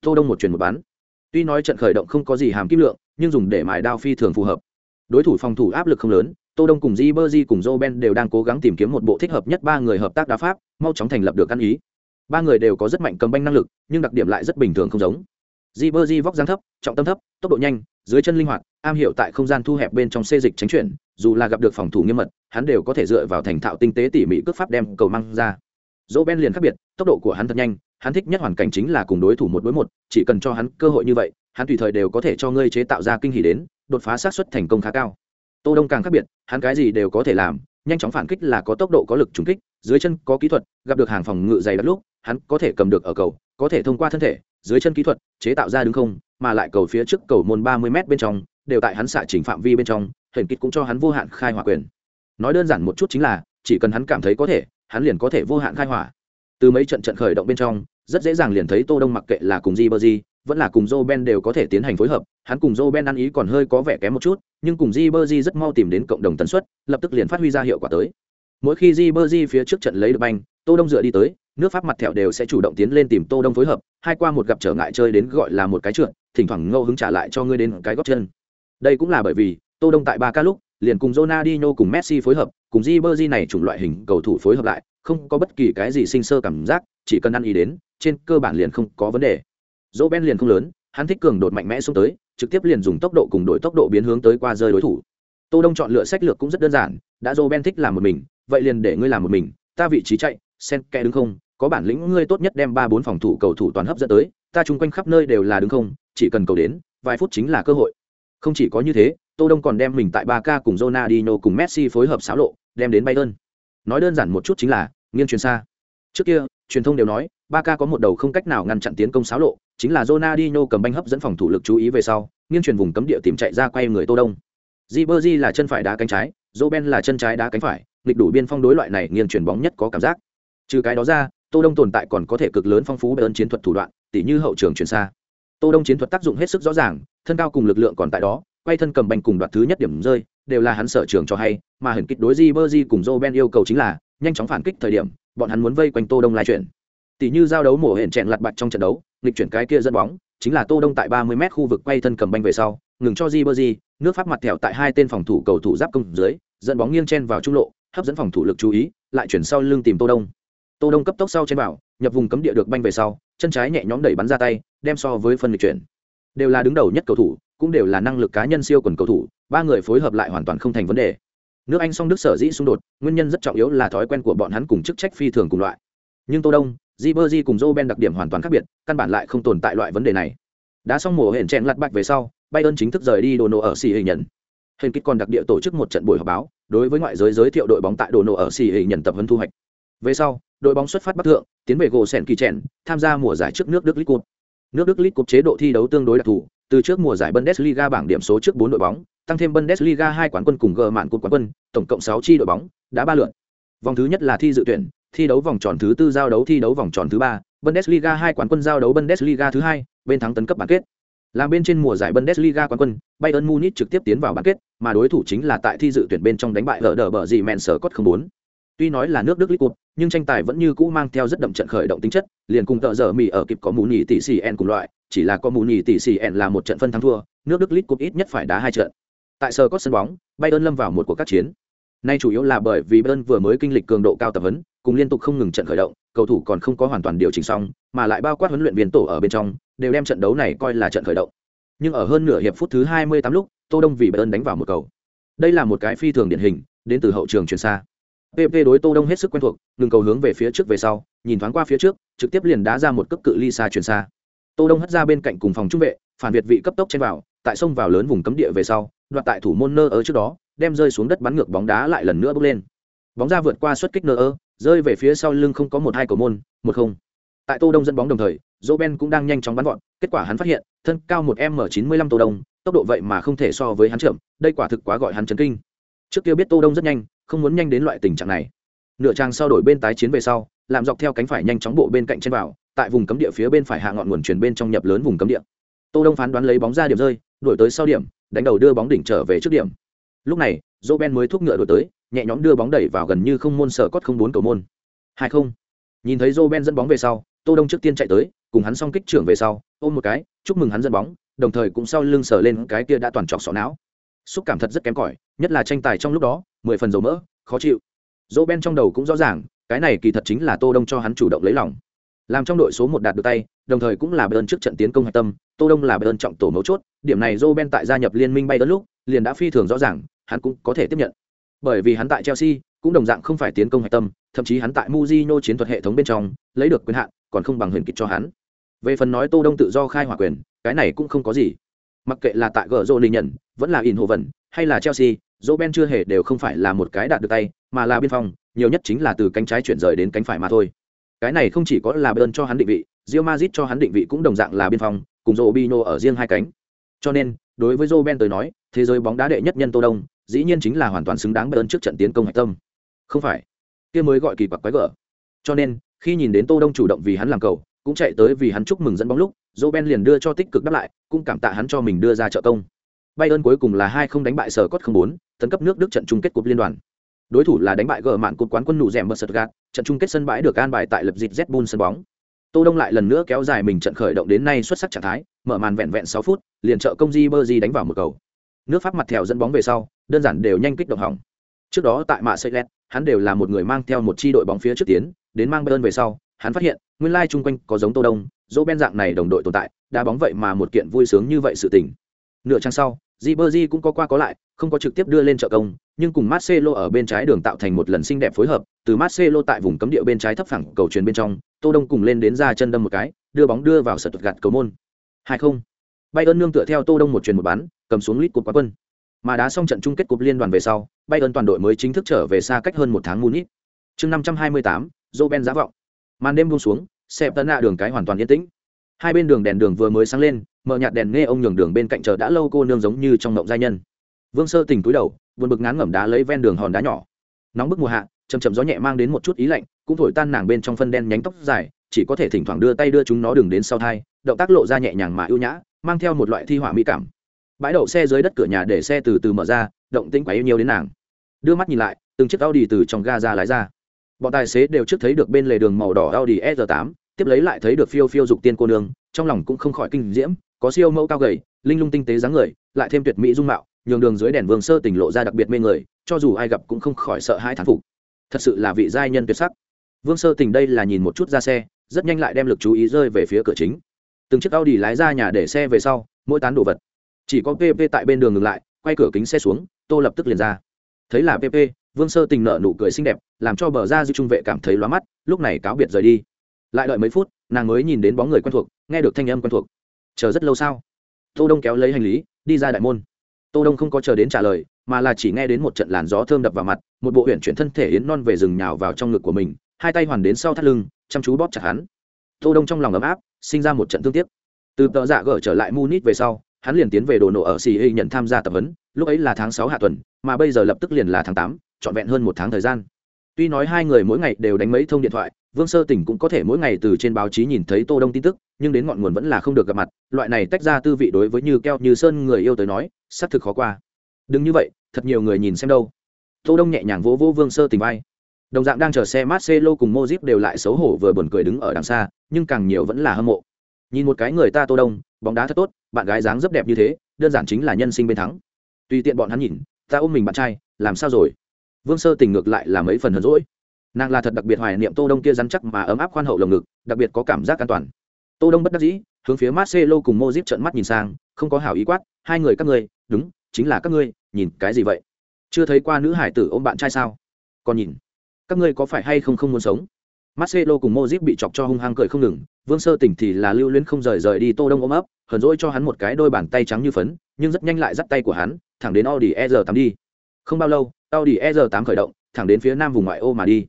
Tô đông một chuyển một bán. Tuy nói trận khởi động không có gì hàm kim lượng, nhưng dùng để mài đao phi thường phù hợp. Đối thủ phòng thủ áp lực không lớn, tô đông cùng di cùng Roben đều đang cố gắng tìm kiếm một bộ thích hợp nhất ba người hợp tác đá pháp, mau chóng thành lập được ăn ý. Ba người đều có rất mạnh cầm banh năng lực, nhưng đặc điểm lại rất bình thường không giống di bơ di vóc dáng thấp, trọng tâm thấp, tốc độ nhanh, dưới chân linh hoạt, am hiểu tại không gian thu hẹp bên trong xê dịch tránh chuyển, dù là gặp được phòng thủ nghiêm mật, hắn đều có thể dựa vào thành thạo tinh tế tỉ mỉ cước pháp đem cầu mang ra. Dỗ ben liền khác biệt, tốc độ của hắn thật nhanh, hắn thích nhất hoàn cảnh chính là cùng đối thủ một đối một, chỉ cần cho hắn cơ hội như vậy, hắn tùy thời đều có thể cho ngươi chế tạo ra kinh hỉ đến, đột phá sát xuất thành công khá cao. Tô đông càng khác biệt, hắn cái gì đều có thể làm, nhanh chóng phản kích là có tốc độ có lực trúng kích, dưới chân có kỹ thuật, gặp được hàng phòng ngự dày đặc lúc, hắn có thể cầm được ở cầu có thể thông qua thân thể, dưới chân kỹ thuật, chế tạo ra đứng không, mà lại cầu phía trước cầu môn ba mươi m bên trong, đều tại hắn xạ chỉnh phạm vi bên trong, hển kích cũng cho hắn vô hạn khai hỏa quyền. Nói đơn giản một chút chính là, chỉ cần hắn cảm thấy có thể, hắn liền có thể vô hạn khai hỏa. Từ mấy trận trận khởi động bên trong, rất dễ dàng liền thấy tô đông mặc kệ là cùng di bơ di, vẫn là cùng joe ben đều có thể tiến hành phối hợp, hắn cùng joe ben ăn ý còn hơi có vẻ kém một chút, nhưng cùng di bơ di rất mau tìm đến cộng đồng tần suất, lập tức liền phát huy ra hiệu quả tới. Mỗi khi di bơ di phía trước trận lấy được banh, tô đông dựa đi tới nước pháp mặt thẹo đều sẽ chủ động tiến lên tìm tô đông phối hợp, hai qua một gặp trở ngại chơi đến gọi là một cái trượt, thỉnh thoảng ngâu hứng trả lại cho ngươi đến cái góp chân. Đây cũng là bởi vì, tô đông tại ba ca lúc, liền cùng Ronaldinho cùng Messi phối hợp, cùng Ribery này chủng loại hình cầu thủ phối hợp lại, không có bất kỳ cái gì sinh sơ cảm giác, chỉ cần ăn ý đến, trên cơ bản liền không có vấn đề. Dỗ ben liền không lớn, hắn thích cường đột mạnh mẽ xuống tới, trực tiếp liền dùng tốc độ cùng đổi tốc độ biến hướng tới qua rơi đối thủ. Tô đông chọn lựa sách lược cũng rất đơn giản, đã dỗ ben thích làm một mình, vậy liền để ngươi làm một mình, ta vị trí chạy, sen kẽ đứng không có bản lĩnh ngươi tốt nhất đem ba bốn phòng thủ cầu thủ toàn hấp dẫn tới, ta chung quanh khắp nơi đều là đứng không, chỉ cần cầu đến, vài phút chính là cơ hội. Không chỉ có như thế, tô đông còn đem mình tại ba k cùng Ronaldinho cùng Messi phối hợp xáo lộ, đem đến Bayern. Nói đơn giản một chút chính là, nghiêng truyền xa. Trước kia, truyền thông đều nói ba k có một đầu không cách nào ngăn chặn tiến công xáo lộ, chính là Ronaldinho cầm banh hấp dẫn phòng thủ lực chú ý về sau, nghiêng truyền vùng cấm địa tìm chạy ra quay người tô đông. Ribery là chân phải đá cánh trái Roben là chân trái đá cánh phải, nghịch đủ biên phong đối loại này nghiêng truyền bóng nhất có cảm giác. Trừ cái đó ra tô đông tồn tại còn có thể cực lớn phong phú bởi ơn chiến thuật thủ đoạn, tỉ như hậu trường chuyển xa. Tô đông chiến thuật tác dụng hết sức rõ ràng, thân cao cùng lực lượng còn tại đó, quay thân cầm bành cùng đoạt thứ nhất điểm rơi, đều là hắn sở trường cho hay, mà hình kích đối di bơ di cùng joe ben yêu cầu chính là, nhanh chóng phản kích thời điểm, bọn hắn muốn vây quanh tô đông lai chuyển. Tỷ như giao đấu mổ hển chèn lặt bạch trong trận đấu, nghịch chuyển cái kia dẫn bóng, chính là tô đông tại 30 m khu vực quay thân cầm banh về sau, ngừng cho di bơ di, nước pháp mặt thẹo tại hai tên phòng thủ cầu thủ giáp công dưới, dẫn bóng nghiêng chen vào trung lộ, hấp dẫn phòng thủ lực chú ý, lại chuyển sau lưng tìm tô đông tô đông cấp tốc sau trên bảo nhập vùng cấm địa được banh về sau chân trái nhẹ nhõm đẩy bắn ra tay đem so với phân lịch chuyển đều là đứng đầu nhất cầu thủ cũng đều là năng lực cá nhân siêu quần cầu thủ ba người phối hợp lại hoàn toàn không thành vấn đề nước anh song đức sở dĩ xung đột nguyên nhân rất trọng yếu là thói quen của bọn hắn cùng chức trách phi thường cùng loại nhưng tô đông Ribery cùng Joe Ben đặc điểm hoàn toàn khác biệt, căn bản lại không tồn tại loại vấn đề này. Đã xong mùa hẹn chèn lật bạch về sau, Bayern chính thức rời đi đồ nổ ở xì hình nhận. Hình kích còn đặc địa tổ chức một trận buổi họp báo, đối với ngoại giới giới thiệu đội bóng tại đồ nổ ở xì hình nhận tập huấn thu hoạch. Về sau, đội bóng xuất phát bắc thượng, tiến về gỗ sèn kỳ trèn, tham gia mùa giải trước nước Đức League Cup. Nước Đức League Cup chế độ thi đấu tương đối đặc thù, từ trước mùa giải Bundesliga bảng điểm số trước 4 đội bóng, tăng thêm Bundesliga hai quán quân cùng G mạn cột quán quân, tổng cộng 6 chi đội bóng, đã ba lượt. Vòng thứ nhất là thi dự tuyển, thi đấu vòng tròn thứ tư giao đấu thi đấu vòng tròn thứ ba, Bundesliga hai quán quân giao đấu Bundesliga thứ hai, bên thắng tấn cấp bán kết. Làm bên trên mùa giải Bundesliga quán quân, Bayern Munich trực tiếp tiến vào bán kết, mà đối thủ chính là tại thi dự tuyển bên trong đánh bại Werder bờ gì mèn sở cốt 04. Tuy nói là nước Đức League Cup, nhưng tranh tài vẫn như cũ mang theo rất đậm trận khởi động tính chất, liền cùng tợ giờ mì ở kịp có mù nhì tỷ CN cùng loại, chỉ là có mù nhì tỷ CN là một trận phân thắng thua, nước Đức League Cup ít nhất phải đá hai trận. Tại sở có sân bóng, Bayern lâm vào một cuộc các chiến. Nay chủ yếu là bởi vì Bayern vừa mới kinh lịch cường độ cao tập huấn, cùng liên tục không ngừng trận khởi động, cầu thủ còn không có hoàn toàn điều chỉnh xong, mà lại bao quát huấn luyện viên tổ ở bên trong, đều đem trận đấu này coi là trận khởi động. Nhưng ở hơn nửa hiệp phút thứ 28 lúc, Tô Đông vì Bayern đánh vào một cầu. Đây là một cái phi thường điển hình, đến từ hậu trường chuyển xa. PP đối Tô Đông hết sức quen thuộc, ngừng cầu hướng về phía trước về sau, nhìn thoáng qua phía trước, trực tiếp liền đá ra một cước cự ly xa chuyển xa. Tô Đông hất ra bên cạnh cùng phòng trung vệ, phản việt vị cấp tốc trên vào, tại sông vào lớn vùng cấm địa về sau, đoạt tại thủ môn nơ ở trước đó, đem rơi xuống đất bắn ngược bóng đá lại lần nữa bước lên. Bóng ra vượt qua xuất kích nơ ơ, rơi về phía sau lưng không có một hai cầu môn, một không. Tại Tô Đông dẫn bóng đồng thời, Roben cũng đang nhanh chóng bắn gọn, kết quả hắn phát hiện, thân cao một m chín mươi lăm Tô Đông, tốc độ vậy mà không thể so với hắn chậm, đây quả thực quá gọi hắn chấn kinh. Trước kia biết Tô Đông rất nhanh, không muốn nhanh đến loại tình trạng này. Nửa trang sau đổi bên tái chiến về sau làm dọc theo cánh phải nhanh chóng bộ bên cạnh trên vào, tại vùng cấm địa phía bên phải hạ ngọn nguồn truyền bên trong nhập lớn vùng cấm địa. Tô đông phán đoán lấy bóng ra điểm rơi, đuổi tới sau điểm, đánh đầu đưa bóng đỉnh trở về trước điểm. Lúc này dô ben mới thúc ngựa đuổi tới, nhẹ nhõm đưa bóng đẩy vào gần như không môn sở cốt không bốn cầu môn. Hai không. Nhìn thấy dô ben dẫn bóng về sau, tô đông trước tiên chạy tới, cùng hắn xong kích trưởng về sau, ôm một cái, chúc mừng hắn dẫn bóng, đồng thời cũng sau lưng sờ lên cái kia đã toàn trọc sọ não. Xúc cảm thật rất kém cỏi, nhất là tranh tài trong lúc đó mười phần dầu mỡ, khó chịu. Dỗ ben trong đầu cũng rõ ràng, cái này kỳ thật chính là tô đông cho hắn chủ động lấy lòng. Làm trong đội số một đạt được tay, đồng thời cũng là bayern trước trận tiến công hạch tâm, tô đông là bayern trọng tổ mấu chốt, điểm này joe ben tại gia nhập liên minh bay đến lúc, liền đã phi thường rõ ràng, hắn cũng có thể tiếp nhận. Bởi vì hắn tại chelsea, cũng đồng dạng không phải tiến công hạch tâm, thậm chí hắn tại muzino chiến thuật hệ thống bên trong, lấy được quyền hạn, còn không bằng huyền kịch cho hắn. Về phần nói tô đông tự do khai hỏa quyền, cái này cũng không có gì. Mặc kệ là tại gờ rô linh nhận vẫn là in hồ vần hay là chelsea dỗ ben chưa hề đều không phải là một cái đạt được tay mà là biên phòng, nhiều nhất chính là từ cánh trái chuyển rời đến cánh phải mà thôi. Cái này không chỉ có là bơn cho hắn định vị rio mazit cho hắn định vị cũng đồng dạng là biên phòng, cùng Robinho ở riêng hai cánh. Cho nên đối với dỗ Ben tới nói thế giới bóng đá đệ nhất nhân Tô Đông dĩ nhiên chính là hoàn toàn xứng đáng bơn trước trận tiến công hạch tâm. Không phải. Kia mới gọi kỳ quặc quái gở. Cho nên khi nhìn đến Tô Đông chủ động vì hắn làm cầu cũng chạy tới vì hắn chúc mừng dẫn bóng lúc dỗ Ben liền đưa cho tích cực đáp lại cũng cảm tạ hắn cho mình đưa ra trợ công. Bayern cuối cùng là hai không đánh bại sở cốt không bốn, tấn cấp nước Đức trận chung kết cúp liên đoàn. Đối thủ là đánh bại gỡ mạn cột quán quân nụ rèm bờ gạt trận chung kết sân bãi được an bài tại lập dịch Zbun sân bóng. Tô đông lại lần nữa kéo dài mình trận khởi động đến nay xuất sắc trạng thái, mở màn vẹn vẹn sáu phút, liền trợ công di đánh vào một cầu. Nước pháp mặt thèo dẫn bóng về sau, đơn giản đều nhanh kích động hỏng. Trước đó tại mạ xây hắn đều là một người mang theo một chi đội bóng phía trước tiến, đến mang bơn về sau, hắn phát hiện, nguyên lai chung quanh có giống tô đông, dỗ ben dạng này đồng đội tồn tại, đá bóng vậy mà một kiện vui sướng như vậy sự tình. Nửa trang sau Ribery cũng có qua có lại, không có trực tiếp đưa lên trợ công, nhưng cùng Marcelo ở bên trái đường tạo thành một lần xinh đẹp phối hợp, từ Marcelo tại vùng cấm địa bên trái thấp phẳng cầu truyền bên trong, Tô Đông cùng lên đến ra chân đâm một cái, đưa bóng đưa vào sở tuột gạt cầu môn. 2-0. Bayern nương tựa theo Tô Đông một truyền một bán, cầm xuống lít cột quán quân. Mà đá xong trận chung kết cúp liên đoàn về sau, Bayern toàn đội mới chính thức trở về xa cách hơn một tháng Munich. Chương 528, Roben giá vọng. Màn đêm buông xuống, Sẹp Tấn đường cái hoàn toàn yên tĩnh. Hai bên đường đèn đường vừa mới sáng lên, mở nhạt đèn nghe ông nhường đường bên cạnh chờ đã lâu cô nương giống như trong ngộng gia nhân. Vương sơ tỉnh túi đầu, buồn bực ngán ngẩm đá lấy ven đường hòn đá nhỏ. Nóng bức mùa hạ chầm chầm gió nhẹ mang đến một chút ý lạnh, cũng thổi tan nàng bên trong phân đen nhánh tóc dài, chỉ có thể thỉnh thoảng đưa tay đưa chúng nó đường đến sau thai, động tác lộ ra nhẹ nhàng mà ưu nhã, mang theo một loại thi họa mỹ cảm. Bãi đậu xe dưới đất cửa nhà để xe từ từ mở ra, động tĩnh quá yêu nhiều đến nàng. Đưa mắt nhìn lại, từng chiếc Audi từ trong ga ra lái ra. Bọn tài xế đều trước thấy được bên lề đường màu đỏ Audi S8 tiếp lấy lại thấy được phiêu phiêu dục tiên cô nương, trong lòng cũng không khỏi kinh diễm có siêu mẫu cao gầy, linh lung tinh tế dáng người, lại thêm tuyệt mỹ dung mạo, nhường đường dưới đèn vương sơ tỉnh lộ ra đặc biệt mê người, cho dù ai gặp cũng không khỏi sợ hãi thán phục. Thật sự là vị giai nhân tuyệt sắc. Vương sơ tỉnh đây là nhìn một chút ra xe, rất nhanh lại đem lực chú ý rơi về phía cửa chính. Từng chiếc Audi lái ra nhà để xe về sau, mỗi tán đồ vật, chỉ có pp tại bên đường ngừng lại, quay cửa kính xe xuống, tô lập tức liền ra. Thấy là pp vương sơ tình nợ nụ cười xinh đẹp, làm cho bờ ra dư trung vệ cảm thấy lóa mắt, lúc này cáo biệt rời đi. Lại đợi mấy phút, nàng mới nhìn đến bóng người quen thuộc, nghe được thanh âm quen thuộc chờ rất lâu sao? Tô đông kéo lấy hành lý, đi ra đại môn. Tô đông không có chờ đến trả lời, mà là chỉ nghe đến một trận làn gió thơm đập vào mặt, một bộ huyện chuyển thân thể yến non về rừng nhào vào trong ngực của mình, hai tay hoàn đến sau thắt lưng, chăm chú bóp chặt hắn. Tô đông trong lòng ấm áp, sinh ra một trận thương tiếc. Từ tờ dạ gỡ trở lại munich về sau, hắn liền tiến về đồ nổ ở xì Hy nhận tham gia tập huấn, lúc ấy là tháng sáu hạ tuần, mà bây giờ lập tức liền là tháng tám, trọn vẹn hơn một tháng thời gian. Tuy nói hai người mỗi ngày đều đánh mấy thông điện thoại vương sơ tỉnh cũng có thể mỗi ngày từ trên báo chí nhìn thấy tô đông tin tức, nhưng đến ngọn nguồn vẫn là không được gặp mặt, loại này tách ra tư vị đối với như keo như sơn người yêu tới nói, xác thực khó qua. Đừng như vậy, thật nhiều người nhìn xem đâu. Tô đông nhẹ nhàng vỗ vỗ vương sơ tình vai. Đồng dạng đang chờ xe marcelo cùng mozip đều lại xấu hổ vừa buồn cười đứng ở đằng xa, nhưng càng nhiều vẫn là hâm mộ. Nhìn một cái người ta tô đông, bóng đá thật tốt, bạn gái dáng rất đẹp như thế, đơn giản chính là nhân sinh bên thắng. Tùy tiện bọn hắn nhìn, ta ôm mình bạn trai, làm sao rồi? Vương sơ tình ngược lại là mấy phần hờn rỗi nàng là thật đặc biệt hoài niệm tô đông kia rắn chắc mà ấm áp khoan hậu lồng ngực đặc biệt có cảm giác an toàn. Tô đông bất đắc dĩ hướng phía marcelo cùng mozip trợn mắt nhìn sang không có hảo ý quát hai người các ngươi đúng chính là các ngươi nhìn cái gì vậy? Chưa thấy qua nữ hải tử ôm bạn trai sao? Còn nhìn các ngươi có phải hay không không muốn sống? Marcelo cùng mozip bị chọc cho hung hăng cười không ngừng, Vương Sơ Tỉnh thì là lưu luyến không rời rời đi Tô Đông ôm ấp, hờn dỗi cho hắn một cái đôi bàn tay trắng như phấn, nhưng rất nhanh lại dắt tay của hắn, thẳng đến Audi E8 đi. Không bao lâu, Audi E8 khởi động, thẳng đến phía nam vùng ngoại ô mà đi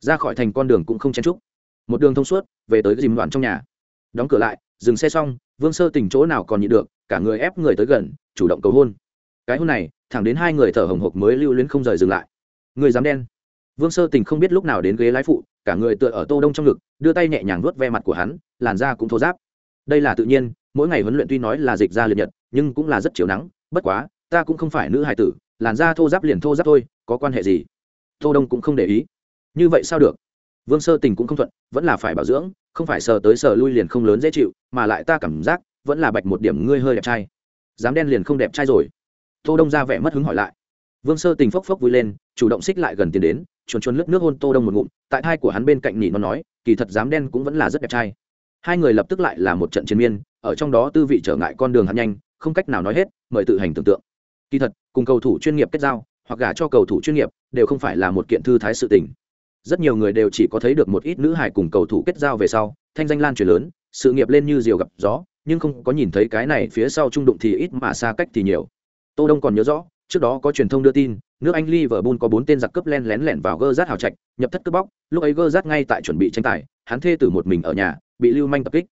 ra khỏi thành con đường cũng không chen trúc một đường thông suốt, về tới dìm đoạn trong nhà. Đóng cửa lại, dừng xe xong, vương sơ tình chỗ nào còn nhịn được, cả người ép người tới gần, chủ động cầu hôn. Cái hôn này, thẳng đến hai người thở hồng hộc mới lưu luyến không rời dừng lại. Người dám đen. Vương sơ tình không biết lúc nào đến ghế lái phụ, cả người tựa ở tô đông trong ngực, đưa tay nhẹ nhàng vuốt ve mặt của hắn, làn da cũng thô giáp đây là tự nhiên, mỗi ngày huấn luyện tuy nói là dịch ra liệt nhật, nhưng cũng là rất chiều nắng, bất quá, ta cũng không phải nữ hài tử, làn da thô giáp liền thô giáp thôi, có quan hệ gì? Tô đông cũng không để ý như vậy sao được? Vương sơ tình cũng không thuận, vẫn là phải bảo dưỡng, không phải sờ tới sờ lui liền không lớn dễ chịu, mà lại ta cảm giác, vẫn là bạch một điểm ngươi hơi đẹp trai. Dám đen liền không đẹp trai rồi. Tô đông ra vẻ mất hứng hỏi lại. Vương sơ tình phốc phốc vui lên, chủ động xích lại gần tiến đến, chuồn chuồn lướt nước hôn tô đông một ngụm, tại thai của hắn bên cạnh nhỉ nó nói, kỳ thật dám đen cũng vẫn là rất đẹp trai. Hai người lập tức lại là một trận chiến miên, ở trong đó tư vị trở ngại con đường hắn nhanh, không cách nào nói hết, mời tự hành tưởng tượng. Kỳ thật, cùng cầu thủ chuyên nghiệp kết giao, hoặc gả cho cầu thủ chuyên nghiệp, đều không phải là một kiện thư thái sự tình rất nhiều người đều chỉ có thấy được một ít nữ hải cùng cầu thủ kết giao về sau, thanh danh lan truyền lớn, sự nghiệp lên như diều gặp gió, nhưng không có nhìn thấy cái này phía sau trung đụng thì ít mà xa cách thì nhiều. Tô đông còn nhớ rõ, trước đó có truyền thông đưa tin, nước anh liverpool có bốn tên giặc cướp len lén lẻn vào gơ rát hào trạch, nhập thất cướp bóc, lúc ấy gơ rát ngay tại chuẩn bị tranh tài, hắn thê tử một mình ở nhà, bị lưu manh tập kích.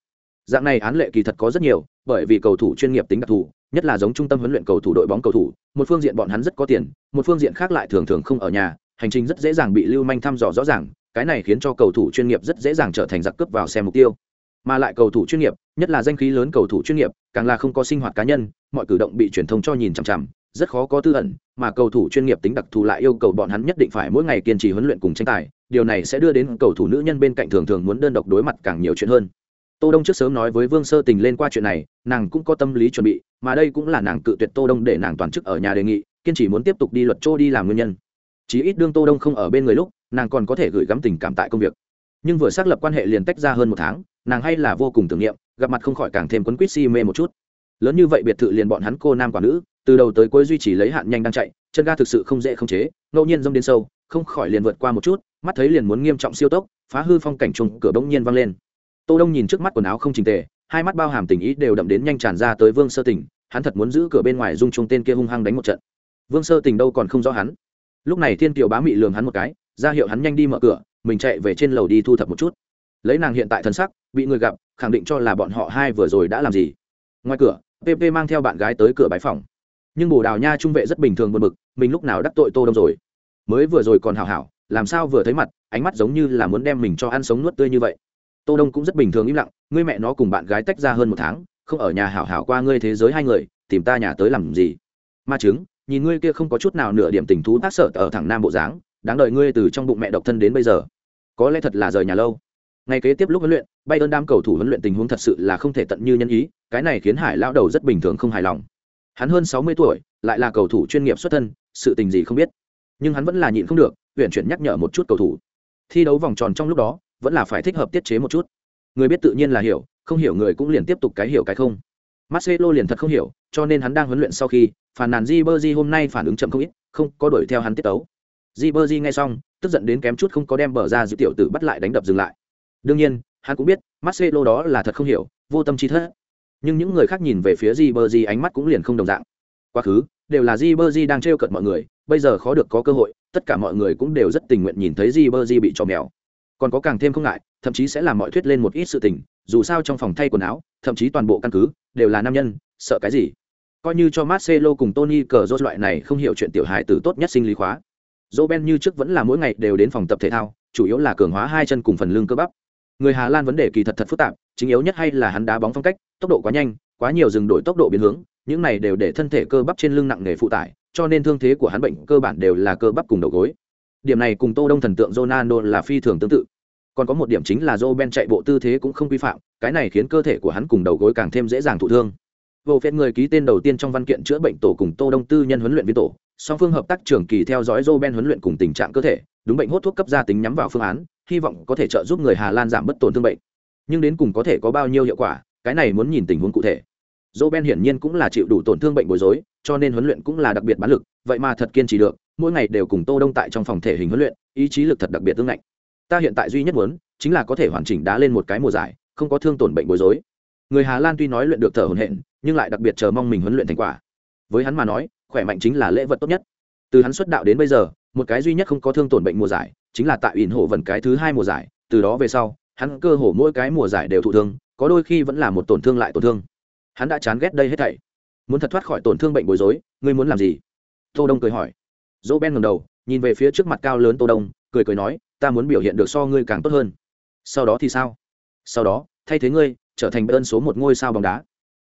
Dạng này án lệ kỳ thật có rất nhiều, bởi vì cầu thủ chuyên nghiệp tính đặc thù, nhất là giống trung tâm huấn luyện cầu thủ đội bóng cầu thủ, một phương diện bọn hắn rất có tiền, một phương diện khác lại thường thường không ở nhà hành trình rất dễ dàng bị lưu manh thăm dò rõ ràng, cái này khiến cho cầu thủ chuyên nghiệp rất dễ dàng trở thành giặc cướp vào xe mục tiêu. Mà lại cầu thủ chuyên nghiệp, nhất là danh khí lớn cầu thủ chuyên nghiệp, càng là không có sinh hoạt cá nhân, mọi cử động bị truyền thông cho nhìn chằm chằm, rất khó có tư ẩn, mà cầu thủ chuyên nghiệp tính đặc thù lại yêu cầu bọn hắn nhất định phải mỗi ngày kiên trì huấn luyện cùng tranh tài, điều này sẽ đưa đến cầu thủ nữ nhân bên cạnh thường thường muốn đơn độc đối mặt càng nhiều chuyện hơn. Tô đông trước sớm nói với vương sơ tình lên qua chuyện này, nàng cũng có tâm lý chuẩn bị, mà đây cũng là nàng cự tuyệt tô đông để nàng toàn chức ở nhà đề nghị, kiên trì muốn tiếp tục đi luật chỗ đi làm nguyên nhân chí ít đương tô đông không ở bên người lúc, nàng còn có thể gửi gắm tình cảm tại công việc. Nhưng vừa xác lập quan hệ liền tách ra hơn một tháng, nàng hay là vô cùng tưởng niệm, gặp mặt không khỏi càng thêm quấn quýt si mê một chút. Lớn như vậy biệt thự liền bọn hắn cô nam quả nữ, từ đầu tới cuối duy trì lấy hạn nhanh đang chạy, chân ga thực sự không dễ không chế, ngẫu nhiên dông đến sâu, không khỏi liền vượt qua một chút, mắt thấy liền muốn nghiêm trọng siêu tốc, phá hư phong cảnh trùng cửa bỗng nhiên văng lên. Tô đông nhìn trước mắt quần áo không trình tề, hai mắt bao hàm tình ý đều đậm đến nhanh tràn ra tới vương sơ tình, hắn thật muốn giữ cửa bên ngoài dung trung tên kia hung hăng đánh một trận. Vương sơ tình đâu còn không rõ hắn lúc này thiên kiều bá mị lường hắn một cái, ra hiệu hắn nhanh đi mở cửa, mình chạy về trên lầu đi thu thập một chút. Lấy nàng hiện tại thân sắc, bị người gặp, khẳng định cho là bọn họ hai vừa rồi đã làm gì. Ngoài cửa pp mang theo bạn gái tới cửa bãi phòng. Nhưng bồ đào nha trung vệ rất bình thường buồn bực, mình lúc nào đắc tội tô đông rồi? Mới vừa rồi còn hảo hảo, làm sao vừa thấy mặt, ánh mắt giống như là muốn đem mình cho ăn sống nuốt tươi như vậy. Tô đông cũng rất bình thường im lặng, ngươi mẹ nó cùng bạn gái tách ra hơn một tháng, không ở nhà hảo hảo qua ngươi thế giới hai người, tìm ta nhà tới làm gì? Ma chứng nhìn ngươi kia không có chút nào nửa điểm tình thú tác sở ở thẳng nam bộ dáng, đáng đợi ngươi từ trong bụng mẹ độc thân đến bây giờ. Có lẽ thật là rời nhà lâu. Ngày kế tiếp lúc huấn luyện bay ơn đam cầu thủ huấn luyện tình huống thật sự là không thể tận như nhân ý, cái này khiến hải lao đầu rất bình thường không hài lòng. Hắn hơn sáu mươi tuổi, lại là cầu thủ chuyên nghiệp xuất thân, sự tình gì không biết. Nhưng hắn vẫn là nhịn không được huyện chuyển nhắc nhở một chút cầu thủ. Thi đấu vòng tròn trong lúc đó, vẫn là phải thích hợp tiết chế một chút. Người biết tự nhiên là hiểu, không hiểu người cũng liền tiếp tục cái hiểu cái không marcelo liền thật không hiểu, cho nên hắn đang huấn luyện sau khi phản nàn Ribery hôm nay phản ứng chậm không ít, không có đuổi theo hắn tiết tấu. Ribery nghe xong, tức giận đến kém chút không có đem bờ ra giữ tiểu tử bắt lại đánh đập dừng lại. Đương nhiên, hắn cũng biết, marcelo đó là thật không hiểu, vô tâm chi thất. Nhưng những người khác nhìn về phía Ribery ánh mắt cũng liền không đồng dạng. Quá khứ, đều là Ribery đang trêu cợt mọi người, bây giờ khó được có cơ hội, tất cả mọi người cũng đều rất tình nguyện nhìn thấy Ribery bị trò mèo. Còn có càng thêm không ngại, thậm chí sẽ làm mọi thuyết lên một ít sự tình, dù sao trong phòng thay quần áo, thậm chí toàn bộ căn cứ đều là nam nhân sợ cái gì coi như cho Marcelo cùng Tony cờ loại này không hiểu chuyện tiểu hài tử tốt nhất sinh lý khóa. Roben như trước vẫn là mỗi ngày đều đến phòng tập thể thao, chủ yếu là cường hóa hai chân cùng phần lưng cơ bắp. Người Hà Lan vấn đề kỳ thật thật phức tạp, chính yếu nhất hay là hắn đá bóng phong cách, tốc độ quá nhanh, quá nhiều dừng đổi tốc độ biến hướng, những này đều để thân thể cơ bắp trên lưng nặng nề phụ tải, cho nên thương thế của hắn bệnh cơ bản đều là cơ bắp cùng đầu gối. Điểm này cùng Tô Đông thần tượng Ronaldo là phi thường tương tự. Còn có một điểm chính là Roben chạy bộ tư thế cũng không quy phạm, cái này khiến cơ thể của hắn cùng đầu gối càng thêm dễ dàng thụ thương. Vô phép người ký tên đầu tiên trong văn kiện chữa bệnh tổ cùng tô đông tư nhân huấn luyện viên tổ song phương hợp tác trường kỳ theo dõi joe ben huấn luyện cùng tình trạng cơ thể đúng bệnh hốt thuốc cấp gia tính nhắm vào phương án hy vọng có thể trợ giúp người hà lan giảm bất tổn thương bệnh. Nhưng đến cùng có thể có bao nhiêu hiệu quả cái này muốn nhìn tình huống cụ thể. Joe ben hiển nhiên cũng là chịu đủ tổn thương bệnh bối rối cho nên huấn luyện cũng là đặc biệt bán lực vậy mà thật kiên trì được mỗi ngày đều cùng tô đông tại trong phòng thể hình huấn luyện ý chí lực thật đặc biệt tương lạnh ta hiện tại duy nhất muốn chính là có thể hoàn chỉnh đá lên một cái mùa giải không có thương tổn bệnh bối rối. Người hà lan tuy nói luyện được thở hồn hện, nhưng lại đặc biệt chờ mong mình huấn luyện thành quả. Với hắn mà nói khỏe mạnh chính là lễ vật tốt nhất. Từ hắn xuất đạo đến bây giờ một cái duy nhất không có thương tổn bệnh mùa giải chính là tại ỉn hộ vần cái thứ hai mùa giải từ đó về sau hắn cơ hồ mỗi cái mùa giải đều thụ thương có đôi khi vẫn là một tổn thương lại tổn thương. Hắn đã chán ghét đây hết thảy. Muốn thật thoát khỏi tổn thương bệnh bối rối ngươi muốn làm gì? Tô đông cười hỏi. Dỗ ben ngầm đầu nhìn về phía trước mặt cao lớn tô đông cười cười nói ta muốn biểu hiện được so ngươi càng tốt hơn. Sau đó thì sao? Sau đó, thay thế ngươi, trở thành ơn số một ngôi sao bóng đá.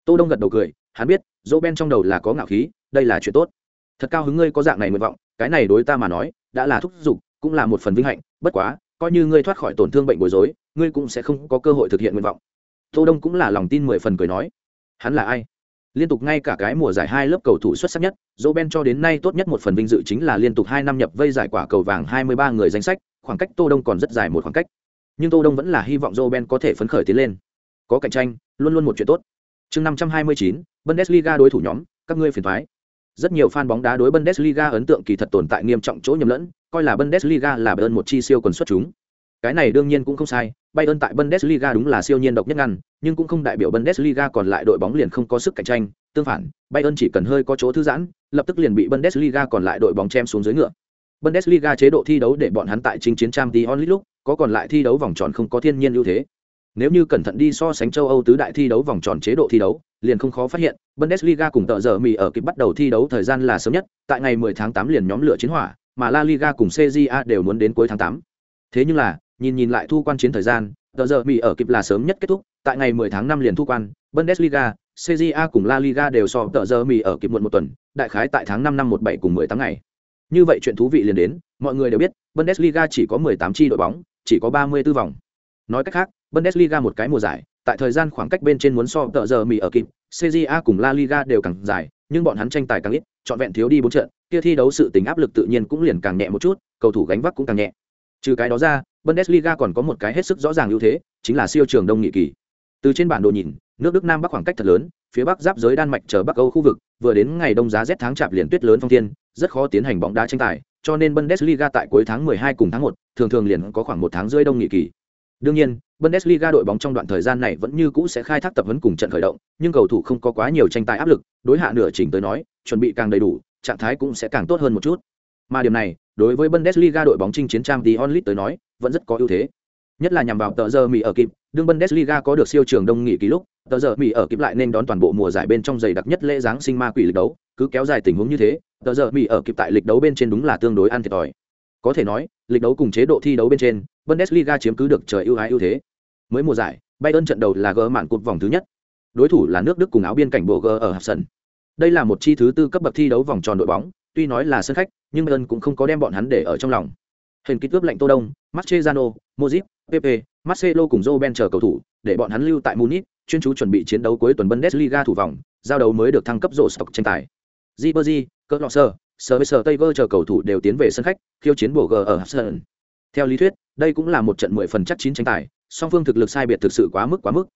Tô đông gật đầu cười, hắn biết, dỗ ben trong đầu là có ngạo khí, đây là chuyện tốt. Thật cao hứng ngươi có dạng này nguyện vọng, cái này đối ta mà nói, đã là thúc giục, cũng là một phần vinh hạnh, bất quá, coi như ngươi thoát khỏi tổn thương bệnh bối rối, ngươi cũng sẽ không có cơ hội thực hiện nguyện vọng. Tô đông cũng là lòng tin mười phần cười nói. Hắn là ai? Liên tục ngay cả cái mùa giải hai lớp cầu thủ xuất sắc nhất, dỗ ben cho đến nay tốt nhất một phần vinh dự chính là liên tục hai năm nhập vây giải quả cầu vàng hai mươi ba người danh sách khoảng cách tô đông còn rất dài một khoảng cách. Nhưng tô đông vẫn là hy vọng dỗ ben có thể phấn khởi tiến lên. Có cạnh tranh, luôn luôn một chuyện tốt. Chương năm trăm hai mươi chín, bundesliga đối thủ nhóm, các ngươi phiền thoái rất nhiều fan bóng đá đối bundesliga ấn tượng kỳ thật tồn tại nghiêm trọng chỗ nhầm lẫn, coi là bundesliga là bayern một chi siêu quần xuất chúng. Cái này đương nhiên cũng không sai, bayern tại bundesliga đúng là siêu nhiên độc nhất ngăn, nhưng cũng không đại biểu bundesliga còn lại đội bóng liền không có sức cạnh tranh. Tương phản, bayern chỉ cần hơi có chỗ thư giãn, lập tức liền bị bundesliga còn lại đội bóng chém xuống dưới ngựa bundesliga chế độ thi đấu để bọn hắn tại chính chiến trang tí onlit lúc có còn lại thi đấu vòng tròn không có thiên nhiên ưu thế nếu như cẩn thận đi so sánh châu Âu tứ đại thi đấu vòng tròn chế độ thi đấu, liền không khó phát hiện, Bundesliga cùng tợ giờ mì ở kịp bắt đầu thi đấu thời gian là sớm nhất, tại ngày 10 tháng 8 liền nhóm lửa chiến hỏa, mà La Liga cùng CJA đều muốn đến cuối tháng 8. Thế nhưng là, nhìn nhìn lại thu quan chiến thời gian, tợ giờ mì ở kịp là sớm nhất kết thúc, tại ngày 10 tháng 5 liền thu quan, Bundesliga, CJA cùng La Liga đều so tợ giờ mì ở kịp muộn một tuần, đại khái tại tháng 5 năm 17 cùng 18 ngày. Như vậy chuyện thú vị liền đến, mọi người đều biết, Bundesliga chỉ có 18 chi đội bóng, chỉ có 34 vòng. Nói cách khác, Bundesliga một cái mùa giải, tại thời gian khoảng cách bên trên muốn so tợ giờ Mỹ ở kịp, CJA cùng La Liga đều càng dài, nhưng bọn hắn tranh tài càng ít, chọn vẹn thiếu đi bốn trận, kia thi đấu sự tình áp lực tự nhiên cũng liền càng nhẹ một chút, cầu thủ gánh vác cũng càng nhẹ. Trừ cái đó ra, Bundesliga còn có một cái hết sức rõ ràng ưu thế, chính là siêu trường đông nghị kỳ. Từ trên bản đồ nhìn, nước Đức Nam Bắc khoảng cách thật lớn, phía Bắc giáp giới Đan Mạch chờ Bắc Âu khu vực, vừa đến ngày đông giá rét tháng chạp liền tuyết lớn phong thiên, rất khó tiến hành bóng đá tranh tài, cho nên Bundesliga tại cuối tháng 12 cùng tháng 1, thường thường liền có khoảng một tháng rưỡi đông nghỉ kỳ. Đương nhiên, Bundesliga đội bóng trong đoạn thời gian này vẫn như cũ sẽ khai thác tập huấn cùng trận khởi động, nhưng cầu thủ không có quá nhiều tranh tài áp lực, đối hạ nửa chỉnh tới nói, chuẩn bị càng đầy đủ, trạng thái cũng sẽ càng tốt hơn một chút. Mà điểm này, đối với Bundesliga đội bóng chinh chiến trang Champions League tới nói, vẫn rất có ưu thế. Nhất là nhằm vào tờ giờ Mỹ ở kịp, đương Bundesliga có được siêu trường đông nghỉ ký lúc, tờ giờ Mỹ ở kịp lại nên đón toàn bộ mùa giải bên trong giày đặc nhất lễ giáng sinh ma quỷ lịch đấu, cứ kéo dài tình huống như thế, tờ giờ Mỹ ở kịp tại lịch đấu bên trên đúng là tương đối ăn thiệt thòi. Có thể nói, lịch đấu cùng chế độ thi đấu bên trên, Bundesliga chiếm cứ được trời ưu ái ưu thế. Mới mùa giải, Bayern trận đầu là gỡ mạn cột vòng thứ nhất. Đối thủ là nước Đức cùng áo biên cảnh bộ G ở Hapsen. Đây là một chi thứ tư cấp bậc thi đấu vòng tròn đội bóng, tuy nói là sân khách, nhưng Bayern cũng không có đem bọn hắn để ở trong lòng. Hình kích cướp lệnh Tô Đông, Mascherano, mozip Pepe, Marcelo cùng Robben chờ cầu thủ, để bọn hắn lưu tại Munich, chuyên chú chuẩn bị chiến đấu cuối tuần Bundesliga thủ vòng, giao đấu mới được thăng cấp rổ stock tranh tài. Ribery, Klosser, Service Tiger chờ cầu thủ đều tiến về sân khách, khiêu chiến bộ G ở Hudson. Theo lý thuyết, đây cũng là một trận mười phần chắc chín tranh tài, song phương thực lực sai biệt thực sự quá mức quá mức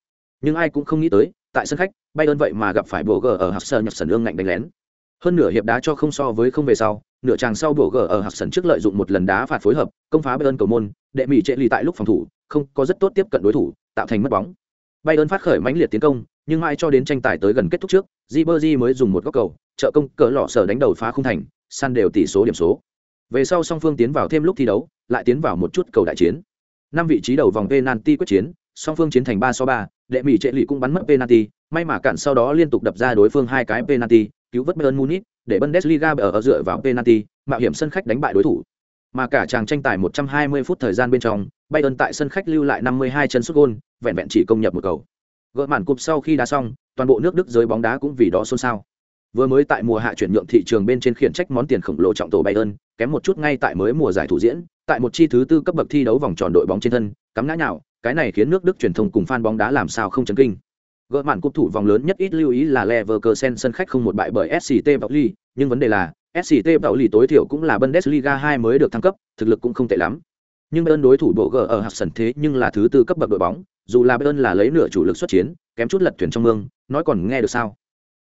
nhưng ai cũng không nghĩ tới tại sân khách bayern vậy mà gặp phải bộ g ở Hudson nhập sân ương ngạnh đánh lén hơn nửa hiệp đá cho không so với không về sau nửa chàng sau bộ g ở Hudson trước lợi dụng một lần đá phạt phối hợp công phá bayern cầu môn đệ mỹ trệ lì tại lúc phòng thủ không có rất tốt tiếp cận đối thủ tạo thành mất bóng bayern phát khởi mãnh liệt tiến công nhưng mãi cho đến tranh tài tới gần kết thúc trước Ribery mới dùng một góc cầu trợ công cỡ lọ sở đánh đầu phá không thành săn đều tỷ số điểm số. Về sau song phương tiến vào thêm lúc thi đấu lại tiến vào một chút cầu đại chiến. Năm vị trí đầu vòng penalty quyết chiến song phương chiến thành ba so ba đệ mỹ trệ lụy cũng bắn mất penalty may mà cản sau đó liên tục đập ra đối phương hai cái penalty cứu vớt bayern munich để bundesliga ở, ở dựa vào penalty mạo hiểm sân khách đánh bại đối thủ mà cả chàng tranh tài 120 phút thời gian bên trong bayern tại sân khách lưu lại 52 chân sút gôn vẹn vẹn chỉ công nhập một cầu. Gỡ màn cúp sau khi đá xong toàn bộ nước đức giới bóng đá cũng vì đó xôn xao. Vừa mới tại mùa hạ chuyển nhượng thị trường bên trên khiển trách món tiền khổng lồ trọng tổ bayern kém một chút ngay tại mới mùa giải thủ diễn tại một chi thứ tư cấp bậc thi đấu vòng tròn đội bóng trên thân cắm ngã nhào cái này khiến nước đức truyền thông cùng fan bóng đá làm sao không chấn kinh. Gỡ màn cúp thủ vòng lớn nhất ít lưu ý là Leverkusen sân khách không một bại bởi SCT Pauli, nhưng vấn đề là SCT Pauli tối thiểu cũng là Bundesliga 2 mới được thăng cấp, thực lực cũng không tệ lắm. Nhưng Bayern đối thủ bộ G ở hạt sân thế nhưng là thứ tư cấp bậc đội bóng, dù là Bayern là lấy nửa chủ lực xuất chiến, kém chút lật thuyền trong mương, nói còn nghe được sao?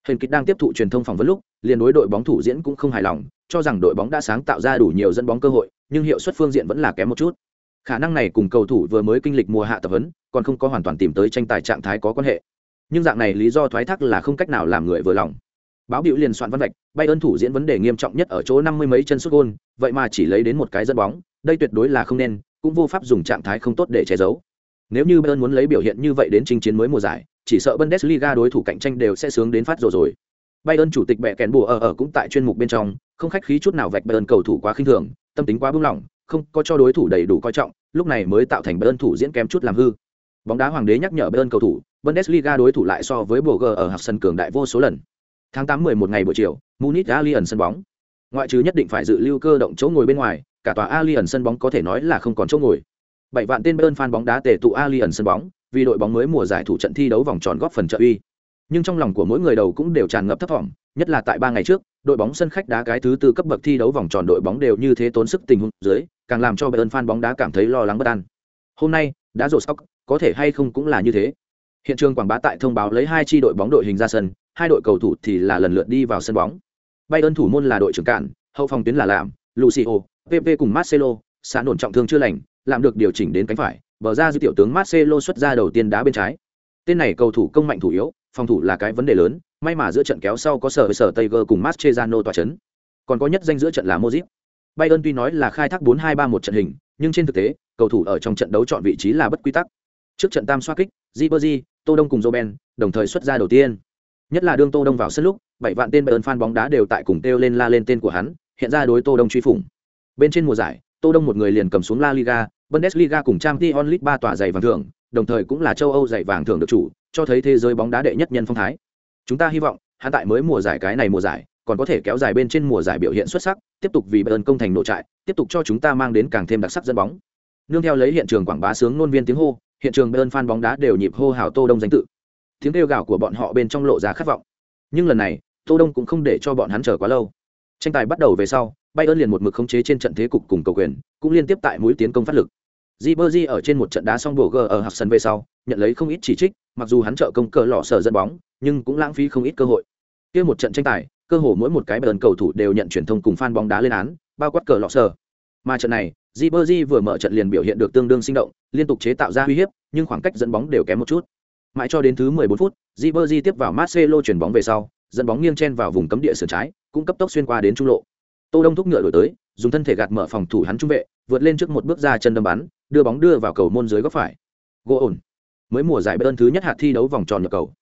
Hình kịch đang tiếp thụ truyền thông phỏng vấn lúc, liền đối đội bóng thủ diễn cũng không hài lòng, cho rằng đội bóng đã sáng tạo ra đủ nhiều dẫn bóng cơ hội, nhưng hiệu suất phương diện vẫn là kém một chút. Khả năng này cùng cầu thủ vừa mới kinh lịch mùa hạ tập huấn, còn không có hoàn toàn tìm tới tranh tài trạng thái có quan hệ. Nhưng dạng này lý do thoái thác là không cách nào làm người vừa lòng. Báo biểu liền soạn văn vạch, Bayern thủ diễn vấn đề nghiêm trọng nhất ở chỗ năm mươi mấy chân sút gôn, vậy mà chỉ lấy đến một cái dẫn bóng, đây tuyệt đối là không nên, cũng vô pháp dùng trạng thái không tốt để che giấu. Nếu như Bayern muốn lấy biểu hiện như vậy đến chinh chiến mới mùa giải, chỉ sợ Bundesliga đối thủ cạnh tranh đều sẽ sướng đến phát rồi rồi. Bayern chủ tịch bẹ kèn bùa ở ở cũng tại chuyên mục bên trong, không khách khí chút nào vạch Bayern cầu thủ quá khinh thường, tâm tính quá bưng lỏng, không có cho đối thủ đầy đủ coi trọng, lúc này mới tạo thành Bayern thủ diễn kém chút làm hư. Bóng đá hoàng đế nhắc nhở Bayern cầu thủ, Bundesliga đối thủ lại so với Borger ở học sân cường đại vô số lần. Tháng 8 11 ngày buổi chiều, Munich Allianz sân bóng. Ngoại trừ nhất định phải dự lưu cơ động chỗ ngồi bên ngoài, cả tòa Allianz sân bóng có thể nói là không còn chỗ ngồi. Bảy vạn tên Bayern fan bóng đá tề tụ Allianz sân bóng, vì đội bóng mới mùa giải thủ trận thi đấu vòng tròn góp phần trợ uy. Nhưng trong lòng của mỗi người đầu cũng đều tràn ngập thất vọng, nhất là tại ba ngày trước, đội bóng sân khách đá cái thứ tư cấp bậc thi đấu vòng tròn đội bóng đều như thế tốn sức tình huống dưới, càng làm cho Bayern fan bóng đá cảm thấy lo lắng bất an. Hôm nay, đã rồ sóc, có thể hay không cũng là như thế. Hiện trường quảng bá tại thông báo lấy hai chi đội bóng đội hình ra sân, hai đội cầu thủ thì là lần lượt đi vào sân bóng. Bayern thủ môn là đội trưởng cản, hậu phòng tuyến là làm, Lucio, PP cùng Marcelo, xã nổn trọng thương chưa lành, làm được điều chỉnh đến cánh phải, bờ ra dư tiểu tướng Marcelo xuất ra đầu tiên đá bên trái. Tên này cầu thủ công mạnh thủ yếu, phòng thủ là cái vấn đề lớn, may mà giữa trận kéo sau có sở với sở Tiger cùng Mascherano tỏa chấn. Còn có nhất danh giữa trận là Modric. Bayern tuy nói là khai thác 4-2-3-1 trận hình, nhưng trên thực tế, cầu thủ ở trong trận đấu chọn vị trí là bất quy tắc. Trước trận tam xoá kích, Ribery, Tô Đông cùng Robben đồng thời xuất ra đầu tiên. Nhất là đương Tô Đông vào sân lúc, bảy vạn tên Bayern fan bóng đá đều tại cùng kêu lên la lên tên của hắn, hiện ra đối Tô Đông truy phủng. Bên trên mùa giải, Tô Đông một người liền cầm xuống La Liga, Bundesliga cùng Champions League ba tòa giày vàng thưởng, đồng thời cũng là châu Âu giày vàng thưởng được chủ, cho thấy thế giới bóng đá đệ nhất nhân phong thái. Chúng ta hy vọng, hắn tại mới mùa giải cái này mùa giải, còn có thể kéo dài bên trên mùa giải biểu hiện xuất sắc, tiếp tục vì Bayern công thành nổ trại, tiếp tục cho chúng ta mang đến càng thêm đặc sắc dân bóng. Nương theo lấy hiện trường quảng bá sướng ngôn viên tiếng hô, hiện trường Bayern fan bóng đá đều nhịp hô hào Tô Đông danh tự. Tiếng kêu gào của bọn họ bên trong lộ ra khát vọng. Nhưng lần này, Tô Đông cũng không để cho bọn hắn chờ quá lâu. Tranh tài bắt đầu về sau, Bayern liền một mực khống chế trên trận thế cục cùng cầu quyền, cũng liên tiếp tại mũi tiến công phát lực. Ribery ở trên một trận đá xong bổ gờ ở hạt sân về sau, nhận lấy không ít chỉ trích, mặc dù hắn trợ công cờ lọ sở dẫn bóng, nhưng cũng lãng phí không ít cơ hội. Kia một trận tranh tài, cơ hồ mỗi một cái Bayern cầu thủ đều nhận truyền thông cùng fan bóng đá lên án, bao quát cờ lọ sở. Mà trận này, Ribery vừa mở trận liền biểu hiện được tương đương sinh động, liên tục chế tạo ra uy hiếp, nhưng khoảng cách dẫn bóng đều kém một chút. Mãi cho đến thứ 14 phút, Ribery tiếp vào Marcelo chuyển bóng về sau, dẫn bóng nghiêng chen vào vùng cấm địa sườn trái, cũng cấp tốc xuyên qua đến trung lộ. Tô Đông thúc ngựa đổi tới, dùng thân thể gạt mở phòng thủ hắn trung vệ, vượt lên trước một bước ra chân đâm bắn, đưa bóng đưa vào cầu môn dưới góc phải. Gỗ ổn. Mới mùa giải Bayern thứ nhất hạt thi đấu vòng tròn nhập cầu.